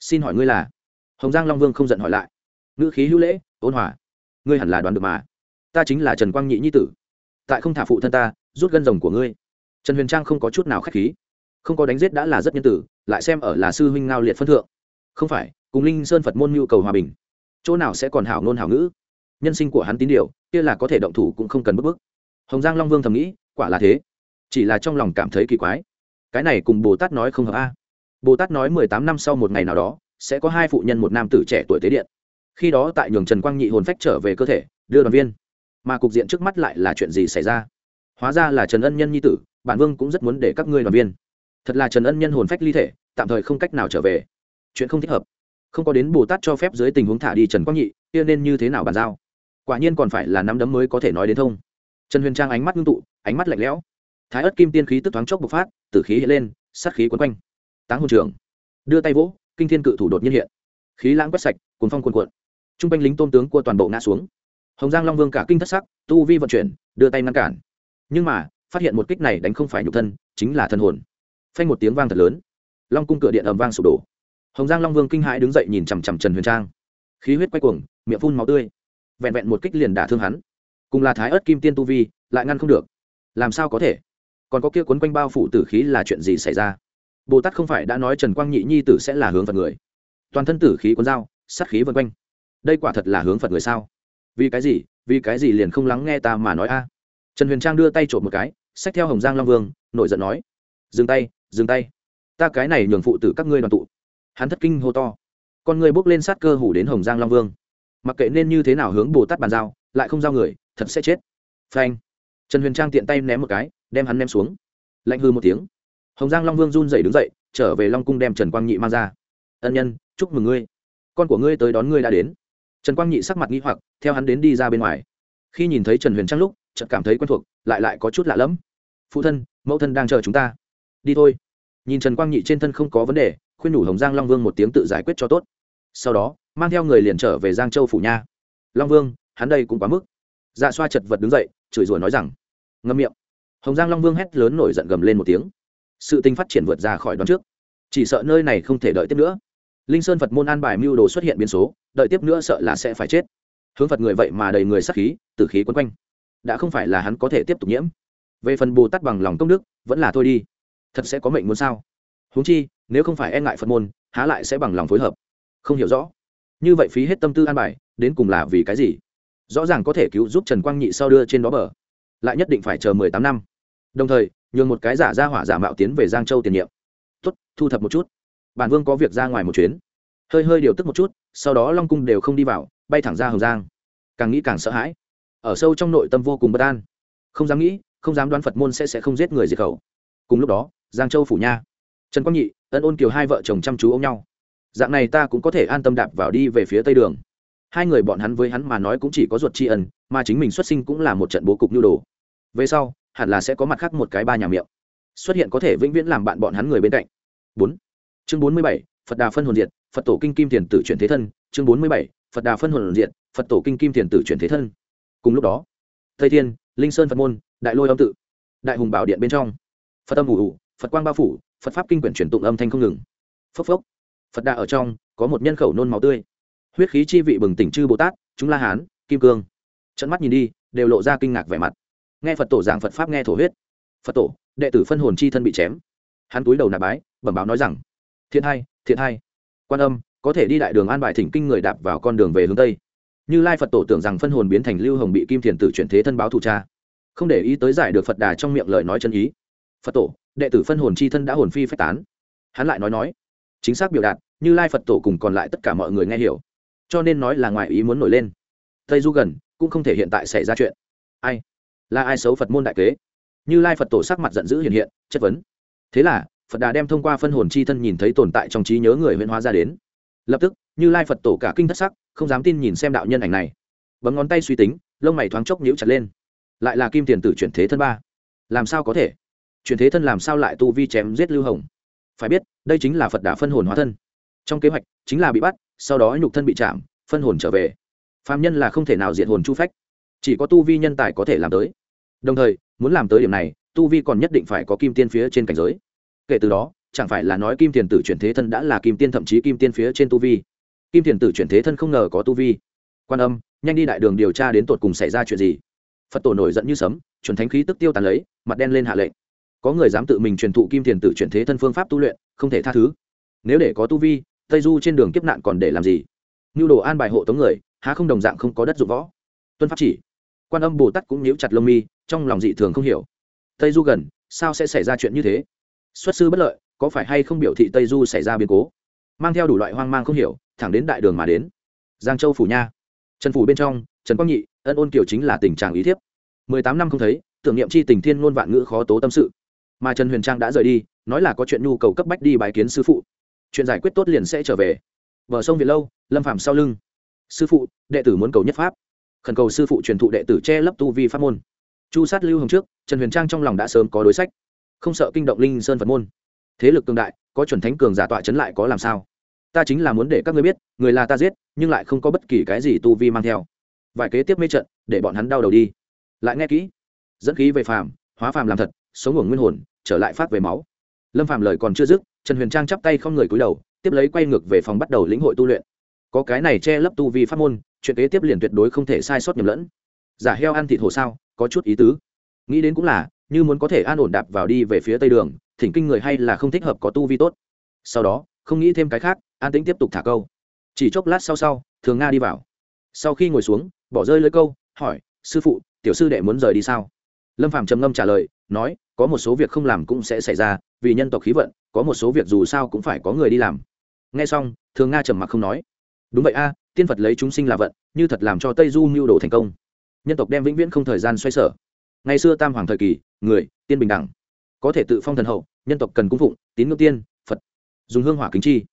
Xin hỏi ngươi là? Hồng giang long vương không giận hỏi lại. Ngữ khí hữu lễ, ôn hòa. Ngươi hẳn là đoán được mà. Ta chính là trần quang nhị nhi tử. Tại không thả phụ thân ta, rút gân rồng của ngươi. Trần huyền trang không có chút nào k h á c h khí. Không có đánh giết đã là rất nhân tử, lại xem ở là sư huynh ngao liệt phân thượng. Không phải, cùng linh sơn phật môn nhu cầu hòa bình. Chỗ nào sẽ còn hảo ngôn hảo ngữ? Nhân sinh của hắn tín điều, kia là có thể động thủ cũng không cần bức bức. Hồng giang long vương thầm nghĩ, quả là thế chỉ là trong lòng cảm thấy kỳ quái. Cái này cùng bồ tát nói không hợp a. Bồ tát nói mười tám năm sau một ngày nào đó, sẽ có hai phụ nhân một nam tử trẻ tuổi tế điện. Khi đó tại nhường trần quang nhị hồn phách trở về cơ thể, đưa đoàn viên. Mà cục diện trước mắt lại là chuyện gì xảy ra? Hóa ra là trần ân nhân nhi tử, bản vương cũng rất muốn để các ngươi đoàn viên. Thật là trần ân nhân hồn phách ly thể, tạm thời không cách nào trở về. Chuyện không thích hợp. Không có đến bồ tát cho phép dưới tình huống thả đi trần quang nhị, kia nên như thế nào bàn giao? Quả nhiên còn phải là nắm đấm mới có thể nói đến thông. Trần huyền trang ánh mắt ngưng tụ, ánh mắt lạnh lẽo thái ớt kim tiên khí tức thoáng chốc bộc phát, tử khí hiện lên, sát khí quấn quanh. Táng hồn trưởng, đưa tay vỗ, kinh thiên cự thủ đột nhiên hiện. Khí lãng quét sạch cuốn phong cuồn cuộn. Trung quanh lính tôn tướng của toàn bộ ngã xuống. Hồng giang long vương cả kinh thất sắc, tu vi vận chuyển, đưa tay ngăn cản. Nhưng mà, phát hiện một kích này đánh không phải nhục thân, chính là thân hồn. Phanh một tiếng vang thật lớn. Long cung cửa điện ầm vang sụp đổ. Hồng giang long vương kinh hãi đứng dậy nhìn chằm chằm trần huyền trang. Khí huyết quay cuồng, miệng phun máu tươi. Vẹn vẹn một kích liền đả thương hắn. Cùng là thái ớt kim tiên tu vi, lại ngăn không được. Làm sao có thể? Còn có kia cuốn quanh bao phủ tử khí là chuyện gì xảy ra? Bồ tát không phải đã nói trần quang nhị nhi tử sẽ là hướng phật người? Toàn thân tử khí cuốn dao, sát khí vân quanh. Đây quả thật là hướng phật người sao? Vì cái gì? Vì cái gì liền không lắng nghe ta mà nói a? Trần huyền trang đưa tay trộm một cái, xách theo hồng giang long vương, nổi giận nói, dừng tay dừng tay. Ta cái này nhường phụ tử các ngươi đoàn tụ. Hắn thất kinh hô to. Con người bốc lên sát cơ hủ đến hồng giang long vương. Mặc kệ nên như thế nào hướng bồ tát bàn giao, lại không giao người, thật sẽ chết. Phanh. Trần huyền trang tiện tay ném một cái đem hắn ném xuống. Lạnh hư một tiếng, hồng giang long vương run dậy đứng dậy, trở về long cung đem trần quang nhị mang ra. Ân nhân, chúc mừng ngươi. Con của ngươi tới đón ngươi đã đến. Trần quang nhị sắc mặt nghi hoặc, theo hắn đến đi ra bên ngoài. Khi nhìn thấy trần huyền trang lúc, chợt cảm thấy quen thuộc, lại lại có chút lạ lẫm. Phụ thân, mẫu thân đang chờ chúng ta. Đi thôi. Nhìn trần quang nhị trên thân không có vấn đề, khuyên nhủ hồng giang long vương một tiếng tự giải quyết cho tốt. Sau đó, mang theo người liền trở về giang châu phủ nha. Long vương, hắn đây cũng quá mức. Dạ xoa chật vật đứng dậy, chửi rủa nói rằng, ngâm miệng hồng giang long vương hét lớn nổi giận gầm lên một tiếng. Sự tình phát triển vượt ra khỏi đón trước. Chỉ sợ nơi này không thể đợi tiếp nữa. Linh sơn phật môn an bài mưu đồ xuất hiện biến số, đợi tiếp nữa sợ là sẽ phải chết. Hướng phật người vậy mà đầy người sắc khí, tử khí quấn quanh. Đã không phải là hắn có thể tiếp tục nhiễm. Về phần bồ tát bằng lòng công đức, vẫn là thôi đi. Thật sẽ có mệnh muốn sao? Huống chi, nếu không phải e ngại phật môn, há lại sẽ bằng lòng phối hợp? Không hiểu rõ. Như vậy phí hết tâm tư an bài, đến cùng là vì cái gì? Rõ ràng có thể cứu giúp trần quang nhị sau đưa trên đó bờ. Lại nhất định phải chờ mười tám năm đồng thời, nhường một cái giả ra hỏa giả mạo tiến về giang châu tiền nhiệm. Tuất thu thập một chút. Bản vương có việc ra ngoài một chuyến. Hơi hơi điều tức một chút, sau đó long cung đều không đi vào, bay thẳng ra hồng giang. Càng nghĩ càng sợ hãi. Ở sâu trong nội tâm vô cùng bất an. Không dám nghĩ, không dám đoán phật môn sẽ sẽ không giết người diệt khẩu. Cùng lúc đó, giang châu phủ nha. Trần quang nhị, ân ôn kiều hai vợ chồng chăm chú ôm nhau. Dạng này ta cũng có thể an tâm đạp vào đi về phía tây đường. Hai người bọn hắn với hắn mà nói cũng chỉ có ruột tri ân, mà chính mình xuất sinh cũng là một trận bố cục nhu đồ. Về sau hẳn là sẽ có mặt khác một cái ba nhà miệng. Xuất hiện có thể vĩnh viễn làm bạn bọn hắn người bên cạnh. Bốn. Chương bốn mươi bảy, phật đà phân hồn diệt, phật tổ kinh kim tiền tử chuyển thế thân. Chương bốn mươi bảy, phật đà phân hồn diệt, phật tổ kinh kim tiền tử chuyển thế thân. Cùng lúc đó, tây thiên, linh sơn phật môn, đại lôi âm tự, đại hùng bảo điện bên trong. Phật âm ủ ủ phật quang bao phủ, phật pháp kinh quyển truyền tụng âm thanh không ngừng. Phốc phốc. Phật đà ở trong, có một nhân khẩu nôn máu tươi. Huyết khí chi vị bừng tỉnh chư bồ tát, chúng la hán, kim cương. Trận mắt nhìn đi, đều lộ ra kinh ngạc vẻ mặt nghe phật tổ giảng phật pháp nghe thổ huyết. Phật tổ, đệ tử phân hồn chi thân bị chém. Hắn túi đầu nạp bái, bẩm báo nói rằng, thiện hai thiện hai. Quan âm, có thể đi đại đường an bài thỉnh kinh người đạp vào con đường về hướng tây. Như lai phật tổ tưởng rằng phân hồn biến thành lưu hồng bị kim thiền tử chuyển thế thân báo thủ cha. Không để ý tới giải được phật đà trong miệng lời nói chân ý. Phật tổ, đệ tử phân hồn chi thân đã hồn phi phách tán. Hắn lại nói nói, chính xác biểu đạt, như lai phật tổ cùng còn lại tất cả mọi người nghe hiểu. Cho nên nói là ngoài ý muốn nổi lên. Tây du gần, cũng không thể hiện tại xảy ra chuyện. Ai? Là ai xấu phật môn đại kế? Như lai phật tổ sắc mặt giận dữ hiện hiện, chất vấn. Thế là, phật đà đem thông qua phân hồn chi thân nhìn thấy tồn tại trong trí nhớ người huyễn hóa ra đến. Lập tức, như lai phật tổ cả kinh thất sắc, không dám tin nhìn xem đạo nhân ảnh này. Bấm ngón tay suy tính, lông mày thoáng chốc nhíu chặt lên. Lại là kim tiền tử chuyển thế thân ba. Làm sao có thể? Chuyển thế thân làm sao lại tu vi chém giết lưu hồng? Phải biết, đây chính là phật đà phân hồn hóa thân. Trong kế hoạch, chính là bị bắt, sau đó nhục thân bị chạm, phân hồn trở về. Phạm nhân là không thể nào diệt hồn chu phách. Chỉ có tu vi nhân tài có thể làm tới đồng thời, muốn làm tới điểm này, tu vi còn nhất định phải có kim tiên phía trên cảnh giới. Kể từ đó, chẳng phải là nói kim tiền tử chuyển thế thân đã là kim tiên thậm chí kim tiên phía trên tu vi. Kim tiền tử chuyển thế thân không ngờ có tu vi. Quan âm, nhanh đi đại đường điều tra đến tột cùng xảy ra chuyện gì. Phật tổ nổi giận như sấm, chuẩn thánh khí tức tiêu tàn lấy, mặt đen lên hạ lệnh. Có người dám tự mình truyền thụ kim tiền tử chuyển thế thân phương pháp tu luyện, không thể tha thứ. Nếu để có tu vi, tây du trên đường kiếp nạn còn để làm gì? Nhu đồ an bài hộ tống người, há không đồng dạng không có đất dụng võ. Tuân pháp chỉ. Quan âm bồ tát cũng níu chặt lông mi trong lòng dị thường không hiểu. Tây du gần, sao sẽ xảy ra chuyện như thế? Xuất sư bất lợi, có phải hay không biểu thị tây du xảy ra biến cố? Mang theo đủ loại hoang mang không hiểu, thẳng đến đại đường mà đến. Giang châu phủ nha. Trần phủ bên trong, trần quang nhị, ân ôn kiều chính là tình trạng ý thiếp. Mười tám năm không thấy, tưởng niệm chi tình thiên ngôn vạn ngữ khó tố tâm sự. Mà trần huyền trang đã rời đi, nói là có chuyện nhu cầu cấp bách đi bài kiến sư phụ. Chuyện giải quyết tốt liền sẽ trở về. Bờ sông việt lâu, lâm phạm sau lưng. Sư phụ, đệ tử muốn cầu nhất pháp. Khẩn cầu sư phụ truyền thụ đệ tử che lấp tu vi pháp môn chu sát lưu hồng trước, trần huyền trang trong lòng đã sớm có đối sách. Không sợ kinh động linh sơn phật môn. Thế lực cường đại, có chuẩn thánh cường giả tọa chấn lại có làm sao? Ta chính là muốn để các ngươi biết, người là ta giết, nhưng lại không có bất kỳ cái gì tu vi mang theo. Vài kế tiếp mê trận, để bọn hắn đau đầu đi. Lại nghe kỹ. Dẫn khí về phàm, hóa phàm làm thật, sống ngủ nguyên hồn, trở lại phát về máu. Lâm phàm lời còn chưa dứt, trần huyền trang chắp tay không người cúi đầu, tiếp lấy quay ngược về phòng bắt đầu lĩnh hội tu luyện. Có cái này che lấp tu vi pháp môn, chuyện kế tiếp liền tuyệt đối không thể sai sót nhầm lẫn. Giả heo ăn thịt hồ sao? Có chút ý tứ. Nghĩ đến cũng là, như muốn có thể an ổn đạp vào đi về phía tây đường, thỉnh kinh người hay là không thích hợp có tu vi tốt. Sau đó, không nghĩ thêm cái khác, an tĩnh tiếp tục thả câu. Chỉ chốc lát sau sau, thường nga đi vào. Sau khi ngồi xuống, bỏ rơi lưỡi câu, hỏi, sư phụ, tiểu sư đệ muốn rời đi sao? Lâm phạm trầm ngâm trả lời, nói, có một số việc không làm cũng sẽ xảy ra, vì nhân tộc khí vận, có một số việc dù sao cũng phải có người đi làm. Nghe xong, thường nga trầm mặc không nói. Đúng vậy a, tiên phật lấy chúng sinh là vận, như thật làm cho tây du mưu đồ thành công nhân tộc đem vĩnh viễn không thời gian xoay sở. Ngày xưa tam hoàng thời kỳ, người, tiên bình đẳng. Có thể tự phong thần hậu, nhân tộc cần cung phụng, tín ngưỡng tiên, phật. Dùng hương hỏa kính chi.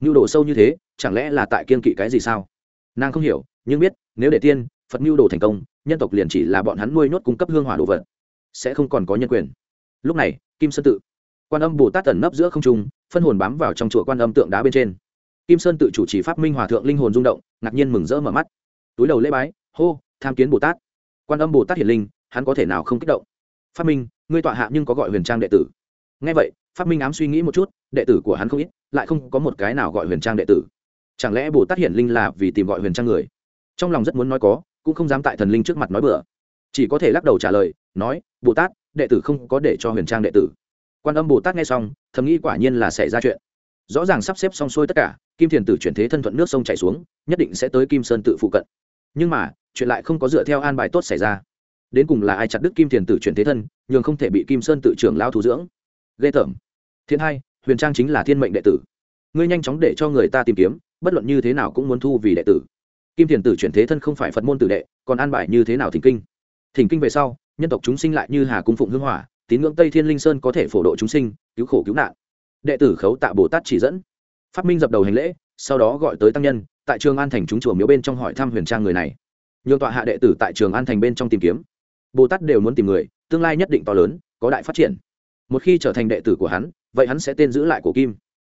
Nhu đồ sâu như thế, chẳng lẽ là tại kiên kỵ cái gì sao? Nàng không hiểu, nhưng biết, nếu để tiên, phật nhu đồ thành công, nhân tộc liền chỉ là bọn hắn nuôi nhốt cung cấp hương hỏa đồ vật. Sẽ không còn có nhân quyền. Lúc này, kim sơn tự. Quan âm bồ tát tẩn nấp giữa không trung, phân hồn bám vào trong chùa quan âm tượng đá bên trên. Kim sơn tự chủ trì pháp minh hòa thượng linh hồn rung động, ngạc nhiên mừng rỡ mở mắt. Túi đầu lễ bái, hô tham kiến bồ tát quan âm bồ tát hiển linh hắn có thể nào không kích động phát minh ngươi tọa hạ nhưng có gọi huyền trang đệ tử ngay vậy phát minh ám suy nghĩ một chút đệ tử của hắn không ít lại không có một cái nào gọi huyền trang đệ tử chẳng lẽ bồ tát hiển linh là vì tìm gọi huyền trang người trong lòng rất muốn nói có cũng không dám tại thần linh trước mặt nói bừa chỉ có thể lắc đầu trả lời nói bồ tát đệ tử không có để cho huyền trang đệ tử quan âm bồ tát nghe xong thầm nghĩ quả nhiên là xảy ra chuyện rõ ràng sắp xếp xong xuôi tất cả kim thiền tử chuyển thế thân thuận nước sông chảy xuống nhất định sẽ tới kim sơn tự phụ cận nhưng mà, chuyện lại không có dựa theo an bài tốt xảy ra. Đến cùng là ai chặt đứt kim thiền tử chuyển thế thân, nhường không thể bị kim sơn tự trưởng lao thủ dưỡng? Ghê tởm. Thiên hai, huyền trang chính là thiên mệnh đệ tử. Ngươi nhanh chóng để cho người ta tìm kiếm, bất luận như thế nào cũng muốn thu vì đệ tử. Kim thiền tử chuyển thế thân không phải phật môn tử đệ, còn an bài như thế nào thỉnh kinh? Thỉnh kinh về sau, nhân tộc chúng sinh lại như hà cung phụng hương hỏa, tín ngưỡng tây thiên linh sơn có thể phổ độ chúng sinh, cứu khổ cứu nạn. Đệ tử khấu tạ bồ tát chỉ dẫn. Phát minh dập đầu hành lễ sau đó gọi tới tăng nhân, tại trường an thành chúng chùa miếu bên trong hỏi thăm huyền trang người này. Nhường tọa hạ đệ tử tại trường an thành bên trong tìm kiếm. Bồ tát đều muốn tìm người, tương lai nhất định to lớn, có đại phát triển. Một khi trở thành đệ tử của hắn, vậy hắn sẽ tên giữ lại của kim.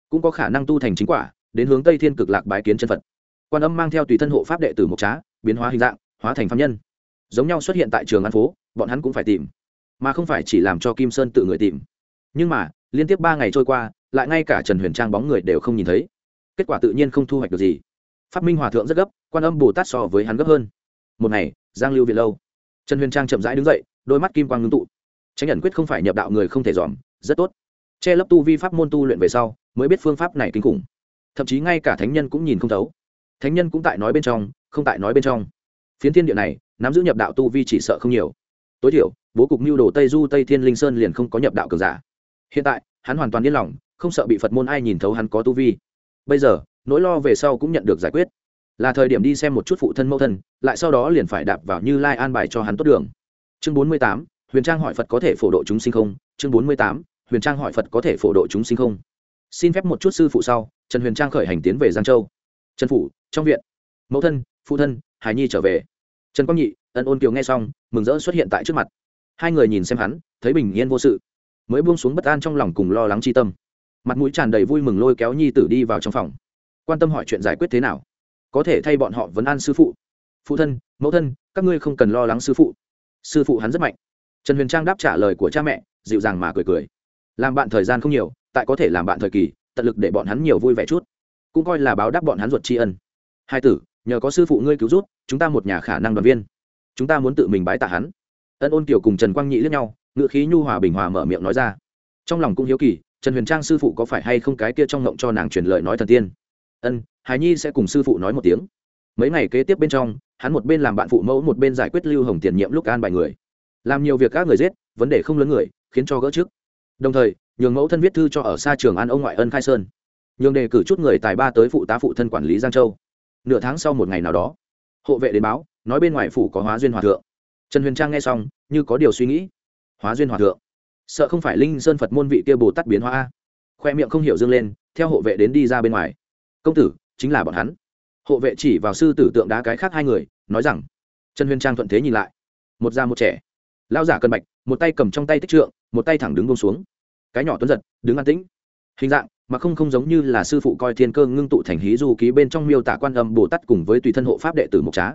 Cũng có khả năng tu thành chính quả, đến hướng tây thiên cực lạc bái kiến chân phật. Quan âm mang theo tùy thân hộ pháp đệ tử mộc trá, biến hóa hình dạng, hóa thành phạm nhân. Giống nhau xuất hiện tại trường an phố, bọn hắn cũng phải tìm. Mà không phải chỉ làm cho kim sơn tự người tìm. Nhưng mà, liên tiếp ba ngày trôi qua, lại ngay cả trần huyền trang bóng người đều không nhìn thấy kết quả tự nhiên không thu hoạch được gì. Phát minh hòa thượng rất gấp, quan âm bồ tát so với hắn gấp hơn. Một ngày, giang lưu viện lâu. Trần huyền trang chậm rãi đứng dậy, đôi mắt kim quang ngưng tụ. Tránh nhận quyết không phải nhập đạo người không thể dòm, rất tốt. Che lấp tu vi pháp môn tu luyện về sau, mới biết phương pháp này kinh khủng. Thậm chí ngay cả thánh nhân cũng nhìn không thấu. Thánh nhân cũng tại nói bên trong, không tại nói bên trong. Phiến thiên địa này, nắm giữ nhập đạo tu vi chỉ sợ không nhiều. Tối thiểu, bố cục mưu đồ tây du tây thiên linh sơn liền không có nhập đạo cường giả. Hiện tại, hắn hoàn toàn yên lòng, không sợ bị phật môn ai nhìn thấu hắn có tu vi bây giờ, nỗi lo về sau cũng nhận được giải quyết. Là thời điểm đi xem một chút phụ thân mẫu thân, lại sau đó liền phải đạp vào như lai an bài cho hắn tốt đường. Chương bốn mươi tám, huyền trang hỏi phật có thể phổ độ chúng sinh không? Chương bốn mươi tám, huyền trang hỏi phật có thể phổ độ chúng sinh không? Xin phép một chút sư phụ sau, trần huyền trang khởi hành tiến về giang châu. Trần phủ, trong viện. Mẫu thân, phụ thân, hải nhi trở về. Trần quang nhị, ân ôn kiều nghe xong, mừng rỡ xuất hiện tại trước mặt. Hai người nhìn xem hắn, thấy bình yên vô sự. Mới buông xuống bất an trong lòng cùng lo lắng chi tâm mặt mũi tràn đầy vui mừng lôi kéo nhi tử đi vào trong phòng. Quan tâm hỏi chuyện giải quyết thế nào? Có thể thay bọn họ vấn an sư phụ. Phụ thân, mẫu thân, các ngươi không cần lo lắng sư phụ. Sư phụ hắn rất mạnh. Trần huyền trang đáp trả lời của cha mẹ, dịu dàng mà cười cười. Làm bạn thời gian không nhiều, tại có thể làm bạn thời kỳ, tận lực để bọn hắn nhiều vui vẻ chút. Cũng coi là báo đáp bọn hắn ruột tri ân. Hai tử, nhờ có sư phụ ngươi cứu rút chúng ta một nhà khả năng đoàn viên. Chúng ta muốn tự mình bái tạ hắn. Ân ôn kiều cùng trần quang nhị lướt nhau ngựa khí nhu hòa bình hòa mở miệng nói ra. Trong lòng cũng hiếu kỳ trần huyền trang sư phụ có phải hay không cái kia trong ngộng cho nàng truyền lời nói thần tiên? Ân hài nhi sẽ cùng sư phụ nói một tiếng. Mấy ngày kế tiếp bên trong, hắn một bên làm bạn phụ mẫu, một bên giải quyết lưu hồng tiền nhiệm lúc an bài người. Làm nhiều việc các người giết, vấn đề không lớn người, khiến cho gỡ trước. Đồng thời, nhường mẫu thân viết thư cho ở xa trường an ông ngoại ân khai sơn. Nhường đề cử chút người tài ba tới phụ tá phụ thân quản lý giang châu. Nửa tháng sau một ngày nào đó, hộ vệ đến báo, nói bên ngoài phủ có hóa duyên hòa thượng. Trần huyền trang nghe xong, như có điều suy nghĩ. Hóa duyên hòa thượng sợ không phải linh sơn phật môn vị kia bồ tát biến hóa a? Khoe miệng không hiểu dương lên, theo hộ vệ đến đi ra bên ngoài. Công tử, chính là bọn hắn. Hộ vệ chỉ vào sư tử tượng đá cái khác hai người, nói rằng trần huyền trang thuận thế nhìn lại. Một già một trẻ. Lao giả cân bạch, một tay cầm trong tay tích trượng, một tay thẳng đứng bông xuống. Cái nhỏ tuấn giật, đứng an tĩnh. Hình dạng, mà không không giống như là sư phụ coi thiên cơ ngưng tụ thành hí du ký bên trong miêu tả quan âm bồ tát cùng với tùy thân hộ pháp đệ tử mộc trá.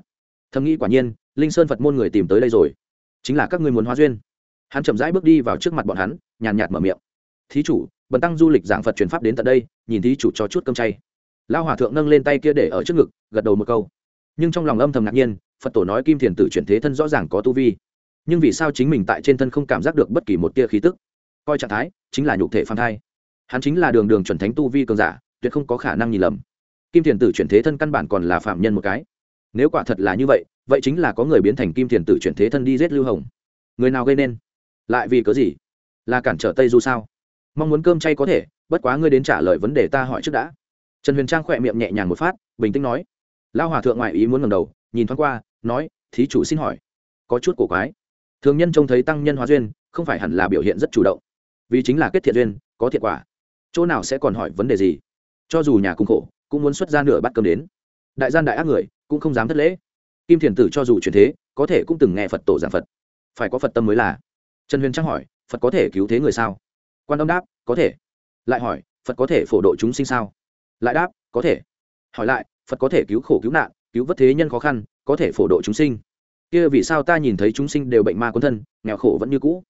Thầm nghĩ quả nhiên, linh sơn phật môn người tìm tới đây rồi. Chính là các ngươi muốn hóa duyên hắn chậm rãi bước đi vào trước mặt bọn hắn, nhàn nhạt mở miệng. Thí chủ, bần tăng du lịch giảng phật truyền pháp đến tận đây, nhìn thí chủ cho chút cơm chay. Lao hòa thượng nâng lên tay kia để ở trước ngực, gật đầu một câu. Nhưng trong lòng âm thầm ngạc nhiên, phật tổ nói kim thiền tử chuyển thế thân rõ ràng có tu vi. Nhưng vì sao chính mình tại trên thân không cảm giác được bất kỳ một tia khí tức? Coi trạng thái, chính là nhục thể phan thai. Hắn chính là đường đường chuẩn thánh tu vi cường giả, tuyệt không có khả năng nhìn lầm. Kim thiền tử chuyển thế thân căn bản còn là phạm nhân một cái. Nếu quả thật là như vậy vậy chính là có người biến thành kim thiền tử chuyển thế thân đi giết lưu hồng. Người nào gây nên? Lại vì cớ gì? Là cản trở tây du sao? Mong muốn cơm chay có thể, bất quá ngươi đến trả lời vấn đề ta hỏi trước đã. Trần huyền trang khỏe miệng nhẹ nhàng một phát, bình tĩnh nói. Lao hòa thượng ngoại ý muốn ngầm đầu, nhìn thoáng qua, nói, thí chủ xin hỏi, có chút cổ quái. Thường nhân trông thấy tăng nhân hóa duyên, không phải hẳn là biểu hiện rất chủ động. Vì chính là kết thiện duyên, có thiện quả. Chỗ nào sẽ còn hỏi vấn đề gì? Cho dù nhà cung khổ, cũng muốn xuất ra nửa bắt cơm đến. Đại gian đại ác người, cũng không dám thất lễ. Kim thiền tử cho dù chuyển thế, có thể cũng từng nghe phật tổ giảng phật. Phải có phật tâm mới là trần huyền trang hỏi, phật có thể cứu thế người sao? Quan âm đáp, có thể. Lại hỏi, phật có thể phổ độ chúng sinh sao? Lại đáp, có thể. Hỏi lại, phật có thể cứu khổ cứu nạn, cứu vất thế nhân khó khăn, có thể phổ độ chúng sinh? Kia vì sao ta nhìn thấy chúng sinh đều bệnh ma quân thân, nghèo khổ vẫn như cũ?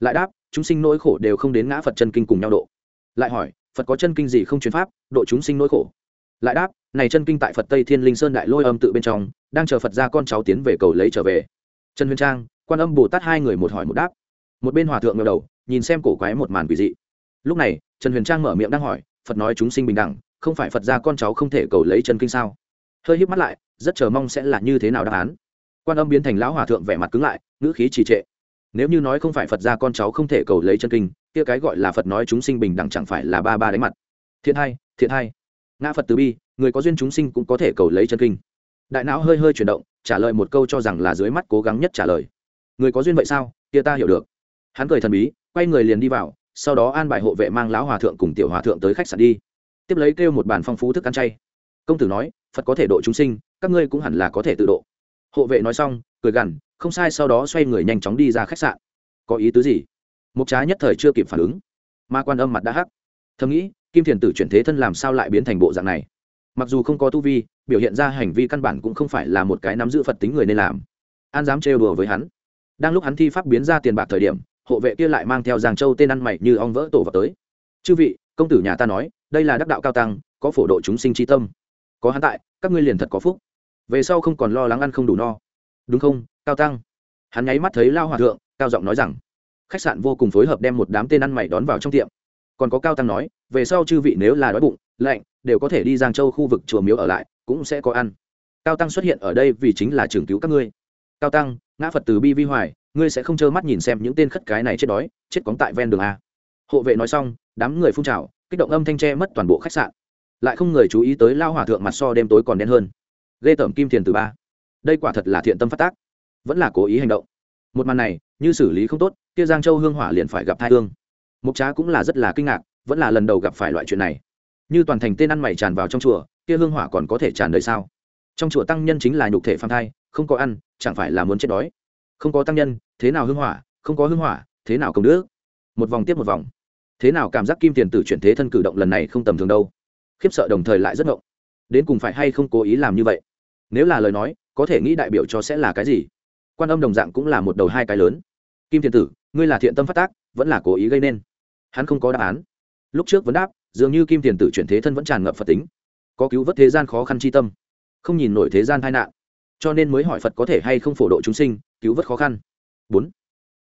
Lại đáp, chúng sinh nỗi khổ đều không đến ngã phật chân kinh cùng nhau độ. Lại hỏi, phật có chân kinh gì không truyền pháp, độ chúng sinh nỗi khổ? Lại đáp, này chân kinh tại phật tây thiên linh sơn đại lôi âm tự bên trong, đang chờ phật ra con cháu tiến về cầu lấy trở về. Trần huyền trang, quan âm bồ tát hai người một hỏi một đáp một bên hòa thượng ngẩng đầu, nhìn xem cổ quái một màn quỷ dị. Lúc này, trần huyền trang mở miệng đang hỏi, phật nói chúng sinh bình đẳng, không phải phật ra con cháu không thể cầu lấy chân kinh sao? Hơi híp mắt lại, rất chờ mong sẽ là như thế nào đáp án. Quan âm biến thành lão hòa thượng vẻ mặt cứng lại, ngữ khí trì trệ. Nếu như nói không phải phật ra con cháu không thể cầu lấy chân kinh, kia cái gọi là phật nói chúng sinh bình đẳng chẳng phải là ba ba đánh mặt. Thiện hai thiện hai ngã phật từ bi, người có duyên chúng sinh cũng có thể cầu lấy chân kinh. Đại não hơi hơi chuyển động, trả lời một câu cho rằng là dưới mắt cố gắng nhất trả lời. Người có duyên vậy sao? Kia ta hiểu được hắn cười thần bí, quay người liền đi vào, sau đó an bài hộ vệ mang lão hòa thượng cùng tiểu hòa thượng tới khách sạn đi. Tiếp lấy kêu một bàn phong phú thức ăn chay. Công tử nói, phật có thể độ chúng sinh, các ngươi cũng hẳn là có thể tự độ. Hộ vệ nói xong, cười gằn, không sai sau đó xoay người nhanh chóng đi ra khách sạn. Có ý tứ gì? Mục trá nhất thời chưa kịp phản ứng. Ma quan âm mặt đã hắc. Thầm nghĩ, kim thiền tử chuyển thế thân làm sao lại biến thành bộ dạng này? Mặc dù không có tu vi, biểu hiện ra hành vi căn bản cũng không phải là một cái nắm giữ phật tính người nên làm. An dám trêu đùa với hắn. Đang lúc hắn thi pháp biến ra tiền bạc thời điểm hộ vệ kia lại mang theo giang châu tên ăn mày như ong vỡ tổ vào tới. Chư vị, công tử nhà ta nói, đây là đắc đạo cao tăng, có phổ độ chúng sinh tri tâm. Có hắn tại, các ngươi liền thật có phúc. Về sau không còn lo lắng ăn không đủ no. Đúng không, cao tăng? Hắn nháy mắt thấy lao hòa thượng, cao giọng nói rằng, khách sạn vô cùng phối hợp đem một đám tên ăn mày đón vào trong tiệm. Còn có cao tăng nói, về sau chư vị nếu là đói bụng, lạnh, đều có thể đi giang châu khu vực chùa miếu ở lại, cũng sẽ có ăn. Cao tăng xuất hiện ở đây vì chính là trường cứu các ngươi. Cao tăng, ngã phật từ bi vi hoài ngươi sẽ không trơ mắt nhìn xem những tên khất cái này chết đói, chết cóng tại ven đường a. Hộ vệ nói xong, đám người phun trào, kích động âm thanh tre mất toàn bộ khách sạn. Lại không người chú ý tới lao hỏa thượng mặt so đêm tối còn đen hơn. Ghê tởm kim thiền từ ba. Đây quả thật là thiện tâm phát tác. Vẫn là cố ý hành động. Một màn này, như xử lý không tốt, kia giang châu hương hỏa liền phải gặp thai hương. Mục trá cũng là rất là kinh ngạc, vẫn là lần đầu gặp phải loại chuyện này. Như toàn thành tên ăn mày tràn vào trong chùa, kia hương hỏa còn có thể tràn đời sao? Trong chùa tăng nhân chính là nhục thể phàm thai, không có ăn, chẳng phải là muốn chết đói. Không có tăng nhân thế nào hưng hỏa, không có hưng hỏa, thế nào công đức? Một vòng tiếp một vòng. Thế nào cảm giác kim tiền tử chuyển thế thân cử động lần này không tầm thường đâu? Khiếp sợ đồng thời lại rất ngộng. Đến cùng phải hay không cố ý làm như vậy? Nếu là lời nói, có thể nghĩ đại biểu cho sẽ là cái gì? Quan âm đồng dạng cũng là một đầu hai cái lớn. Kim tiền tử, ngươi là thiện tâm phát tác, vẫn là cố ý gây nên? Hắn không có đáp án. Lúc trước vấn đáp, dường như kim tiền tử chuyển thế thân vẫn tràn ngập phật tính. Có cứu vớt thế gian khó khăn chi tâm. Không nhìn nổi thế gian tai nạn. Cho nên mới hỏi phật có thể hay không phổ độ chúng sinh, cứu vớt khó khăn bốn.